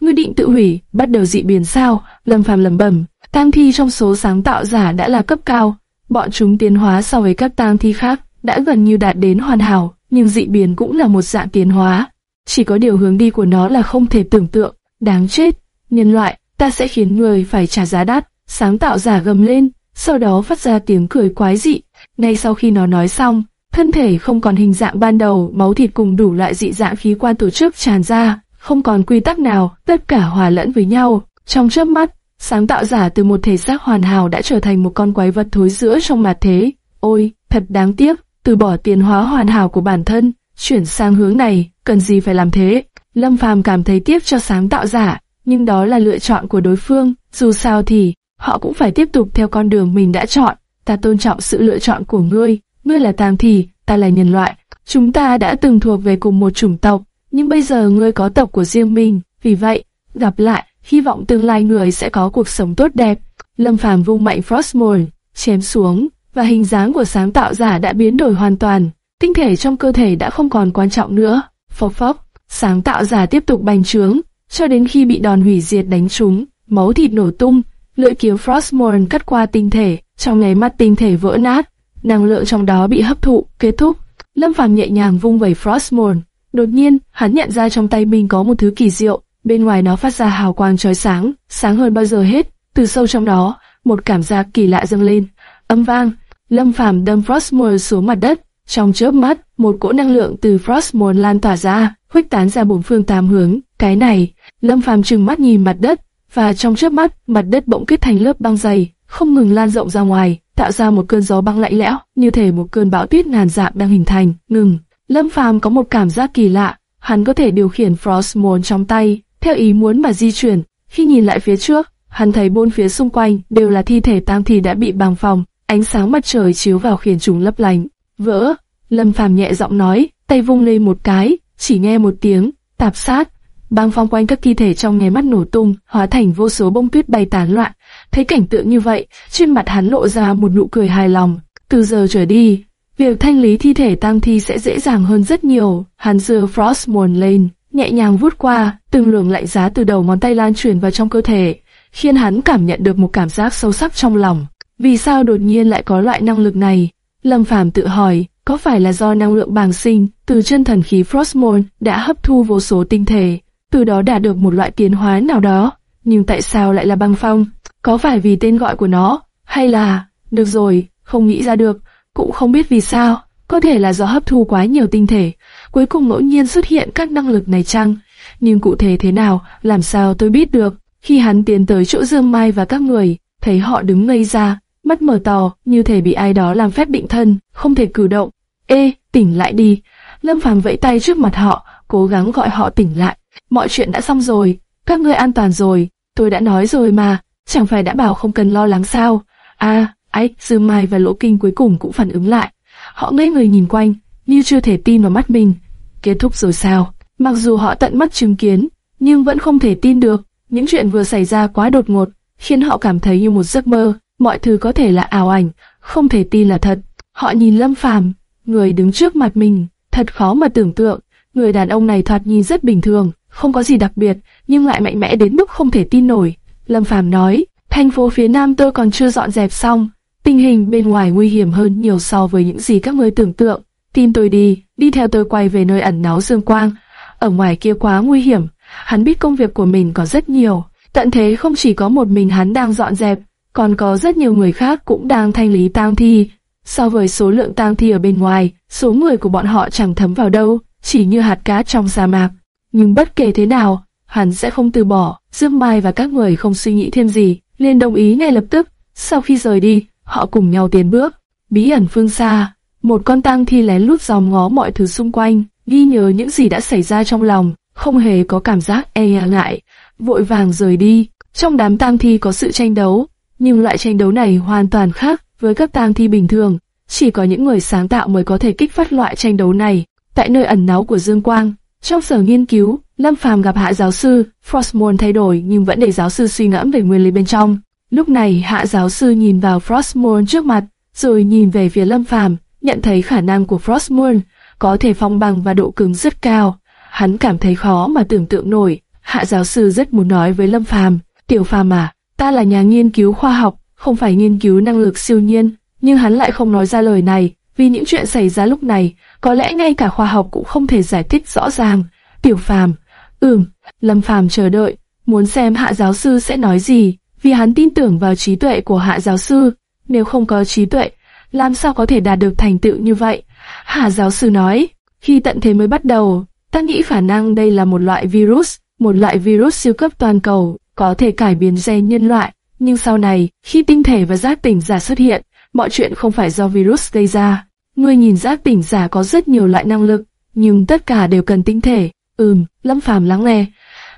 Ngươi định tự hủy, bắt đầu dị biến sao? Lâm Phàm lẩm bẩm. Tang thi trong số sáng tạo giả đã là cấp cao, bọn chúng tiến hóa so với các tang thi khác đã gần như đạt đến hoàn hảo, nhưng dị biến cũng là một dạng tiến hóa. Chỉ có điều hướng đi của nó là không thể tưởng tượng, đáng chết. Nhân loại, ta sẽ khiến người phải trả giá đắt. Sáng tạo giả gầm lên, sau đó phát ra tiếng cười quái dị. Ngay sau khi nó nói xong, thân thể không còn hình dạng ban đầu, máu thịt cùng đủ loại dị dạng khí quan tổ chức tràn ra, không còn quy tắc nào, tất cả hòa lẫn với nhau. Trong chớp mắt, sáng tạo giả từ một thể xác hoàn hảo đã trở thành một con quái vật thối giữa trong mặt thế. Ôi, thật đáng tiếc, từ bỏ tiến hóa hoàn hảo của bản thân, chuyển sang hướng này, cần gì phải làm thế? Lâm Phàm cảm thấy tiếc cho sáng tạo giả, nhưng đó là lựa chọn của đối phương, dù sao thì họ cũng phải tiếp tục theo con đường mình đã chọn. Ta tôn trọng sự lựa chọn của ngươi, ngươi là tam thì, ta là nhân loại. Chúng ta đã từng thuộc về cùng một chủng tộc, nhưng bây giờ ngươi có tộc của riêng mình, vì vậy, gặp lại, hy vọng tương lai người sẽ có cuộc sống tốt đẹp. Lâm Phàm vung mạnh Frostmourne, chém xuống, và hình dáng của sáng tạo giả đã biến đổi hoàn toàn. Tinh thể trong cơ thể đã không còn quan trọng nữa. Phốc phốc, sáng tạo giả tiếp tục bành trướng, cho đến khi bị đòn hủy diệt đánh trúng, máu thịt nổ tung, lưỡi kiếm Frostmourne cắt qua tinh thể, trong nháy mắt tinh thể vỡ nát, năng lượng trong đó bị hấp thụ, kết thúc. Lâm Phàm nhẹ nhàng vung vẩy Frostmourne, đột nhiên, hắn nhận ra trong tay mình có một thứ kỳ diệu, bên ngoài nó phát ra hào quang chói sáng, sáng hơn bao giờ hết. Từ sâu trong đó, một cảm giác kỳ lạ dâng lên. Âm vang, Lâm Phàm đâm Frostmourne xuống mặt đất. Trong chớp mắt, một cỗ năng lượng từ Frostmourne lan tỏa ra, khuếch tán ra bốn phương tám hướng. Cái này, Lâm Phàm trừng mắt nhìn mặt đất, và trong chớp mắt, mặt đất bỗng kết thành lớp băng dày, không ngừng lan rộng ra ngoài, tạo ra một cơn gió băng lạnh lẽo, như thể một cơn bão tuyết ngàn dạng đang hình thành. Ngừng. Lâm Phàm có một cảm giác kỳ lạ, hắn có thể điều khiển Frostmourne trong tay, theo ý muốn mà di chuyển. Khi nhìn lại phía trước, hắn thấy bốn phía xung quanh đều là thi thể tang thi đã bị bàng phòng, ánh sáng mặt trời chiếu vào khiến chúng lấp lánh. Vỡ, Lâm Phàm nhẹ giọng nói, tay vung lên một cái, chỉ nghe một tiếng, tạp sát, băng phong quanh các thi thể trong nháy mắt nổ tung, hóa thành vô số bông tuyết bay tán loạn. Thấy cảnh tượng như vậy, trên mặt hắn lộ ra một nụ cười hài lòng. Từ giờ trở đi, việc thanh lý thi thể tang thi sẽ dễ dàng hơn rất nhiều. Hắn dừa frost muồn lên, nhẹ nhàng vuốt qua, từng luồng lạnh giá từ đầu ngón tay lan truyền vào trong cơ thể, khiến hắn cảm nhận được một cảm giác sâu sắc trong lòng. Vì sao đột nhiên lại có loại năng lực này? Lâm Phàm tự hỏi, có phải là do năng lượng bàng sinh từ chân thần khí Frostmourne đã hấp thu vô số tinh thể, từ đó đạt được một loại tiến hóa nào đó? Nhưng tại sao lại là băng phong? Có phải vì tên gọi của nó, hay là... Được rồi, không nghĩ ra được, cũng không biết vì sao. Có thể là do hấp thu quá nhiều tinh thể, cuối cùng ngẫu nhiên xuất hiện các năng lực này chăng? Nhưng cụ thể thế nào, làm sao tôi biết được? Khi hắn tiến tới chỗ Dương Mai và các người, thấy họ đứng ngây ra, mắt mở to, như thể bị ai đó làm phép định thân, không thể cử động. Ê, tỉnh lại đi. Lâm Phàm vẫy tay trước mặt họ, cố gắng gọi họ tỉnh lại. Mọi chuyện đã xong rồi, các ngươi an toàn rồi, tôi đã nói rồi mà, chẳng phải đã bảo không cần lo lắng sao. À, ấy, Dư Mai và Lỗ Kinh cuối cùng cũng phản ứng lại. Họ ngây người nhìn quanh, như chưa thể tin vào mắt mình. Kết thúc rồi sao? Mặc dù họ tận mắt chứng kiến, nhưng vẫn không thể tin được. Những chuyện vừa xảy ra quá đột ngột, khiến họ cảm thấy như một giấc mơ mọi thứ có thể là ảo ảnh, không thể tin là thật. Họ nhìn Lâm Phàm, người đứng trước mặt mình, thật khó mà tưởng tượng. Người đàn ông này thoạt nhìn rất bình thường, không có gì đặc biệt, nhưng lại mạnh mẽ đến mức không thể tin nổi. Lâm Phàm nói, thành phố phía Nam tôi còn chưa dọn dẹp xong, tình hình bên ngoài nguy hiểm hơn nhiều so với những gì các ngươi tưởng tượng. Tin tôi đi, đi theo tôi quay về nơi ẩn náu dương quang. Ở ngoài kia quá nguy hiểm, hắn biết công việc của mình có rất nhiều. Tận thế không chỉ có một mình hắn đang dọn dẹp, còn có rất nhiều người khác cũng đang thanh lý tang thi. So với số lượng tang thi ở bên ngoài, số người của bọn họ chẳng thấm vào đâu, chỉ như hạt cát trong sa mạc. Nhưng bất kể thế nào, hắn sẽ không từ bỏ. Dương Mai và các người không suy nghĩ thêm gì, liền đồng ý ngay lập tức. Sau khi rời đi, họ cùng nhau tiến bước. Bí ẩn phương xa, một con tang thi lén lút dòm ngó mọi thứ xung quanh, ghi nhớ những gì đã xảy ra trong lòng, không hề có cảm giác e ngại, vội vàng rời đi. Trong đám tang thi có sự tranh đấu, nhưng loại tranh đấu này hoàn toàn khác với các tang thi bình thường. Chỉ có những người sáng tạo mới có thể kích phát loại tranh đấu này. Tại nơi ẩn náu của Dương Quang, trong sở nghiên cứu, Lâm Phàm gặp hạ giáo sư, Frostmourne thay đổi nhưng vẫn để giáo sư suy ngẫm về nguyên lý bên trong. Lúc này hạ giáo sư nhìn vào Frostmourne trước mặt, rồi nhìn về phía Lâm Phàm, nhận thấy khả năng của Frostmourne có thể phong bằng và độ cứng rất cao. Hắn cảm thấy khó mà tưởng tượng nổi. Hạ giáo sư rất muốn nói với Lâm Phàm, "Tiểu Phàm à, ta là nhà nghiên cứu khoa học, không phải nghiên cứu năng lực siêu nhiên." Nhưng hắn lại không nói ra lời này, vì những chuyện xảy ra lúc này, có lẽ ngay cả khoa học cũng không thể giải thích rõ ràng. Tiểu Phàm, ừm, Lâm Phàm chờ đợi, muốn xem Hạ giáo sư sẽ nói gì, vì hắn tin tưởng vào trí tuệ của Hạ giáo sư. Nếu không có trí tuệ, làm sao có thể đạt được thành tựu như vậy? Hạ giáo sư nói, khi tận thế mới bắt đầu, ta nghĩ khả năng đây là một loại virus, một loại virus siêu cấp toàn cầu, có thể cải biến gen nhân loại. Nhưng sau này, khi tinh thể và giác tỉnh giả xuất hiện, mọi chuyện không phải do virus gây ra. Ngươi nhìn giác tỉnh giả có rất nhiều loại năng lực, nhưng tất cả đều cần tinh thể. Ừm, Lâm Phàm lắng nghe.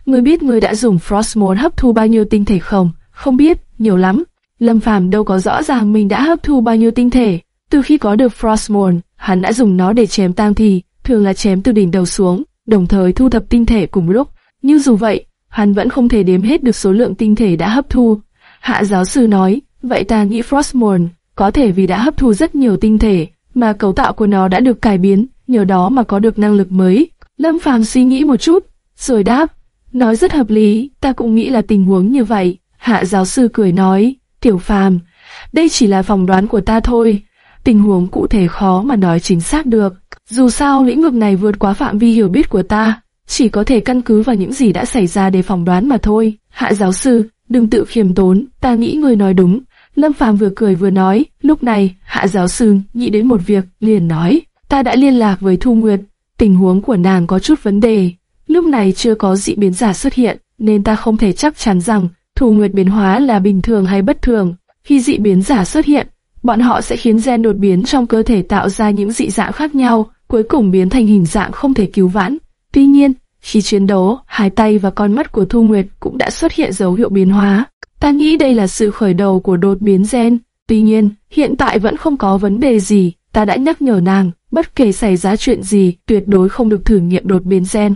Ngươi biết ngươi đã dùng Frostmourne hấp thu bao nhiêu tinh thể không? Không biết, nhiều lắm. Lâm Phàm đâu có rõ ràng mình đã hấp thu bao nhiêu tinh thể. Từ khi có được Frostmourne, hắn đã dùng nó để chém tang thì, thường là chém từ đỉnh đầu xuống, đồng thời thu thập tinh thể cùng lúc. Nhưng dù vậy, hắn vẫn không thể đếm hết được số lượng tinh thể đã hấp thu. Hạ giáo sư nói, vậy ta nghĩ Frostmourne có thể vì đã hấp thu rất nhiều tinh thể, mà cấu tạo của nó đã được cải biến, nhờ đó mà có được năng lực mới. Lâm Phàm suy nghĩ một chút, rồi đáp, nói rất hợp lý, ta cũng nghĩ là tình huống như vậy. Hạ giáo sư cười nói, Tiểu Phàm, đây chỉ là phỏng đoán của ta thôi, tình huống cụ thể khó mà nói chính xác được. Dù sao lĩnh vực này vượt quá phạm vi hiểu biết của ta, chỉ có thể căn cứ vào những gì đã xảy ra để phỏng đoán mà thôi. Hạ giáo sư, đừng tự khiêm tốn, ta nghĩ người nói đúng. Lâm Phàm vừa cười vừa nói, lúc này, hạ giáo sư nghĩ đến một việc, liền nói, ta đã liên lạc với Thu Nguyệt, tình huống của nàng có chút vấn đề. Lúc này chưa có dị biến giả xuất hiện, nên ta không thể chắc chắn rằng Thu Nguyệt biến hóa là bình thường hay bất thường. Khi dị biến giả xuất hiện, bọn họ sẽ khiến gen đột biến trong cơ thể tạo ra những dị dạng khác nhau, cuối cùng biến thành hình dạng không thể cứu vãn. Tuy nhiên, khi chiến đấu, hai tay và con mắt của Thu Nguyệt cũng đã xuất hiện dấu hiệu biến hóa. Ta nghĩ đây là sự khởi đầu của đột biến gen. Tuy nhiên, hiện tại vẫn không có vấn đề gì. Ta đã nhắc nhở nàng, bất kể xảy ra chuyện gì, tuyệt đối không được thử nghiệm đột biến gen.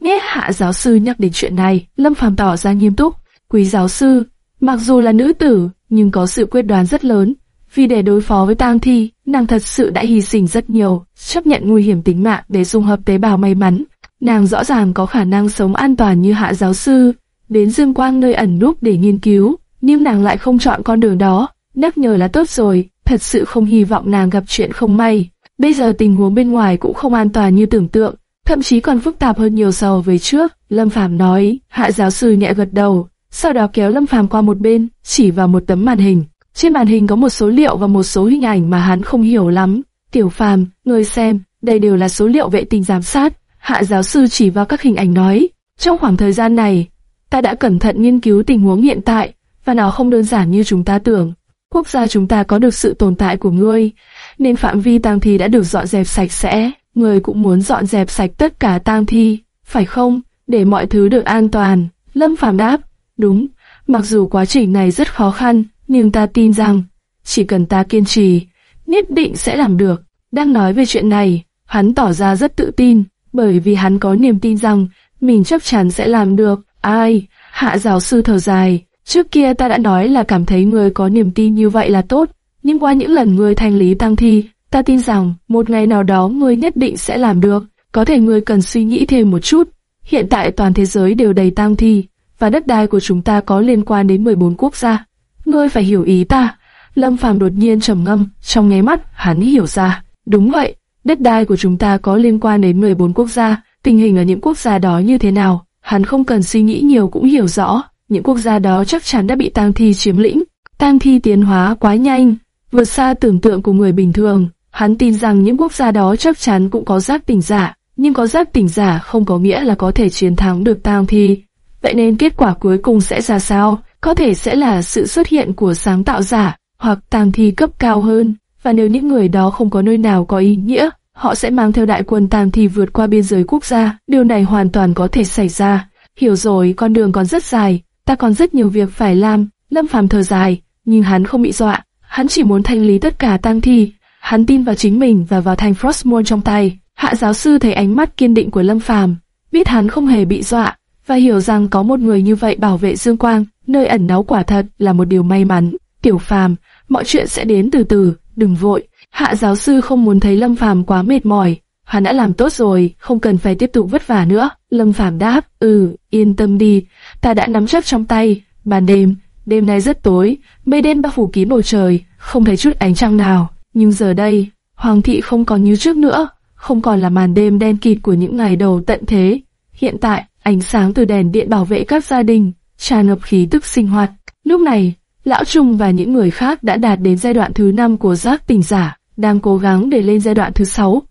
Nghe hạ giáo sư nhắc đến chuyện này, Lâm Phàm tỏ ra nghiêm túc. Quý giáo sư, mặc dù là nữ tử, nhưng có sự quyết đoán rất lớn. Vì để đối phó với tang thi, nàng thật sự đã hy sinh rất nhiều, chấp nhận nguy hiểm tính mạng để dung hợp tế bào may mắn. Nàng rõ ràng có khả năng sống an toàn như hạ giáo sư, đến dương quang nơi ẩn núp để nghiên cứu, nhưng nàng lại không chọn con đường đó. Nhắc nhở là tốt rồi, thật sự không hy vọng nàng gặp chuyện không may. Bây giờ tình huống bên ngoài cũng không an toàn như tưởng tượng, thậm chí còn phức tạp hơn nhiều so với trước. Lâm Phàm nói, hạ giáo sư nhẹ gật đầu, sau đó kéo Lâm Phàm qua một bên, chỉ vào một tấm màn hình. Trên màn hình có một số liệu và một số hình ảnh mà hắn không hiểu lắm. Tiểu Phàm, người xem, đây đều là số liệu vệ tinh giám sát. Hạ giáo sư chỉ vào các hình ảnh nói, trong khoảng thời gian này, ta đã cẩn thận nghiên cứu tình huống hiện tại, và nó không đơn giản như chúng ta tưởng. Quốc gia chúng ta có được sự tồn tại của ngươi, nên phạm vi tang thi đã được dọn dẹp sạch sẽ. Ngươi cũng muốn dọn dẹp sạch tất cả tang thi, phải không? Để mọi thứ được an toàn. Lâm Phàm đáp, đúng. Mặc dù quá trình này rất khó khăn, nhưng ta tin rằng chỉ cần ta kiên trì, nhất định sẽ làm được. Đang nói về chuyện này, hắn tỏ ra rất tự tin, bởi vì hắn có niềm tin rằng mình chắc chắn sẽ làm được. Ai? Hạ giáo sư thở dài, Trước kia ta đã nói là cảm thấy người có niềm tin như vậy là tốt, nhưng qua những lần người thanh lý tăng thi, ta tin rằng một ngày nào đó người nhất định sẽ làm được. Có thể người cần suy nghĩ thêm một chút. Hiện tại toàn thế giới đều đầy tăng thi, và đất đai của chúng ta có liên quan đến 14 quốc gia. Ngươi phải hiểu ý ta. Lâm Phàm đột nhiên trầm ngâm, trong nháy mắt hắn hiểu ra. Đúng vậy, đất đai của chúng ta có liên quan đến 14 quốc gia, tình hình ở những quốc gia đó như thế nào, hắn không cần suy nghĩ nhiều cũng hiểu rõ. Những quốc gia đó chắc chắn đã bị tang thi chiếm lĩnh. Tang thi tiến hóa quá nhanh, vượt xa tưởng tượng của người bình thường. Hắn tin rằng những quốc gia đó chắc chắn cũng có giác tỉnh giả, nhưng có giác tỉnh giả không có nghĩa là có thể chiến thắng được tang thi. Vậy nên kết quả cuối cùng sẽ ra sao? Có thể sẽ là sự xuất hiện của sáng tạo giả, hoặc tang thi cấp cao hơn. Và nếu những người đó không có nơi nào có ý nghĩa, họ sẽ mang theo đại quân tam thì vượt qua biên giới quốc gia. Điều này hoàn toàn có thể xảy ra. Hiểu rồi, con đường còn rất dài, ta còn rất nhiều việc phải làm. Lâm Phàm thở dài, nhưng hắn không bị dọa. Hắn chỉ muốn thanh lý tất cả tang thi. Hắn tin vào chính mình và vào thanh Frostmourne trong tay. Hạ giáo sư thấy ánh mắt kiên định của Lâm Phàm, biết hắn không hề bị dọa, và hiểu rằng có một người như vậy bảo vệ Dương Quang, nơi ẩn náu quả thật là một điều may mắn. Tiểu Phàm, mọi chuyện sẽ đến từ từ, đừng vội. Hạ giáo sư không muốn thấy Lâm Phàm quá mệt mỏi, hắn đã làm tốt rồi, không cần phải tiếp tục vất vả nữa. Lâm Phàm đáp, ừ, yên tâm đi, ta đã nắm chắc trong tay. Ban đêm, đêm nay rất tối, mây đen bao phủ kín bầu trời, không thấy chút ánh trăng nào. Nhưng giờ đây, Hoàng thị không còn như trước nữa, không còn là màn đêm đen kịt của những ngày đầu tận thế. Hiện tại, ánh sáng từ đèn điện bảo vệ các gia đình, tràn ngập khí tức sinh hoạt. Lúc này, Lão Trung và những người khác đã đạt đến giai đoạn thứ 5 của giác tỉnh giả, đang cố gắng để lên giai đoạn thứ 6.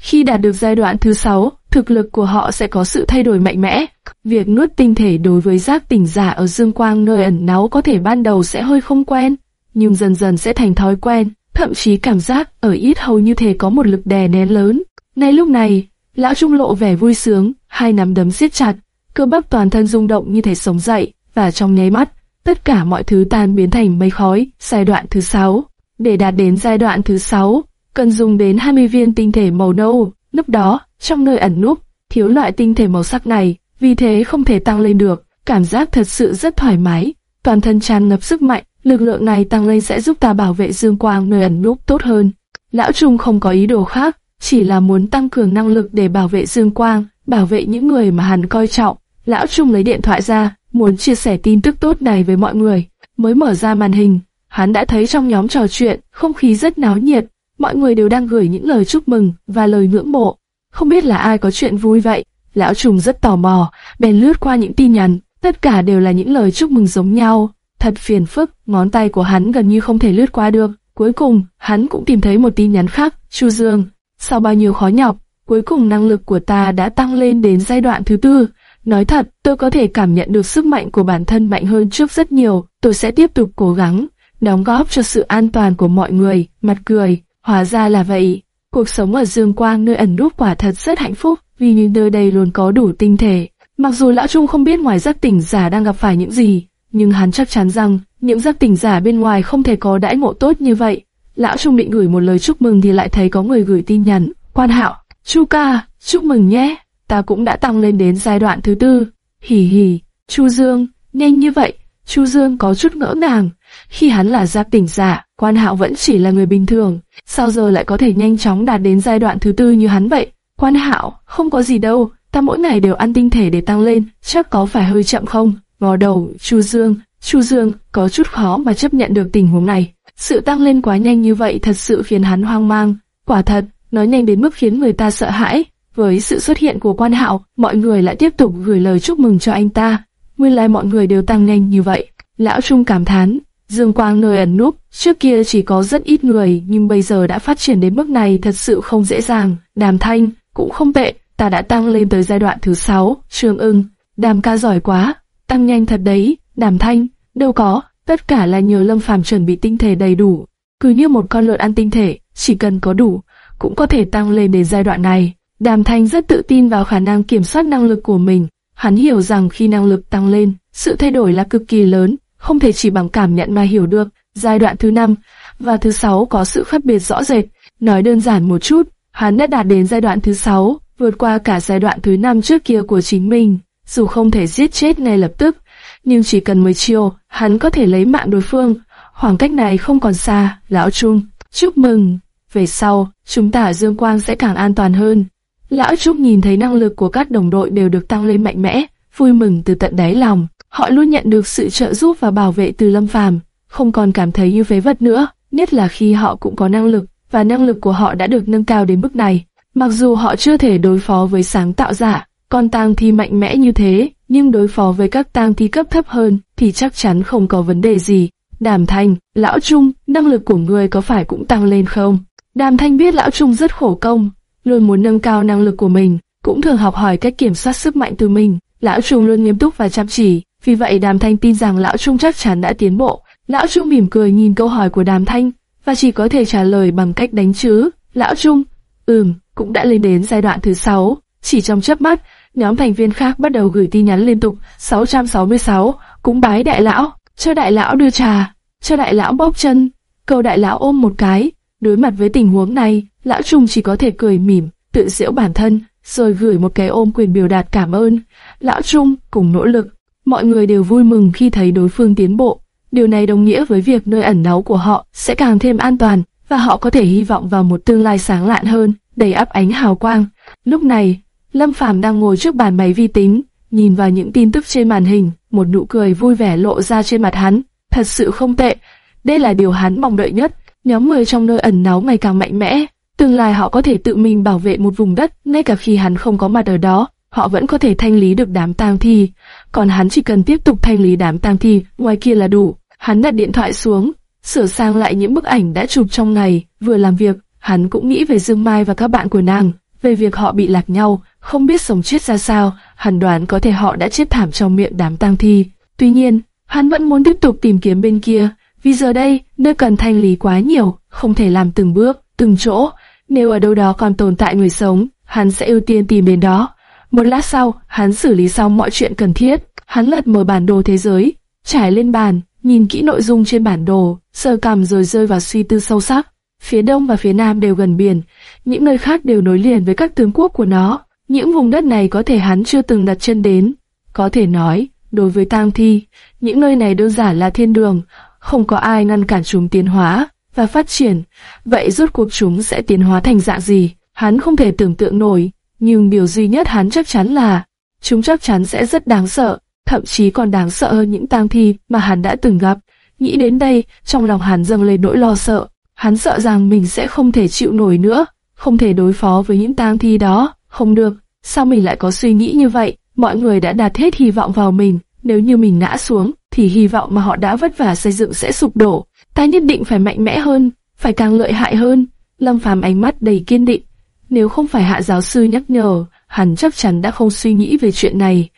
Khi đạt được giai đoạn thứ 6, thực lực của họ sẽ có sự thay đổi mạnh mẽ. Việc nuốt tinh thể đối với giác tỉnh giả ở dương quang nơi ẩn náu có thể ban đầu sẽ hơi không quen, nhưng dần dần sẽ thành thói quen, thậm chí cảm giác ở ít hầu như thể có một lực đè nén lớn. Ngay lúc này, lão trung lộ vẻ vui sướng, hai nắm đấm siết chặt, cơ bắp toàn thân rung động như thể sống dậy, và trong nháy mắt, tất cả mọi thứ tan biến thành mây khói. Giai đoạn thứ 6 Để đạt đến giai đoạn thứ 6, cần dùng đến 20 viên tinh thể màu nâu. Lúc đó, trong nơi ẩn núp, thiếu loại tinh thể màu sắc này, vì thế không thể tăng lên được. Cảm giác thật sự rất thoải mái, toàn thân tràn ngập sức mạnh, lực lượng này tăng lên sẽ giúp ta bảo vệ dương quang nơi ẩn núp tốt hơn. Lão Trung không có ý đồ khác, chỉ là muốn tăng cường năng lực để bảo vệ dương quang, bảo vệ những người mà hắn coi trọng. Lão Trung lấy điện thoại ra, muốn chia sẻ tin tức tốt này với mọi người. Mới mở ra màn hình, hắn đã thấy trong nhóm trò chuyện, không khí rất náo nhiệt, mọi người đều đang gửi những lời chúc mừng và lời ngưỡng mộ. Không biết là ai có chuyện vui vậy. Lão Trùng rất tò mò, bèn lướt qua những tin nhắn, tất cả đều là những lời chúc mừng giống nhau. Thật phiền phức, ngón tay của hắn gần như không thể lướt qua được. Cuối cùng, hắn cũng tìm thấy một tin nhắn khác, Chu Dương. Sau bao nhiêu khó nhọc, cuối cùng năng lực của ta đã tăng lên đến giai đoạn thứ tư. Nói thật, tôi có thể cảm nhận được sức mạnh của bản thân mạnh hơn trước rất nhiều. Tôi sẽ tiếp tục cố gắng, đóng góp cho sự an toàn của mọi người. Mặt cười, hóa ra là vậy. Cuộc sống ở Dương Quang nơi ẩn núp quả thật rất hạnh phúc, vì như nơi đây luôn có đủ tinh thể. Mặc dù Lão Trung không biết ngoài giác tỉnh giả đang gặp phải những gì, nhưng hắn chắc chắn rằng những giác tỉnh giả bên ngoài không thể có đãi ngộ tốt như vậy. Lão Trung định gửi một lời chúc mừng thì lại thấy có người gửi tin nhắn. Quan Hạo, Chu ca, chúc mừng nhé, ta cũng đã tăng lên đến giai đoạn thứ tư. Hỉ hỉ, Chu Dương, nhanh như vậy. Chu Dương có chút ngỡ ngàng. Khi hắn là gia tỉnh giả, Quan Hạo vẫn chỉ là người bình thường. Sao giờ lại có thể nhanh chóng đạt đến giai đoạn thứ tư như hắn vậy? Quan Hạo, không có gì đâu, ta mỗi ngày đều ăn tinh thể để tăng lên, chắc có phải hơi chậm không? Ngò đầu, Chu Dương, Chu Dương có chút khó mà chấp nhận được tình huống này. Sự tăng lên quá nhanh như vậy thật sự khiến hắn hoang mang. Quả thật, nó nhanh đến mức khiến người ta sợ hãi. Với sự xuất hiện của quan hạo, mọi người lại tiếp tục gửi lời chúc mừng cho anh ta. Nguyên lai mọi người đều tăng nhanh như vậy. Lão Trung cảm thán, Dương Quang nơi ẩn núp, trước kia chỉ có rất ít người nhưng bây giờ đã phát triển đến mức này thật sự không dễ dàng. Đàm Thanh, cũng không tệ, ta đã tăng lên tới giai đoạn thứ 6, Trương ưng, đàm ca giỏi quá, tăng nhanh thật đấy, đàm thanh, đâu có, tất cả là nhờ Lâm Phàm chuẩn bị tinh thể đầy đủ. Cứ như một con lợn ăn tinh thể, chỉ cần có đủ, cũng có thể tăng lên đến giai đoạn này. Đàm Thanh rất tự tin vào khả năng kiểm soát năng lực của mình. Hắn hiểu rằng khi năng lực tăng lên, sự thay đổi là cực kỳ lớn, không thể chỉ bằng cảm nhận mà hiểu được. Giai đoạn thứ 5 và thứ 6 có sự khác biệt rõ rệt. Nói đơn giản một chút, hắn đã đạt đến giai đoạn thứ 6, vượt qua cả giai đoạn thứ 5 trước kia của chính mình. Dù không thể giết chết ngay lập tức, nhưng chỉ cần 10 chiều, hắn có thể lấy mạng đối phương. Khoảng cách này không còn xa, lão Trung. Chúc mừng, về sau, chúng ta ở Dương Quang sẽ càng an toàn hơn. Lão Trúc nhìn thấy năng lực của các đồng đội đều được tăng lên mạnh mẽ, vui mừng từ tận đáy lòng. Họ luôn nhận được sự trợ giúp và bảo vệ từ Lâm Phàm, không còn cảm thấy như phế vật nữa, nhất là khi họ cũng có năng lực, và năng lực của họ đã được nâng cao đến mức này. Mặc dù họ chưa thể đối phó với sáng tạo giả, con tang thi mạnh mẽ như thế, nhưng đối phó với các tang thi cấp thấp hơn thì chắc chắn không có vấn đề gì. Đàm Thanh, Lão Trung, năng lực của người có phải cũng tăng lên không? Đàm Thanh biết Lão Trung rất khổ công, luôn muốn nâng cao năng lực của mình, cũng thường học hỏi cách kiểm soát sức mạnh từ mình. Lão Trung luôn nghiêm túc và chăm chỉ, vì vậy Đàm Thanh tin rằng Lão Trung chắc chắn đã tiến bộ. Lão Trung mỉm cười nhìn câu hỏi của Đàm Thanh, và chỉ có thể trả lời bằng cách đánh chữ. Lão Trung, ừm, cũng đã lên đến giai đoạn thứ 6. Chỉ trong chớp mắt, nhóm thành viên khác bắt đầu gửi tin nhắn liên tục. 666, cũng bái đại lão, cho đại lão đưa trà, cho đại lão bóp chân, cầu đại lão ôm một cái. Đối mặt với tình huống này, lão Trung chỉ có thể cười mỉm, tự giễu bản thân, rồi gửi một cái ôm quyền biểu đạt cảm ơn. Lão Trung cùng nỗ lực, mọi người đều vui mừng khi thấy đối phương tiến bộ. Điều này đồng nghĩa với việc nơi ẩn náu của họ sẽ càng thêm an toàn, và họ có thể hy vọng vào một tương lai sáng lạn hơn, đầy ắp ánh hào quang. Lúc này, Lâm Phàm đang ngồi trước bàn máy vi tính, nhìn vào những tin tức trên màn hình, một nụ cười vui vẻ lộ ra trên mặt hắn. Thật sự không tệ, đây là điều hắn mong đợi nhất. Nhóm người trong nơi ẩn náu ngày càng mạnh mẽ, tương lai họ có thể tự mình bảo vệ một vùng đất, ngay cả khi hắn không có mặt ở đó, họ vẫn có thể thanh lý được đám tang thi. Còn hắn chỉ cần tiếp tục thanh lý đám tang thi ngoài kia là đủ. Hắn đặt điện thoại xuống, sửa sang lại những bức ảnh đã chụp trong ngày, vừa làm việc, hắn cũng nghĩ về Dương Mai và các bạn của nàng, về việc họ bị lạc nhau, không biết sống chết ra sao, hắn đoán có thể họ đã chết thảm trong miệng đám tang thi. Tuy nhiên, hắn vẫn muốn tiếp tục tìm kiếm bên kia, vì giờ đây, nơi cần thanh lý quá nhiều, không thể làm từng bước, từng chỗ. Nếu ở đâu đó còn tồn tại người sống, hắn sẽ ưu tiên tìm đến đó. Một lát sau, hắn xử lý xong mọi chuyện cần thiết. Hắn lật mở bản đồ thế giới, trải lên bàn, nhìn kỹ nội dung trên bản đồ, sờ cằm rồi rơi vào suy tư sâu sắc. Phía đông và phía nam đều gần biển, những nơi khác đều nối liền với các tướng quốc của nó. Những vùng đất này có thể hắn chưa từng đặt chân đến. Có thể nói, đối với tang thi, những nơi này đơn giản là thiên đường, không có ai ngăn cản chúng tiến hóa và phát triển. Vậy rốt cuộc chúng sẽ tiến hóa thành dạng gì? Hắn không thể tưởng tượng nổi, nhưng điều duy nhất hắn chắc chắn là chúng chắc chắn sẽ rất đáng sợ, thậm chí còn đáng sợ hơn những tang thi mà hắn đã từng gặp. Nghĩ đến đây, trong lòng hắn dâng lên nỗi lo sợ. Hắn sợ rằng mình sẽ không thể chịu nổi nữa, không thể đối phó với những tang thi đó. Không được, sao mình lại có suy nghĩ như vậy? Mọi người đã đặt hết hy vọng vào mình, nếu như mình ngã xuống, thì hy vọng mà họ đã vất vả xây dựng sẽ sụp đổ. Ta nhất định phải mạnh mẽ hơn, phải càng lợi hại hơn. Lâm Phàm ánh mắt đầy kiên định. Nếu không phải hạ giáo sư nhắc nhở, hắn chắc chắn đã không suy nghĩ về chuyện này.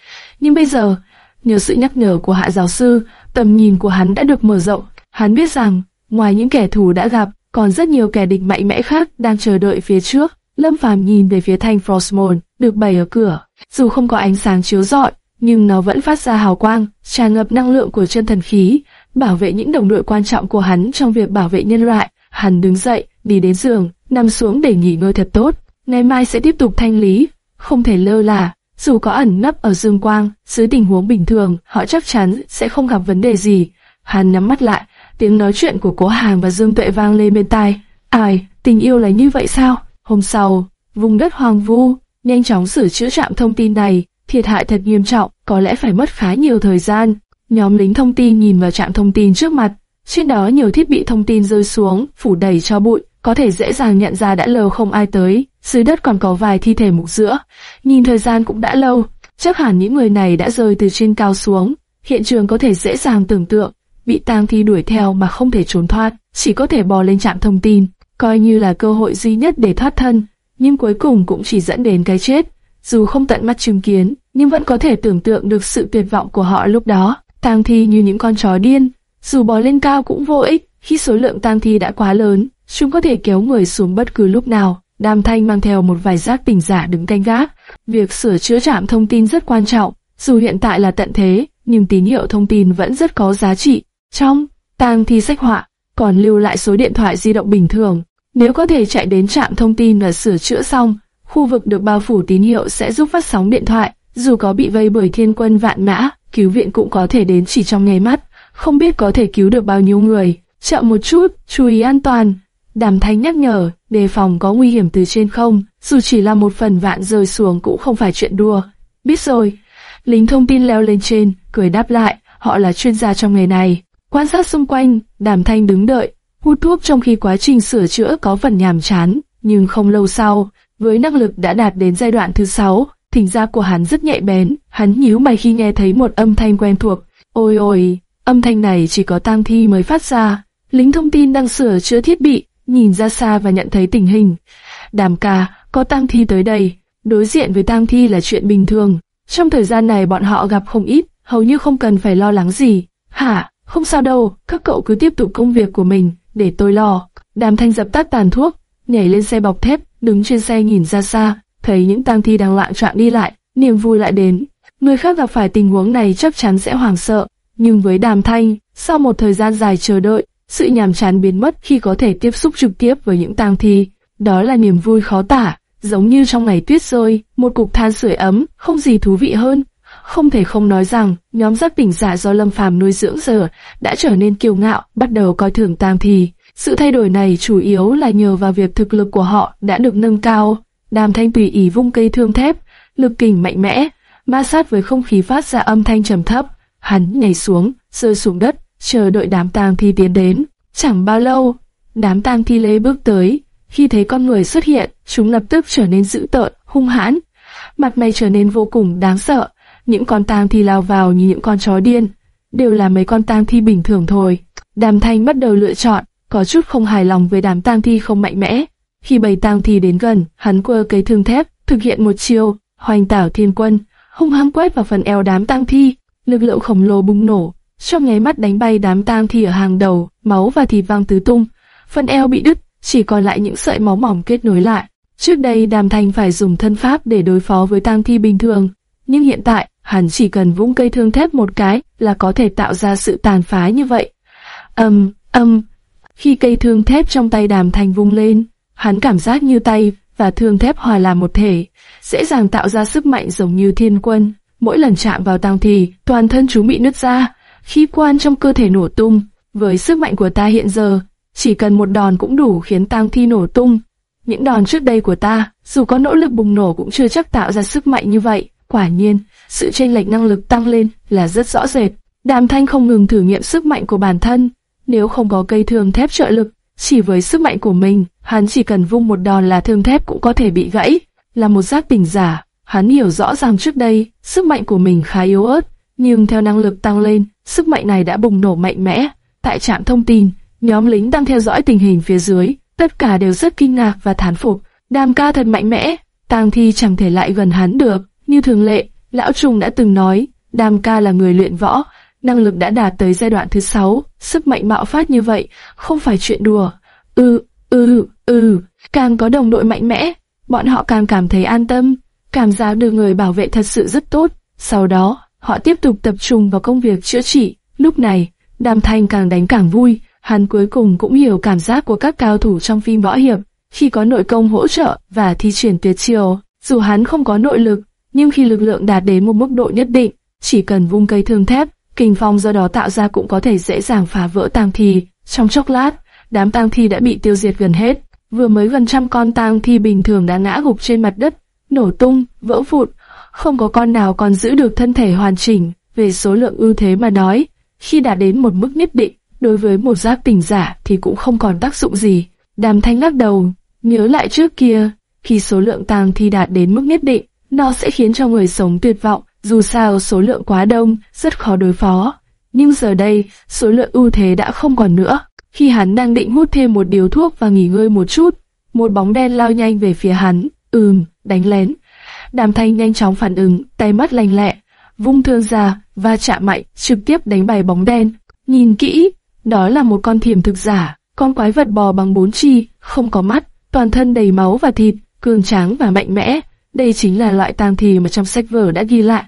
Nhưng bây giờ, nhờ sự nhắc nhở của hạ giáo sư, tầm nhìn của hắn đã được mở rộng. Hắn biết rằng, ngoài những kẻ thù đã gặp, còn rất nhiều kẻ địch mạnh mẽ khác đang chờ đợi phía trước. Lâm Phàm nhìn về phía thanh Frostmourne, được bày ở cửa. Dù không có ánh sáng chiếu rọi, nhưng nó vẫn phát ra hào quang, tràn ngập năng lượng của chân thần khí, bảo vệ những đồng đội quan trọng của hắn trong việc bảo vệ nhân loại. Hắn đứng dậy, đi đến giường, nằm xuống để nghỉ ngơi thật tốt. Ngày mai sẽ tiếp tục thanh lý, không thể lơ là. Dù có ẩn nấp ở dương quang, dưới tình huống bình thường, họ chắc chắn sẽ không gặp vấn đề gì. Hắn nhắm mắt lại, tiếng nói chuyện của Cố Hàng và Dương Tuệ vang lên bên tai. Ai, tình yêu là như vậy sao? Hôm sau, vùng đất hoàng vu, nhanh chóng sửa chữa trạm thông tin này, thiệt hại thật nghiêm trọng, có lẽ phải mất khá nhiều thời gian. Nhóm lính thông tin nhìn vào trạm thông tin trước mặt, trên đó nhiều thiết bị thông tin rơi xuống, phủ đầy cho bụi, có thể dễ dàng nhận ra đã lâu không ai tới. Dưới đất còn có vài thi thể mục giữa, nhìn thời gian cũng đã lâu, chắc hẳn những người này đã rơi từ trên cao xuống. Hiện trường có thể dễ dàng tưởng tượng, bị tang thi đuổi theo mà không thể trốn thoát, chỉ có thể bò lên trạm thông tin, coi như là cơ hội duy nhất để thoát thân, nhưng cuối cùng cũng chỉ dẫn đến cái chết. Dù không tận mắt chứng kiến, nhưng vẫn có thể tưởng tượng được sự tuyệt vọng của họ lúc đó. Tang thi như những con chó điên, dù bò lên cao cũng vô ích, khi số lượng tang thi đã quá lớn, chúng có thể kéo người xuống bất cứ lúc nào. Đàm Thanh mang theo một vài giác tỉnh giả đứng canh gác. Việc sửa chữa trạm thông tin rất quan trọng, dù hiện tại là tận thế, nhưng tín hiệu thông tin vẫn rất có giá trị. Trong tang thi sách họa, còn lưu lại số điện thoại di động bình thường. Nếu có thể chạy đến trạm thông tin và sửa chữa xong, khu vực được bao phủ tín hiệu sẽ giúp phát sóng điện thoại, dù có bị vây bởi thiên quân vạn mã, cứu viện cũng có thể đến chỉ trong nháy mắt, không biết có thể cứu được bao nhiêu người. Chậm một chút, chú ý an toàn. Đàm Thanh nhắc nhở, đề phòng có nguy hiểm từ trên không, dù chỉ là một phần vạn rơi xuống cũng không phải chuyện đùa. Biết rồi. Lính thông tin leo lên trên, cười đáp lại, họ là chuyên gia trong nghề này. Quan sát xung quanh, Đàm Thanh đứng đợi, hút thuốc trong khi quá trình sửa chữa có phần nhàm chán, nhưng không lâu sau, với năng lực đã đạt đến giai đoạn thứ 6, Thỉnh giác của hắn rất nhạy bén, hắn nhíu mày khi nghe thấy một âm thanh quen thuộc. Ôi ôi, âm thanh này chỉ có tang thi mới phát ra. Lính thông tin đang sửa chữa thiết bị, nhìn ra xa và nhận thấy tình hình. Đàm ca, có tang thi tới đây. Đối diện với tang thi là chuyện bình thường. Trong thời gian này bọn họ gặp không ít, hầu như không cần phải lo lắng gì. Hả, không sao đâu, các cậu cứ tiếp tục công việc của mình, để tôi lo. Đàm thanh dập tắt tàn thuốc, nhảy lên xe bọc thép, đứng trên xe nhìn ra xa, thấy những tang thi đang loạn trạng đi lại, niềm vui lại đến. Người khác gặp phải tình huống này chắc chắn sẽ hoảng sợ, nhưng với đàm thanh, sau một thời gian dài chờ đợi, sự nhàm chán biến mất khi có thể tiếp xúc trực tiếp với những tang thi. Đó là niềm vui khó tả, giống như trong ngày tuyết rơi, một cục than sưởi ấm, không gì thú vị hơn. Không thể không nói rằng, nhóm giác tỉnh giả do Lâm Phàm nuôi dưỡng giờ đã trở nên kiêu ngạo, bắt đầu coi thường tang thi. Sự thay đổi này chủ yếu là nhờ vào việc thực lực của họ đã được nâng cao. Đàm Thanh tùy ý vung cây thương thép, lực kình mạnh mẽ, ma sát với không khí phát ra âm thanh trầm thấp. Hắn nhảy xuống, rơi xuống đất, chờ đợi đám tang thi tiến đến. Chẳng bao lâu, đám tang thi lê bước tới. Khi thấy con người xuất hiện, chúng lập tức trở nên dữ tợn, hung hãn. Mặt mày trở nên vô cùng đáng sợ. Những con tang thi lao vào như những con chó điên. Đều là mấy con tang thi bình thường thôi. Đàm Thanh bắt đầu lựa chọn, có chút không hài lòng với đám tang thi không mạnh mẽ. Khi bầy tang thi đến gần, hắn quơ cây thương thép, thực hiện một chiêu, hoành tảo thiên quân, hung hăng quét vào phần eo đám tang thi, lực lượng khổng lồ bùng nổ, trong nháy mắt đánh bay đám tang thi ở hàng đầu, máu và thịt văng tứ tung, phần eo bị đứt, chỉ còn lại những sợi máu mỏng kết nối lại. Trước đây Đàm Thanh phải dùng thân pháp để đối phó với tang thi bình thường, nhưng hiện tại hắn chỉ cần vung cây thương thép một cái là có thể tạo ra sự tàn phá như vậy. Âm, âm, khi cây thương thép trong tay Đàm Thanh vung lên, hắn cảm giác như tay và thương thép hòa làm một thể, dễ dàng tạo ra sức mạnh giống như thiên quân. Mỗi lần chạm vào tang thi, toàn thân chú bị nứt ra, khí quan trong cơ thể nổ tung. Với sức mạnh của ta hiện giờ, chỉ cần một đòn cũng đủ khiến tang thi nổ tung. Những đòn trước đây của ta, dù có nỗ lực bùng nổ cũng chưa chắc tạo ra sức mạnh như vậy. Quả nhiên, sự chênh lệch năng lực tăng lên là rất rõ rệt. Đàm Thanh không ngừng thử nghiệm sức mạnh của bản thân. Nếu không có cây thường thép trợ lực, chỉ với sức mạnh của mình, hắn chỉ cần vung một đòn là thương thép cũng có thể bị gãy. Là một giác tỉnh giả, hắn hiểu rõ ràng trước đây, sức mạnh của mình khá yếu ớt, nhưng theo năng lực tăng lên, sức mạnh này đã bùng nổ mạnh mẽ. Tại trạm thông tin, nhóm lính đang theo dõi tình hình phía dưới, tất cả đều rất kinh ngạc và thán phục. Đàm ca thật mạnh mẽ, tang thi chẳng thể lại gần hắn được. Như thường lệ, lão trùng đã từng nói, Đàm ca là người luyện võ, năng lực đã đạt tới giai đoạn thứ sáu, sức mạnh bạo phát như vậy, không phải chuyện đùa. Ừ, ừ, ừ, càng có đồng đội mạnh mẽ, bọn họ càng cảm thấy an tâm, cảm giác được người bảo vệ thật sự rất tốt. Sau đó, họ tiếp tục tập trung vào công việc chữa trị. Lúc này, Đàm Thanh càng đánh càng vui, hắn cuối cùng cũng hiểu cảm giác của các cao thủ trong phim võ hiệp, khi có nội công hỗ trợ và thi triển tuyệt chiêu. Dù hắn không có nội lực, nhưng khi lực lượng đạt đến một mức độ nhất định, chỉ cần vung cây thương thép, Kình phong do đó tạo ra cũng có thể dễ dàng phá vỡ tang thi. Trong chốc lát, đám tang thi đã bị tiêu diệt gần hết. Vừa mới gần trăm con tang thi bình thường đã ngã gục trên mặt đất, nổ tung, vỡ vụn, không có con nào còn giữ được thân thể hoàn chỉnh. Về số lượng ưu thế mà nói, khi đã đến một mức nhất định, đối với một giác tỉnh giả thì cũng không còn tác dụng gì. Đàm thanh lắc đầu, nhớ lại trước kia, khi số lượng tang thi đạt đến mức nhất định, nó sẽ khiến cho người sống tuyệt vọng, dù sao số lượng quá đông, rất khó đối phó. Nhưng giờ đây, số lượng ưu thế đã không còn nữa. Khi hắn đang định hút thêm một điếu thuốc và nghỉ ngơi một chút, một bóng đen lao nhanh về phía hắn. Ừm, đánh lén. Đàm thanh nhanh chóng phản ứng, tay mắt lành lẹ, vung thương ra, và chạm mạnh, trực tiếp đánh bay bóng đen. Nhìn kỹ, đó là một con thiểm thực giả, con quái vật bò bằng bốn chi, không có mắt, toàn thân đầy máu và thịt, cường tráng và mạnh mẽ. Đây chính là loại tang thi mà trong sách vở đã ghi lại.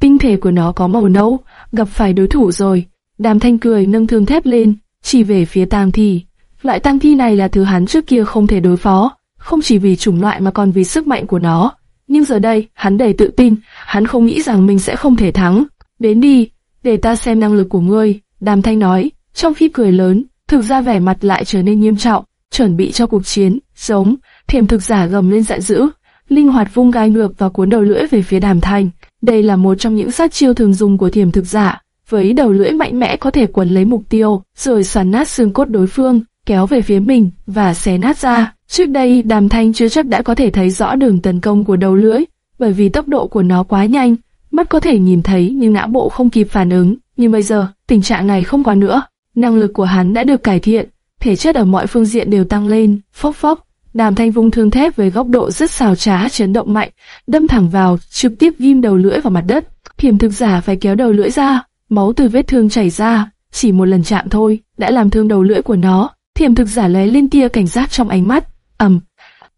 Tinh thể của nó có màu nâu, gặp phải đối thủ rồi. Đàm thanh cười nâng thương thép lên, chỉ về phía tang thi. Loại tang thi này là thứ hắn trước kia không thể đối phó, không chỉ vì chủng loại mà còn vì sức mạnh của nó. Nhưng giờ đây, hắn đầy tự tin, hắn không nghĩ rằng mình sẽ không thể thắng. Đến đi, để ta xem năng lực của ngươi, đàm thanh nói, trong khi cười lớn, thực ra vẻ mặt lại trở nên nghiêm trọng, chuẩn bị cho cuộc chiến, giống, thiềm thực giả gầm lên giận dữ, linh hoạt vung gai ngược và cuốn đầu lưỡi về phía đàm thanh. Đây là một trong những sát chiêu thường dùng của thiềm thực giả, với đầu lưỡi mạnh mẽ có thể quấn lấy mục tiêu, rồi xoắn nát xương cốt đối phương, kéo về phía mình và xé nát ra. Trước đây, đàm thanh chưa chắc đã có thể thấy rõ đường tấn công của đầu lưỡi, bởi vì tốc độ của nó quá nhanh, mắt có thể nhìn thấy nhưng não bộ không kịp phản ứng. Nhưng bây giờ, tình trạng này không còn nữa. Năng lực của hắn đã được cải thiện, thể chất ở mọi phương diện đều tăng lên, phốc phốc. Đàm thanh vung thương thép với góc độ rất xào trá chấn động mạnh, đâm thẳng vào, trực tiếp ghim đầu lưỡi vào mặt đất. Thiểm thực giả phải kéo đầu lưỡi ra, máu từ vết thương chảy ra, chỉ một lần chạm thôi, đã làm thương đầu lưỡi của nó. Thiểm thực giả lóe lên tia cảnh giác trong ánh mắt, ầm,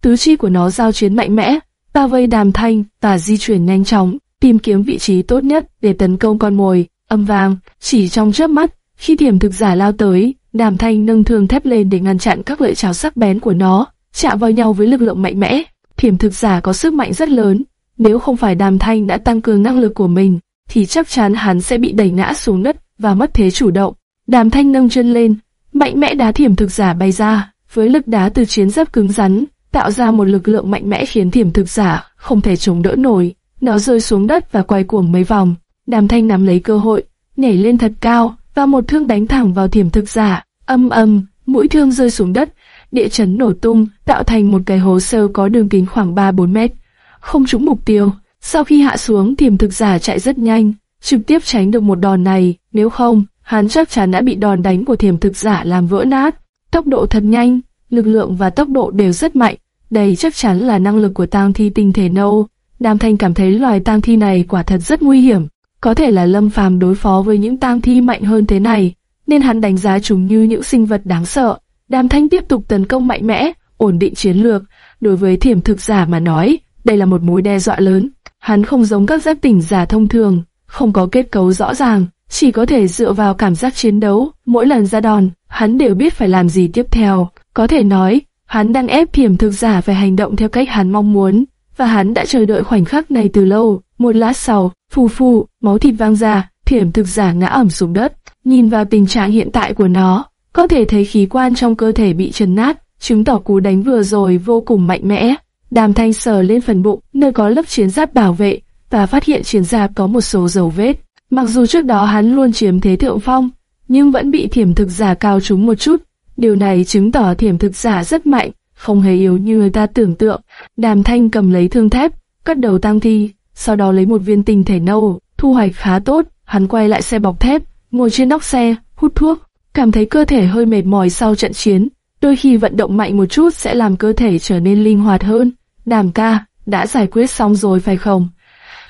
tứ chi của nó giao chiến mạnh mẽ, bao vây đàm thanh và di chuyển nhanh chóng, tìm kiếm vị trí tốt nhất để tấn công con mồi. Âm vang, chỉ trong chớp mắt, khi thiểm thực giả lao tới, đàm thanh nâng thương thép lên để ngăn chặn các lợi chảo sắc bén của nó, chạm vào nhau với lực lượng mạnh mẽ. Thiểm thực giả có sức mạnh rất lớn, nếu không phải đàm thanh đã tăng cường năng lực của mình, thì chắc chắn hắn sẽ bị đẩy ngã xuống đất và mất thế chủ động. Đàm thanh nâng chân lên, mạnh mẽ đá thiểm thực giả bay ra, với lực đá từ chiến giáp cứng rắn, tạo ra một lực lượng mạnh mẽ khiến thiểm thực giả không thể chống đỡ nổi. Nó rơi xuống đất và quay cuồng mấy vòng. Đàm thanh nắm lấy cơ hội, nhảy lên thật cao và một thương đánh thẳng vào thiểm thực giả. Âm âm, mũi thương rơi xuống đất, địa chấn nổ tung, tạo thành một cái hố sâu có đường kính khoảng 3-4 mét. Không trúng mục tiêu. Sau khi hạ xuống, tiềm thực giả chạy rất nhanh, trực tiếp tránh được một đòn này. Nếu không, hắn chắc chắn đã bị đòn đánh của thiềm thực giả làm vỡ nát. Tốc độ thật nhanh, lực lượng và tốc độ đều rất mạnh. Đây chắc chắn là năng lực của tang thi tinh thể nâu. Đàm Thanh cảm thấy loài tang thi này quả thật rất nguy hiểm. Có thể là Lâm Phàm đối phó với những tang thi mạnh hơn thế này, nên hắn đánh giá chúng như những sinh vật đáng sợ. Đàm Thanh tiếp tục tấn công mạnh mẽ, ổn định chiến lược. Đối với thiểm thực giả mà nói, đây là một mối đe dọa lớn. Hắn không giống các giáp tỉnh giả thông thường, không có kết cấu rõ ràng, chỉ có thể dựa vào cảm giác chiến đấu. Mỗi lần ra đòn, hắn đều biết phải làm gì tiếp theo. Có thể nói, hắn đang ép thiểm thực giả phải hành động theo cách hắn mong muốn, và hắn đã chờ đợi khoảnh khắc này từ lâu. Một lát sau, phù phù, máu thịt vang ra, thiểm thực giả ngã ẩm xuống đất. Nhìn vào tình trạng hiện tại của nó, có thể thấy khí quan trong cơ thể bị trần nát, chứng tỏ cú đánh vừa rồi vô cùng mạnh mẽ. Đàm thanh sờ lên phần bụng, nơi có lớp chiến giáp bảo vệ, và phát hiện chiến giáp có một số dấu vết. Mặc dù trước đó hắn luôn chiếm thế thượng phong, nhưng vẫn bị thiểm thực giả cao trúng một chút. Điều này chứng tỏ thiểm thực giả rất mạnh, không hề yếu như người ta tưởng tượng. Đàm thanh cầm lấy thương thép, cắt đầu tăng thi, sau đó lấy một viên tinh thể nâu, thu hoạch khá tốt. Hắn quay lại xe bọc thép, ngồi trên nóc xe, hút thuốc, cảm thấy cơ thể hơi mệt mỏi sau trận chiến. Đôi khi vận động mạnh một chút sẽ làm cơ thể trở nên linh hoạt hơn. Đàm ca, đã giải quyết xong rồi phải không?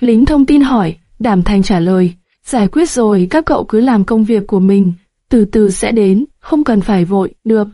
Lính thông tin hỏi, đàm thanh trả lời, giải quyết rồi các cậu cứ làm công việc của mình, từ từ sẽ đến, không cần phải vội, được.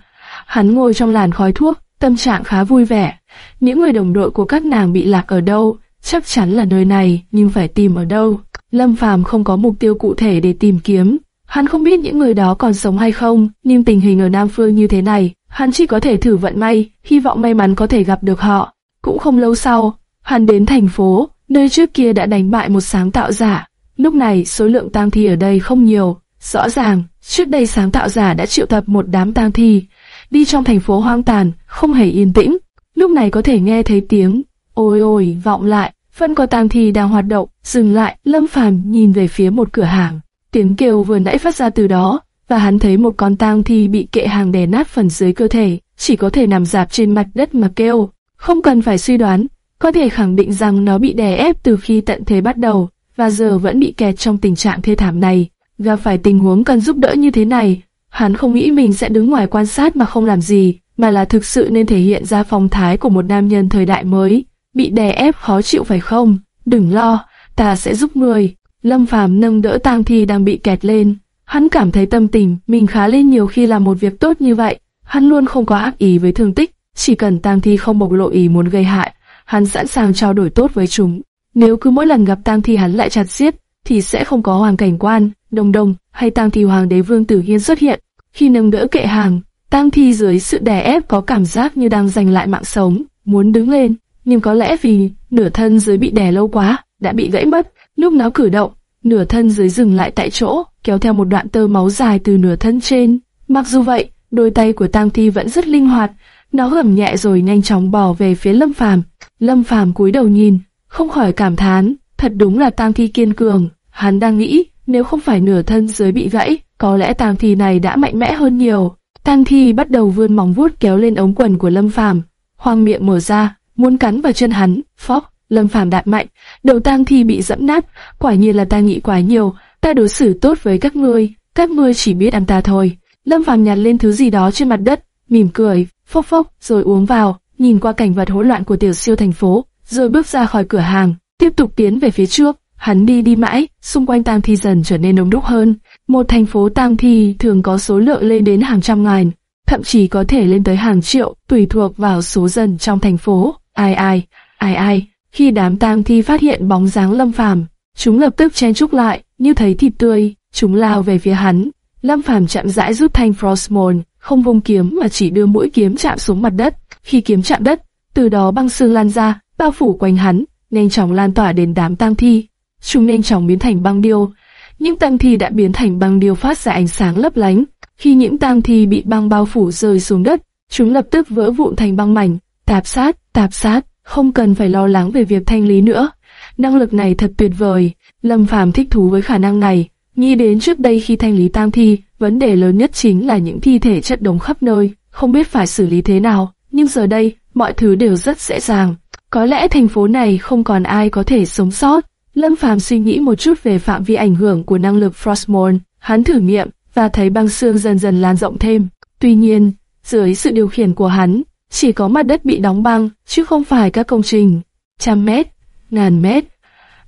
Hắn ngồi trong làn khói thuốc, tâm trạng khá vui vẻ. Những người đồng đội của các nàng bị lạc ở đâu, chắc chắn là nơi này, nhưng phải tìm ở đâu. Lâm Phàm không có mục tiêu cụ thể để tìm kiếm. Hắn không biết những người đó còn sống hay không, nhưng tình hình ở Nam Phương như thế này, hắn chỉ có thể thử vận may, hy vọng may mắn có thể gặp được họ. Cũng không lâu sau, hắn đến thành phố, nơi trước kia đã đánh bại một sáng tạo giả. Lúc này số lượng tang thi ở đây không nhiều, rõ ràng, trước đây sáng tạo giả đã triệu tập một đám tang thi, đi trong thành phố hoang tàn, không hề yên tĩnh. Lúc này có thể nghe thấy tiếng, ôi ôi, vọng lại, vẫn có tang thi đang hoạt động, dừng lại, Lâm Phàm nhìn về phía một cửa hàng. Tiếng kêu vừa nãy phát ra từ đó, và hắn thấy một con tang thi bị kệ hàng đè nát phần dưới cơ thể, chỉ có thể nằm dạp trên mặt đất mà kêu. Không cần phải suy đoán, có thể khẳng định rằng nó bị đè ép từ khi tận thế bắt đầu, và giờ vẫn bị kẹt trong tình trạng thê thảm này. Gặp phải tình huống cần giúp đỡ như thế này, hắn không nghĩ mình sẽ đứng ngoài quan sát mà không làm gì, mà là thực sự nên thể hiện ra phong thái của một nam nhân thời đại mới. Bị đè ép khó chịu phải không? Đừng lo, ta sẽ giúp người. Lâm Phàm nâng đỡ tang thi đang bị kẹt lên. Hắn cảm thấy tâm tình mình khá lên nhiều khi làm một việc tốt như vậy. Hắn luôn không có ác ý với thương tích, chỉ cần tang thi không bộc lộ ý muốn gây hại, hắn sẵn sàng trao đổi tốt với chúng. Nếu cứ mỗi lần gặp tang thi hắn lại chặt giết, thì sẽ không có hoàng cảnh quan, đồng đồng hay tang thi hoàng đế vương tử hiên xuất hiện. Khi nâng đỡ kệ hàng, tang thi dưới sự đè ép có cảm giác như đang giành lại mạng sống, muốn đứng lên, nhưng có lẽ vì nửa thân dưới bị đè lâu quá, đã bị gãy mất. Lúc nó cử động, nửa thân dưới dừng lại tại chỗ, kéo theo một đoạn tơ máu dài từ nửa thân trên. Mặc dù vậy, đôi tay của Tang Thi vẫn rất linh hoạt, nó gầm nhẹ rồi nhanh chóng bò về phía Lâm Phàm. Lâm Phàm cúi đầu nhìn, không khỏi cảm thán, thật đúng là Tang Thi kiên cường. Hắn đang nghĩ, nếu không phải nửa thân dưới bị gãy, có lẽ Tang Thi này đã mạnh mẽ hơn nhiều. Tang Thi bắt đầu vươn móng vuốt kéo lên ống quần của Lâm Phàm, hoang miệng mở ra, muốn cắn vào chân hắn. Phóc, Lâm Phàm đạp mạnh, đầu Tang Thi bị dẫm nát. Quả nhiên là ta nghĩ quá nhiều, ta đối xử tốt với các ngươi, các ngươi chỉ biết ăn ta thôi. Lâm Phàm nhặt lên thứ gì đó trên mặt đất, mỉm cười, phốc phốc, rồi uống vào, nhìn qua cảnh vật hỗn loạn của tiểu siêu thành phố, rồi bước ra khỏi cửa hàng, tiếp tục tiến về phía trước. Hắn đi đi mãi, xung quanh tang thi dần trở nên đông đúc hơn. Một thành phố tang thi thường có số lượng lên đến hàng trăm ngàn, thậm chí có thể lên tới hàng triệu, tùy thuộc vào số dân trong thành phố. Ai ai, ai ai. Khi đám tang thi phát hiện bóng dáng Lâm Phàm, chúng lập tức chen chúc lại, như thấy thịt tươi, chúng lao về phía hắn. Lâm Phàm chậm rãi rút thanh Frostmourne, không vung kiếm mà chỉ đưa mũi kiếm chạm xuống mặt đất. Khi kiếm chạm đất, từ đó băng sương lan ra, bao phủ quanh hắn, nhanh chóng lan tỏa đến đám tang thi. Chúng nhanh chóng biến thành băng điêu. Những tang thi đã biến thành băng điêu phát ra ánh sáng lấp lánh. Khi những tang thi bị băng bao phủ rơi xuống đất, chúng lập tức vỡ vụn thành băng mảnh, tạp sát, tạp sát, không cần phải lo lắng về việc thanh lý nữa. Năng lực này thật tuyệt vời, Lâm Phàm thích thú với khả năng này. Nghĩ đến trước đây khi thanh lý tang thi, vấn đề lớn nhất chính là những thi thể chất đống khắp nơi, không biết phải xử lý thế nào. Nhưng giờ đây, mọi thứ đều rất dễ dàng. Có lẽ thành phố này không còn ai có thể sống sót. Lâm Phàm suy nghĩ một chút về phạm vi ảnh hưởng của năng lực Frostmourne. Hắn thử nghiệm và thấy băng xương dần dần lan rộng thêm. Tuy nhiên, dưới sự điều khiển của hắn, chỉ có mặt đất bị đóng băng, chứ không phải các công trình. Trăm mét, ngàn mét,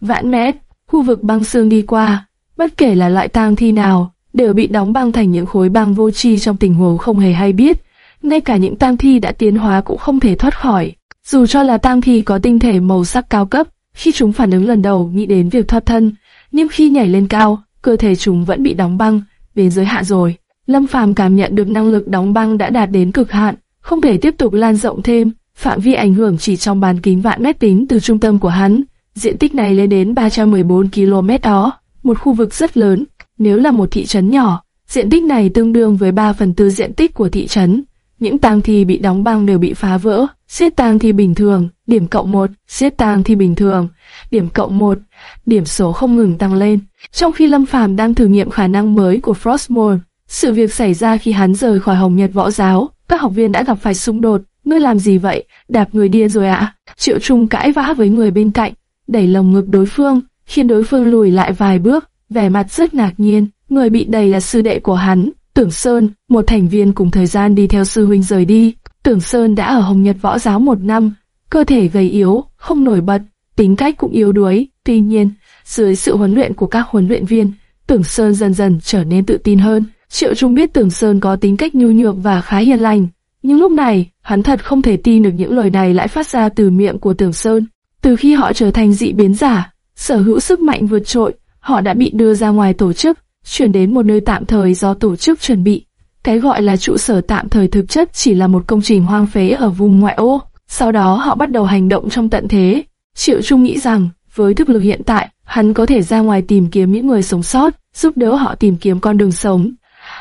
vạn mét, khu vực băng xương đi qua, bất kể là loại tang thi nào, đều bị đóng băng thành những khối băng vô tri trong tình huống không hề hay biết. Ngay cả những tang thi đã tiến hóa cũng không thể thoát khỏi. Dù cho là tang thi có tinh thể màu sắc cao cấp, khi chúng phản ứng lần đầu nghĩ đến việc thoát thân, nhưng khi nhảy lên cao, cơ thể chúng vẫn bị đóng băng, đến giới hạn rồi. Lâm Phàm cảm nhận được năng lực đóng băng đã đạt đến cực hạn, không thể tiếp tục lan rộng thêm, phạm vi ảnh hưởng chỉ trong bán kính vạn mét tính từ trung tâm của hắn. Diện tích này lên đến 314 km đó, một khu vực rất lớn. Nếu là một thị trấn nhỏ, diện tích này tương đương với 3 phần tư diện tích của thị trấn. Những tang thi bị đóng băng đều bị phá vỡ, xếp tang thi bình thường, điểm cộng 1, xếp tang thi bình thường, điểm cộng 1, điểm số không ngừng tăng lên. Trong khi Lâm Phàm đang thử nghiệm khả năng mới của Frostmourne, sự việc xảy ra khi hắn rời khỏi Hồng Nhật Võ Giáo, các học viên đã gặp phải xung đột. Ngươi làm gì vậy? Đạp người điên rồi ạ? Triệu Trung cãi vã với người bên cạnh, đẩy lồng ngực đối phương, khiến đối phương lùi lại vài bước, vẻ mặt rất ngạc nhiên. Người bị đẩy là sư đệ của hắn, Tưởng Sơn, một thành viên cùng thời gian đi theo sư huynh rời đi. Tưởng Sơn đã ở Hồng Nhật Võ Giáo một năm, cơ thể gầy yếu, không nổi bật, tính cách cũng yếu đuối. Tuy nhiên, dưới sự huấn luyện của các huấn luyện viên, Tưởng Sơn dần dần trở nên tự tin hơn. Triệu Trung biết Tưởng Sơn có tính cách nhu nhược và khá hiền lành, nhưng lúc này, hắn thật không thể tin được những lời này lại phát ra từ miệng của Tưởng Sơn. Từ khi họ trở thành dị biến giả, sở hữu sức mạnh vượt trội, họ đã bị đưa ra ngoài tổ chức, chuyển đến một nơi tạm thời do tổ chức chuẩn bị. Cái gọi là trụ sở tạm thời thực chất chỉ là một công trình hoang phế ở vùng ngoại ô. Sau đó họ bắt đầu hành động trong tận thế. Triệu Trung nghĩ rằng, với thực lực hiện tại, hắn có thể ra ngoài tìm kiếm những người sống sót, giúp đỡ họ tìm kiếm con đường sống.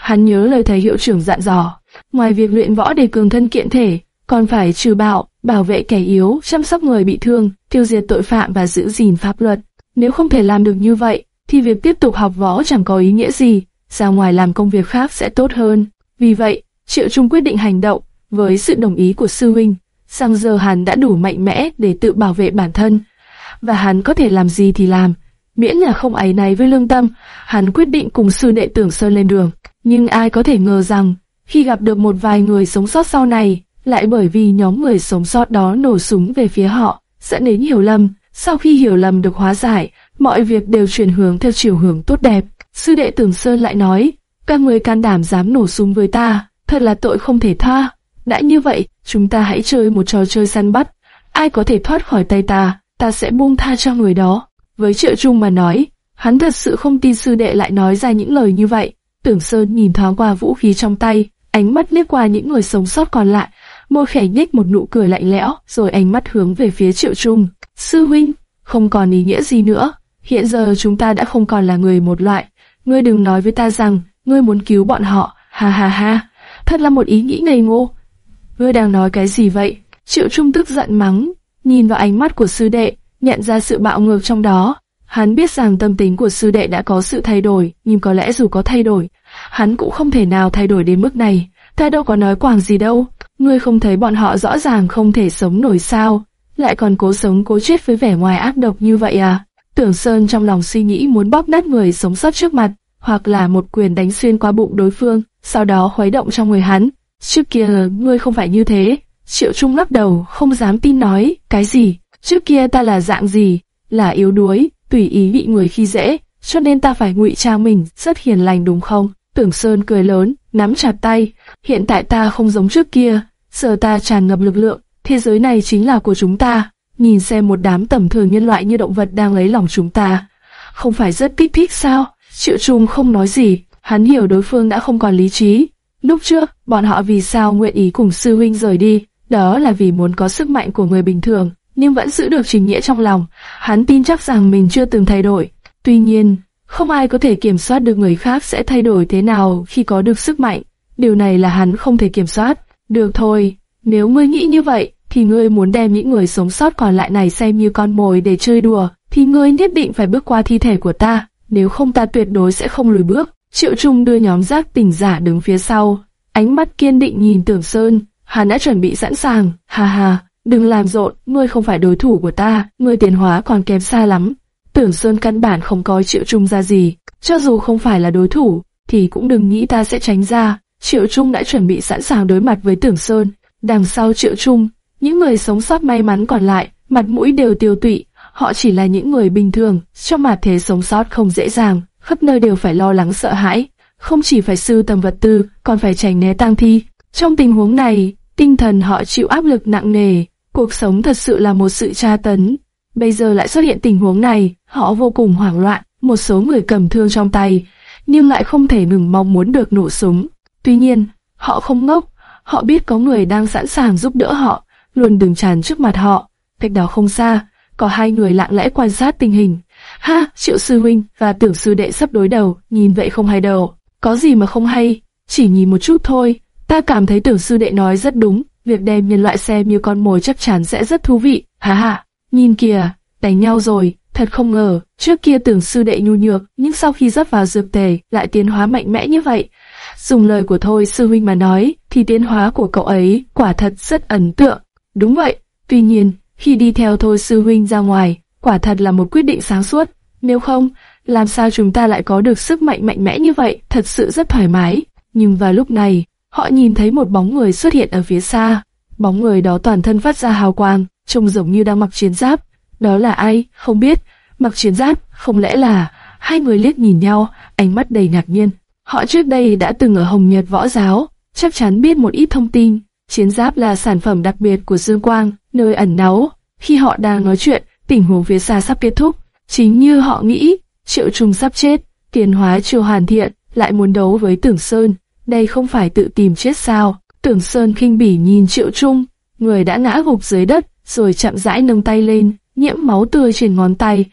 Hắn nhớ lời thầy hiệu trưởng dặn dò, ngoài việc luyện võ để cường thân kiện thể, còn phải trừ bạo, bảo vệ kẻ yếu, chăm sóc người bị thương, tiêu diệt tội phạm và giữ gìn pháp luật. Nếu không thể làm được như vậy, thì việc tiếp tục học võ chẳng có ý nghĩa gì, ra ngoài làm công việc khác sẽ tốt hơn. Vì vậy, Triệu Trung quyết định hành động, với sự đồng ý của sư huynh. Sang giờ hắn đã đủ mạnh mẽ để tự bảo vệ bản thân, và hắn có thể làm gì thì làm, miễn là không áy náy với lương tâm, hắn quyết định cùng sư đệ tưởng sơn lên đường. Nhưng ai có thể ngờ rằng, khi gặp được một vài người sống sót sau này, lại bởi vì nhóm người sống sót đó nổ súng về phía họ, dẫn đến hiểu lầm. Sau khi hiểu lầm được hóa giải, mọi việc đều chuyển hướng theo chiều hướng tốt đẹp. Sư đệ Tưởng Sơn lại nói, các người can đảm dám nổ súng với ta, thật là tội không thể tha. Đã như vậy, chúng ta hãy chơi một trò chơi săn bắt. Ai có thể thoát khỏi tay ta, ta sẽ buông tha cho người đó. Với Triệu Trung mà nói, hắn thật sự không tin sư đệ lại nói ra những lời như vậy. Tưởng Sơn nhìn thoáng qua vũ khí trong tay, ánh mắt liếc qua những người sống sót còn lại, môi khẽ nhếch một nụ cười lạnh lẽo, rồi ánh mắt hướng về phía Triệu Trung. Sư huynh, không còn ý nghĩa gì nữa. hiện giờ chúng ta đã không còn là người một loại. Ngươi đừng nói với ta rằng, ngươi muốn cứu bọn họ, ha ha ha, thật là một ý nghĩ ngây ngô. Ngươi đang nói cái gì vậy? Triệu Trung tức giận mắng, nhìn vào ánh mắt của sư đệ, nhận ra sự bạo ngược trong đó. Hắn biết rằng tâm tính của sư đệ đã có sự thay đổi, nhưng có lẽ dù có thay đổi, hắn cũng không thể nào thay đổi đến mức này. Ta đâu có nói quảng gì đâu, ngươi không thấy bọn họ rõ ràng không thể sống nổi sao, lại còn cố sống cố chết với vẻ ngoài ác độc như vậy à? Tưởng Sơn trong lòng suy nghĩ muốn bóp nát người sống sót trước mặt, hoặc là một quyền đánh xuyên qua bụng đối phương, sau đó khuấy động trong người hắn. Trước kia ngươi không phải như thế. Triệu Trung lắc đầu, không dám tin nói, cái gì? Trước kia ta là dạng gì? Là yếu đuối, tùy ý bị người khi dễ, cho nên ta phải ngụy trang mình, rất hiền lành đúng không? Tưởng Sơn cười lớn, nắm chặt tay. Hiện tại ta không giống trước kia, giờ ta tràn ngập lực lượng, thế giới này chính là của chúng ta. Nhìn xem một đám tầm thường nhân loại như động vật đang lấy lòng chúng ta, không phải rất kích thích sao? Triệu Trung không nói gì, hắn hiểu đối phương đã không còn lý trí. Lúc trước, bọn họ vì sao nguyện ý cùng sư huynh rời đi, đó là vì muốn có sức mạnh của người bình thường, nhưng vẫn giữ được trình nghĩa trong lòng. Hắn tin chắc rằng mình chưa từng thay đổi. Tuy nhiên, không ai có thể kiểm soát được người khác sẽ thay đổi thế nào khi có được sức mạnh. Điều này là hắn không thể kiểm soát. Được thôi, nếu ngươi nghĩ như vậy, thì ngươi muốn đem những người sống sót còn lại này xem như con mồi để chơi đùa, thì ngươi nhất định phải bước qua thi thể của ta, nếu không ta tuyệt đối sẽ không lùi bước. Triệu Trung đưa nhóm giác tỉnh giả đứng phía sau, ánh mắt kiên định nhìn Tưởng Sơn, hắn đã chuẩn bị sẵn sàng, ha ha, đừng làm rộn, ngươi không phải đối thủ của ta, ngươi tiến hóa còn kém xa lắm. Tưởng Sơn căn bản không coi Triệu Trung ra gì, cho dù không phải là đối thủ, thì cũng đừng nghĩ ta sẽ tránh ra. Triệu Trung đã chuẩn bị sẵn sàng đối mặt với Tưởng Sơn, đằng sau Triệu Trung, những người sống sót may mắn còn lại, mặt mũi đều tiêu tụy, họ chỉ là những người bình thường, trong mặt thế sống sót không dễ dàng, khắp nơi đều phải lo lắng sợ hãi, không chỉ phải sưu tầm vật tư, còn phải tránh né tang thi. Trong tình huống này, tinh thần họ chịu áp lực nặng nề, cuộc sống thật sự là một sự tra tấn. Bây giờ lại xuất hiện tình huống này, họ vô cùng hoảng loạn, một số người cầm thương trong tay, nhưng lại không thể ngừng mong muốn được nổ súng. Tuy nhiên, họ không ngốc, họ biết có người đang sẵn sàng giúp đỡ họ, luôn đứng tràn trước mặt họ. Cách đó không xa, có hai người lặng lẽ quan sát tình hình. Ha, triệu sư huynh và tưởng sư đệ sắp đối đầu, nhìn vậy không hay đâu. Có gì mà không hay, chỉ nhìn một chút thôi. Ta cảm thấy tưởng sư đệ nói rất đúng, việc đem nhân loại xem như con mồi chắc chắn sẽ rất thú vị. Ha ha, nhìn kìa, đánh nhau rồi, thật không ngờ, trước kia tưởng sư đệ nhu nhược, nhưng sau khi dấp vào dược tề, lại tiến hóa mạnh mẽ như vậy. Dùng lời của thôi sư huynh mà nói, thì tiến hóa của cậu ấy quả thật rất ấn tượng. Đúng vậy, tuy nhiên, khi đi theo thôi sư huynh ra ngoài, quả thật là một quyết định sáng suốt. Nếu không, làm sao chúng ta lại có được sức mạnh mạnh mẽ như vậy, thật sự rất thoải mái. Nhưng vào lúc này, họ nhìn thấy một bóng người xuất hiện ở phía xa. Bóng người đó toàn thân phát ra hào quang, trông giống như đang mặc chiến giáp. Đó là ai? Không biết. Mặc chiến giáp, không lẽ là... Hai người liếc nhìn nhau, ánh mắt đầy ngạc nhiên. Họ trước đây đã từng ở Hồng Nhật Võ Giáo, chắc chắn biết một ít thông tin. Chiến giáp là sản phẩm đặc biệt của Dương Quang, nơi ẩn náu. Khi họ đang nói chuyện, tình huống phía xa sắp kết thúc. Chính như họ nghĩ, Triệu Trung sắp chết, tiền hóa chưa hoàn thiện, lại muốn đấu với Tưởng Sơn. Đây không phải tự tìm chết sao? Tưởng Sơn khinh bỉ nhìn Triệu Trung, người đã ngã gục dưới đất, rồi chậm rãi nâng tay lên, nhiễm máu tươi trên ngón tay,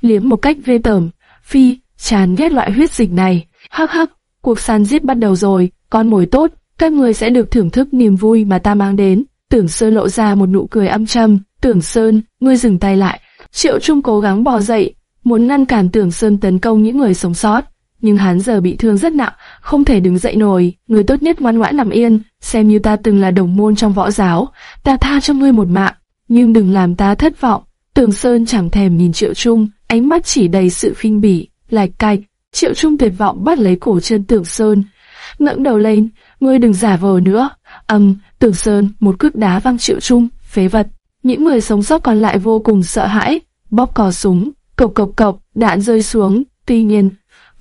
liếm một cách vê tởm. Phi, chán ghét loại huyết dịch này. Hắc hắc, cuộc săn giết bắt đầu rồi, con mồi tốt, các người sẽ được thưởng thức niềm vui mà ta mang đến. Tưởng Sơn lộ ra một nụ cười âm trầm. Tưởng Sơn, ngươi dừng tay lại. Triệu Trung cố gắng bò dậy, muốn ngăn cản Tưởng Sơn tấn công những người sống sót. Nhưng hắn giờ bị thương rất nặng, không thể đứng dậy nổi. Người tốt nhất ngoan ngoãn nằm yên, xem như ta từng là đồng môn trong võ giáo. Ta tha cho ngươi một mạng, nhưng đừng làm ta thất vọng. Tưởng Sơn chẳng thèm nhìn Triệu Trung, ánh mắt chỉ đầy sự khinh bỉ, lạch cạch. Triệu Trung tuyệt vọng bắt lấy cổ chân Tưởng Sơn, ngẩng đầu lên, ngươi đừng giả vờ nữa. Âm, Tưởng Sơn một cước đá văng Triệu Trung, phế vật. Những người sống sót còn lại vô cùng sợ hãi, bóp cò súng, cộc cộc cộc, đạn rơi xuống. Tuy nhiên,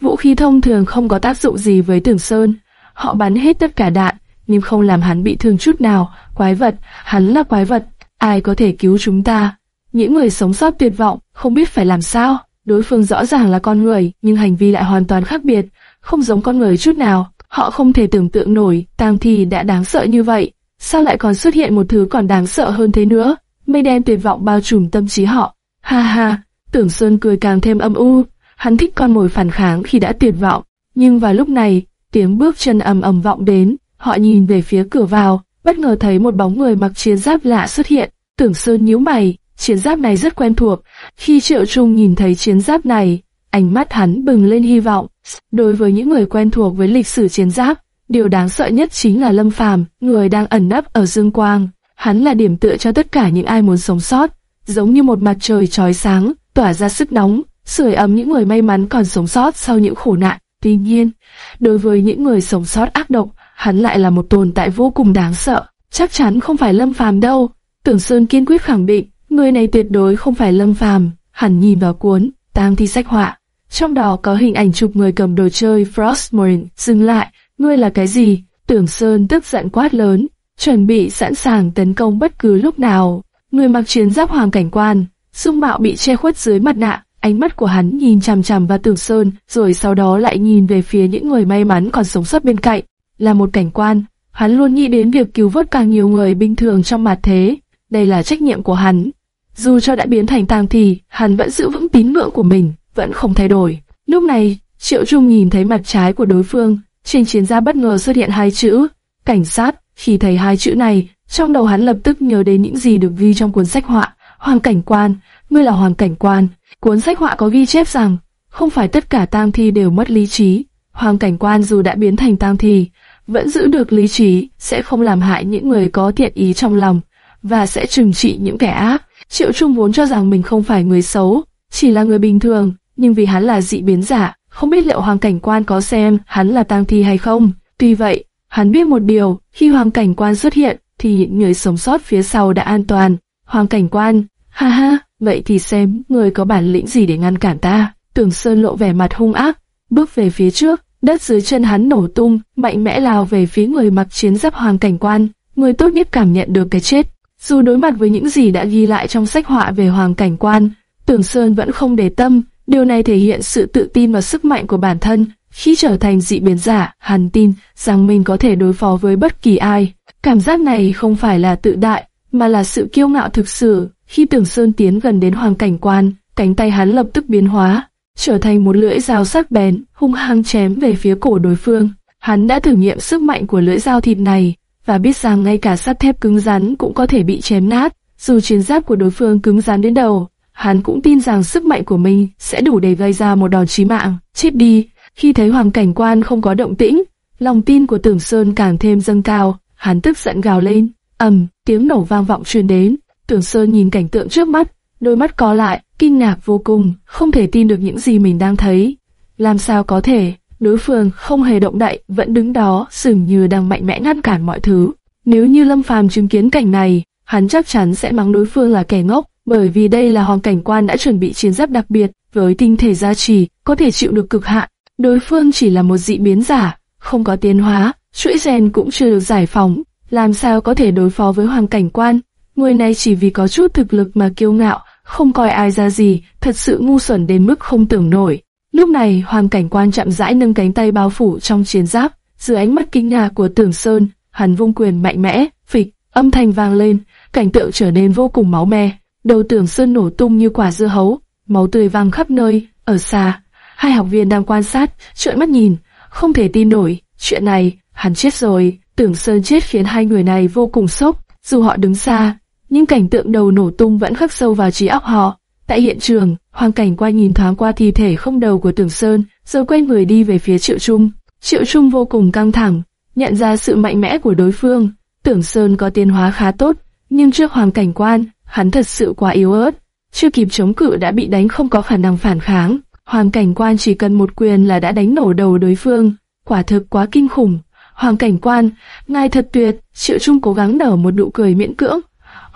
vũ khí thông thường không có tác dụng gì với Tưởng Sơn. Họ bắn hết tất cả đạn, nhưng không làm hắn bị thương chút nào. Quái vật, hắn là quái vật, ai có thể cứu chúng ta? Những người sống sót tuyệt vọng, không biết phải làm sao. Đối phương rõ ràng là con người, nhưng hành vi lại hoàn toàn khác biệt, không giống con người chút nào. Họ không thể tưởng tượng nổi, tang thi đã đáng sợ như vậy. Sao lại còn xuất hiện một thứ còn đáng sợ hơn thế nữa? Mây đen tuyệt vọng bao trùm tâm trí họ. Ha ha, Tưởng Sơn cười càng thêm âm u, hắn thích con mồi phản kháng khi đã tuyệt vọng. Nhưng vào lúc này, tiếng bước chân ầm ầm vọng đến, họ nhìn về phía cửa vào, bất ngờ thấy một bóng người mặc chiến giáp lạ xuất hiện. Tưởng Sơn nhíu mày, chiến giáp này rất quen thuộc. Khi Triệu Trung nhìn thấy chiến giáp này, ánh mắt hắn bừng lên hy vọng. Đối với những người quen thuộc với lịch sử chiến giáp, điều đáng sợ nhất chính là Lâm Phàm, người đang ẩn nấp ở dương quang. Hắn là điểm tựa cho tất cả những ai muốn sống sót, giống như một mặt trời chói sáng, tỏa ra sức nóng, sưởi ấm những người may mắn còn sống sót sau những khổ nạn. Tuy nhiên, đối với những người sống sót ác độc, hắn lại là một tồn tại vô cùng đáng sợ. Chắc chắn không phải Lâm Phàm đâu. Tưởng Sơn kiên quyết khẳng định, người này tuyệt đối không phải Lâm Phàm. Hắn nhìn vào cuốn tang thi sách họa, trong đó có hình ảnh chụp người cầm đồ chơi Frostmourne. Dừng lại, ngươi là cái gì? Tưởng Sơn tức giận quát lớn, chuẩn bị sẵn sàng tấn công bất cứ lúc nào. Người mặc chiến giáp hoàng cảnh quan, dung mạo bị che khuất dưới mặt nạ, ánh mắt của hắn nhìn chằm chằm vào Tưởng Sơn, rồi sau đó lại nhìn về phía những người may mắn còn sống sót bên cạnh. Là một cảnh quan, hắn luôn nghĩ đến việc cứu vớt càng nhiều người bình thường trong mặt thế. Đây là trách nhiệm của hắn. Dù cho đã biến thành tang thì, hắn vẫn giữ vững tín ngưỡng của mình, vẫn không thay đổi. Lúc này, Triệu Trung nhìn thấy mặt trái của đối phương, trên chiến gia bất ngờ xuất hiện hai chữ, cảnh sát. Khi thấy hai chữ này, trong đầu hắn lập tức nhớ đến những gì được ghi trong cuốn sách họa, Hoàng cảnh quan, ngươi là hoàng cảnh quan. Cuốn sách họa có ghi chép rằng, không phải tất cả tang thi đều mất lý trí. Hoàng cảnh quan dù đã biến thành tang thi, vẫn giữ được lý trí, sẽ không làm hại những người có thiện ý trong lòng, và sẽ trừng trị những kẻ ác. Triệu Trung vốn cho rằng mình không phải người xấu, chỉ là người bình thường, nhưng vì hắn là dị biến giả, không biết liệu hoàng cảnh quan có xem hắn là tang thi hay không. Tuy vậy, hắn biết một điều, khi hoàng cảnh quan xuất hiện, thì những người sống sót phía sau đã an toàn. Hoàng cảnh quan, ha ha, vậy thì xem người có bản lĩnh gì để ngăn cản ta. Tưởng Sơn lộ vẻ mặt hung ác, bước về phía trước, đất dưới chân hắn nổ tung, mạnh mẽ lao về phía người mặc chiến giáp hoàng cảnh quan. Người tốt nhất cảm nhận được cái chết. Dù đối mặt với những gì đã ghi lại trong sách họa về hoàng cảnh quan, Tưởng Sơn vẫn không để tâm. Điều này thể hiện sự tự tin và sức mạnh của bản thân. Khi trở thành dị biến giả, hắn tin rằng mình có thể đối phó với bất kỳ ai. Cảm giác này không phải là tự đại, mà là sự kiêu ngạo thực sự. Khi Tưởng Sơn tiến gần đến hoàng cảnh quan, cánh tay hắn lập tức biến hóa, trở thành một lưỡi dao sắc bén, hung hăng chém về phía cổ đối phương. Hắn đã thử nghiệm sức mạnh của lưỡi dao thịt này, và biết rằng ngay cả sắt thép cứng rắn cũng có thể bị chém nát. Dù chiến giáp của đối phương cứng rắn đến đầu, hắn cũng tin rằng sức mạnh của mình sẽ đủ để gây ra một đòn chí mạng. Chết đi, khi thấy hoàng cảnh quan không có động tĩnh, lòng tin của Tưởng Sơn càng thêm dâng cao, hắn tức giận gào lên, ầm, tiếng nổ vang vọng truyền đến. Tưởng Sơn nhìn cảnh tượng trước mắt, đôi mắt co lại, kinh ngạc vô cùng, không thể tin được những gì mình đang thấy. Làm sao có thể, đối phương không hề động đậy, vẫn đứng đó, dường như đang mạnh mẽ ngăn cản mọi thứ. Nếu như Lâm Phàm chứng kiến cảnh này, hắn chắc chắn sẽ mắng đối phương là kẻ ngốc, bởi vì đây là hoàng cảnh quan đã chuẩn bị chiến giáp đặc biệt, với tinh thể gia trì, có thể chịu được cực hạn. Đối phương chỉ là một dị biến giả, không có tiến hóa, chuỗi gen cũng chưa được giải phóng, làm sao có thể đối phó với hoàng cảnh quan. Người này chỉ vì có chút thực lực mà kiêu ngạo, không coi ai ra gì, thật sự ngu xuẩn đến mức không tưởng nổi. Lúc này, hoàng cảnh quan chậm rãi nâng cánh tay bao phủ trong chiến giáp, dưới ánh mắt kinh ngạc của Tưởng Sơn, hắn vung quyền mạnh mẽ, phịch, âm thanh vang lên, cảnh tượng trở nên vô cùng máu me. Đầu Tưởng Sơn nổ tung như quả dưa hấu, máu tươi văng khắp nơi. Ở xa, hai học viên đang quan sát, trợn mắt nhìn, không thể tin nổi. Chuyện này, hắn chết rồi. Tưởng Sơn chết khiến hai người này vô cùng sốc. Dù họ đứng xa, nhưng cảnh tượng đầu nổ tung vẫn khắc sâu vào trí óc họ. Tại hiện trường, Hoàng Cảnh qua nhìn thoáng qua thi thể không đầu của Tưởng Sơn, rồi quay người đi về phía Triệu Trung. Triệu Trung vô cùng căng thẳng, nhận ra sự mạnh mẽ của đối phương. Tưởng Sơn có tiến hóa khá tốt, nhưng trước Hoàng Cảnh quan, hắn thật sự quá yếu ớt. Chưa kịp chống cự đã bị đánh không có khả năng phản kháng. Hoàng Cảnh quan chỉ cần một quyền là đã đánh nổ đầu đối phương. Quả thực quá kinh khủng. Hoàng Cảnh quan, ngài thật tuyệt, Triệu Trung cố gắng nở một nụ cười miễn cưỡng.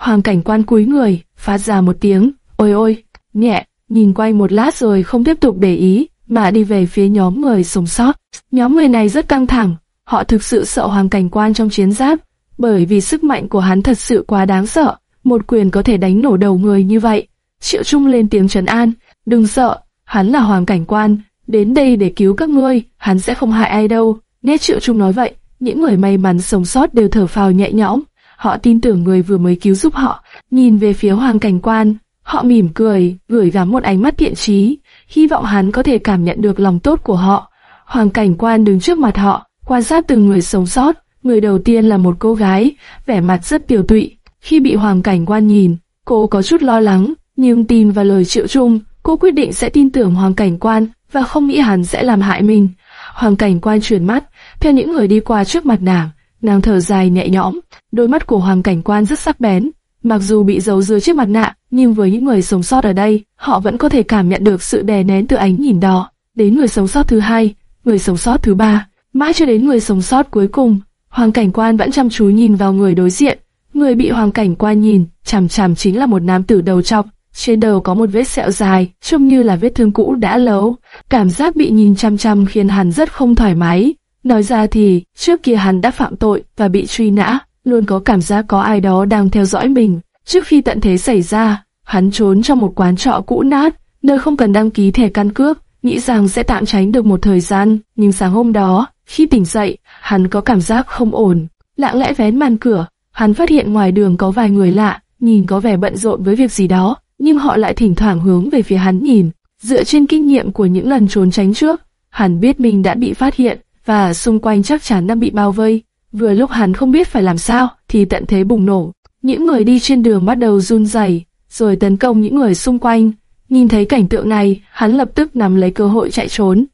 Hoàng Cảnh quan cúi người, phát ra một tiếng, ôi ôi, nhẹ, nhìn quay một lát rồi không tiếp tục để ý, mà đi về phía nhóm người sống sót. Nhóm người này rất căng thẳng, họ thực sự sợ Hoàng Cảnh quan trong chiến giáp, bởi vì sức mạnh của hắn thật sự quá đáng sợ, một quyền có thể đánh nổ đầu người như vậy. Triệu Trung lên tiếng trấn an, đừng sợ, hắn là Hoàng Cảnh quan, đến đây để cứu các ngươi, hắn sẽ không hại ai đâu. Nghe Triệu Trung nói vậy, những người may mắn sống sót đều thở phào nhẹ nhõm. Họ tin tưởng người vừa mới cứu giúp họ, nhìn về phía Hoàng Cảnh Quan. Họ mỉm cười, gửi gắm một ánh mắt thiện trí, hy vọng hắn có thể cảm nhận được lòng tốt của họ. Hoàng cảnh quan đứng trước mặt họ, quan sát từng người sống sót. Người đầu tiên là một cô gái, vẻ mặt rất tiểu tụy. Khi bị hoàng cảnh quan nhìn, cô có chút lo lắng, nhưng tin vào lời triệu trung, cô quyết định sẽ tin tưởng hoàng cảnh quan và không nghĩ hắn sẽ làm hại mình. Hoàng cảnh quan chuyển mắt, theo những người đi qua trước mặt nàng, nàng thở dài nhẹ nhõm, đôi mắt của hoàng cảnh quan rất sắc bén. Mặc dù bị giấu dưới chiếc mặt nạ, nhưng với những người sống sót ở đây, họ vẫn có thể cảm nhận được sự đè nén từ ánh nhìn đó. Đến người sống sót thứ hai, người sống sót thứ ba, mãi cho đến người sống sót cuối cùng, hoàng cảnh quan vẫn chăm chú nhìn vào người đối diện. Người bị hoàng cảnh quan nhìn, chằm chằm chính là một nam tử đầu trọc, trên đầu có một vết sẹo dài, trông như là vết thương cũ đã lâu. Cảm giác bị nhìn chăm chăm khiến hắn rất không thoải mái. Nói ra thì, trước kia hắn đã phạm tội và bị truy nã, luôn có cảm giác có ai đó đang theo dõi mình. Trước khi tận thế xảy ra, hắn trốn trong một quán trọ cũ nát, nơi không cần đăng ký thẻ căn cước, nghĩ rằng sẽ tạm tránh được một thời gian. Nhưng sáng hôm đó, khi tỉnh dậy, hắn có cảm giác không ổn. lạng lẽ vén màn cửa, hắn phát hiện ngoài đường có vài người lạ, nhìn có vẻ bận rộn với việc gì đó nhưng họ lại thỉnh thoảng hướng về phía hắn nhìn. Dựa trên kinh nghiệm của những lần trốn tránh trước, hắn biết mình đã bị phát hiện và xung quanh chắc chắn đang bị bao vây. Vừa lúc hắn không biết phải làm sao thì tận thế bùng nổ. Những người đi trên đường bắt đầu run rẩy, rồi tấn công những người xung quanh. Nhìn thấy cảnh tượng này, hắn lập tức nắm lấy cơ hội chạy trốn.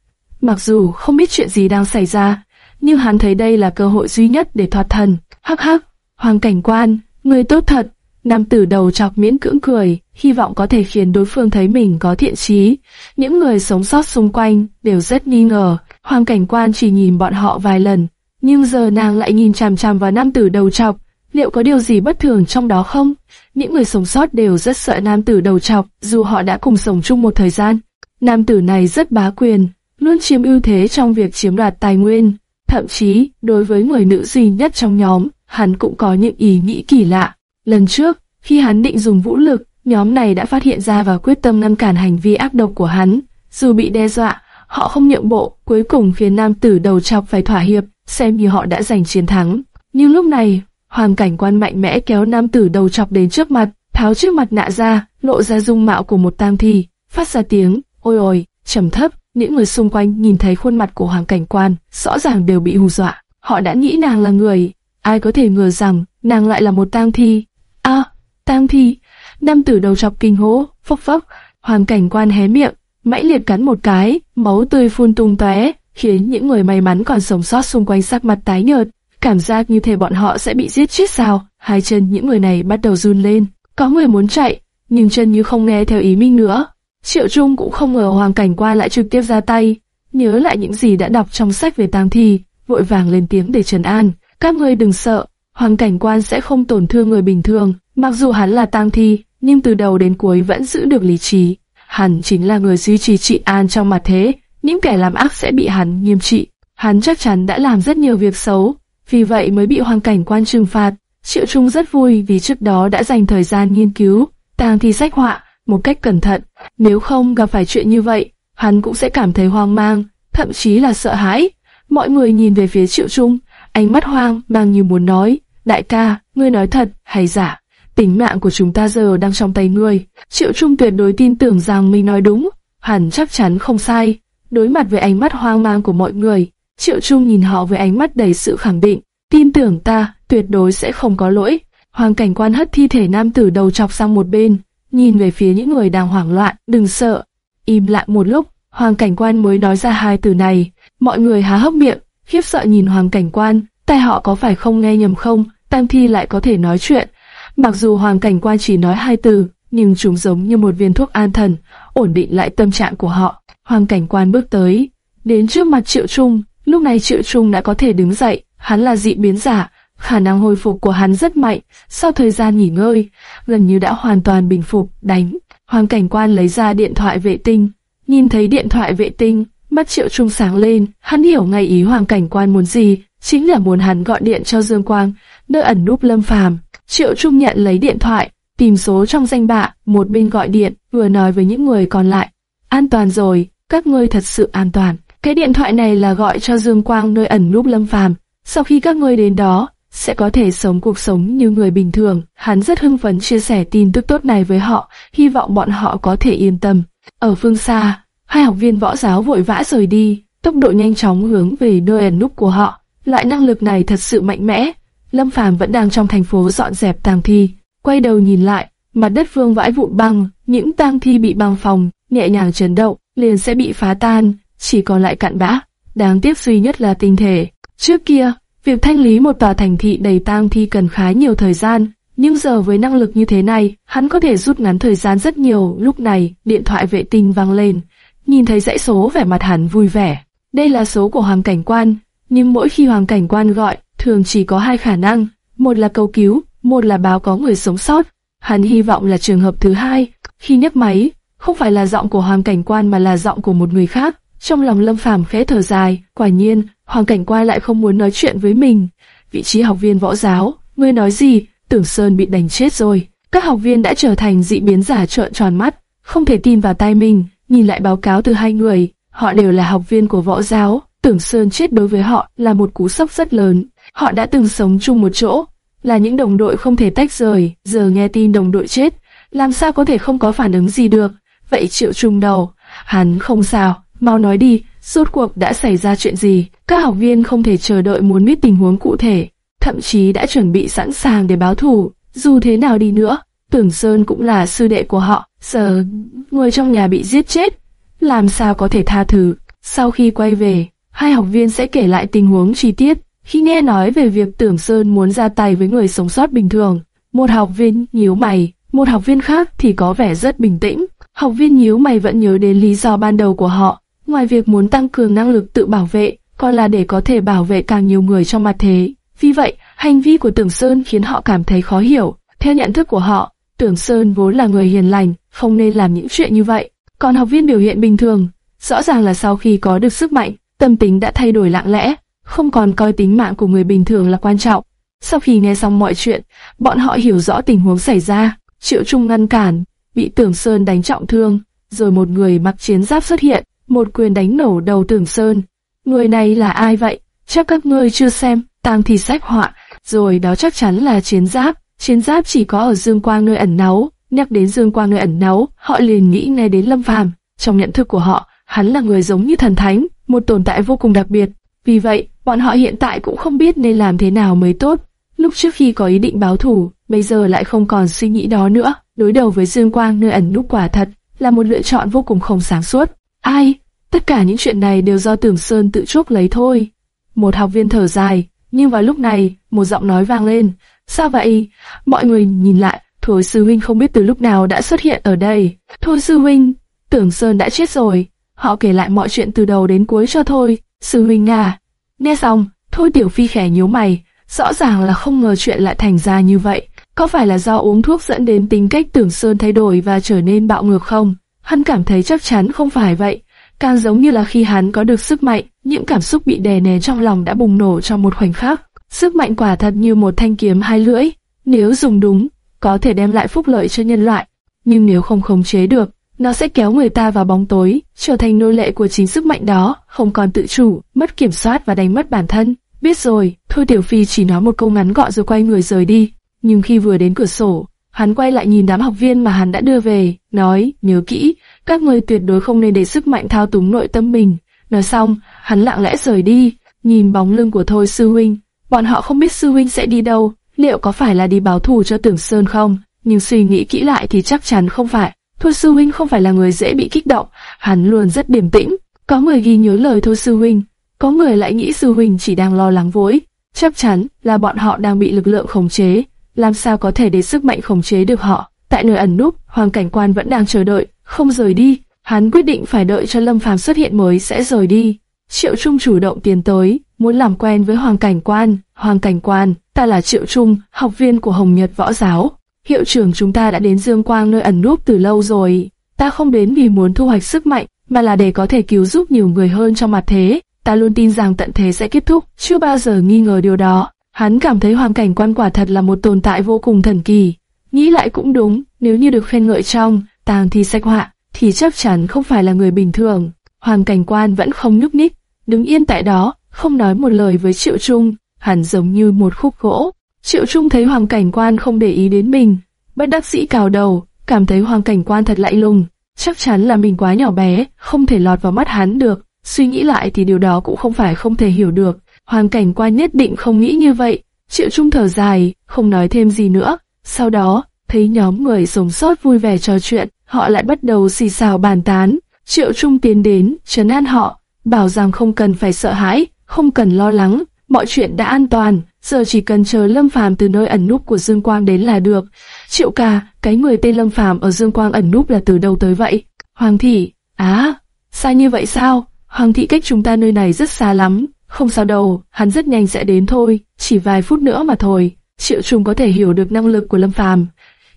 Mặc dù không biết chuyện gì đang xảy ra, nhưng hắn thấy đây là cơ hội duy nhất để thoát thân. Hắc hắc, hoàng cảnh quan, người tốt thật. Nam tử đầu chọc miễn cưỡng cười, hy vọng có thể khiến đối phương thấy mình có thiện trí. Những người sống sót xung quanh đều rất nghi ngờ, hoàng cảnh quan chỉ nhìn bọn họ vài lần, nhưng giờ nàng lại nhìn chằm chằm vào nam tử đầu chọc, liệu có điều gì bất thường trong đó không? Những người sống sót đều rất sợ nam tử đầu chọc, dù họ đã cùng sống chung một thời gian. Nam tử này rất bá quyền, luôn chiếm ưu thế trong việc chiếm đoạt tài nguyên. Thậm chí, đối với người nữ duy nhất trong nhóm, hắn cũng có những ý nghĩ kỳ lạ. Lần trước, khi hắn định dùng vũ lực, nhóm này đã phát hiện ra và quyết tâm ngăn cản hành vi ác độc của hắn. Dù bị đe dọa, họ không nhượng bộ, cuối cùng khiến nam tử đầu chọc phải thỏa hiệp, xem như họ đã giành chiến thắng. Nhưng lúc này, hoàng cảnh quan mạnh mẽ kéo nam tử đầu chọc đến trước mặt, tháo chiếc mặt nạ ra, lộ ra dung mạo của một tang thi, phát ra tiếng, ôi ôi, trầm thấp. Những người xung quanh nhìn thấy khuôn mặt của hoàng cảnh quan, rõ ràng đều bị hù dọa. Họ đã nghĩ nàng là người, ai có thể ngờ rằng nàng lại là một tang thi. A, tang thi. Nam tử đầu chọc kinh hố, phốc phốc, hoàng cảnh quan hé miệng, mãnh liệt cắn một cái, máu tươi phun tung tóe, khiến những người may mắn còn sống sót xung quanh sắc mặt tái nhợt, cảm giác như thể bọn họ sẽ bị giết chết sao. Hai chân những người này bắt đầu run lên, có người muốn chạy, nhưng chân như không nghe theo ý minh nữa. Triệu Trung cũng không ngờ Hoàng Cảnh Quan lại trực tiếp ra tay, nhớ lại những gì đã đọc trong sách về tang thi, vội vàng lên tiếng để trấn an. Các ngươi đừng sợ, Hoàng cảnh quan sẽ không tổn thương người bình thường, mặc dù hắn là tang thi, nhưng từ đầu đến cuối vẫn giữ được lý trí. Hắn chính là người duy trì trị an trong mặt thế, những kẻ làm ác sẽ bị hắn nghiêm trị. Hắn chắc chắn đã làm rất nhiều việc xấu, vì vậy mới bị hoàng cảnh quan trừng phạt. Triệu Trung rất vui vì trước đó đã dành thời gian nghiên cứu, tàng thi sách họa, một cách cẩn thận. Nếu không gặp phải chuyện như vậy, hắn cũng sẽ cảm thấy hoang mang, thậm chí là sợ hãi. Mọi người nhìn về phía Triệu Trung, ánh mắt hoang mang như muốn nói, đại ca, ngươi nói thật hay giả? Tính mạng của chúng ta giờ đang trong tay ngươi. Triệu Trung tuyệt đối tin tưởng rằng mình nói đúng, hẳn chắc chắn không sai. Đối mặt với ánh mắt hoang mang của mọi người, Triệu Trung nhìn họ với ánh mắt đầy sự khẳng định, tin tưởng ta, tuyệt đối sẽ không có lỗi. Hoàng cảnh quan hất thi thể nam tử đầu chọc sang một bên, nhìn về phía những người đang hoảng loạn, đừng sợ. Im lặng một lúc, Hoàng cảnh quan mới nói ra hai từ này, mọi người há hốc miệng, khiếp sợ nhìn Hoàng cảnh quan, tai họ có phải không nghe nhầm không, Tam Thi lại có thể nói chuyện. Mặc dù Hoàng cảnh quan chỉ nói hai từ, nhưng chúng giống như một viên thuốc an thần, ổn định lại tâm trạng của họ. Hoàng cảnh quan bước tới, đến trước mặt Triệu Trung, lúc này Triệu Trung đã có thể đứng dậy, hắn là dị biến giả, khả năng hồi phục của hắn rất mạnh, sau thời gian nghỉ ngơi, gần như đã hoàn toàn bình phục, đánh. Hoàng cảnh quan lấy ra điện thoại vệ tinh, nhìn thấy điện thoại vệ tinh, mắt Triệu Trung sáng lên, hắn hiểu ngay ý Hoàng cảnh quan muốn gì, chính là muốn hắn gọi điện cho Dương Quang, nơi ẩn núp Lâm Phàm. Triệu Trung nhận lấy điện thoại, tìm số trong danh bạ, một bên gọi điện, vừa nói với những người còn lại. An toàn rồi, các ngươi thật sự an toàn. Cái điện thoại này là gọi cho Dương Quang nơi ẩn núp Lâm Phàm. Sau khi các ngươi đến đó, sẽ có thể sống cuộc sống như người bình thường. Hắn rất hưng phấn chia sẻ tin tức tốt này với họ, hy vọng bọn họ có thể yên tâm. Ở phương xa, hai học viên võ giáo vội vã rời đi, tốc độ nhanh chóng hướng về nơi ẩn núp của họ. Loại năng lực này thật sự mạnh mẽ. Lâm Phàm vẫn đang trong thành phố dọn dẹp tang thi, quay đầu nhìn lại, mặt đất vương vãi vụn băng, những tang thi bị băng phòng nhẹ nhàng chấn động, liền sẽ bị phá tan, chỉ còn lại cặn bã. Đáng tiếc duy nhất là tinh thể. Trước kia, việc thanh lý một tòa thành thị đầy tang thi cần khá nhiều thời gian, nhưng giờ với năng lực như thế này, hắn có thể rút ngắn thời gian rất nhiều. Lúc này, điện thoại vệ tinh vang lên, nhìn thấy dãy số vẻ mặt hắn vui vẻ. Đây là số của hoàng cảnh quan, nhưng mỗi khi hoàng cảnh quan gọi, thường chỉ có hai khả năng, một là cầu cứu, một là báo có người sống sót. Hắn hy vọng là trường hợp thứ hai, khi nhấc máy, không phải là giọng của hoàng cảnh quan mà là giọng của một người khác. Trong lòng Lâm Phàm khẽ thở dài, quả nhiên, hoàng cảnh quan lại không muốn nói chuyện với mình. Vị trí học viên võ giáo, ngươi nói gì, tưởng Sơn bị đánh chết rồi. Các học viên đã trở thành dị biến giả trợn tròn mắt, không thể tin vào tai mình, nhìn lại báo cáo từ hai người, họ đều là học viên của võ giáo, tưởng Sơn chết đối với họ là một cú sốc rất lớn. Họ đã từng sống chung một chỗ, là những đồng đội không thể tách rời, giờ nghe tin đồng đội chết, làm sao có thể không có phản ứng gì được. Vậy Triệu Trung đầu, hắn không sao, mau nói đi, rốt cuộc đã xảy ra chuyện gì? Các học viên không thể chờ đợi muốn biết tình huống cụ thể, thậm chí đã chuẩn bị sẵn sàng để báo thù. Dù thế nào đi nữa, Tưởng Sơn cũng là sư đệ của họ, giờ người trong nhà bị giết chết, làm sao có thể tha thứ? Sau khi quay về, hai học viên sẽ kể lại tình huống chi tiết. Khi nghe nói về việc Tưởng Sơn muốn ra tay với người sống sót bình thường, một học viên nhíu mày, một học viên khác thì có vẻ rất bình tĩnh. Học viên nhíu mày vẫn nhớ đến lý do ban đầu của họ, ngoài việc muốn tăng cường năng lực tự bảo vệ, còn là để có thể bảo vệ càng nhiều người trong mặt thế. Vì vậy, hành vi của Tưởng Sơn khiến họ cảm thấy khó hiểu. Theo nhận thức của họ, Tưởng Sơn vốn là người hiền lành, không nên làm những chuyện như vậy. Còn học viên biểu hiện bình thường, rõ ràng là sau khi có được sức mạnh, tâm tính đã thay đổi lặng lẽ, không còn coi tính mạng của người bình thường là quan trọng. Sau khi nghe xong mọi chuyện, bọn họ hiểu rõ tình huống xảy ra. Triệu Trung ngăn cản, bị Tưởng Sơn đánh trọng thương, rồi một người mặc chiến giáp xuất hiện, một quyền đánh nổ đầu Tưởng Sơn. Người này là ai vậy? Chắc các ngươi chưa xem, tang thì sách họa, rồi đó chắc chắn là chiến giáp. Chiến giáp chỉ có ở Dương Quang nơi ẩn náu, nhắc đến Dương Quang nơi ẩn náu, họ liền nghĩ ngay đến Lâm Phàm. Trong nhận thức của họ, hắn là người giống như thần thánh, một tồn tại vô cùng đặc biệt. Vì vậy, bọn họ hiện tại cũng không biết nên làm thế nào mới tốt. Lúc trước khi có ý định báo thù, bây giờ lại không còn suy nghĩ đó nữa. Đối đầu với Dương Quang nơi ẩn núp quả thật là một lựa chọn vô cùng không sáng suốt. Ai? Tất cả những chuyện này đều do Tưởng Sơn tự chuốc lấy thôi. Một học viên thở dài, nhưng vào lúc này, một giọng nói vang lên. Sao vậy? Mọi người nhìn lại, Thôi sư huynh không biết từ lúc nào đã xuất hiện ở đây. Thôi sư huynh, Tưởng Sơn đã chết rồi. Họ kể lại mọi chuyện từ đầu đến cuối cho Thôi. Sư huynh à. Nghe xong, Thôi Tiểu Phi khẽ nhíu mày. Rõ ràng là không ngờ chuyện lại thành ra như vậy. Có phải là do uống thuốc dẫn đến tính cách Tưởng Sơn thay đổi và trở nên bạo ngược không? Hắn cảm thấy chắc chắn không phải vậy. Càng giống như là khi hắn có được sức mạnh, những cảm xúc bị đè nén trong lòng đã bùng nổ trong một khoảnh khắc. Sức mạnh quả thật như một thanh kiếm hai lưỡi, nếu dùng đúng, có thể đem lại phúc lợi cho nhân loại. Nhưng nếu không khống chế được, nó sẽ kéo người ta vào bóng tối, trở thành nô lệ của chính sức mạnh đó, không còn tự chủ, mất kiểm soát và đánh mất bản thân. Biết rồi, thôi Tiểu Phi chỉ nói một câu ngắn gọn rồi quay người rời đi. Nhưng khi vừa đến cửa sổ, hắn quay lại nhìn đám học viên mà hắn đã đưa về, nói, nhớ kỹ, các người tuyệt đối không nên để sức mạnh thao túng nội tâm mình. Nói xong, hắn lặng lẽ rời đi, nhìn bóng lưng của Thôi Sư Huynh. Bọn họ không biết Sư Huynh sẽ đi đâu, liệu có phải là đi báo thù cho Tưởng Sơn không? Nhưng suy nghĩ kỹ lại thì chắc chắn không phải. Thôi Sư Huynh không phải là người dễ bị kích động, hắn luôn rất điềm tĩnh. Có người ghi nhớ lời Thôi Sư Huynh, có người lại nghĩ Sư Huynh chỉ đang lo lắng vối. Chắc chắn là bọn họ đang bị lực lượng khống chế, làm sao có thể để sức mạnh khống chế được họ. Tại nơi ẩn núp, Hoàng Cảnh Quan vẫn đang chờ đợi, không rời đi. Hắn quyết định phải đợi cho Lâm Phàm xuất hiện mới sẽ rời đi. Triệu Trung chủ động tiến tới, muốn làm quen với Hoàng Cảnh Quan. Hoàng Cảnh Quan, ta là Triệu Trung, học viên của Hồng Nhật Võ Giáo. Hiệu trưởng chúng ta đã đến Dương Quang nơi ẩn núp từ lâu rồi. Ta không đến vì muốn thu hoạch sức mạnh, mà là để có thể cứu giúp nhiều người hơn trong mặt thế. Ta luôn tin rằng tận thế sẽ kết thúc, chưa bao giờ nghi ngờ điều đó. Hắn cảm thấy hoàn Cảnh Quan quả thật là một tồn tại vô cùng thần kỳ. Nghĩ lại cũng đúng, nếu như được khen ngợi trong tàng thi sách họa, thì chắc chắn không phải là người bình thường. Hoàn Cảnh Quan vẫn không nhúc nhích, đứng yên tại đó, không nói một lời với Triệu Trung. hắn giống như một khúc gỗ. Triệu Trung thấy Hoàng Cảnh Quan không để ý đến mình, bất đắc sĩ cào đầu, cảm thấy Hoàng Cảnh Quan thật lạnh lùng, chắc chắn là mình quá nhỏ bé, không thể lọt vào mắt hắn được. Suy nghĩ lại thì điều đó cũng không phải không thể hiểu được. Hoàng Cảnh Quan nhất định không nghĩ như vậy. Triệu Trung thở dài, không nói thêm gì nữa. Sau đó, thấy nhóm người sống sót vui vẻ trò chuyện, họ lại bắt đầu xì xào bàn tán. Triệu Trung tiến đến, trấn an họ, bảo rằng không cần phải sợ hãi, không cần lo lắng, mọi chuyện đã an toàn, giờ chỉ cần chờ Lâm Phàm từ nơi ẩn núp của Dương Quang đến là được. Triệu ca, cái người tên Lâm Phàm ở Dương Quang ẩn núp là từ đâu tới vậy? Hoàng thị, á, xa như vậy sao? Hoàng thị cách chúng ta nơi này rất xa lắm, không sao đâu, hắn rất nhanh sẽ đến thôi, chỉ vài phút nữa mà thôi. Triệu Trung có thể hiểu được năng lực của Lâm Phàm.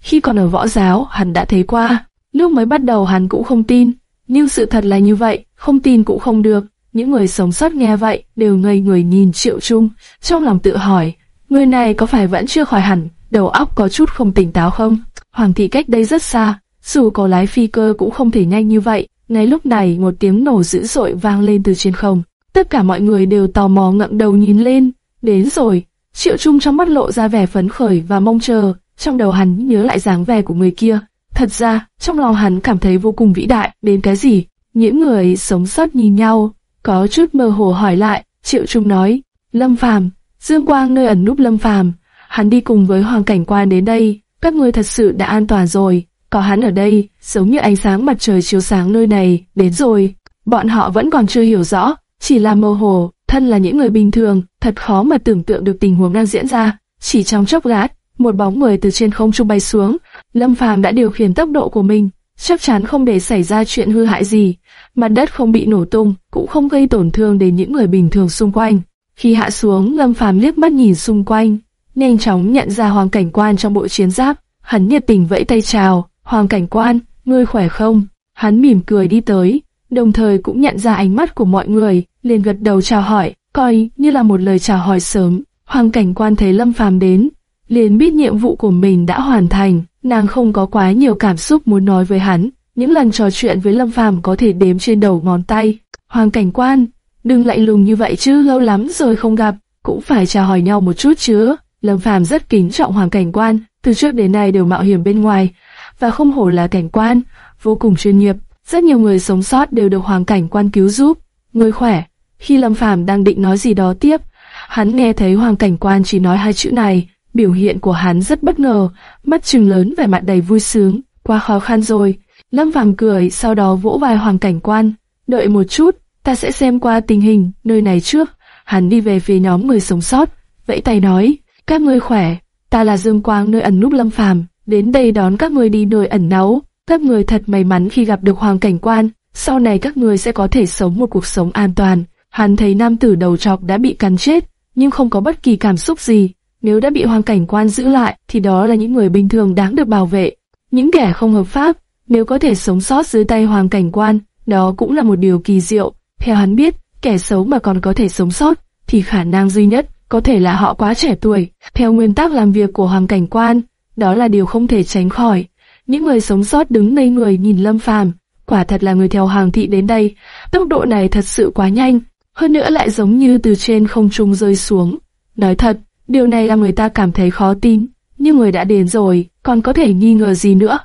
Khi còn ở võ giáo, hắn đã thấy qua. Lúc mới bắt đầu hắn cũng không tin, nhưng sự thật là như vậy, không tin cũng không được. Những người sống sót nghe vậy đều ngây người nhìn Triệu Trung, trong lòng tự hỏi, người này có phải vẫn chưa khỏi hẳn, đầu óc có chút không tỉnh táo không? Hoàng thị cách đây rất xa, dù có lái phi cơ cũng không thể nhanh như vậy. Ngay lúc này một tiếng nổ dữ dội vang lên từ trên không. Tất cả mọi người đều tò mò ngẩng đầu nhìn lên. Đến rồi. Triệu Trung trong mắt lộ ra vẻ phấn khởi và mong chờ. Trong đầu hắn nhớ lại dáng vẻ của người kia. Thật ra, trong lòng hắn cảm thấy vô cùng vĩ đại. Đến cái gì? Những người sống sót nhìn nhau, có chút mơ hồ hỏi lại. Triệu Trung nói, Lâm Phàm, Dương Quang nơi ẩn núp Lâm Phàm, hắn đi cùng với Hoàng Cảnh Quan đến đây. Các ngươi thật sự đã an toàn rồi. Có hắn ở đây, giống như ánh sáng mặt trời chiếu sáng nơi này, đến rồi. Bọn họ vẫn còn chưa hiểu rõ, chỉ là mơ hồ, thân là những người bình thường, thật khó mà tưởng tượng được tình huống đang diễn ra. Chỉ trong chốc lát, một bóng người từ trên không trung bay xuống, Lâm Phàm đã điều khiển tốc độ của mình, chắc chắn không để xảy ra chuyện hư hại gì. Mặt đất không bị nổ tung, cũng không gây tổn thương đến những người bình thường xung quanh. Khi hạ xuống, Lâm Phàm liếc mắt nhìn xung quanh, nhanh chóng nhận ra hoàng cảnh quan trong bộ chiến giáp, hắn nhiệt tình vẫy tay chào, Hoàng cảnh quan, ngươi khỏe không? Hắn mỉm cười đi tới, đồng thời cũng nhận ra ánh mắt của mọi người, liền gật đầu chào hỏi, coi như là một lời chào hỏi sớm. Hoàng cảnh quan thấy Lâm Phàm đến, liền biết nhiệm vụ của mình đã hoàn thành, nàng không có quá nhiều cảm xúc muốn nói với hắn. Những lần trò chuyện với Lâm Phàm có thể đếm trên đầu ngón tay. Hoàng cảnh quan, đừng lạnh lùng như vậy chứ, lâu lắm rồi không gặp, cũng phải chào hỏi nhau một chút chứ. Lâm Phàm rất kính trọng Hoàng cảnh quan, từ trước đến nay đều mạo hiểm bên ngoài, và không hổ là cảnh quan, vô cùng chuyên nghiệp. Rất nhiều người sống sót đều được hoàng cảnh quan cứu giúp. Người khỏe. Khi Lâm Phàm đang định nói gì đó tiếp, hắn nghe thấy hoàng cảnh quan chỉ nói hai chữ này. Biểu hiện của hắn rất bất ngờ, mắt trừng lớn vẻ mặt đầy vui sướng. Quá khó khăn rồi. Lâm Phàm cười, sau đó vỗ vai hoàng cảnh quan. Đợi một chút, ta sẽ xem qua tình hình nơi này trước. Hắn đi về phía nhóm người sống sót, vẫy tay nói, các ngươi khỏe, ta là Dương Quang nơi ẩn núp Lâm Phàm đến đây đón các người đi nơi ẩn náu. Các người thật may mắn khi gặp được hoàng cảnh quan, sau này các người sẽ có thể sống một cuộc sống an toàn. Hắn thấy nam tử đầu trọc đã bị cắn chết, nhưng không có bất kỳ cảm xúc gì. Nếu đã bị hoàng cảnh quan giữ lại, thì đó là những người bình thường đáng được bảo vệ. Những kẻ không hợp pháp, nếu có thể sống sót dưới tay hoàng cảnh quan, đó cũng là một điều kỳ diệu. Theo hắn biết, kẻ xấu mà còn có thể sống sót, thì khả năng duy nhất có thể là họ quá trẻ tuổi. Theo nguyên tắc làm việc của hoàng cảnh quan, đó là điều không thể tránh khỏi. Những người sống sót đứng ngây người nhìn Lâm Phàm, quả thật là người theo hàng thị đến đây, tốc độ này thật sự quá nhanh, hơn nữa lại giống như từ trên không trung rơi xuống. Nói thật, điều này làm người ta cảm thấy khó tin, nhưng người đã đến rồi, còn có thể nghi ngờ gì nữa.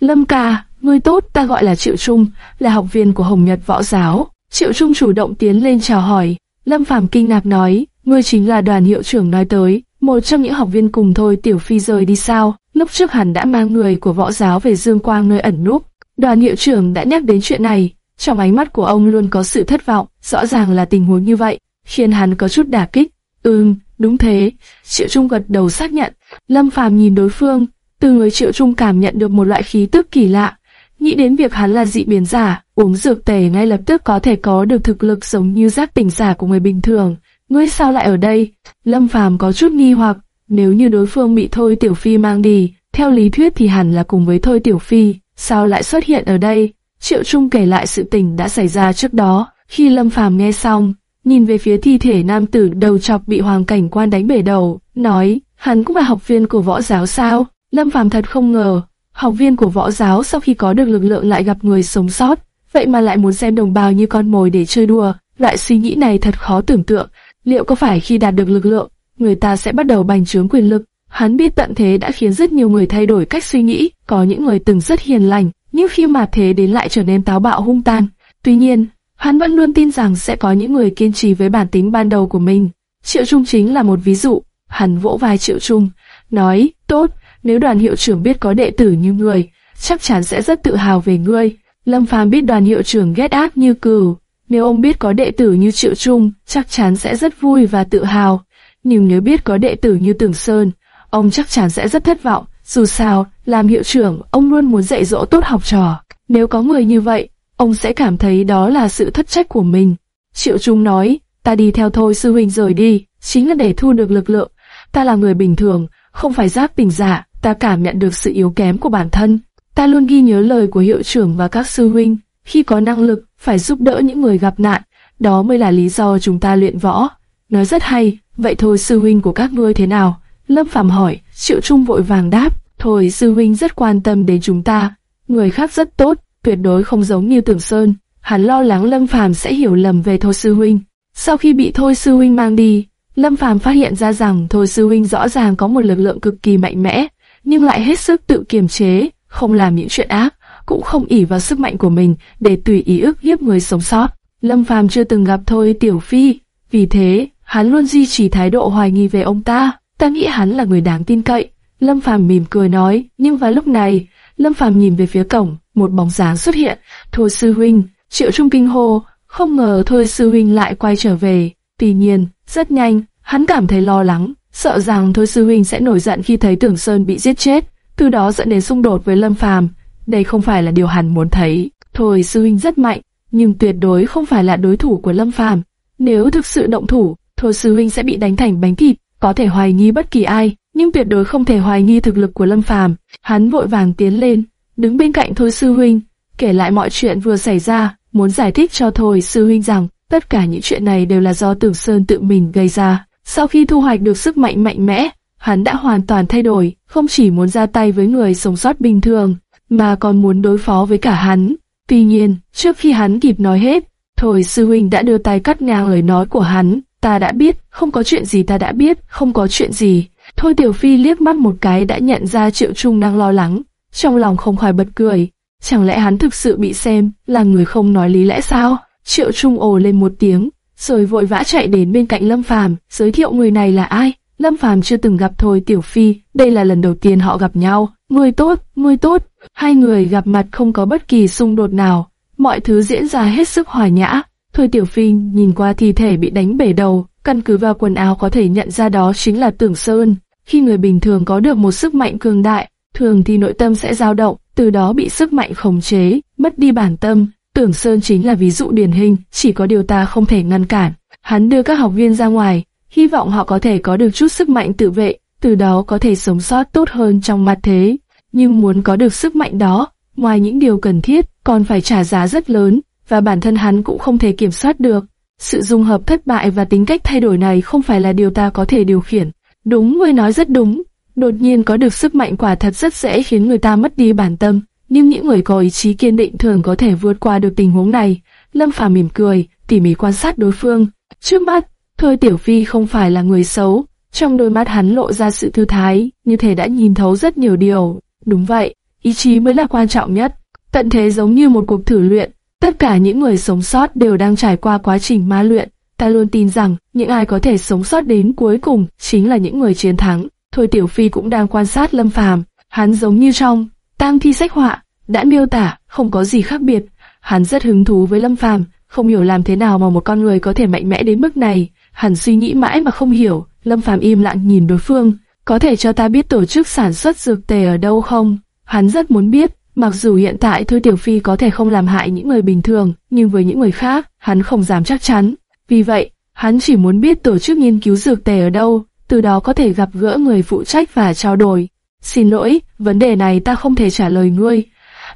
Lâm ca, người tốt ta gọi là Triệu Trung, là học viên của Hồng Nhật Võ Giáo. Triệu Trung chủ động tiến lên chào hỏi, Lâm Phàm kinh ngạc nói, ngươi chính là đoàn hiệu trưởng nói tới, một trong những học viên cùng thôi Tiểu Phi rời đi sao? Lúc trước hẳn đã mang người của võ giáo về Dương Quang nơi ẩn núp. Đoàn hiệu trưởng đã nhắc đến chuyện này, trong ánh mắt của ông luôn có sự thất vọng, rõ ràng là tình huống như vậy, khiến hắn có chút đả kích. Ừm, đúng thế. Triệu Trung gật đầu xác nhận. Lâm Phàm nhìn đối phương, từ người Triệu Trung cảm nhận được một loại khí tức kỳ lạ. Nghĩ đến việc hắn là dị biến giả, uống dược tề ngay lập tức có thể có được thực lực giống như giác tỉnh giả của người bình thường. Ngươi sao lại ở đây? Lâm Phàm có chút nghi hoặc, nếu như đối phương bị Thôi Tiểu Phi mang đi, theo lý thuyết thì hẳn là cùng với Thôi Tiểu Phi, sao lại xuất hiện ở đây? Triệu Trung kể lại sự tình đã xảy ra trước đó, khi Lâm Phàm nghe xong, nhìn về phía thi thể nam tử đầu chọc bị hoàng cảnh quan đánh bể đầu, nói, hắn cũng là học viên của võ giáo sao? Lâm Phàm thật không ngờ, học viên của võ giáo sau khi có được lực lượng lại gặp người sống sót, vậy mà lại muốn xem đồng bào như con mồi để chơi đùa, loại suy nghĩ này thật khó tưởng tượng liệu có phải khi đạt được lực lượng, người ta sẽ bắt đầu bành trướng quyền lực. Hắn biết tận thế đã khiến rất nhiều người thay đổi cách suy nghĩ, có những người từng rất hiền lành, nhưng khi mà thế đến lại trở nên táo bạo hung tàn. Tuy nhiên, hắn vẫn luôn tin rằng sẽ có những người kiên trì với bản tính ban đầu của mình. Triệu Trung chính là một ví dụ. Hắn vỗ vai Triệu Trung, nói, tốt, nếu đoàn hiệu trưởng biết có đệ tử như người, chắc chắn sẽ rất tự hào về ngươi. Lâm Phàm biết đoàn hiệu trưởng ghét ác như cừu, nếu ông biết có đệ tử như Triệu Trung, chắc chắn sẽ rất vui và tự hào. Nhưng nếu biết có đệ tử như Tưởng Sơn, ông chắc chắn sẽ rất thất vọng. Dù sao, làm hiệu trưởng, ông luôn muốn dạy dỗ tốt học trò. Nếu có người như vậy, ông sẽ cảm thấy đó là sự thất trách của mình. Triệu Trung nói, ta đi theo thôi sư huynh rời đi, chính là để thu được lực lượng. Ta là người bình thường, không phải giác bình giả, ta cảm nhận được sự yếu kém của bản thân. Ta luôn ghi nhớ lời của hiệu trưởng và các sư huynh, khi có năng lực, phải giúp đỡ những người gặp nạn, đó mới là lý do chúng ta luyện võ. Nói rất hay, vậy thôi sư huynh của các ngươi thế nào? Lâm Phàm hỏi, Triệu Trung vội vàng đáp, thôi sư huynh rất quan tâm đến chúng ta, người khác rất tốt, tuyệt đối không giống như Tưởng Sơn. Hắn lo lắng Lâm Phàm sẽ hiểu lầm về Thôi sư huynh. Sau khi bị Thôi sư huynh mang đi, Lâm Phàm phát hiện ra rằng Thôi sư huynh rõ ràng có một lực lượng cực kỳ mạnh mẽ, nhưng lại hết sức tự kiềm chế, không làm những chuyện ác, cũng không ỉ vào sức mạnh của mình để tùy ý ức hiếp người sống sót. Lâm Phàm chưa từng gặp Thôi Tiểu Phi, vì thế hắn luôn duy trì thái độ hoài nghi về ông ta. Ta nghĩ hắn là người đáng tin cậy. Lâm Phàm mỉm cười nói, nhưng vào lúc này, Lâm Phàm nhìn về phía cổng, một bóng dáng xuất hiện. Thôi sư huynh, Triệu Trung kinh hô, không ngờ Thôi sư huynh lại quay trở về. Tuy nhiên, rất nhanh, hắn cảm thấy lo lắng, sợ rằng Thôi sư huynh sẽ nổi giận khi thấy Tưởng Sơn bị giết chết, từ đó dẫn đến xung đột với Lâm Phàm. Đây không phải là điều hắn muốn thấy. Thôi sư huynh rất mạnh, nhưng tuyệt đối không phải là đối thủ của Lâm Phàm. Nếu thực sự động thủ, Thôi sư huynh sẽ bị đánh thành bánh thịt, có thể hoài nghi bất kỳ ai, nhưng tuyệt đối không thể hoài nghi thực lực của Lâm Phàm. Hắn vội vàng tiến lên, đứng bên cạnh Thôi sư huynh, kể lại mọi chuyện vừa xảy ra, muốn giải thích cho Thôi sư huynh rằng tất cả những chuyện này đều là do Tưởng Sơn tự mình gây ra. Sau khi thu hoạch được sức mạnh mạnh mẽ, hắn đã hoàn toàn thay đổi, không chỉ muốn ra tay với người sống sót bình thường, mà còn muốn đối phó với cả hắn. Tuy nhiên, trước khi hắn kịp nói hết, Thôi sư huynh đã đưa tay cắt ngang lời nói của hắn. Ta đã biết, không có chuyện gì ta đã biết, không có chuyện gì. Thôi Tiểu Phi liếc mắt một cái đã nhận ra Triệu Trung đang lo lắng, trong lòng không khỏi bật cười. Chẳng lẽ hắn thực sự bị xem là người không nói lý lẽ sao? Triệu Trung ồ lên một tiếng, rồi vội vã chạy đến bên cạnh Lâm Phàm, giới thiệu người này là ai. Lâm Phàm chưa từng gặp Thôi Tiểu Phi, đây là lần đầu tiên họ gặp nhau. Người tốt, người tốt. Hai người gặp mặt không có bất kỳ xung đột nào, mọi thứ diễn ra hết sức hòa nhã. Thôi Tiểu Phi nhìn qua thi thể bị đánh bể đầu, căn cứ vào quần áo có thể nhận ra đó chính là Tưởng Sơn. Khi người bình thường có được một sức mạnh cường đại, thường thì nội tâm sẽ dao động, từ đó bị sức mạnh khống chế, mất đi bản tâm. Tưởng Sơn chính là ví dụ điển hình, chỉ có điều ta không thể ngăn cản. Hắn đưa các học viên ra ngoài, hy vọng họ có thể có được chút sức mạnh tự vệ, từ đó có thể sống sót tốt hơn trong mặt thế. Nhưng muốn có được sức mạnh đó, ngoài những điều cần thiết, còn phải trả giá rất lớn, và bản thân hắn cũng không thể kiểm soát được. Sự dung hợp thất bại và tính cách thay đổi này không phải là điều ta có thể điều khiển. Đúng ngươi nói rất đúng, đột nhiên có được sức mạnh quả thật rất dễ khiến người ta mất đi bản tâm, nhưng những người có ý chí kiên định thường có thể vượt qua được tình huống này. Lâm Phàm mỉm cười, tỉ mỉ quan sát đối phương. Trước mắt, Thôi Tiểu Phi không phải là người xấu, trong đôi mắt hắn lộ ra sự thư thái, như thể đã nhìn thấu rất nhiều điều. Đúng vậy, ý chí mới là quan trọng nhất. Tận thế giống như một cuộc thử luyện, tất cả những người sống sót đều đang trải qua quá trình ma luyện. Ta luôn tin rằng, những ai có thể sống sót đến cuối cùng chính là những người chiến thắng. Thôi Tiểu Phi cũng đang quan sát Lâm Phàm, hắn giống như trong tang thi sách họa, đã miêu tả, không có gì khác biệt. Hắn rất hứng thú với Lâm Phàm, không hiểu làm thế nào mà một con người có thể mạnh mẽ đến mức này. Hắn suy nghĩ mãi mà không hiểu, Lâm Phàm im lặng nhìn đối phương, có thể cho ta biết tổ chức sản xuất dược tề ở đâu không? Hắn rất muốn biết, mặc dù hiện tại Thôi Tiểu Phi có thể không làm hại những người bình thường, nhưng với những người khác, hắn không dám chắc chắn. Vì vậy, hắn chỉ muốn biết tổ chức nghiên cứu dược tề ở đâu, từ đó có thể gặp gỡ người phụ trách và trao đổi. Xin lỗi, vấn đề này ta không thể trả lời ngươi.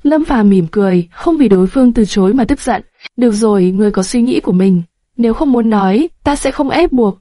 Lâm Phàm mỉm cười, không vì đối phương từ chối mà tức giận. Được rồi, ngươi có suy nghĩ của mình. Nếu không muốn nói, ta sẽ không ép buộc.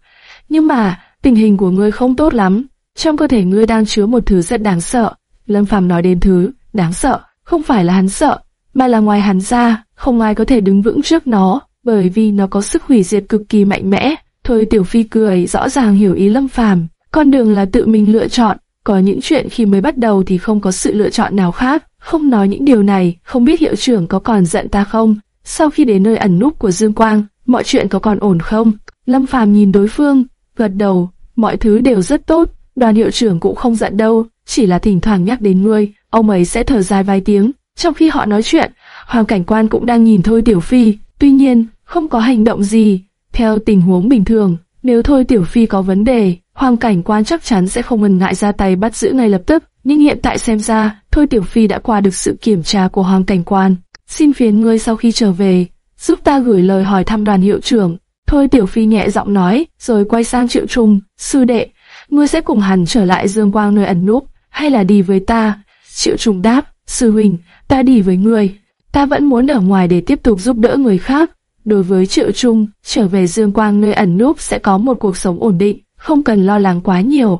Nhưng mà, tình hình của ngươi không tốt lắm. Trong cơ thể ngươi đang chứa một thứ rất đáng sợ. Lâm Phàm nói đến thứ, đáng sợ, không phải là hắn sợ, mà là ngoài hắn ra, không ai có thể đứng vững trước nó, bởi vì nó có sức hủy diệt cực kỳ mạnh mẽ. Thôi Tiểu Phi cười, rõ ràng hiểu ý Lâm Phàm, con đường là tự mình lựa chọn, có những chuyện khi mới bắt đầu thì không có sự lựa chọn nào khác. Không nói những điều này, không biết hiệu trưởng có còn giận ta không? Sau khi đến nơi ẩn núp của Dương Quang, mọi chuyện có còn ổn không? Lâm Phàm nhìn đối phương, gật đầu, mọi thứ đều rất tốt, đoàn hiệu trưởng cũng không giận đâu, chỉ là thỉnh thoảng nhắc đến ngươi, ông ấy sẽ thở dài vài tiếng. Trong khi họ nói chuyện, Hoàng cảnh quan cũng đang nhìn Thôi Tiểu Phi, tuy nhiên, không có hành động gì. Theo tình huống bình thường, nếu Thôi Tiểu Phi có vấn đề, Hoàng cảnh quan chắc chắn sẽ không ngần ngại ra tay bắt giữ ngay lập tức. Nhưng hiện tại xem ra, Thôi Tiểu Phi đã qua được sự kiểm tra của Hoàng cảnh quan. Xin phiền ngươi sau khi trở về, giúp ta gửi lời hỏi thăm đoàn hiệu trưởng. Thôi Tiểu Phi nhẹ giọng nói, rồi quay sang Triệu Trung, sư đệ, ngươi sẽ cùng hắn trở lại Dương Quang nơi ẩn núp, hay là đi với ta? Triệu Trung đáp, sư huynh, ta đi với ngươi. Ta vẫn muốn ở ngoài để tiếp tục giúp đỡ người khác. Đối với Triệu Trung, trở về Dương Quang nơi ẩn núp sẽ có một cuộc sống ổn định, không cần lo lắng quá nhiều.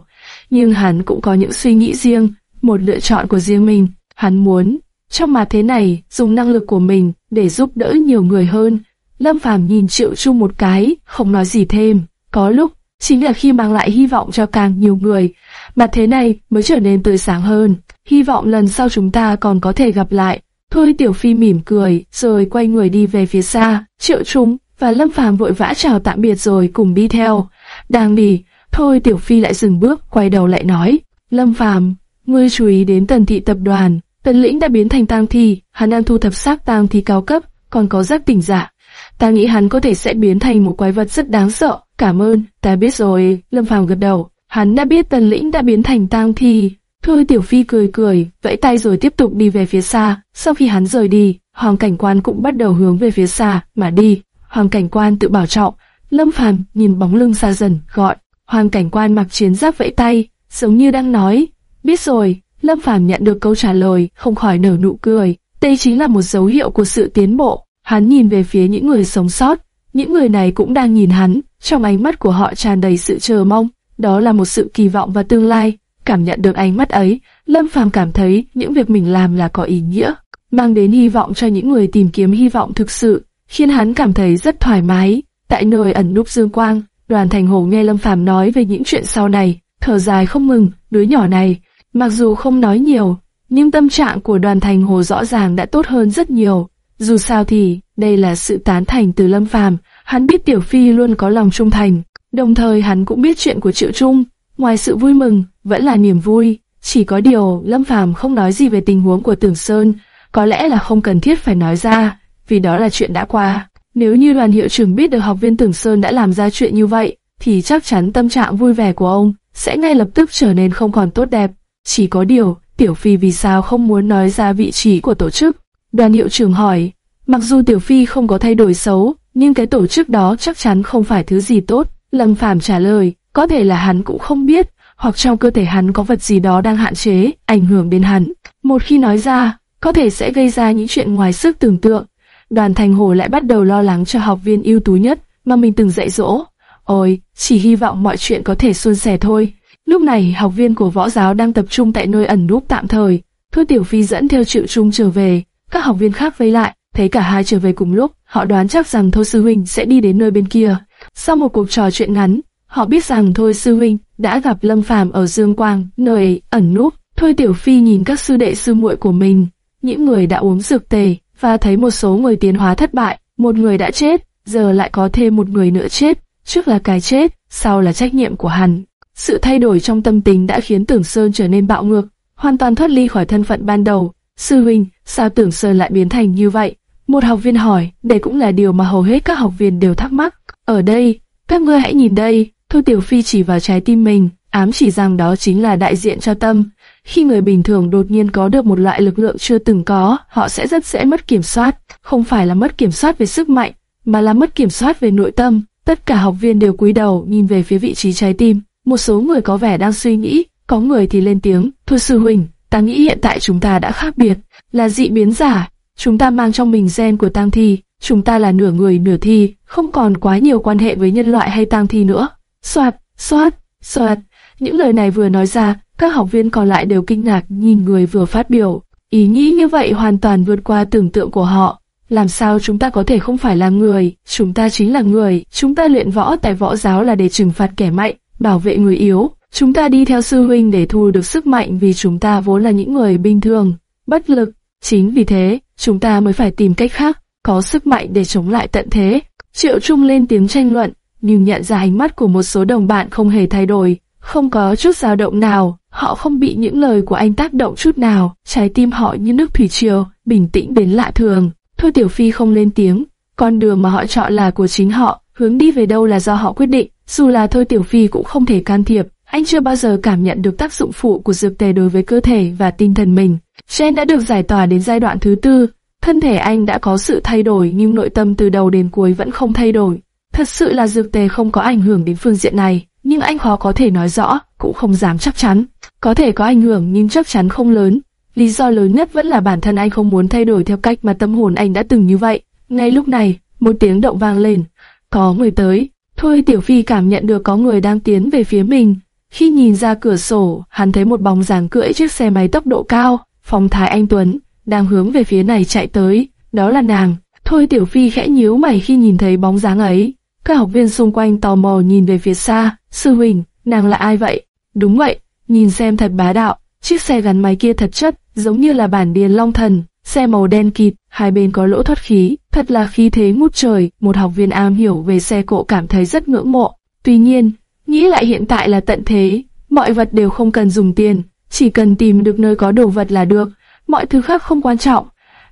Nhưng hắn cũng có những suy nghĩ riêng, một lựa chọn của riêng mình. Hắn muốn, trong mà thế này, dùng năng lực của mình để giúp đỡ nhiều người hơn. Lâm Phàm nhìn Triệu Trung một cái, không nói gì thêm. Có lúc, chính là khi mang lại hy vọng cho càng nhiều người, mà thế này mới trở nên tươi sáng hơn. Hy vọng lần sau chúng ta còn có thể gặp lại. Thôi Tiểu Phi mỉm cười, rồi quay người đi về phía xa. Triệu chúng và Lâm Phàm vội vã chào tạm biệt rồi cùng đi theo. Đang đi, thôi Tiểu Phi lại dừng bước, quay đầu lại nói, Lâm Phàm, ngươi chú ý đến tần thị tập đoàn. Tần lĩnh đã biến thành tang thi, hắn đang thu thập xác tang thi cao cấp, còn có giác tỉnh giả. Ta nghĩ hắn có thể sẽ biến thành một quái vật rất đáng sợ. Cảm ơn, ta biết rồi. Lâm Phàm gật đầu. Hắn đã biết tần lĩnh đã biến thành tang thi. Thôi Tiểu Phi cười cười, vẫy tay rồi tiếp tục đi về phía xa. Sau khi hắn rời đi, Hoàng Cảnh Quan cũng bắt đầu hướng về phía xa mà đi. Hoàng Cảnh Quan tự bảo trọng. Lâm Phàm nhìn bóng lưng xa dần, gọi. Hoàng Cảnh Quan mặc chiến giáp vẫy tay, giống như đang nói. Biết rồi, Lâm Phàm nhận được câu trả lời, không khỏi nở nụ cười. Đây chính là một dấu hiệu của sự tiến bộ. Hắn nhìn về phía những người sống sót, những người này cũng đang nhìn hắn, trong ánh mắt của họ tràn đầy sự chờ mong. Đó là một sự kỳ vọng và tương lai. Cảm nhận được ánh mắt ấy, Lâm Phàm cảm thấy những việc mình làm là có ý nghĩa, mang đến hy vọng cho những người tìm kiếm hy vọng thực sự, khiến hắn cảm thấy rất thoải mái. Tại nơi ẩn núp dương quang, Đoàn Thành Hồ nghe Lâm Phàm nói về những chuyện sau này, thở dài không mừng, đứa nhỏ này, mặc dù không nói nhiều, nhưng tâm trạng của Đoàn Thành Hồ rõ ràng đã tốt hơn rất nhiều. Dù sao thì, đây là sự tán thành từ Lâm Phàm, hắn biết Tiểu Phi luôn có lòng trung thành, đồng thời hắn cũng biết chuyện của Triệu Trung, ngoài sự vui mừng, vẫn là niềm vui. Chỉ có điều, Lâm Phàm không nói gì về tình huống của Tưởng Sơn, có lẽ là không cần thiết phải nói ra, vì đó là chuyện đã qua. Nếu như đoàn hiệu trưởng biết được học viên Tưởng Sơn đã làm ra chuyện như vậy, thì chắc chắn tâm trạng vui vẻ của ông sẽ ngay lập tức trở nên không còn tốt đẹp. Chỉ có điều, Tiểu Phi vì sao không muốn nói ra vị trí của tổ chức? Đoàn hiệu trưởng hỏi, mặc dù Tiểu Phi không có thay đổi xấu, nhưng cái tổ chức đó chắc chắn không phải thứ gì tốt. Lâm Phàm trả lời, có thể là hắn cũng không biết, hoặc trong cơ thể hắn có vật gì đó đang hạn chế, ảnh hưởng đến hắn. Một khi nói ra, có thể sẽ gây ra những chuyện ngoài sức tưởng tượng. Đoàn Thành Hồ lại bắt đầu lo lắng cho học viên ưu tú nhất mà mình từng dạy dỗ. Ôi, chỉ hy vọng mọi chuyện có thể suôn sẻ thôi. Lúc này, học viên của võ giáo đang tập trung tại nơi ẩn núp tạm thời. Thôi Tiểu Phi dẫn theo Triệu Trung trở về, các học viên khác vây lại, thấy cả hai trở về cùng lúc, họ đoán chắc rằng Thôi Sư Huynh sẽ đi đến nơi bên kia. Sau một cuộc trò chuyện ngắn, họ biết rằng Thôi Sư Huynh đã gặp Lâm Phàm ở Dương Quang, nơi ẩn núp. Thôi Tiểu Phi nhìn các sư đệ sư muội của mình, những người đã uống dược tề, và thấy một số người tiến hóa thất bại, một người đã chết, giờ lại có thêm một người nữa chết, trước là cái chết, sau là trách nhiệm của hắn. Sự thay đổi trong tâm tình đã khiến Tưởng Sơn trở nên bạo ngược, hoàn toàn thoát ly khỏi thân phận ban đầu. Sư huynh, sao Tưởng Sơn lại biến thành như vậy? Một học viên hỏi, đây cũng là điều mà hầu hết các học viên đều thắc mắc. Ở đây, các ngươi hãy nhìn đây, thu Tiểu Phi chỉ vào trái tim mình, ám chỉ rằng đó chính là đại diện cho tâm. Khi người bình thường đột nhiên có được một loại lực lượng chưa từng có, họ sẽ rất dễ mất kiểm soát. Không phải là mất kiểm soát về sức mạnh, mà là mất kiểm soát về nội tâm. Tất cả học viên đều cúi đầu nhìn về phía vị trí trái tim. Một số người có vẻ đang suy nghĩ, có người thì lên tiếng. Thôi sư huynh, ta nghĩ hiện tại chúng ta đã khác biệt, là dị biến giả. Chúng ta mang trong mình gen của tang thi, chúng ta là nửa người nửa thi, không còn quá nhiều quan hệ với nhân loại hay tang thi nữa. Soạt, soát, soạt. Những lời này vừa nói ra, các học viên còn lại đều kinh ngạc nhìn người vừa phát biểu. Ý nghĩ như vậy hoàn toàn vượt qua tưởng tượng của họ. làm sao chúng ta có thể không phải là người, chúng ta chính là người, chúng ta luyện võ tại võ giáo là để trừng phạt kẻ mạnh, bảo vệ người yếu, chúng ta đi theo sư huynh để thu được sức mạnh vì chúng ta vốn là những người bình thường, bất lực, chính vì thế, chúng ta mới phải tìm cách khác, có sức mạnh để chống lại tận thế. Triệu Trung lên tiếng tranh luận, nhưng nhận ra ánh mắt của một số đồng bạn không hề thay đổi, không có chút dao động nào, họ không bị những lời của anh tác động chút nào, trái tim họ như nước thủy triều, bình tĩnh đến lạ thường. Thôi Tiểu Phi không lên tiếng, con đường mà họ chọn là của chính họ, hướng đi về đâu là do họ quyết định, dù là Thôi Tiểu Phi cũng không thể can thiệp. Anh chưa bao giờ cảm nhận được tác dụng phụ của dược tề đối với cơ thể và tinh thần mình. Jen đã được giải tỏa đến giai đoạn thứ tư, thân thể anh đã có sự thay đổi nhưng nội tâm từ đầu đến cuối vẫn không thay đổi. Thật sự là dược tề không có ảnh hưởng đến phương diện này, nhưng anh khó có thể nói rõ, cũng không dám chắc chắn. Có thể có ảnh hưởng nhưng chắc chắn không lớn. Lý do lớn nhất vẫn là bản thân anh không muốn thay đổi theo cách mà tâm hồn anh đã từng như vậy. Ngay lúc này, một tiếng động vang lên. Có người tới. Thôi Tiểu Phi cảm nhận được có người đang tiến về phía mình. Khi nhìn ra cửa sổ, hắn thấy một bóng dáng cưỡi chiếc xe máy tốc độ cao, phong thái anh Tuấn, đang hướng về phía này chạy tới. Đó là nàng. Thôi Tiểu Phi khẽ nhíu mày khi nhìn thấy bóng dáng ấy. Các học viên xung quanh tò mò nhìn về phía xa. Sư huynh, nàng là ai vậy? Đúng vậy, nhìn xem thật bá đạo. Chiếc xe gắn máy kia thật chất, giống như là bản điền long thần. Xe màu đen kịt, hai bên có lỗ thoát khí, thật là khí thế ngút trời. Một học viên am hiểu về xe cộ cảm thấy rất ngưỡng mộ. Tuy nhiên, nghĩ lại hiện tại là tận thế, mọi vật đều không cần dùng tiền, chỉ cần tìm được nơi có đồ vật là được, mọi thứ khác không quan trọng.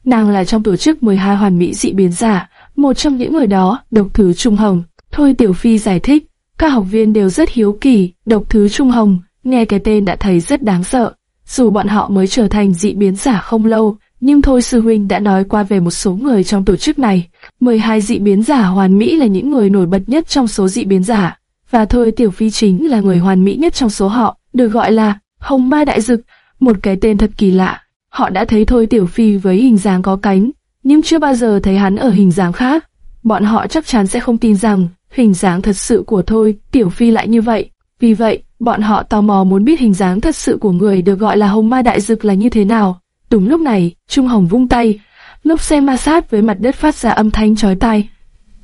Nàng là trong tổ chức 12 hoàn mỹ dị biến giả, một trong những người đó, độc thứ Trung Hồng. Thôi Tiểu Phi giải thích, các học viên đều rất hiếu kỳ, độc thứ Trung Hồng, nghe cái tên đã thấy rất đáng sợ. Dù bọn họ mới trở thành dị biến giả không lâu, nhưng thôi sư huynh đã nói qua về một số người trong tổ chức này. 12 dị biến giả hoàn mỹ là những người nổi bật nhất trong số dị biến giả, và thôi Tiểu Phi chính là người hoàn mỹ nhất trong số họ, được gọi là Hồng Ma Đại Dực, một cái tên thật kỳ lạ. Họ đã thấy thôi Tiểu Phi với hình dáng có cánh, nhưng chưa bao giờ thấy hắn ở hình dáng khác. Bọn họ chắc chắn sẽ không tin rằng hình dáng thật sự của Thôi Tiểu Phi lại như vậy. Vì vậy, bọn họ tò mò muốn biết hình dáng thật sự của người được gọi là Hồng Ma Đại Dực là như thế nào. Đúng lúc này, Trung Hồng vung tay, lốp xe ma sát với mặt đất phát ra âm thanh chói tai.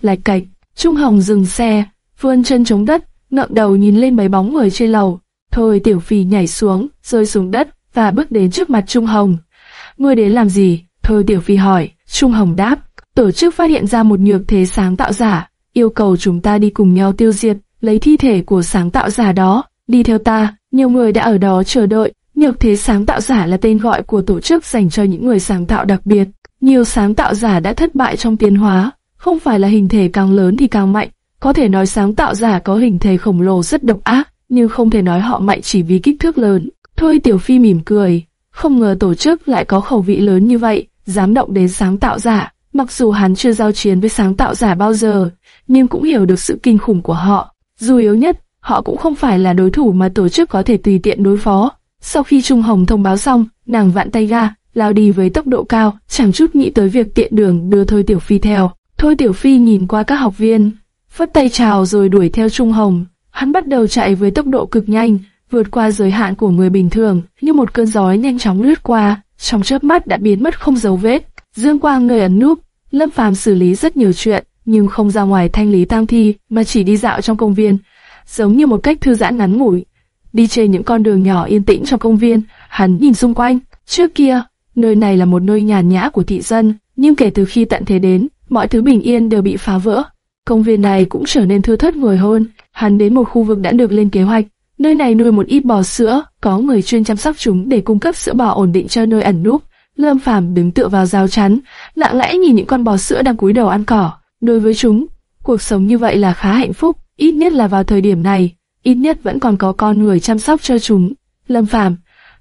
Lạch cạch, Trung Hồng dừng xe, vươn chân chống đất, ngẩng đầu nhìn lên mấy bóng người trên lầu. Thôi Tiểu Phi nhảy xuống, rơi xuống đất và bước đến trước mặt Trung Hồng. Ngươi đến làm gì? Thôi Tiểu Phi hỏi. Trung Hồng đáp. Tổ chức phát hiện ra một nhược thế sáng tạo giả, yêu cầu chúng ta đi cùng nhau tiêu diệt, lấy thi thể của sáng tạo giả đó. Đi theo ta, nhiều người đã ở đó chờ đợi. Nhược thế sáng tạo giả là tên gọi của tổ chức dành cho những người sáng tạo đặc biệt. Nhiều sáng tạo giả đã thất bại trong tiến hóa, không phải là hình thể càng lớn thì càng mạnh. Có thể nói sáng tạo giả có hình thể khổng lồ rất độc ác, nhưng không thể nói họ mạnh chỉ vì kích thước lớn. Thôi Tiểu Phi mỉm cười, không ngờ tổ chức lại có khẩu vị lớn như vậy, dám động đến sáng tạo giả. Mặc dù hắn chưa giao chiến với sáng tạo giả bao giờ, nhưng cũng hiểu được sự kinh khủng của họ. Dù yếu nhất, họ cũng không phải là đối thủ mà tổ chức có thể tùy tiện đối phó. Sau khi Trung Hồng thông báo xong, nàng vặn tay ga, lao đi với tốc độ cao, chẳng chút nghĩ tới việc tiện đường đưa Thôi Tiểu Phi theo. Thôi Tiểu Phi nhìn qua các học viên, phất tay chào rồi đuổi theo Trung Hồng. Hắn bắt đầu chạy với tốc độ cực nhanh, vượt qua giới hạn của người bình thường, như một cơn gió nhanh chóng lướt qua, trong chớp mắt đã biến mất không dấu vết. Dương Quang người ẩn núp, Lâm Phàm xử lý rất nhiều chuyện, nhưng không ra ngoài thanh lý tang thi, mà chỉ đi dạo trong công viên, giống như một cách thư giãn ngắn ngủi. Đi trên những con đường nhỏ yên tĩnh trong công viên, hắn nhìn xung quanh. Trước kia, nơi này là một nơi nhàn nhã của thị dân, nhưng kể từ khi tận thế đến, mọi thứ bình yên đều bị phá vỡ. Công viên này cũng trở nên thưa thớt người hơn. Hắn đến một khu vực đã được lên kế hoạch, Nơi này nuôi một ít bò sữa, có người chuyên chăm sóc chúng để cung cấp sữa bò ổn định cho nơi ẩn núp. Lâm Phàm đứng tựa vào rào chắn, lặng lẽ nhìn những con bò sữa đang cúi đầu ăn cỏ. Đối với chúng, cuộc sống như vậy là khá hạnh phúc, ít nhất là vào thời điểm này, ít nhất vẫn còn có con người chăm sóc cho chúng. Lâm Phàm.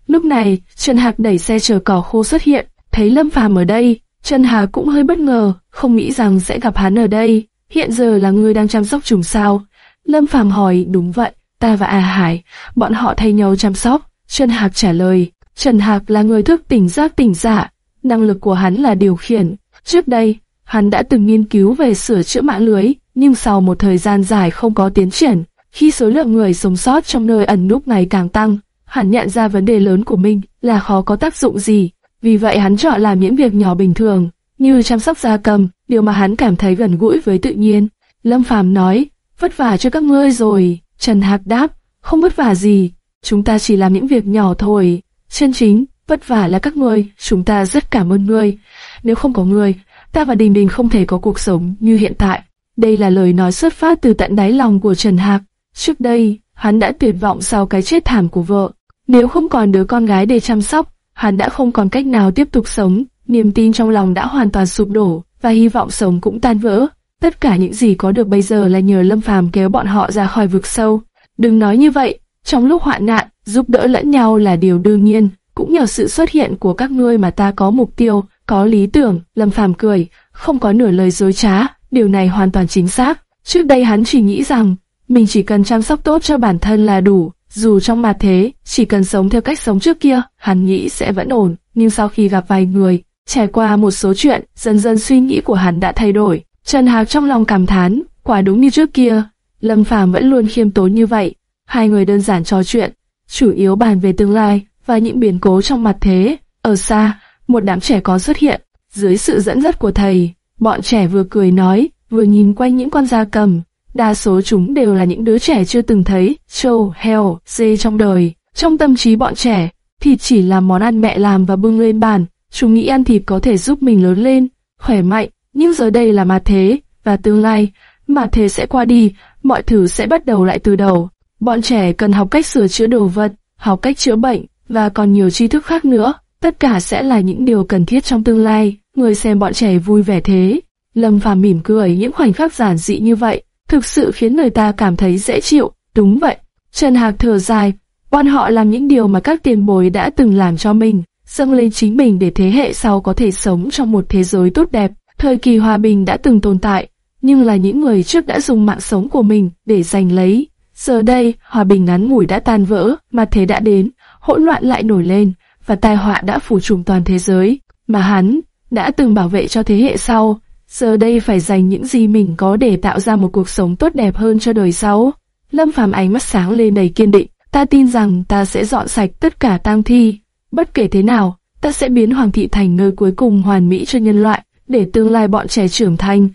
Lúc này, Trần Hạc đẩy xe chở cỏ khô xuất hiện, thấy Lâm Phàm ở đây, Trần Hạc cũng hơi bất ngờ, không nghĩ rằng sẽ gặp hắn ở đây. Hiện giờ là người đang chăm sóc chúng sao? Lâm Phàm hỏi, đúng vậy ta và A Hải, bọn họ thay nhau chăm sóc. Trần Hạc trả lời, Trần Hạc là người thức tỉnh giác tỉnh giả, năng lực của hắn là điều khiển. Trước đây, hắn đã từng nghiên cứu về sửa chữa mạng lưới, nhưng sau một thời gian dài không có tiến triển, khi số lượng người sống sót trong nơi ẩn núp ngày càng tăng, hắn nhận ra vấn đề lớn của mình là khó có tác dụng gì. Vì vậy hắn chọn làm những việc nhỏ bình thường, như chăm sóc gia cầm, điều mà hắn cảm thấy gần gũi với tự nhiên. Lâm Phàm nói, vất vả cho các ngươi rồi. Trần Hạc đáp, không vất vả gì, chúng ta chỉ làm những việc nhỏ thôi. Chân chính, vất vả là các ngươi, chúng ta rất cảm ơn ngươi. Nếu không có ngươi, ta và Đình Đình không thể có cuộc sống như hiện tại. Đây là lời nói xuất phát từ tận đáy lòng của Trần Hạc. Trước đây, hắn đã tuyệt vọng sau cái chết thảm của vợ. Nếu không còn đứa con gái để chăm sóc, hắn đã không còn cách nào tiếp tục sống. Niềm tin trong lòng đã hoàn toàn sụp đổ, và hy vọng sống cũng tan vỡ. Tất cả những gì có được bây giờ là nhờ Lâm Phàm kéo bọn họ ra khỏi vực sâu. Đừng nói như vậy, trong lúc hoạn nạn, giúp đỡ lẫn nhau là điều đương nhiên. Cũng nhờ sự xuất hiện của các ngươi mà ta có mục tiêu, có lý tưởng. Lâm Phàm cười, không có nửa lời dối trá, điều này hoàn toàn chính xác. Trước đây hắn chỉ nghĩ rằng mình chỉ cần chăm sóc tốt cho bản thân là đủ, dù trong mặt thế, chỉ cần sống theo cách sống trước kia, hắn nghĩ sẽ vẫn ổn. Nhưng sau khi gặp vài người, trải qua một số chuyện, dần dần suy nghĩ của hắn đã thay đổi. Trần Hạc trong lòng cảm thán, quả đúng như trước kia, Lâm Phàm vẫn luôn khiêm tốn như vậy. Hai người đơn giản trò chuyện, chủ yếu bàn về tương lai và những biến cố trong mặt thế. Ở xa, một đám trẻ có xuất hiện, dưới sự dẫn dắt của thầy, bọn trẻ vừa cười nói, vừa nhìn quanh những con da cầm. Đa số chúng đều là những đứa trẻ chưa từng thấy trâu, heo, dê trong đời. Trong tâm trí bọn trẻ, thịt chỉ là món ăn mẹ làm và bưng lên bàn. Chúng nghĩ ăn thịt có thể giúp mình lớn lên, khỏe mạnh, nhưng giờ đây là mặt thế, và tương lai, mặt thế sẽ qua đi, mọi thứ sẽ bắt đầu lại từ đầu. Bọn trẻ cần học cách sửa chữa đồ vật, học cách chữa bệnh, và còn nhiều tri thức khác nữa. Tất cả sẽ là những điều cần thiết trong tương lai. Người xem bọn trẻ vui vẻ thế. Lâm Phàm mỉm cười những khoảnh khắc giản dị như vậy, thực sự khiến người ta cảm thấy dễ chịu. Đúng vậy. Trần Hạc thở dài, bọn họ làm những điều mà các tiền bối đã từng làm cho mình, dâng lên chính mình để thế hệ sau có thể sống trong một thế giới tốt đẹp. Thời kỳ hòa bình đã từng tồn tại, nhưng là những người trước đã dùng mạng sống của mình để giành lấy. Giờ đây, hòa bình ngắn ngủi đã tan vỡ, mà thế đã đến, hỗn loạn lại nổi lên, và tai họa đã phủ trùm toàn thế giới, mà hắn đã từng bảo vệ cho thế hệ sau. Giờ đây phải dành những gì mình có để tạo ra một cuộc sống tốt đẹp hơn cho đời sau. Lâm Phàm ánh mắt sáng lên đầy kiên định, ta tin rằng ta sẽ dọn sạch tất cả tang thi. Bất kể thế nào, ta sẽ biến Hoàng thị thành nơi cuối cùng hoàn mỹ cho nhân loại, để tương lai bọn trẻ trưởng thành,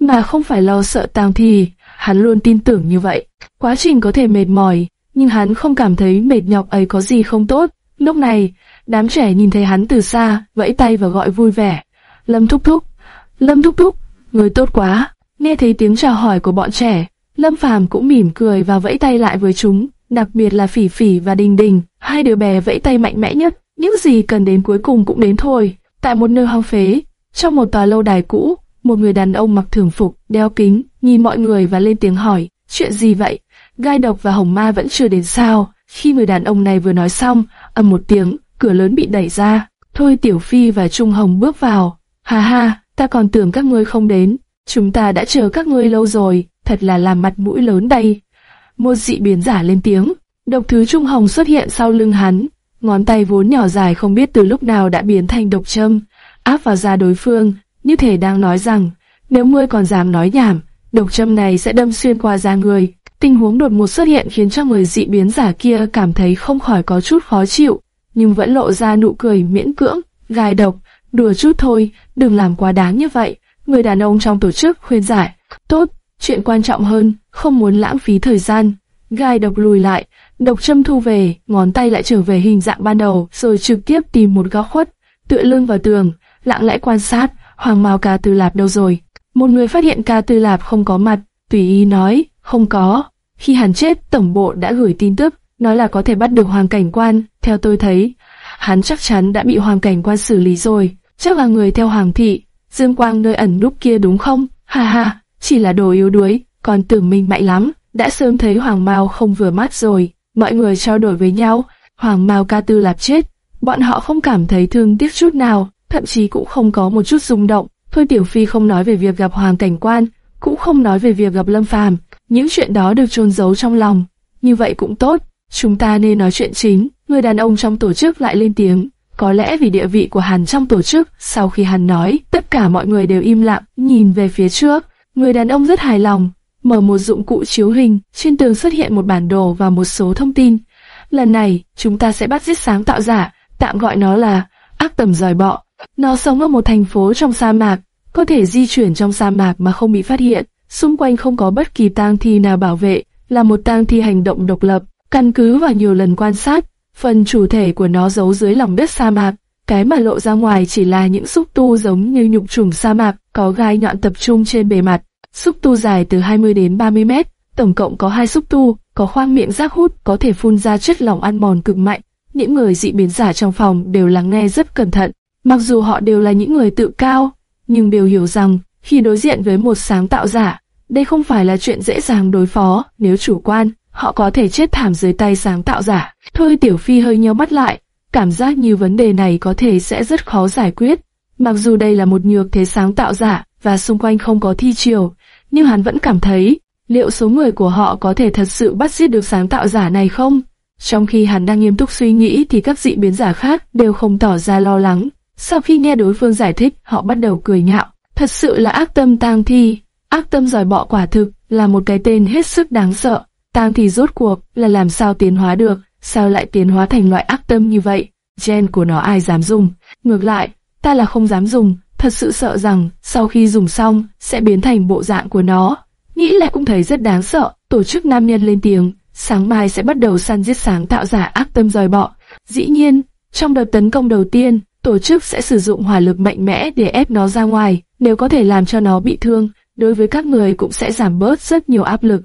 mà không phải lo sợ tang thi. Hắn luôn tin tưởng như vậy. Quá trình có thể mệt mỏi, nhưng hắn không cảm thấy mệt nhọc ấy có gì không tốt. Lúc này, đám trẻ nhìn thấy hắn từ xa, vẫy tay và gọi vui vẻ. Lâm thúc thúc, Lâm thúc thúc, người tốt quá. Nghe thấy tiếng chào hỏi của bọn trẻ, Lâm Phàm cũng mỉm cười và vẫy tay lại với chúng, đặc biệt là Phỉ Phỉ và Đình Đình, hai đứa bé vẫy tay mạnh mẽ nhất. Những gì cần đến cuối cùng cũng đến thôi. Tại một nơi hoang phế, trong một tòa lâu đài cũ, một người đàn ông mặc thường phục, đeo kính, nhìn mọi người và lên tiếng hỏi, chuyện gì vậy? Gai độc và hồng ma vẫn chưa đến sao? Khi người đàn ông này vừa nói xong, ầm một tiếng, cửa lớn bị đẩy ra. Thôi Tiểu Phi và Trung Hồng bước vào. Ha ha, ta còn tưởng các ngươi không đến. Chúng ta đã chờ các ngươi lâu rồi, thật là làm mặt mũi lớn đây. Một dị biến giả lên tiếng. Độc thứ Trung Hồng xuất hiện sau lưng hắn. Ngón tay vốn nhỏ dài không biết từ lúc nào đã biến thành độc châm, áp vào da đối phương, như thể đang nói rằng, nếu ngươi còn dám nói nhảm, độc châm này sẽ đâm xuyên qua da người. Tình huống đột ngột xuất hiện khiến cho người dị biến giả kia cảm thấy không khỏi có chút khó chịu, nhưng vẫn lộ ra nụ cười miễn cưỡng, gài độc, đùa chút thôi, đừng làm quá đáng như vậy. Người đàn ông trong tổ chức khuyên giải, tốt, chuyện quan trọng hơn, không muốn lãng phí thời gian. Gai độc lùi lại, độc châm thu về, ngón tay lại trở về hình dạng ban đầu, rồi trực tiếp tìm một góc khuất, tựa lưng vào tường, lặng lẽ quan sát, hoàng mao ca tư lạp đâu rồi. Một người phát hiện ca tư lạp không có mặt, tùy ý nói, không có. Khi hắn chết, tổng bộ đã gửi tin tức, nói là có thể bắt được hoàng cảnh quan, theo tôi thấy, hắn chắc chắn đã bị hoàng cảnh quan xử lý rồi, chắc là người theo hoàng thị, dương quang nơi ẩn núp kia đúng không? Ha ha, chỉ là đồ yếu đuối, còn tưởng mình mạnh lắm, đã sớm thấy hoàng mao không vừa mắt rồi. Mọi người trao đổi với nhau, hoàng mao ca tư lạp chết, bọn họ không cảm thấy thương tiếc chút nào, thậm chí cũng không có một chút rung động. Thôi Tiểu Phi không nói về việc gặp hoàng cảnh quan, cũng không nói về việc gặp Lâm Phàm, những chuyện đó được chôn giấu trong lòng. Như vậy cũng tốt, chúng ta nên nói chuyện chính. Người đàn ông trong tổ chức lại lên tiếng. Có lẽ vì địa vị của hắn trong tổ chức, sau khi hắn nói, tất cả mọi người đều im lặng, nhìn về phía trước. Người đàn ông rất hài lòng, mở một dụng cụ chiếu hình, trên tường xuất hiện một bản đồ và một số thông tin. Lần này, chúng ta sẽ bắt giết sáng tạo giả, tạm gọi nó là ác tầm giỏi bọ. Nó sống ở một thành phố trong sa mạc, có thể di chuyển trong sa mạc mà không bị phát hiện, xung quanh không có bất kỳ tang thi nào bảo vệ, là một tang thi hành động độc lập. Căn cứ vào nhiều lần quan sát, phần chủ thể của nó giấu dưới lòng đất sa mạc, cái mà lộ ra ngoài chỉ là những xúc tu giống như nhục trùng sa mạc, có gai nhọn tập trung trên bề mặt. Xúc tu dài từ 20 đến 30 mét, tổng cộng có hai xúc tu, có khoang miệng rác hút có thể phun ra chất lỏng ăn mòn cực mạnh. Những người dị biến giả trong phòng đều lắng nghe rất cẩn thận, mặc dù họ đều là những người tự cao, nhưng đều hiểu rằng khi đối diện với một sáng tạo giả, đây không phải là chuyện dễ dàng đối phó. Nếu chủ quan, họ có thể chết thảm dưới tay sáng tạo giả. Thôi Tiểu Phi hơi nheo mắt lại, cảm giác như vấn đề này có thể sẽ rất khó giải quyết. Mặc dù đây là một nhược thế sáng tạo giả và xung quanh không có thi triều, nhưng hắn vẫn cảm thấy liệu số người của họ có thể thật sự bắt giết được sáng tạo giả này không? Trong khi hắn đang nghiêm túc suy nghĩ thì các dị biến giả khác đều không tỏ ra lo lắng. Sau khi nghe đối phương giải thích, họ bắt đầu cười nhạo. Thật sự là ác tâm tang thi. Ác tâm giỏi bọ quả thực là một cái tên hết sức đáng sợ. Tang thi rốt cuộc là làm sao tiến hóa được, sao lại tiến hóa thành loại ác tâm như vậy? Gen của nó ai dám dùng? Ngược lại, ta là không dám dùng, thật sự sợ rằng sau khi dùng xong sẽ biến thành bộ dạng của nó. Nghĩ lại cũng thấy rất đáng sợ, tổ chức nam nhân lên tiếng, sáng mai sẽ bắt đầu săn giết sáng tạo giả ác tâm dòi bọ. Dĩ nhiên, trong đợt tấn công đầu tiên, tổ chức sẽ sử dụng hỏa lực mạnh mẽ để ép nó ra ngoài, nếu có thể làm cho nó bị thương, đối với các người cũng sẽ giảm bớt rất nhiều áp lực.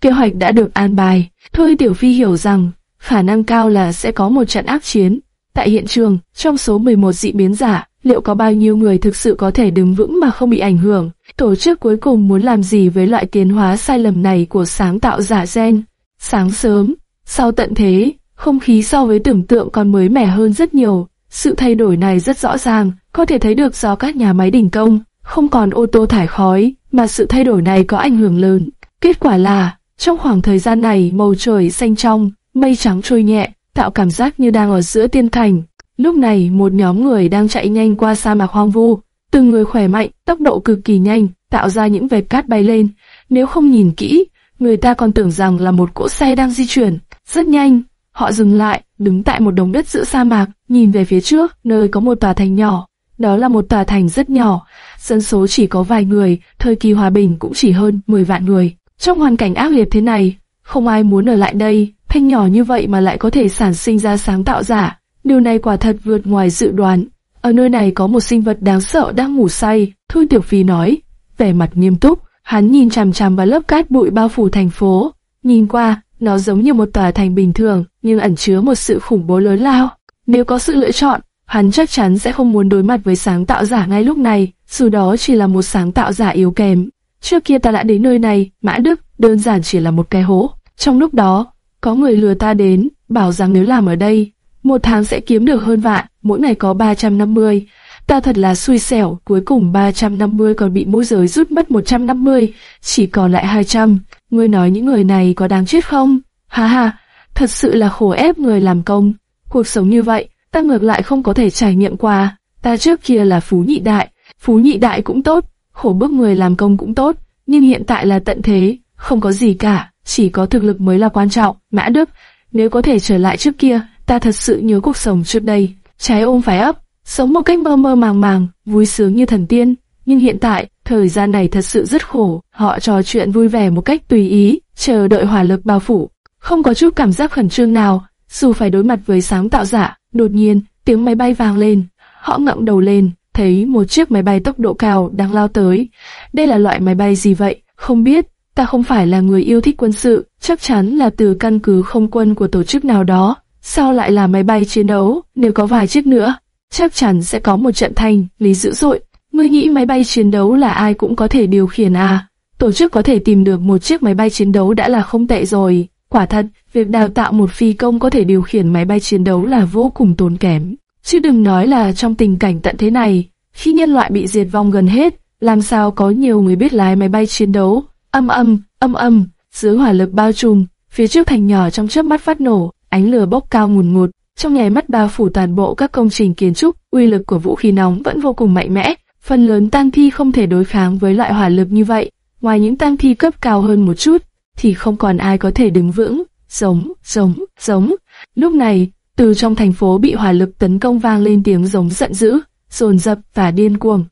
Kế hoạch đã được an bài, thôi Tiểu Phi hiểu rằng, khả năng cao là sẽ có một trận ác chiến. Tại hiện trường, trong số 11 dị biến giả, liệu có bao nhiêu người thực sự có thể đứng vững mà không bị ảnh hưởng? Tổ chức cuối cùng muốn làm gì với loại tiến hóa sai lầm này của sáng tạo giả gen? Sáng sớm, sau tận thế, không khí so với tưởng tượng còn mới mẻ hơn rất nhiều. Sự thay đổi này rất rõ ràng, có thể thấy được do các nhà máy đình công, không còn ô tô thải khói, mà sự thay đổi này có ảnh hưởng lớn. Kết quả là, trong khoảng thời gian này màu trời xanh trong, mây trắng trôi nhẹ, tạo cảm giác như đang ở giữa tiên thành. Lúc này một nhóm người đang chạy nhanh qua sa mạc hoang vu, từng người khỏe mạnh, tốc độ cực kỳ nhanh, tạo ra những vệt cát bay lên. Nếu không nhìn kỹ, người ta còn tưởng rằng là một cỗ xe đang di chuyển. Rất nhanh, họ dừng lại, đứng tại một đống đất giữa sa mạc, nhìn về phía trước, nơi có một tòa thành nhỏ. Đó là một tòa thành rất nhỏ, dân số chỉ có vài người, thời kỳ hòa bình cũng chỉ hơn 10 vạn người. Trong hoàn cảnh ác liệt thế này, không ai muốn ở lại đây, thanh nhỏ như vậy mà lại có thể sản sinh ra sáng tạo giả. Điều này quả thật vượt ngoài dự đoán. Ở nơi này có một sinh vật đáng sợ đang ngủ say, Thôi Tiểu Phi nói, vẻ mặt nghiêm túc, hắn nhìn chằm chằm vào lớp cát bụi bao phủ thành phố. Nhìn qua, nó giống như một tòa thành bình thường, nhưng ẩn chứa một sự khủng bố lớn lao. Nếu có sự lựa chọn, hắn chắc chắn sẽ không muốn đối mặt với sáng tạo giả ngay lúc này, dù đó chỉ là một sáng tạo giả yếu kém. Trước kia ta đã đến nơi này, Mã Đức, đơn giản chỉ là một cái hố. Trong lúc đó, có người lừa ta đến, bảo rằng nếu làm ở đây, một tháng sẽ kiếm được hơn vạn, mỗi ngày có 350. Ta thật là xui xẻo, cuối cùng 350 còn bị môi giới rút mất 150, chỉ còn lại 200. Ngươi nói những người này có đáng chết không? Ha ha, thật sự là khổ ép người làm công. Cuộc sống như vậy, ta ngược lại không có thể trải nghiệm qua. Ta trước kia là phú nhị đại, phú nhị đại cũng tốt, khổ bước người làm công cũng tốt, nhưng hiện tại là tận thế, không có gì cả, chỉ có thực lực mới là quan trọng. Mã Đức, nếu có thể trở lại trước kia, ta thật sự nhớ cuộc sống trước đây, trái ôm phải ấp, sống một cách mơ mơ màng màng, vui sướng như thần tiên. Nhưng hiện tại, thời gian này thật sự rất khổ, họ trò chuyện vui vẻ một cách tùy ý, chờ đợi hỏa lực bao phủ, không có chút cảm giác khẩn trương nào, dù phải đối mặt với sáng tạo giả. Đột nhiên, tiếng máy bay vang lên, họ ngẩng đầu lên, thấy một chiếc máy bay tốc độ cao đang lao tới. Đây là loại máy bay gì vậy? Không biết, ta không phải là người yêu thích quân sự, chắc chắn là từ căn cứ không quân của tổ chức nào đó. Sao lại là máy bay chiến đấu, nếu có vài chiếc nữa, chắc chắn sẽ có một trận thanh, lý dữ dội. Ngươi nghĩ máy bay chiến đấu là ai cũng có thể điều khiển à? Tổ chức có thể tìm được một chiếc máy bay chiến đấu đã là không tệ rồi. Quả thật, việc đào tạo một phi công có thể điều khiển máy bay chiến đấu là vô cùng tốn kém. Chứ đừng nói là trong tình cảnh tận thế này, khi nhân loại bị diệt vong gần hết, làm sao có nhiều người biết lái máy bay chiến đấu. Âm âm, âm âm, dưới hỏa lực bao trùm, phía trước thành nhỏ trong chớp mắt phát nổ, ánh lửa bốc cao ngùn ngụt, trong nháy mắt bao phủ toàn bộ các công trình kiến trúc, uy lực của vũ khí nóng vẫn vô cùng mạnh mẽ, phần lớn tang thi không thể đối kháng với loại hỏa lực như vậy, ngoài những tang thi cấp cao hơn một chút, thì không còn ai có thể đứng vững. Giống, giống, giống. Lúc này, từ trong thành phố bị hỏa lực tấn công vang lên tiếng giống giận dữ. dồn dập và điên cuồng.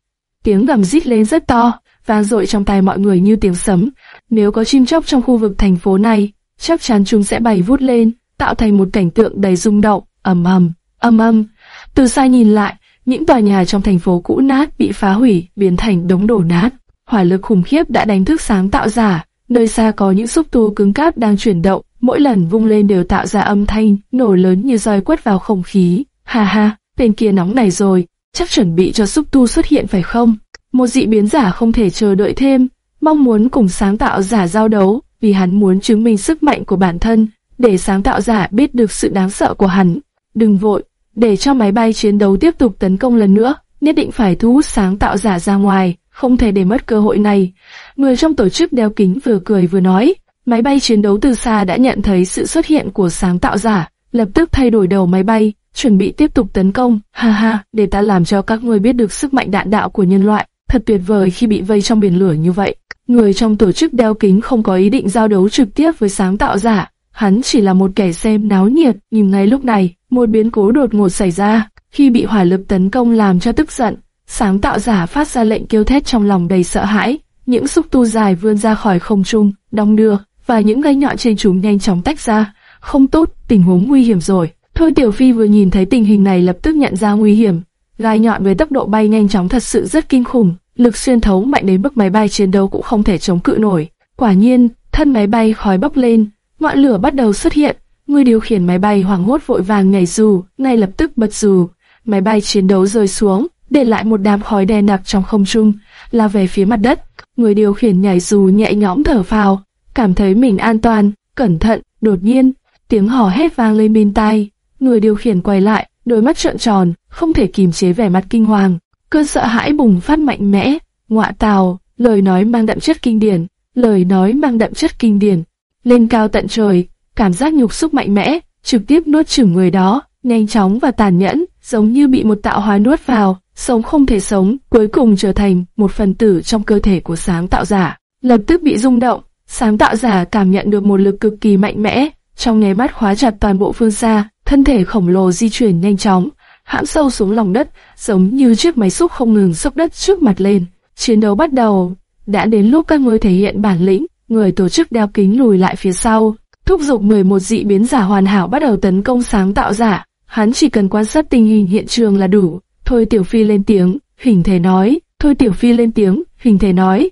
Tiếng gầm rít lên rất to, vang dội trong tai mọi người như tiếng sấm. Nếu có chim chóc trong khu vực thành phố này, chắc chắn chúng sẽ bay vút lên, tạo thành một cảnh tượng đầy rung động, ầm ầm, ầm ầm. Từ xa nhìn lại, những tòa nhà trong thành phố cũ nát bị phá hủy, biến thành đống đổ nát. Hỏa lực khủng khiếp đã đánh thức sáng tạo giả, nơi xa có những xúc tu cứng cáp đang chuyển động, mỗi lần vung lên đều tạo ra âm thanh nổ lớn như roi quất vào không khí. Ha ha, bên kia nóng này rồi, chắc chuẩn bị cho xúc tu xuất hiện phải không? Một dị biến giả không thể chờ đợi thêm, mong muốn cùng sáng tạo giả giao đấu, vì hắn muốn chứng minh sức mạnh của bản thân, để sáng tạo giả biết được sự đáng sợ của hắn. Đừng vội, để cho máy bay chiến đấu tiếp tục tấn công lần nữa, nhất định phải thu hút sáng tạo giả ra ngoài, không thể để mất cơ hội này. Người trong tổ chức đeo kính vừa cười vừa nói, máy bay chiến đấu từ xa đã nhận thấy sự xuất hiện của sáng tạo giả, lập tức thay đổi đầu máy bay, chuẩn bị tiếp tục tấn công. Ha ha, để ta làm cho các ngươi biết được sức mạnh đạn đạo của nhân loại. Thật tuyệt vời khi bị vây trong biển lửa như vậy. Người trong tổ chức đeo kính không có ý định giao đấu trực tiếp với sáng tạo giả, hắn chỉ là một kẻ xem náo nhiệt. Nhưng ngay lúc này, một biến cố đột ngột xảy ra. Khi bị hỏa lực tấn công làm cho tức giận, sáng tạo giả phát ra lệnh kêu thét trong lòng đầy sợ hãi. Những xúc tu dài vươn ra khỏi không trung, đong đưa, và những gai nhọn trên chúng nhanh chóng tách ra. Không tốt, tình huống nguy hiểm rồi. Thôi Tiểu Phi vừa nhìn thấy tình hình này lập tức nhận ra nguy hiểm, gai nhọn với tốc độ bay nhanh chóng thật sự rất kinh khủng, lực xuyên thấu mạnh đến mức máy bay chiến đấu cũng không thể chống cự nổi. Quả nhiên, thân máy bay khói bốc lên, ngọn lửa bắt đầu xuất hiện, người điều khiển máy bay hoảng hốt vội vàng nhảy dù, ngay lập tức bật dù, máy bay chiến đấu rơi xuống, để lại một đám khói đen đặc trong không trung, lao về phía mặt đất. Người điều khiển nhảy dù nhẹ nhõm thở phào, cảm thấy mình an toàn, cẩn thận, đột nhiên, tiếng hò hét vang lên bên tai. Người điều khiển quay lại, đôi mắt trợn tròn, không thể kìm chế vẻ mặt kinh hoàng. Cơn sợ hãi bùng phát mạnh mẽ, ngọa tào, lời nói mang đậm chất kinh điển, lời nói mang đậm chất kinh điển. Lên cao tận trời, cảm giác nhục xúc mạnh mẽ, trực tiếp nuốt chửng người đó, nhanh chóng và tàn nhẫn, giống như bị một tạo hóa nuốt vào, sống không thể sống, cuối cùng trở thành một phần tử trong cơ thể của sáng tạo giả. Lập tức bị rung động, sáng tạo giả cảm nhận được một lực cực kỳ mạnh mẽ, trong nháy mắt khóa chặt toàn bộ phương xa, thân thể khổng lồ di chuyển nhanh chóng, hãm sâu xuống lòng đất, giống như chiếc máy xúc không ngừng xúc đất trước mặt lên. Chiến đấu bắt đầu, đã đến lúc các ngươi thể hiện bản lĩnh, người tổ chức đeo kính lùi lại phía sau, thúc giục 11 dị biến giả hoàn hảo bắt đầu tấn công sáng tạo giả. Hắn chỉ cần quan sát tình hình hiện trường là đủ. Thôi Tiểu Phi lên tiếng, hình thể nói. Thôi Tiểu Phi lên tiếng, hình thể nói.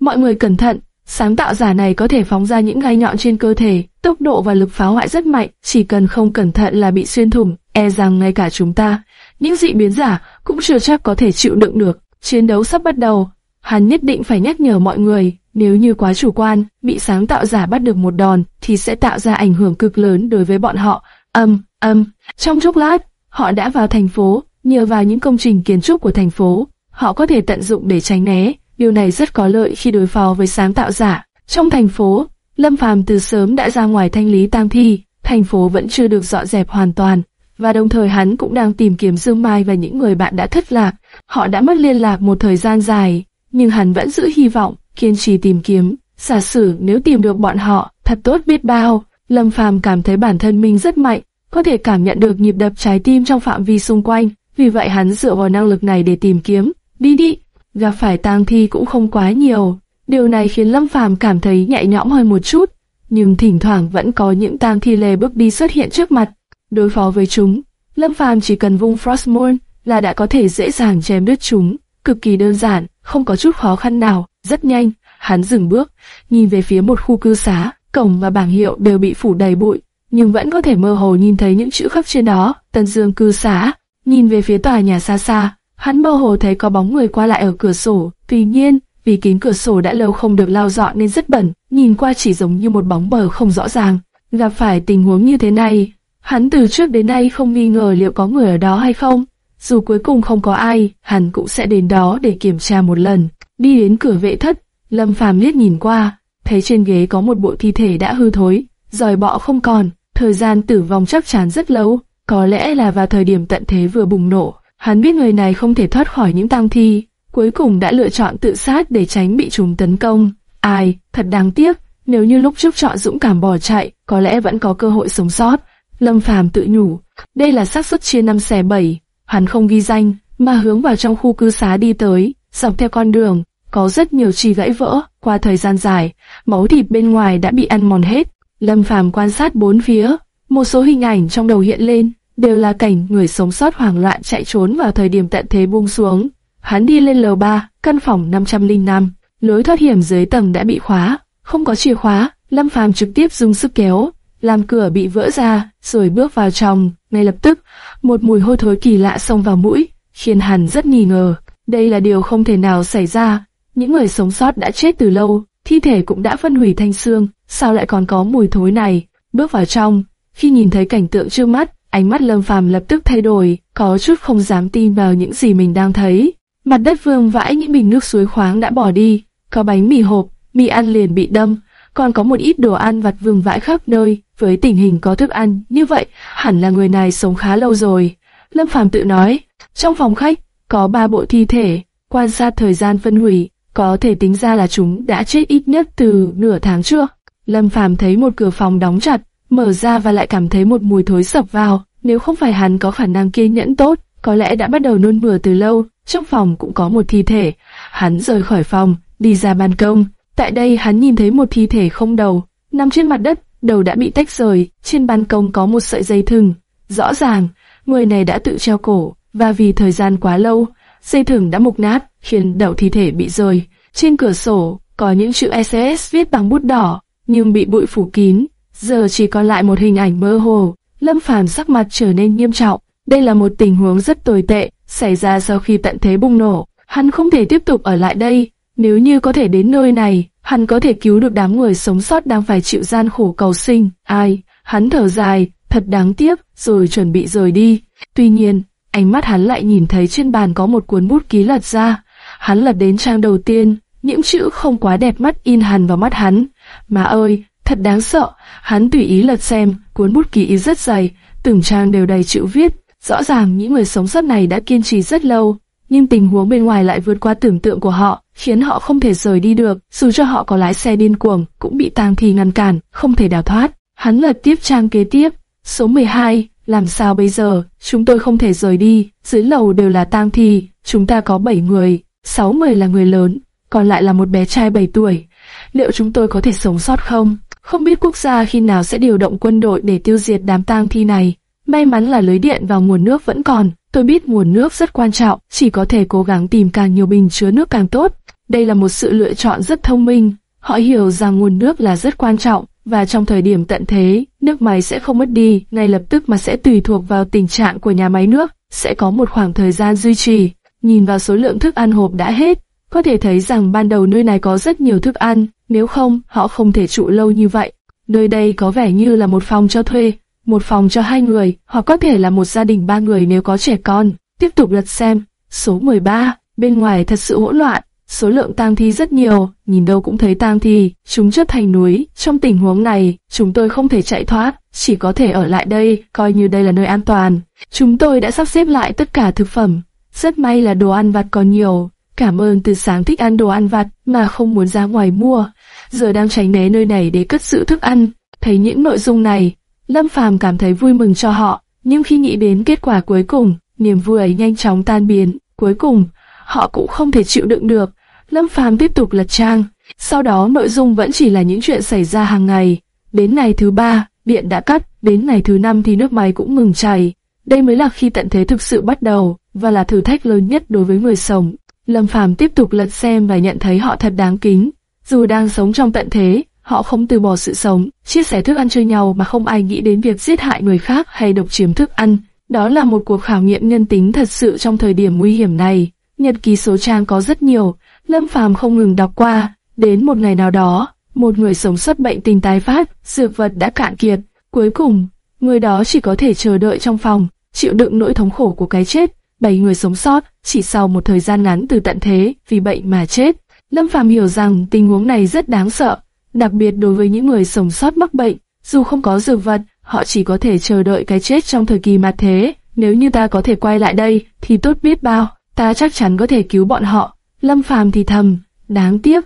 Mọi người cẩn thận, sáng tạo giả này có thể phóng ra những gai nhọn trên cơ thể, tốc độ và lực phá hoại rất mạnh, chỉ cần không cẩn thận là bị xuyên thủng, e rằng ngay cả chúng ta, những dị biến giả cũng chưa chắc có thể chịu đựng được. Chiến đấu sắp bắt đầu, hắn nhất định phải nhắc nhở mọi người, nếu như quá chủ quan, bị sáng tạo giả bắt được một đòn, thì sẽ tạo ra ảnh hưởng cực lớn đối với bọn họ. Âm, âm, trong chốc lát, họ đã vào thành phố, nhờ vào những công trình kiến trúc của thành phố, họ có thể tận dụng để tránh né. Điều này rất có lợi khi đối phó với sáng tạo giả. Trong thành phố, Lâm Phàm từ sớm đã ra ngoài thanh lý tang thi, thành phố vẫn chưa được dọn dẹp hoàn toàn, và đồng thời hắn cũng đang tìm kiếm Dương Mai và những người bạn đã thất lạc. Họ đã mất liên lạc một thời gian dài, nhưng hắn vẫn giữ hy vọng, kiên trì tìm kiếm. Giả sử nếu tìm được bọn họ, thật tốt biết bao. Lâm Phàm cảm thấy bản thân mình rất mạnh, có thể cảm nhận được nhịp đập trái tim trong phạm vi xung quanh. Vì vậy hắn dựa vào năng lực này để tìm kiếm. Đi đi, gặp phải tang thi cũng không quá nhiều. Điều này khiến Lâm Phàm cảm thấy nhẹ nhõm hơn một chút, nhưng thỉnh thoảng vẫn có những tang thi lề bước đi xuất hiện trước mặt. Đối phó với chúng, Lâm Phàm chỉ cần vung Frostmourne là đã có thể dễ dàng chém đứt chúng, cực kỳ đơn giản, không có chút khó khăn nào, rất nhanh. Hắn dừng bước, nhìn về phía một khu cư xá, cổng và bảng hiệu đều bị phủ đầy bụi, nhưng vẫn có thể mơ hồ nhìn thấy những chữ khắc trên đó, Tân Dương cư xá. Nhìn về phía tòa nhà xa xa, hắn mơ hồ thấy có bóng người qua lại ở cửa sổ, tuy nhiên, vì kính cửa sổ đã lâu không được lau dọn nên rất bẩn, nhìn qua chỉ giống như một bóng bờ không rõ ràng. Gặp phải tình huống như thế này, hắn từ trước đến nay không nghi ngờ liệu có người ở đó hay không. Dù cuối cùng không có ai, hắn cũng sẽ đến đó để kiểm tra một lần. Đi đến cửa vệ thất, Lâm Phàm liếc nhìn qua, thấy trên ghế có một bộ thi thể đã hư thối, dòi bọ không còn, thời gian tử vong chắc chắn rất lâu, có lẽ là vào thời điểm tận thế vừa bùng nổ. Hắn biết người này không thể thoát khỏi những tang thi, cuối cùng đã lựa chọn tự sát để tránh bị chúng tấn công. Ai, thật đáng tiếc, nếu như lúc trước chọn dũng cảm bỏ chạy, có lẽ vẫn có cơ hội sống sót. Lâm Phàm tự nhủ, đây là xác suất chia năm xẻ bảy, hắn không ghi danh, mà hướng vào trong khu cư xá đi tới, dọc theo con đường, có rất nhiều chi gãy vỡ, qua thời gian dài, máu thịt bên ngoài đã bị ăn mòn hết. Lâm Phàm quan sát bốn phía, một số hình ảnh trong đầu hiện lên, đều là cảnh người sống sót hoảng loạn chạy trốn vào thời điểm tận thế buông xuống. Hắn đi lên lầu 3, căn phòng 505, lối thoát hiểm dưới tầng đã bị khóa, không có chìa khóa, Lâm Phàm trực tiếp dùng sức kéo, làm cửa bị vỡ ra, rồi bước vào trong, ngay lập tức, một mùi hôi thối kỳ lạ xông vào mũi, khiến hắn rất nghi ngờ. Đây là điều không thể nào xảy ra, những người sống sót đã chết từ lâu, thi thể cũng đã phân hủy thành xương, sao lại còn có mùi thối này? Bước vào trong, khi nhìn thấy cảnh tượng trước mắt, ánh mắt Lâm Phàm lập tức thay đổi, có chút không dám tin vào những gì mình đang thấy. Mặt đất vương vãi những bình nước suối khoáng đã bỏ đi, có bánh mì hộp, mì ăn liền bị đâm, còn có một ít đồ ăn vặt vương vãi khắp nơi. Với tình hình có thức ăn như vậy, hẳn là người này sống khá lâu rồi. Lâm Phàm tự nói, trong phòng khách có ba bộ thi thể, quan sát thời gian phân hủy, có thể tính ra là chúng đã chết ít nhất từ nửa tháng trước. Lâm Phàm thấy một cửa phòng đóng chặt, mở ra và lại cảm thấy một mùi thối sập vào. Nếu không phải hắn có khả năng kiên nhẫn tốt, có lẽ đã bắt đầu nôn mửa từ lâu. Trong phòng cũng có một thi thể. Hắn rời khỏi phòng, đi ra ban công. Tại đây hắn nhìn thấy một thi thể không đầu, nằm trên mặt đất, đầu đã bị tách rời. Trên ban công có một sợi dây thừng. Rõ ràng, người này đã tự treo cổ, và vì thời gian quá lâu, dây thừng đã mục nát, khiến đầu thi thể bị rơi. Trên cửa sổ có những chữ SS viết bằng bút đỏ, nhưng bị bụi phủ kín. Giờ chỉ còn lại một hình ảnh mơ hồ. Lâm Phàm sắc mặt trở nên nghiêm trọng. Đây là một tình huống rất tồi tệ, xảy ra sau khi tận thế bùng nổ. Hắn không thể tiếp tục ở lại đây. Nếu như có thể đến nơi này, hắn có thể cứu được đám người sống sót đang phải chịu gian khổ cầu sinh. Ai? Hắn thở dài, thật đáng tiếc, rồi chuẩn bị rời đi. Tuy nhiên, ánh mắt hắn lại nhìn thấy trên bàn có một cuốn bút ký lật ra. Hắn lật đến trang đầu tiên, những chữ không quá đẹp mắt in hằn vào mắt hắn. Mà ơi, thật đáng sợ, hắn tùy ý lật xem, cuốn bút ký rất dày, từng trang đều đầy chữ viết. Rõ ràng những người sống sót này đã kiên trì rất lâu, nhưng tình huống bên ngoài lại vượt qua tưởng tượng của họ, khiến họ không thể rời đi được, dù cho họ có lái xe điên cuồng, cũng bị tang thi ngăn cản, không thể đào thoát. Hắn lật tiếp trang kế tiếp, số 12, làm sao bây giờ, chúng tôi không thể rời đi, dưới lầu đều là tang thi, chúng ta có 7 người, 6 người là người lớn, còn lại là một bé trai 7 tuổi. Liệu chúng tôi có thể sống sót không? Không biết quốc gia khi nào sẽ điều động quân đội để tiêu diệt đám tang thi này. May mắn là lưới điện và nguồn nước vẫn còn. Tôi biết nguồn nước rất quan trọng, chỉ có thể cố gắng tìm càng nhiều bình chứa nước càng tốt. Đây là một sự lựa chọn rất thông minh. Họ hiểu rằng nguồn nước là rất quan trọng, và trong thời điểm tận thế, nước máy sẽ không mất đi ngay lập tức mà sẽ tùy thuộc vào tình trạng của nhà máy nước, sẽ có một khoảng thời gian duy trì. Nhìn vào số lượng thức ăn hộp đã hết, có thể thấy rằng ban đầu nơi này có rất nhiều thức ăn, nếu không, họ không thể trụ lâu như vậy. Nơi đây có vẻ như là một phòng cho thuê, một phòng cho hai người, hoặc có thể là một gia đình ba người nếu có trẻ con. Tiếp tục lật xem, số 13, bên ngoài thật sự hỗn loạn, số lượng tang thi rất nhiều, nhìn đâu cũng thấy tang thi, chúng chất thành núi. Trong tình huống này, chúng tôi không thể chạy thoát, chỉ có thể ở lại đây, coi như đây là nơi an toàn. Chúng tôi đã sắp xếp lại tất cả thực phẩm. Rất may là đồ ăn vặt còn nhiều, Cảm ơn từ sáng thích ăn đồ ăn vặt mà không muốn ra ngoài mua, giờ đang tránh né nơi này để cất giữ thức ăn. Thấy những nội dung này, Lâm Phàm cảm thấy vui mừng cho họ, nhưng khi nghĩ đến kết quả cuối cùng, niềm vui ấy nhanh chóng tan biến. Cuối cùng, họ cũng không thể chịu đựng được. Lâm Phàm tiếp tục lật trang, sau đó nội dung vẫn chỉ là những chuyện xảy ra hàng ngày. Đến ngày thứ ba, điện đã cắt, đến ngày thứ năm thì nước máy cũng ngừng chảy. Đây mới là khi tận thế thực sự bắt đầu, và là thử thách lớn nhất đối với người sống. Lâm Phàm tiếp tục lật xem và nhận thấy họ thật đáng kính. Dù đang sống trong tận thế, họ không từ bỏ sự sống, chia sẻ thức ăn cho nhau mà không ai nghĩ đến việc giết hại người khác hay độc chiếm thức ăn. Đó là một cuộc khảo nghiệm nhân tính thật sự trong thời điểm nguy hiểm này. Nhật ký số trang có rất nhiều, Lâm Phàm không ngừng đọc qua. Đến một ngày nào đó, một người sống sót bệnh tình tái phát, dược vật đã cạn kiệt. Cuối cùng, người đó chỉ có thể chờ đợi trong phòng, chịu đựng nỗi thống khổ của cái chết bảy người sống sót, chỉ sau một thời gian ngắn từ tận thế, vì bệnh mà chết. Lâm Phàm hiểu rằng tình huống này rất đáng sợ, đặc biệt đối với những người sống sót mắc bệnh, dù không có dược vật, họ chỉ có thể chờ đợi cái chết trong thời kỳ mặt thế. Nếu như ta có thể quay lại đây, thì tốt biết bao, ta chắc chắn có thể cứu bọn họ. Lâm Phàm thì thầm, đáng tiếc,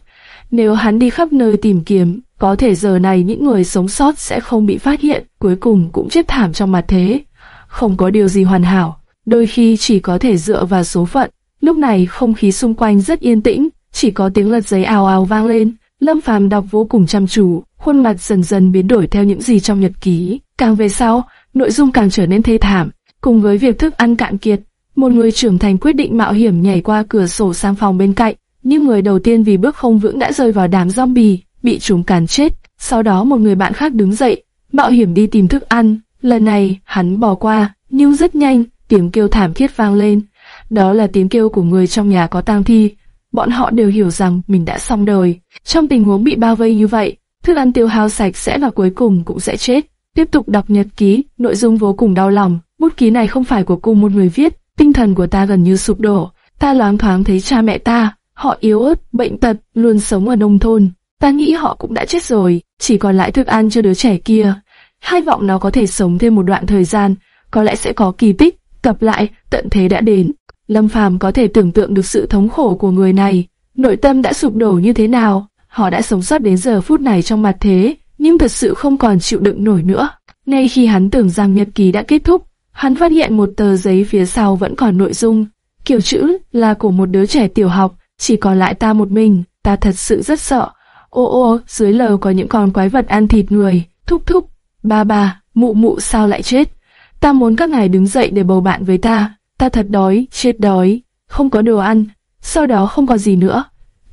nếu hắn đi khắp nơi tìm kiếm, có thể giờ này những người sống sót sẽ không bị phát hiện, cuối cùng cũng chết thảm trong mặt thế. Không có điều gì hoàn hảo, đôi khi chỉ có thể dựa vào số phận. Lúc này không khí xung quanh rất yên tĩnh, chỉ có tiếng lật giấy ào ào vang lên. Lâm Phàm đọc vô cùng chăm chú, khuôn mặt dần dần biến đổi theo những gì trong nhật ký. Càng về sau, nội dung càng trở nên thê thảm. Cùng với việc thức ăn cạn kiệt, một người trưởng thành quyết định mạo hiểm nhảy qua cửa sổ sang phòng bên cạnh. Nhưng người đầu tiên vì bước không vững đã rơi vào đám zombie, bị chúng càn chết. Sau đó một người bạn khác đứng dậy, mạo hiểm đi tìm thức ăn. Lần này, hắn bỏ qua, nhưng rất nhanh, tiếng kêu thảm thiết vang lên. Đó là tiếng kêu của người trong nhà có tang thi. Bọn họ đều hiểu rằng mình đã xong đời. Trong tình huống bị bao vây như vậy, thức ăn tiêu hao sạch sẽ và cuối cùng cũng sẽ chết. Tiếp tục đọc nhật ký, nội dung vô cùng đau lòng. Bút ký này không phải của cùng một người viết, tinh thần của ta gần như sụp đổ. Ta loáng thoáng thấy cha mẹ ta, họ yếu ớt, bệnh tật, luôn sống ở nông thôn. Ta nghĩ họ cũng đã chết rồi, chỉ còn lại thức ăn cho đứa trẻ kia. Hy vọng nó có thể sống thêm một đoạn thời gian, có lẽ sẽ có kỳ tích, cập lại, tận thế đã đến. Lâm Phàm có thể tưởng tượng được sự thống khổ của người này, nội tâm đã sụp đổ như thế nào. Họ đã sống sót đến giờ phút này trong mặt thế, nhưng thật sự không còn chịu đựng nổi nữa. Ngay khi hắn tưởng rằng nhật ký đã kết thúc, hắn phát hiện một tờ giấy phía sau vẫn còn nội dung. Kiểu chữ là của một đứa trẻ tiểu học, chỉ còn lại ta một mình, ta thật sự rất sợ. Ô ô, dưới lầu có những con quái vật ăn thịt người, thúc thúc, ba ba, mụ mụ sao lại chết. Ta muốn các ngài đứng dậy để bầu bạn với ta, ta thật đói, chết đói, không có đồ ăn, sau đó không có gì nữa.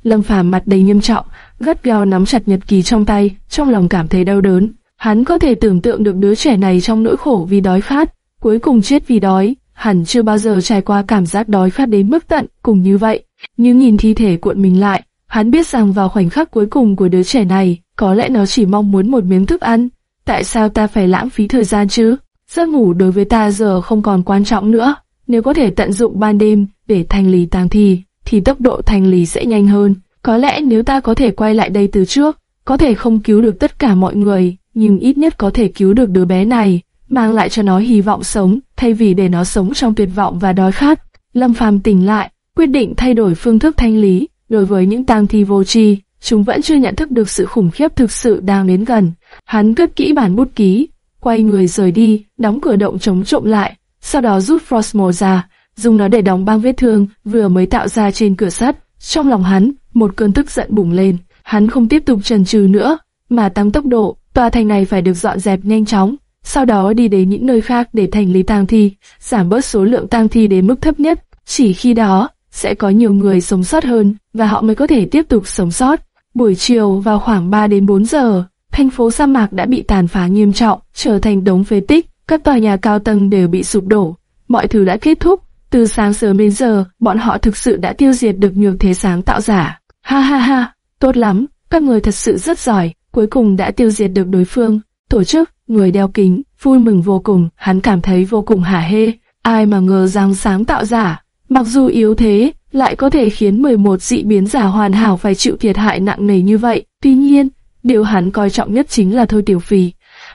Lâm Phàm mặt đầy nghiêm trọng, gắt gao nắm chặt nhật ký trong tay, trong lòng cảm thấy đau đớn. Hắn có thể tưởng tượng được đứa trẻ này trong nỗi khổ vì đói khát, cuối cùng chết vì đói. Hắn chưa bao giờ trải qua cảm giác đói khát đến mức tận cùng như vậy. Nhưng nhìn thi thể cuộn mình lại, hắn biết rằng vào khoảnh khắc cuối cùng của đứa trẻ này, có lẽ nó chỉ mong muốn một miếng thức ăn. Tại sao ta phải lãng phí thời gian chứ? Giấc ngủ đối với ta giờ không còn quan trọng nữa. Nếu có thể tận dụng ban đêm để thanh lý tang thi, thì tốc độ thanh lý sẽ nhanh hơn. Có lẽ nếu ta có thể quay lại đây từ trước, có thể không cứu được tất cả mọi người, nhưng ít nhất có thể cứu được đứa bé này, mang lại cho nó hy vọng sống, thay vì để nó sống trong tuyệt vọng và đói khát. Lâm Phàm tỉnh lại, quyết định thay đổi phương thức thanh lý. Đối với những tang thi vô tri, chúng vẫn chưa nhận thức được sự khủng khiếp thực sự đang đến gần. Hắn cất kỹ bản bút ký, quay người rời đi, đóng cửa động chống trộm lại, sau đó rút Frostmore ra, dùng nó để đóng băng vết thương vừa mới tạo ra trên cửa sắt. Trong lòng hắn, một cơn tức giận bùng lên, hắn không tiếp tục trần trừ nữa, mà tăng tốc độ, tòa thành này phải được dọn dẹp nhanh chóng, sau đó đi đến những nơi khác để thành lý tang thi, giảm bớt số lượng tang thi đến mức thấp nhất, chỉ khi đó sẽ có nhiều người sống sót hơn và họ mới có thể tiếp tục sống sót. Buổi chiều vào khoảng 3 đến 4 giờ, thành phố sa mạc đã bị tàn phá nghiêm trọng, trở thành đống phế tích, các tòa nhà cao tầng đều bị sụp đổ. Mọi thứ đã kết thúc, từ sáng sớm đến giờ, bọn họ thực sự đã tiêu diệt được nhiều thế sáng tạo giả. Ha ha ha, tốt lắm, các người thật sự rất giỏi, cuối cùng đã tiêu diệt được đối phương. Tổ chức, người đeo kính, vui mừng vô cùng, hắn cảm thấy vô cùng hả hê. Ai mà ngờ rằng sáng tạo giả, mặc dù yếu thế, lại có thể khiến 11 dị biến giả hoàn hảo phải chịu thiệt hại nặng nề như vậy. Tuy nhiên, điều hắn coi trọng nhất chính là Thôi Tiểu Phi.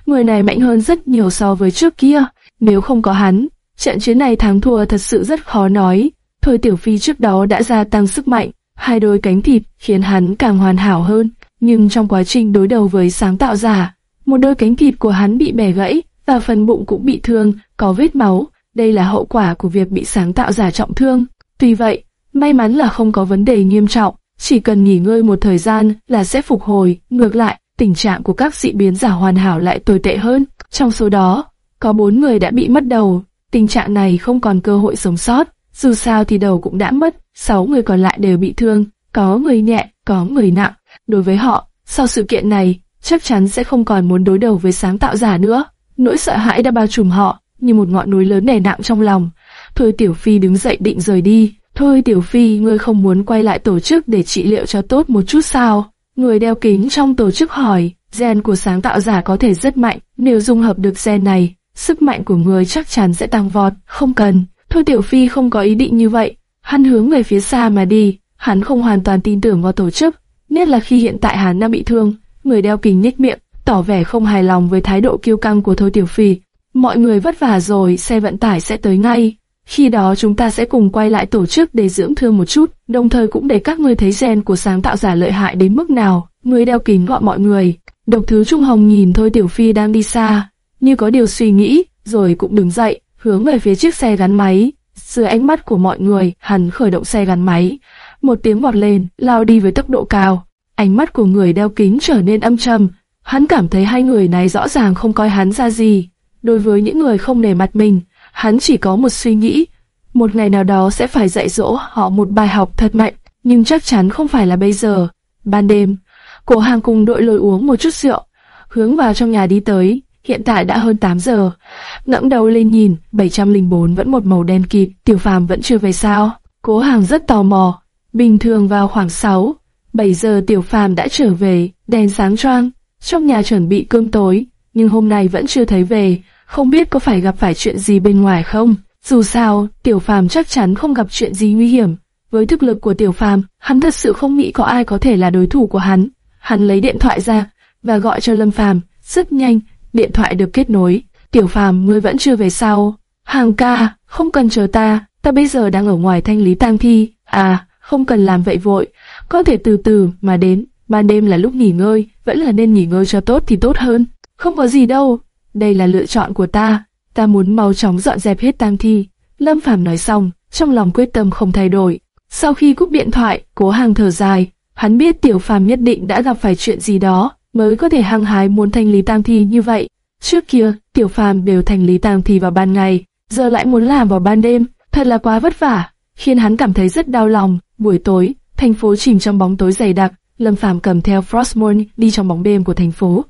Người này mạnh hơn rất nhiều so với trước kia. Nếu không có hắn, trận chiến này thắng thua thật sự rất khó nói. Thôi Tiểu Phi trước đó đã gia tăng sức mạnh, hai đôi cánh thịt khiến hắn càng hoàn hảo hơn. Nhưng trong quá trình đối đầu với sáng tạo giả, một đôi cánh thịt của hắn bị bẻ gãy và phần bụng cũng bị thương, có vết máu. Đây là hậu quả của việc bị sáng tạo giả trọng thương. Tuy vậy, may mắn là không có vấn đề nghiêm trọng, chỉ cần nghỉ ngơi một thời gian là sẽ phục hồi. Ngược lại, tình trạng của các dị biến giả hoàn hảo lại tồi tệ hơn. Trong số đó, có bốn người đã bị mất đầu. Tình trạng này không còn cơ hội sống sót. Dù sao thì đầu cũng đã mất, sáu người còn lại đều bị thương, có người nhẹ, có người nặng. Đối với họ, sau sự kiện này, chắc chắn sẽ không còn muốn đối đầu với sáng tạo giả nữa. Nỗi sợ hãi đã bao trùm họ, như một ngọn núi lớn đè nặng trong lòng. Thôi Tiểu Phi đứng dậy định rời đi. Thôi Tiểu Phi, ngươi không muốn quay lại tổ chức để trị liệu cho tốt một chút sao? Người đeo kính trong tổ chức hỏi, gen của sáng tạo giả có thể rất mạnh, nếu dung hợp được gen này, sức mạnh của người chắc chắn sẽ tăng vọt, không cần. Thôi Tiểu Phi không có ý định như vậy, hắn hướng về phía xa mà đi, hắn không hoàn toàn tin tưởng vào tổ chức, nhất là khi hiện tại hắn đang bị thương. Người đeo kính nhếch miệng, tỏ vẻ không hài lòng với thái độ kiêu căng của Thôi Tiểu Phi. Mọi người vất vả rồi, xe vận tải sẽ tới ngay. Khi đó chúng ta sẽ cùng quay lại tổ chức để dưỡng thương một chút, đồng thời cũng để các ngươi thấy gen của sáng tạo giả lợi hại đến mức nào. Người đeo kính gọi mọi người. Độc thứ Trung Hồng nhìn Thôi Tiểu Phi đang đi xa, như có điều suy nghĩ, rồi cũng đứng dậy, hướng về phía chiếc xe gắn máy. Dưới ánh mắt của mọi người, hắn khởi động xe gắn máy. Một tiếng vọt lên, lao đi với tốc độ cao. Ánh mắt của người đeo kính trở nên âm trầm. Hắn cảm thấy hai người này rõ ràng không coi hắn ra gì. Đối với những người không nể mặt mình, hắn chỉ có một suy nghĩ. Một ngày nào đó sẽ phải dạy dỗ họ một bài học thật mạnh, nhưng chắc chắn không phải là bây giờ. Ban đêm, cổ hàng cùng đội lôi uống một chút rượu, hướng vào trong nhà đi tới. Hiện tại đã hơn 8 giờ. ngẩng đầu lên nhìn, 704 vẫn một màu đen kịt, tiểu phàm vẫn chưa về sao. Cố hàng rất tò mò. Bình thường vào khoảng 6, 7 giờ tiểu phàm đã trở về, đèn sáng choang. Trong nhà chuẩn bị cơm tối, nhưng hôm nay vẫn chưa thấy về, không biết có phải gặp phải chuyện gì bên ngoài không. Dù sao, tiểu phàm chắc chắn không gặp chuyện gì nguy hiểm. Với thực lực của tiểu phàm, hắn thật sự không nghĩ có ai có thể là đối thủ của hắn. Hắn lấy điện thoại ra và gọi cho Lâm Phàm. Rất nhanh, điện thoại được kết nối. Tiểu Phàm, ngươi vẫn chưa về sao? Hàng ca, không cần chờ ta, ta bây giờ đang ở ngoài thanh lý tang thi. À, không cần làm vậy vội, có thể từ từ mà đến. Ban đêm là lúc nghỉ ngơi, vẫn là nên nghỉ ngơi cho tốt thì tốt hơn. Không có gì đâu, đây là lựa chọn của ta. Ta muốn mau chóng dọn dẹp hết tang thi. Lâm Phàm nói xong, trong lòng quyết tâm không thay đổi. Sau khi cúp điện thoại, cố hàng thở dài, hắn biết Tiểu Phàm nhất định đã gặp phải chuyện gì đó, mới có thể hăng hái muốn thanh lý tang thi như vậy. Trước kia, Tiểu Phàm đều thanh lý tang thi vào ban ngày, giờ lại muốn làm vào ban đêm, thật là quá vất vả, khiến hắn cảm thấy rất đau lòng. Buổi tối, thành phố chìm trong bóng tối dày đặc, Lâm Phàm cầm theo Frostmourne đi trong bóng đêm của thành phố.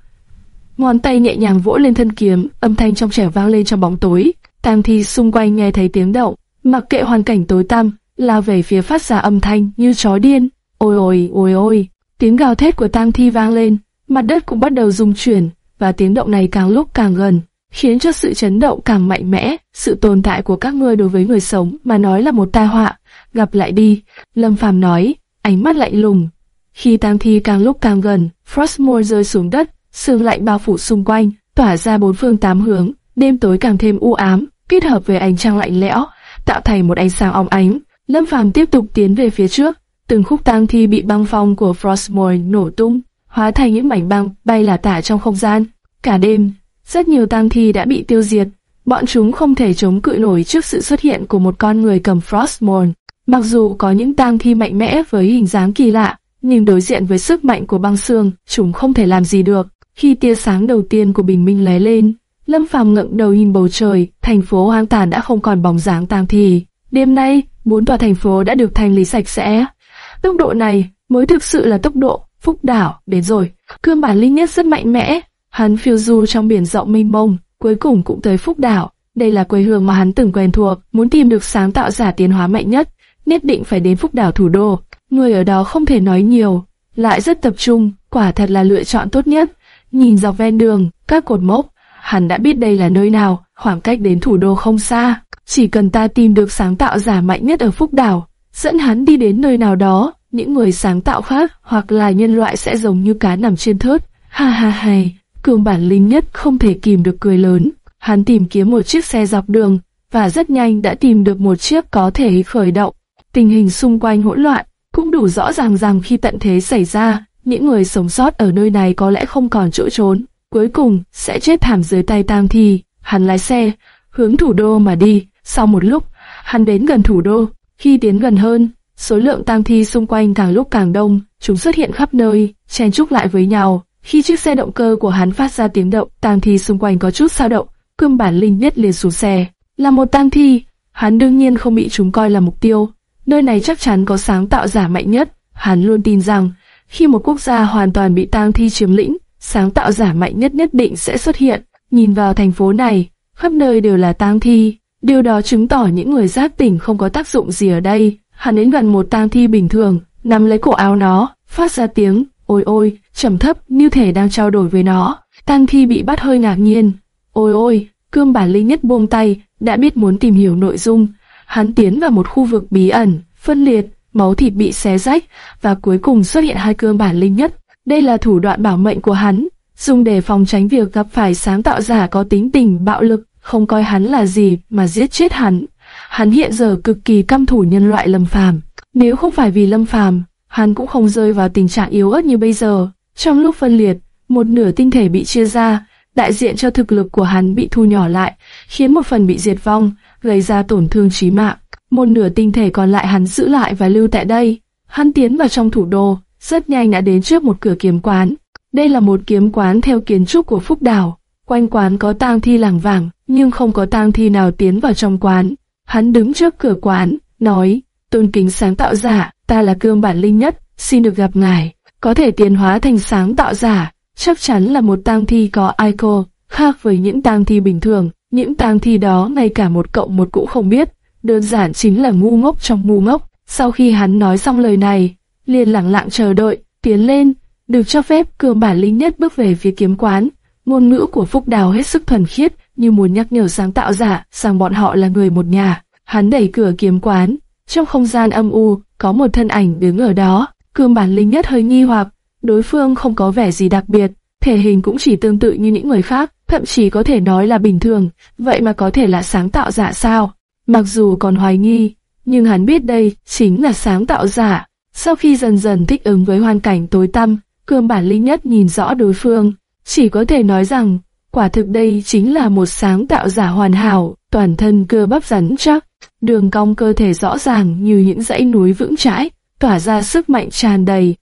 Ngón tay nhẹ nhàng vỗ lên thân kiếm, âm thanh trong trẻo vang lên trong bóng tối. Tang thi xung quanh nghe thấy tiếng động, mặc kệ hoàn cảnh tối tăm, lao về phía phát ra âm thanh như chó điên. Ôi ôi ôi ôi, tiếng gào thét của tang thi vang lên, mặt đất cũng bắt đầu rung chuyển, và tiếng động này càng lúc càng gần, khiến cho sự chấn động càng mạnh mẽ. Sự tồn tại của các ngươi đối với người sống mà nói là một tai họa. Gặp lại đi, Lâm Phàm nói, ánh mắt lạnh lùng. Khi tang thi càng lúc càng gần, Frostmore rơi xuống đất, sương lạnh bao phủ xung quanh, tỏa ra bốn phương tám hướng. Đêm tối càng thêm u ám, kết hợp với ánh trăng lạnh lẽo, tạo thành một ánh sáng óng ánh. Lâm Phàm tiếp tục tiến về phía trước, từng khúc tang thi bị băng phong của Frostmore nổ tung, hóa thành những mảnh băng bay là tả trong không gian. Cả đêm, rất nhiều tang thi đã bị tiêu diệt. Bọn chúng không thể chống cự nổi trước sự xuất hiện của một con người cầm Frostmourne. Mặc dù có những tang thi mạnh mẽ với hình dáng kỳ lạ, nhưng đối diện với sức mạnh của băng xương, chúng không thể làm gì được. Khi tia sáng đầu tiên của bình minh lóe lên, Lâm Phàm ngẩng đầu nhìn bầu trời, thành phố hoang tàn đã không còn bóng dáng tang thi. Đêm nay, bốn tòa thành phố đã được thanh lý sạch sẽ. Tốc độ này mới thực sự là tốc độ Phúc đảo, đến rồi. Cương bản linh nhất rất mạnh mẽ. Hắn phiêu du trong biển rộng mênh mông, cuối cùng cũng tới Phúc đảo. Đây là quê hương mà hắn từng quen thuộc, muốn tìm được sáng tạo giả tiến hóa mạnh nhất, nhất định phải đến Phúc đảo thủ đô. Người ở đó không thể nói nhiều, lại rất tập trung, quả thật là lựa chọn tốt nhất. Nhìn dọc ven đường, các cột mốc, hắn đã biết đây là nơi nào, khoảng cách đến thủ đô không xa. Chỉ cần ta tìm được sáng tạo giả mạnh nhất ở Phúc đảo, dẫn hắn đi đến nơi nào đó, những người sáng tạo khác hoặc là nhân loại sẽ giống như cá nằm trên thớt. Ha ha hay, cường bản linh nhất không thể kìm được cười lớn. Hắn tìm kiếm một chiếc xe dọc đường và rất nhanh đã tìm được một chiếc có thể khởi động. Tình hình xung quanh hỗn loạn cũng đủ rõ ràng rằng khi tận thế xảy ra, những người sống sót ở nơi này có lẽ không còn chỗ trốn, cuối cùng sẽ chết thảm dưới tay tam thi. Hắn lái xe, hướng thủ đô mà đi. Sau một lúc, hắn đến gần thủ đô. Khi tiến gần hơn, Số lượng tang thi xung quanh càng lúc càng đông, chúng xuất hiện khắp nơi, chen chúc lại với nhau. Khi chiếc xe động cơ của hắn phát ra tiếng động, tang thi xung quanh có chút sao động, cương bản linh nhất liền xuống xe. Là một tang thi, hắn đương nhiên không bị chúng coi là mục tiêu. Nơi này chắc chắn có sáng tạo giả mạnh nhất. Hắn luôn tin rằng, khi một quốc gia hoàn toàn bị tang thi chiếm lĩnh, sáng tạo giả mạnh nhất nhất định sẽ xuất hiện. Nhìn vào thành phố này, khắp nơi đều là tang thi. Điều đó chứng tỏ những người giác tỉnh không có tác dụng gì ở đây. Hắn đến gần một tang thi bình thường, nắm lấy cổ áo nó, phát ra tiếng ôi ôi, trầm thấp như thể đang trao đổi với nó. Tang thi bị bắt hơi ngạc nhiên. Ôi ôi, cương bản linh nhất buông tay, đã biết muốn tìm hiểu nội dung. Hắn tiến vào một khu vực bí ẩn, phân liệt, máu thịt bị xé rách, và cuối cùng xuất hiện hai cương bản linh nhất. Đây là thủ đoạn bảo mệnh của hắn, dùng để phòng tránh việc gặp phải sáng tạo giả có tính tình bạo lực, không coi hắn là gì mà giết chết hắn. Hắn hiện giờ cực kỳ căm thủ nhân loại Lâm Phàm. Nếu không phải vì Lâm Phàm, hắn cũng không rơi vào tình trạng yếu ớt như bây giờ. Trong lúc phân liệt, một nửa tinh thể bị chia ra, đại diện cho thực lực của hắn bị thu nhỏ lại, khiến một phần bị diệt vong, gây ra tổn thương chí mạng. Một nửa tinh thể còn lại hắn giữ lại và lưu tại đây. Hắn tiến vào trong thủ đô, rất nhanh đã đến trước một cửa kiếm quán. Đây là một kiếm quán theo kiến trúc của Phúc Đảo. Quanh quán có tang thi làng vàng, nhưng không có tang thi nào tiến vào trong quán. Hắn đứng trước cửa quán, nói, tôn kính sáng tạo giả, ta là cương bản linh nhất, xin được gặp ngài. Có thể tiến hóa thành sáng tạo giả, chắc chắn là một tang thi có icon, khác với những tang thi bình thường. Những tang thi đó ngay cả một cậu một cũng không biết, đơn giản chính là ngu ngốc trong ngu ngốc. Sau khi hắn nói xong lời này, liền lặng lặng chờ đợi, tiến lên, được cho phép cường bản linh nhất bước về phía kiếm quán. Ngôn ngữ của Phúc Đào hết sức thuần khiết, như muốn nhắc nhở sáng tạo giả rằng bọn họ là người một nhà. Hắn đẩy cửa kiếm quán, trong không gian âm u, có một thân ảnh đứng ở đó. Cương bản linh nhất hơi nghi hoặc, đối phương không có vẻ gì đặc biệt, thể hình cũng chỉ tương tự như những người khác, thậm chí có thể nói là bình thường, vậy mà có thể là sáng tạo giả sao? Mặc dù còn hoài nghi, nhưng hắn biết đây chính là sáng tạo giả. Sau khi dần dần thích ứng với hoàn cảnh tối tăm, cương bản linh nhất nhìn rõ đối phương, chỉ có thể nói rằng, quả thực đây chính là một sáng tạo giả hoàn hảo, toàn thân cơ bắp rắn chắc, đường cong cơ thể rõ ràng như những dãy núi vững chãi, tỏa ra sức mạnh tràn đầy.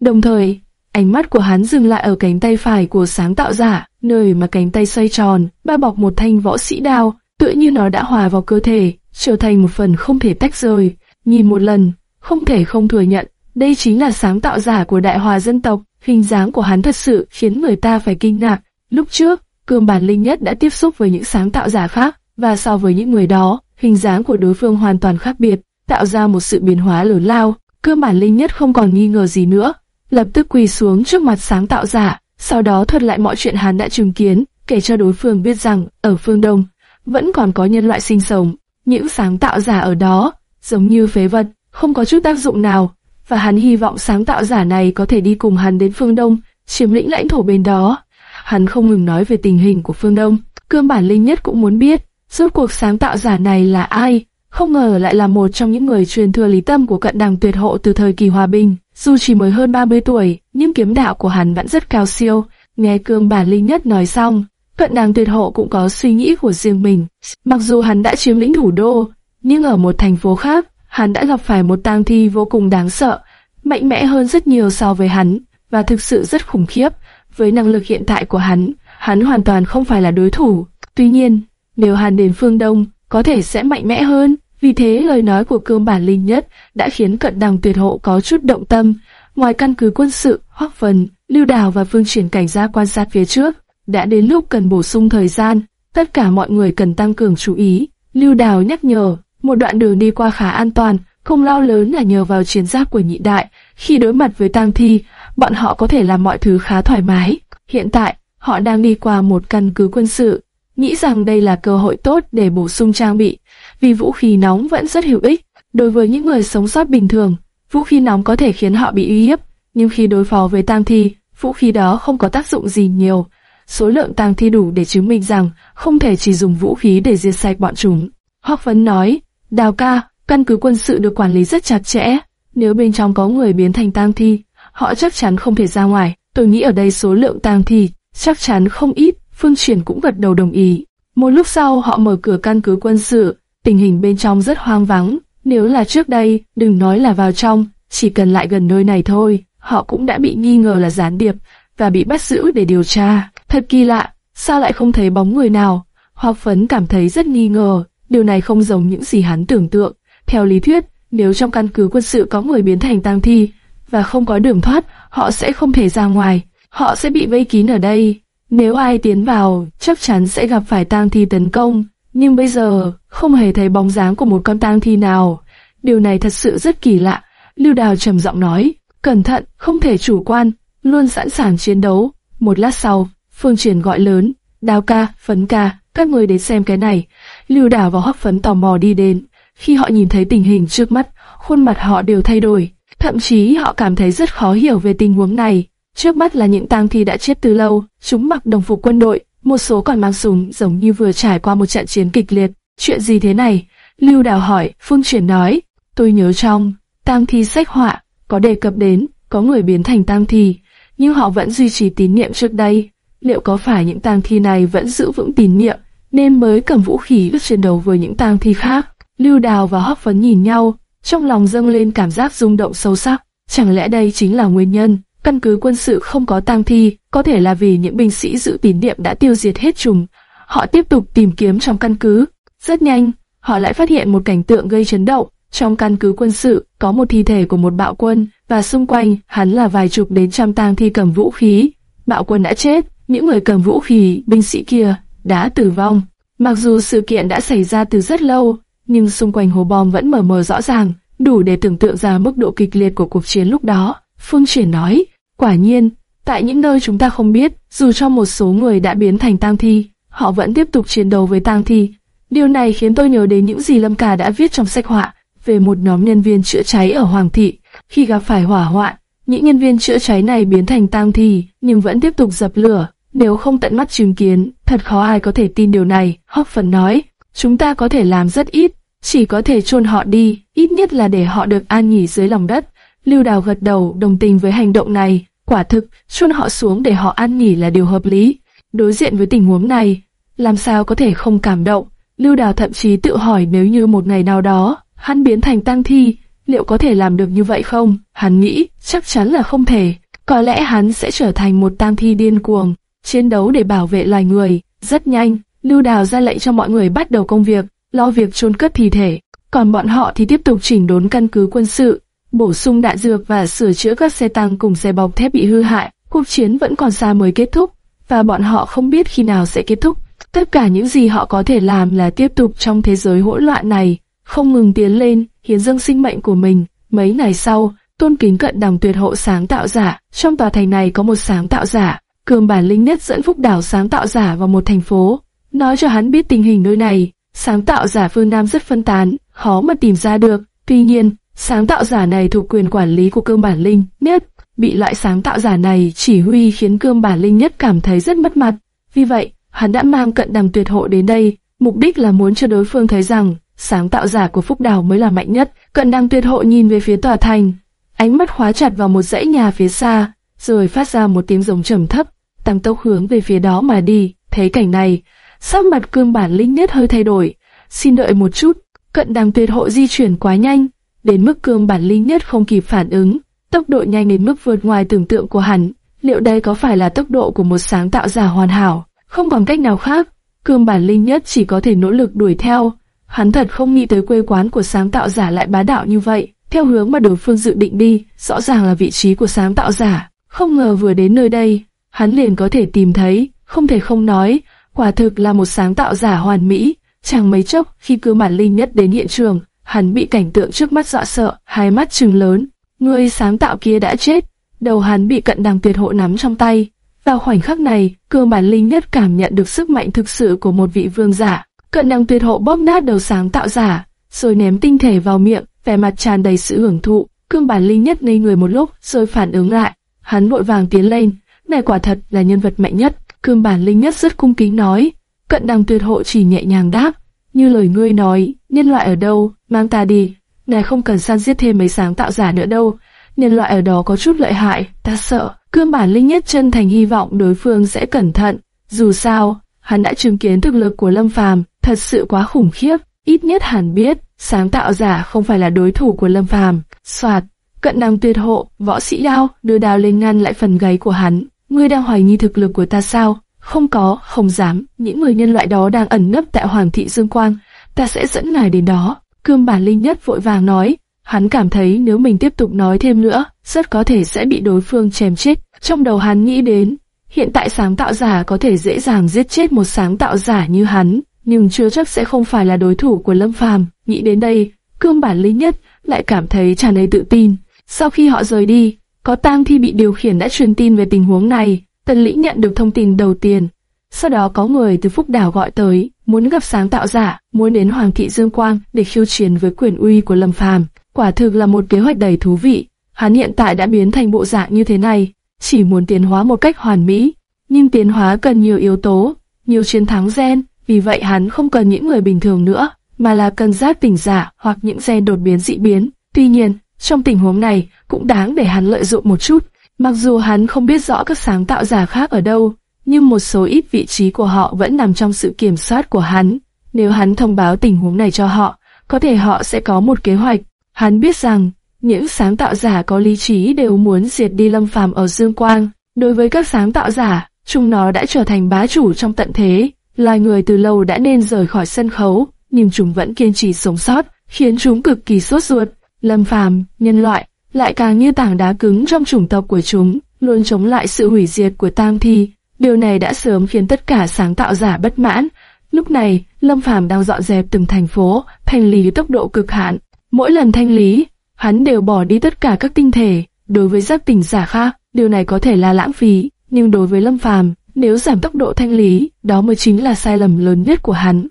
Đồng thời, ánh mắt của hắn dừng lại ở cánh tay phải của sáng tạo giả, nơi mà cánh tay xoay tròn, bao bọc một thanh võ sĩ đao, tựa như nó đã hòa vào cơ thể, trở thành một phần không thể tách rời. Nhìn một lần, không thể không thừa nhận, đây chính là sáng tạo giả của đại hòa dân tộc, hình dáng của hắn thật sự khiến người ta phải kinh ngạc. Lúc trước, cương bản linh nhất đã tiếp xúc với những sáng tạo giả khác, và so với những người đó, hình dáng của đối phương hoàn toàn khác biệt, tạo ra một sự biến hóa lớn lao. cơ bản linh nhất không còn nghi ngờ gì nữa, lập tức quỳ xuống trước mặt sáng tạo giả, sau đó thuật lại mọi chuyện hắn đã chứng kiến, kể cho đối phương biết rằng, ở phương Đông, vẫn còn có nhân loại sinh sống. Những sáng tạo giả ở đó, giống như phế vật, không có chút tác dụng nào, và hắn hy vọng sáng tạo giả này có thể đi cùng hắn đến phương Đông, chiếm lĩnh lãnh thổ bên đó. Hắn không ngừng nói về tình hình của phương Đông, cương bản linh nhất cũng muốn biết, rốt cuộc sáng tạo giả này là ai, không ngờ lại là một trong những người truyền thừa lý tâm của cận đằng tuyệt hộ từ thời kỳ hòa bình. Dù chỉ mới hơn 30 tuổi, nhưng kiếm đạo của hắn vẫn rất cao siêu. Nghe cương bản linh nhất nói xong, cận đằng tuyệt hộ cũng có suy nghĩ của riêng mình. Mặc dù hắn đã chiếm lĩnh thủ đô, nhưng ở một thành phố khác, hắn đã gặp phải một tang thi vô cùng đáng sợ, mạnh mẽ hơn rất nhiều so với hắn, và thực sự rất khủng khiếp. Với năng lực hiện tại của hắn, hắn hoàn toàn không phải là đối thủ. Tuy nhiên, nếu Hàn đến phương Đông, có thể sẽ mạnh mẽ hơn. Vì thế lời nói của cương bản linh nhất đã khiến cận đằng tuyệt hộ có chút động tâm. Ngoài căn cứ quân sự, Hoắc Phần, Lưu Đào và Phương Triển cảnh ra quan sát phía trước, đã đến lúc cần bổ sung thời gian, tất cả mọi người cần tăng cường chú ý. Lưu Đào nhắc nhở, một đoạn đường đi qua khá an toàn, không lao lớn là nhờ vào chiến giáp của nhị đại. Khi đối mặt với tang thi, bọn họ có thể làm mọi thứ khá thoải mái. Hiện tại, họ đang đi qua một căn cứ quân sự, nghĩ rằng đây là cơ hội tốt để bổ sung trang bị, vì vũ khí nóng vẫn rất hữu ích. Đối với những người sống sót bình thường, vũ khí nóng có thể khiến họ bị uy hiếp, nhưng khi đối phó với tang thi, vũ khí đó không có tác dụng gì nhiều. Số lượng tang thi đủ để chứng minh rằng không thể chỉ dùng vũ khí để diệt sạch bọn chúng. Hoắc Vấn nói, Đào ca, căn cứ quân sự được quản lý rất chặt chẽ. Nếu bên trong có người biến thành tang thi, họ chắc chắn không thể ra ngoài. Tôi nghĩ ở đây số lượng tang thi chắc chắn không ít. Phương Triển cũng gật đầu đồng ý. Một lúc sau họ mở cửa căn cứ quân sự, tình hình bên trong rất hoang vắng. Nếu là trước đây, đừng nói là vào trong, chỉ cần lại gần nơi này thôi, họ cũng đã bị nghi ngờ là gián điệp và bị bắt giữ để điều tra. Thật kỳ lạ, sao lại không thấy bóng người nào? Hoặc Phấn cảm thấy rất nghi ngờ, điều này không giống những gì hắn tưởng tượng. Theo lý thuyết, nếu trong căn cứ quân sự có người biến thành tang thi và không có đường thoát, họ sẽ không thể ra ngoài, họ sẽ bị vây kín ở đây. Nếu ai tiến vào, chắc chắn sẽ gặp phải tang thi tấn công, nhưng bây giờ không hề thấy bóng dáng của một con tang thi nào. Điều này thật sự rất kỳ lạ. Lưu Đào trầm giọng nói, cẩn thận, không thể chủ quan, luôn sẵn sàng chiến đấu. Một lát sau, Phương Triển gọi lớn, Đào ca, Phấn ca, các người đến xem cái này. Lưu Đào và Hoắc Phấn tò mò đi đến. Khi họ nhìn thấy tình hình trước mắt, khuôn mặt họ đều thay đổi. Thậm chí họ cảm thấy rất khó hiểu về tình huống này. Trước mắt là những tang thi đã chết từ lâu, chúng mặc đồng phục quân đội, một số còn mang súng giống như vừa trải qua một trận chiến kịch liệt. Chuyện gì thế này? Lưu Đào hỏi, Phương Triển nói, tôi nhớ trong, tang thi sách họa, có đề cập đến, có người biến thành tang thi, nhưng họ vẫn duy trì tín niệm trước đây. liệu có phải những tang thi này vẫn giữ vững tín niệm nên mới cầm vũ khí bước chiến đấu với những tang thi khác? Lưu Đào và Hóc Phấn nhìn nhau, trong lòng dâng lên cảm giác rung động sâu sắc. Chẳng lẽ đây chính là nguyên nhân? Căn cứ quân sự không có tang thi, có thể là vì những binh sĩ giữ tín niệm đã tiêu diệt hết trùng. Họ tiếp tục tìm kiếm trong căn cứ. Rất nhanh, họ lại phát hiện một cảnh tượng gây chấn động. Trong căn cứ quân sự, có một thi thể của một bạo quân, và xung quanh hắn là vài chục đến trăm tang thi cầm vũ khí. Bạo quân đã chết, những người cầm vũ khí, binh sĩ kia, đã tử vong. Mặc dù sự kiện đã xảy ra từ rất lâu, nhưng xung quanh hố bom vẫn mờ mờ rõ ràng, đủ để tưởng tượng ra mức độ kịch liệt của cuộc chiến lúc đó. Phương Triển nói, quả nhiên, tại những nơi chúng ta không biết, dù cho một số người đã biến thành tang thi, họ vẫn tiếp tục chiến đấu với tang thi. Điều này khiến tôi nhớ đến những gì Lâm Cà đã viết trong sách họa về một nhóm nhân viên chữa cháy ở Hoàng thị. Khi gặp phải hỏa hoạn, những nhân viên chữa cháy này biến thành tang thi, nhưng vẫn tiếp tục dập lửa. Nếu không tận mắt chứng kiến, thật khó ai có thể tin điều này. Hóc phần nói, chúng ta có thể làm rất ít, chỉ có thể chôn họ đi, ít nhất là để họ được an nghỉ dưới lòng đất. Lưu Đào gật đầu đồng tình với hành động này, quả thực, chôn họ xuống để họ an nghỉ là điều hợp lý. Đối diện với tình huống này, làm sao có thể không cảm động? Lưu Đào thậm chí tự hỏi nếu như một ngày nào đó, hắn biến thành tang thi, liệu có thể làm được như vậy không? Hắn nghĩ, chắc chắn là không thể. Có lẽ hắn sẽ trở thành một tang thi điên cuồng, chiến đấu để bảo vệ loài người. Rất nhanh, Lưu Đào ra lệnh cho mọi người bắt đầu công việc, lo việc chôn cất thi thể. Còn bọn họ thì tiếp tục chỉnh đốn căn cứ quân sự, bổ sung đạn dược và sửa chữa các xe tăng cùng xe bọc thép bị hư hại. Cuộc chiến vẫn còn xa mới kết thúc, và bọn họ không biết khi nào sẽ kết thúc. Tất cả những gì họ có thể làm là tiếp tục trong thế giới hỗn loạn này, không ngừng tiến lên, hiến dâng sinh mệnh của mình. Mấy ngày sau, tôn kính cận đằng tuyệt hộ sáng tạo giả, trong tòa thành này có một sáng tạo giả, cường bản linh nhất dẫn phúc đảo sáng tạo giả vào một thành phố, nói cho hắn biết tình hình nơi này. Sáng tạo giả phương Nam rất phân tán, khó mà tìm ra được. Tuy nhiên, sáng tạo giả này thuộc quyền quản lý của cương bản linh nhất. Bị loại sáng tạo giả này chỉ huy khiến cương bản linh nhất cảm thấy rất mất mặt. Vì vậy, hắn đã mang cận đàm tuyệt hộ đến đây, mục đích là muốn cho đối phương thấy rằng sáng tạo giả của Phúc Đào mới là mạnh nhất. Cận đàm tuyệt hộ nhìn về phía tòa thành, ánh mắt khóa chặt vào một dãy nhà phía xa, rồi phát ra một tiếng rồng trầm thấp, tăng tốc hướng về phía đó mà đi. Thấy cảnh này, sắc mặt cương bản linh nhất hơi thay đổi. Xin đợi một chút, cận đàm tuyệt hộ di chuyển quá nhanh, đến mức cương bản linh nhất không kịp phản ứng. Tốc độ nhanh đến mức vượt ngoài tưởng tượng của hắn. Liệu đây có phải là tốc độ của một sáng tạo giả hoàn hảo? Không còn cách nào khác, cương bản linh nhất chỉ có thể nỗ lực đuổi theo. Hắn thật không nghĩ tới quê quán của sáng tạo giả lại bá đạo như vậy. Theo hướng mà đối phương dự định đi, rõ ràng là vị trí của sáng tạo giả. Không ngờ vừa đến nơi đây, hắn liền có thể tìm thấy, không thể không nói, quả thực là một sáng tạo giả hoàn mỹ. Chẳng mấy chốc khi cương bản linh nhất đến hiện trường, hắn bị cảnh tượng trước mắt dọa sợ, hai mắt trừng lớn. Người sáng tạo kia đã chết, đầu hắn bị cận đằng tuyệt hộ nắm trong tay. Vào khoảnh khắc này, cương bản linh nhất cảm nhận được sức mạnh thực sự của một vị vương giả. Cận đằng tuyệt hộ bóp nát đầu sáng tạo giả, rồi ném tinh thể vào miệng, vẻ mặt tràn đầy sự hưởng thụ. Cương bản linh nhất ngây người một lúc, rồi phản ứng lại. Hắn vội vàng tiến lên, này quả thật là nhân vật mạnh nhất. Cương bản linh nhất rất cung kính nói, cận đằng tuyệt hộ chỉ nhẹ nhàng đáp, như lời ngươi nói, nhân loại ở đâu, mang ta đi. Này không cần săn giết thêm mấy sáng tạo giả nữa đâu, nhân loại ở đó có chút lợi hại, ta sợ. Cương bản linh nhất chân thành hy vọng đối phương sẽ cẩn thận. Dù sao, hắn đã chứng kiến thực lực của Lâm Phàm, thật sự quá khủng khiếp. Ít nhất hắn biết, sáng tạo giả không phải là đối thủ của Lâm Phàm. Soạt, cận đằng tuyệt hộ, võ sĩ đao, đưa đao lên ngăn lại phần gáy của hắn. Ngươi đang hoài nghi thực lực của ta sao? Không có, không dám. Những người nhân loại đó đang ẩn nấp tại Hoàng thị Dương Quang. Ta sẽ dẫn ngài đến đó. Cương bản linh nhất vội vàng nói. Hắn cảm thấy nếu mình tiếp tục nói thêm nữa, rất có thể sẽ bị đối phương chém chết. Trong đầu hắn nghĩ đến, hiện tại sáng tạo giả có thể dễ dàng giết chết một sáng tạo giả như hắn, nhưng chưa chắc sẽ không phải là đối thủ của Lâm Phàm. Nghĩ đến đây, cương bản linh nhất lại cảm thấy tràn đầy tự tin. Sau khi họ rời đi, có tang thi bị điều khiển đã truyền tin về tình huống này. Tần Lĩnh nhận được thông tin đầu tiên. Sau đó có người từ Phúc Đảo gọi tới, muốn gặp sáng tạo giả, muốn đến Hoàng thị Dương Quang để khiêu chiến với quyền uy của Lâm Phàm. Quả thực là một kế hoạch đầy thú vị. Hắn hiện tại đã biến thành bộ dạng như thế này, chỉ muốn tiến hóa một cách hoàn mỹ. Nhưng tiến hóa cần nhiều yếu tố, nhiều chiến thắng gen, vì vậy hắn không cần những người bình thường nữa, mà là cần giác tỉnh giả hoặc những gen đột biến dị biến. Tuy nhiên, trong tình huống này, cũng đáng để hắn lợi dụng một chút. Mặc dù hắn không biết rõ các sáng tạo giả khác ở đâu, nhưng một số ít vị trí của họ vẫn nằm trong sự kiểm soát của hắn. Nếu hắn thông báo tình huống này cho họ, có thể họ sẽ có một kế hoạch. Hắn biết rằng, những sáng tạo giả có lý trí đều muốn diệt đi Lâm Phàm ở Dương Quang. Đối với các sáng tạo giả, chúng nó đã trở thành bá chủ trong tận thế. Loài người từ lâu đã nên rời khỏi sân khấu, nhưng chúng vẫn kiên trì sống sót, khiến chúng cực kỳ sốt ruột. Lâm Phàm, nhân loại, lại càng như tảng đá cứng trong chủng tộc của chúng, luôn chống lại sự hủy diệt của Tam Thi. Điều này đã sớm khiến tất cả sáng tạo giả bất mãn. Lúc này, Lâm Phàm đang dọn dẹp từng thành phố, thanh lý tốc độ cực hạn. Mỗi lần thanh lý, hắn đều bỏ đi tất cả các tinh thể. Đối với giác tỉnh giả khác, điều này có thể là lãng phí, nhưng đối với Lâm Phàm, nếu giảm tốc độ thanh lý, đó mới chính là sai lầm lớn nhất của hắn.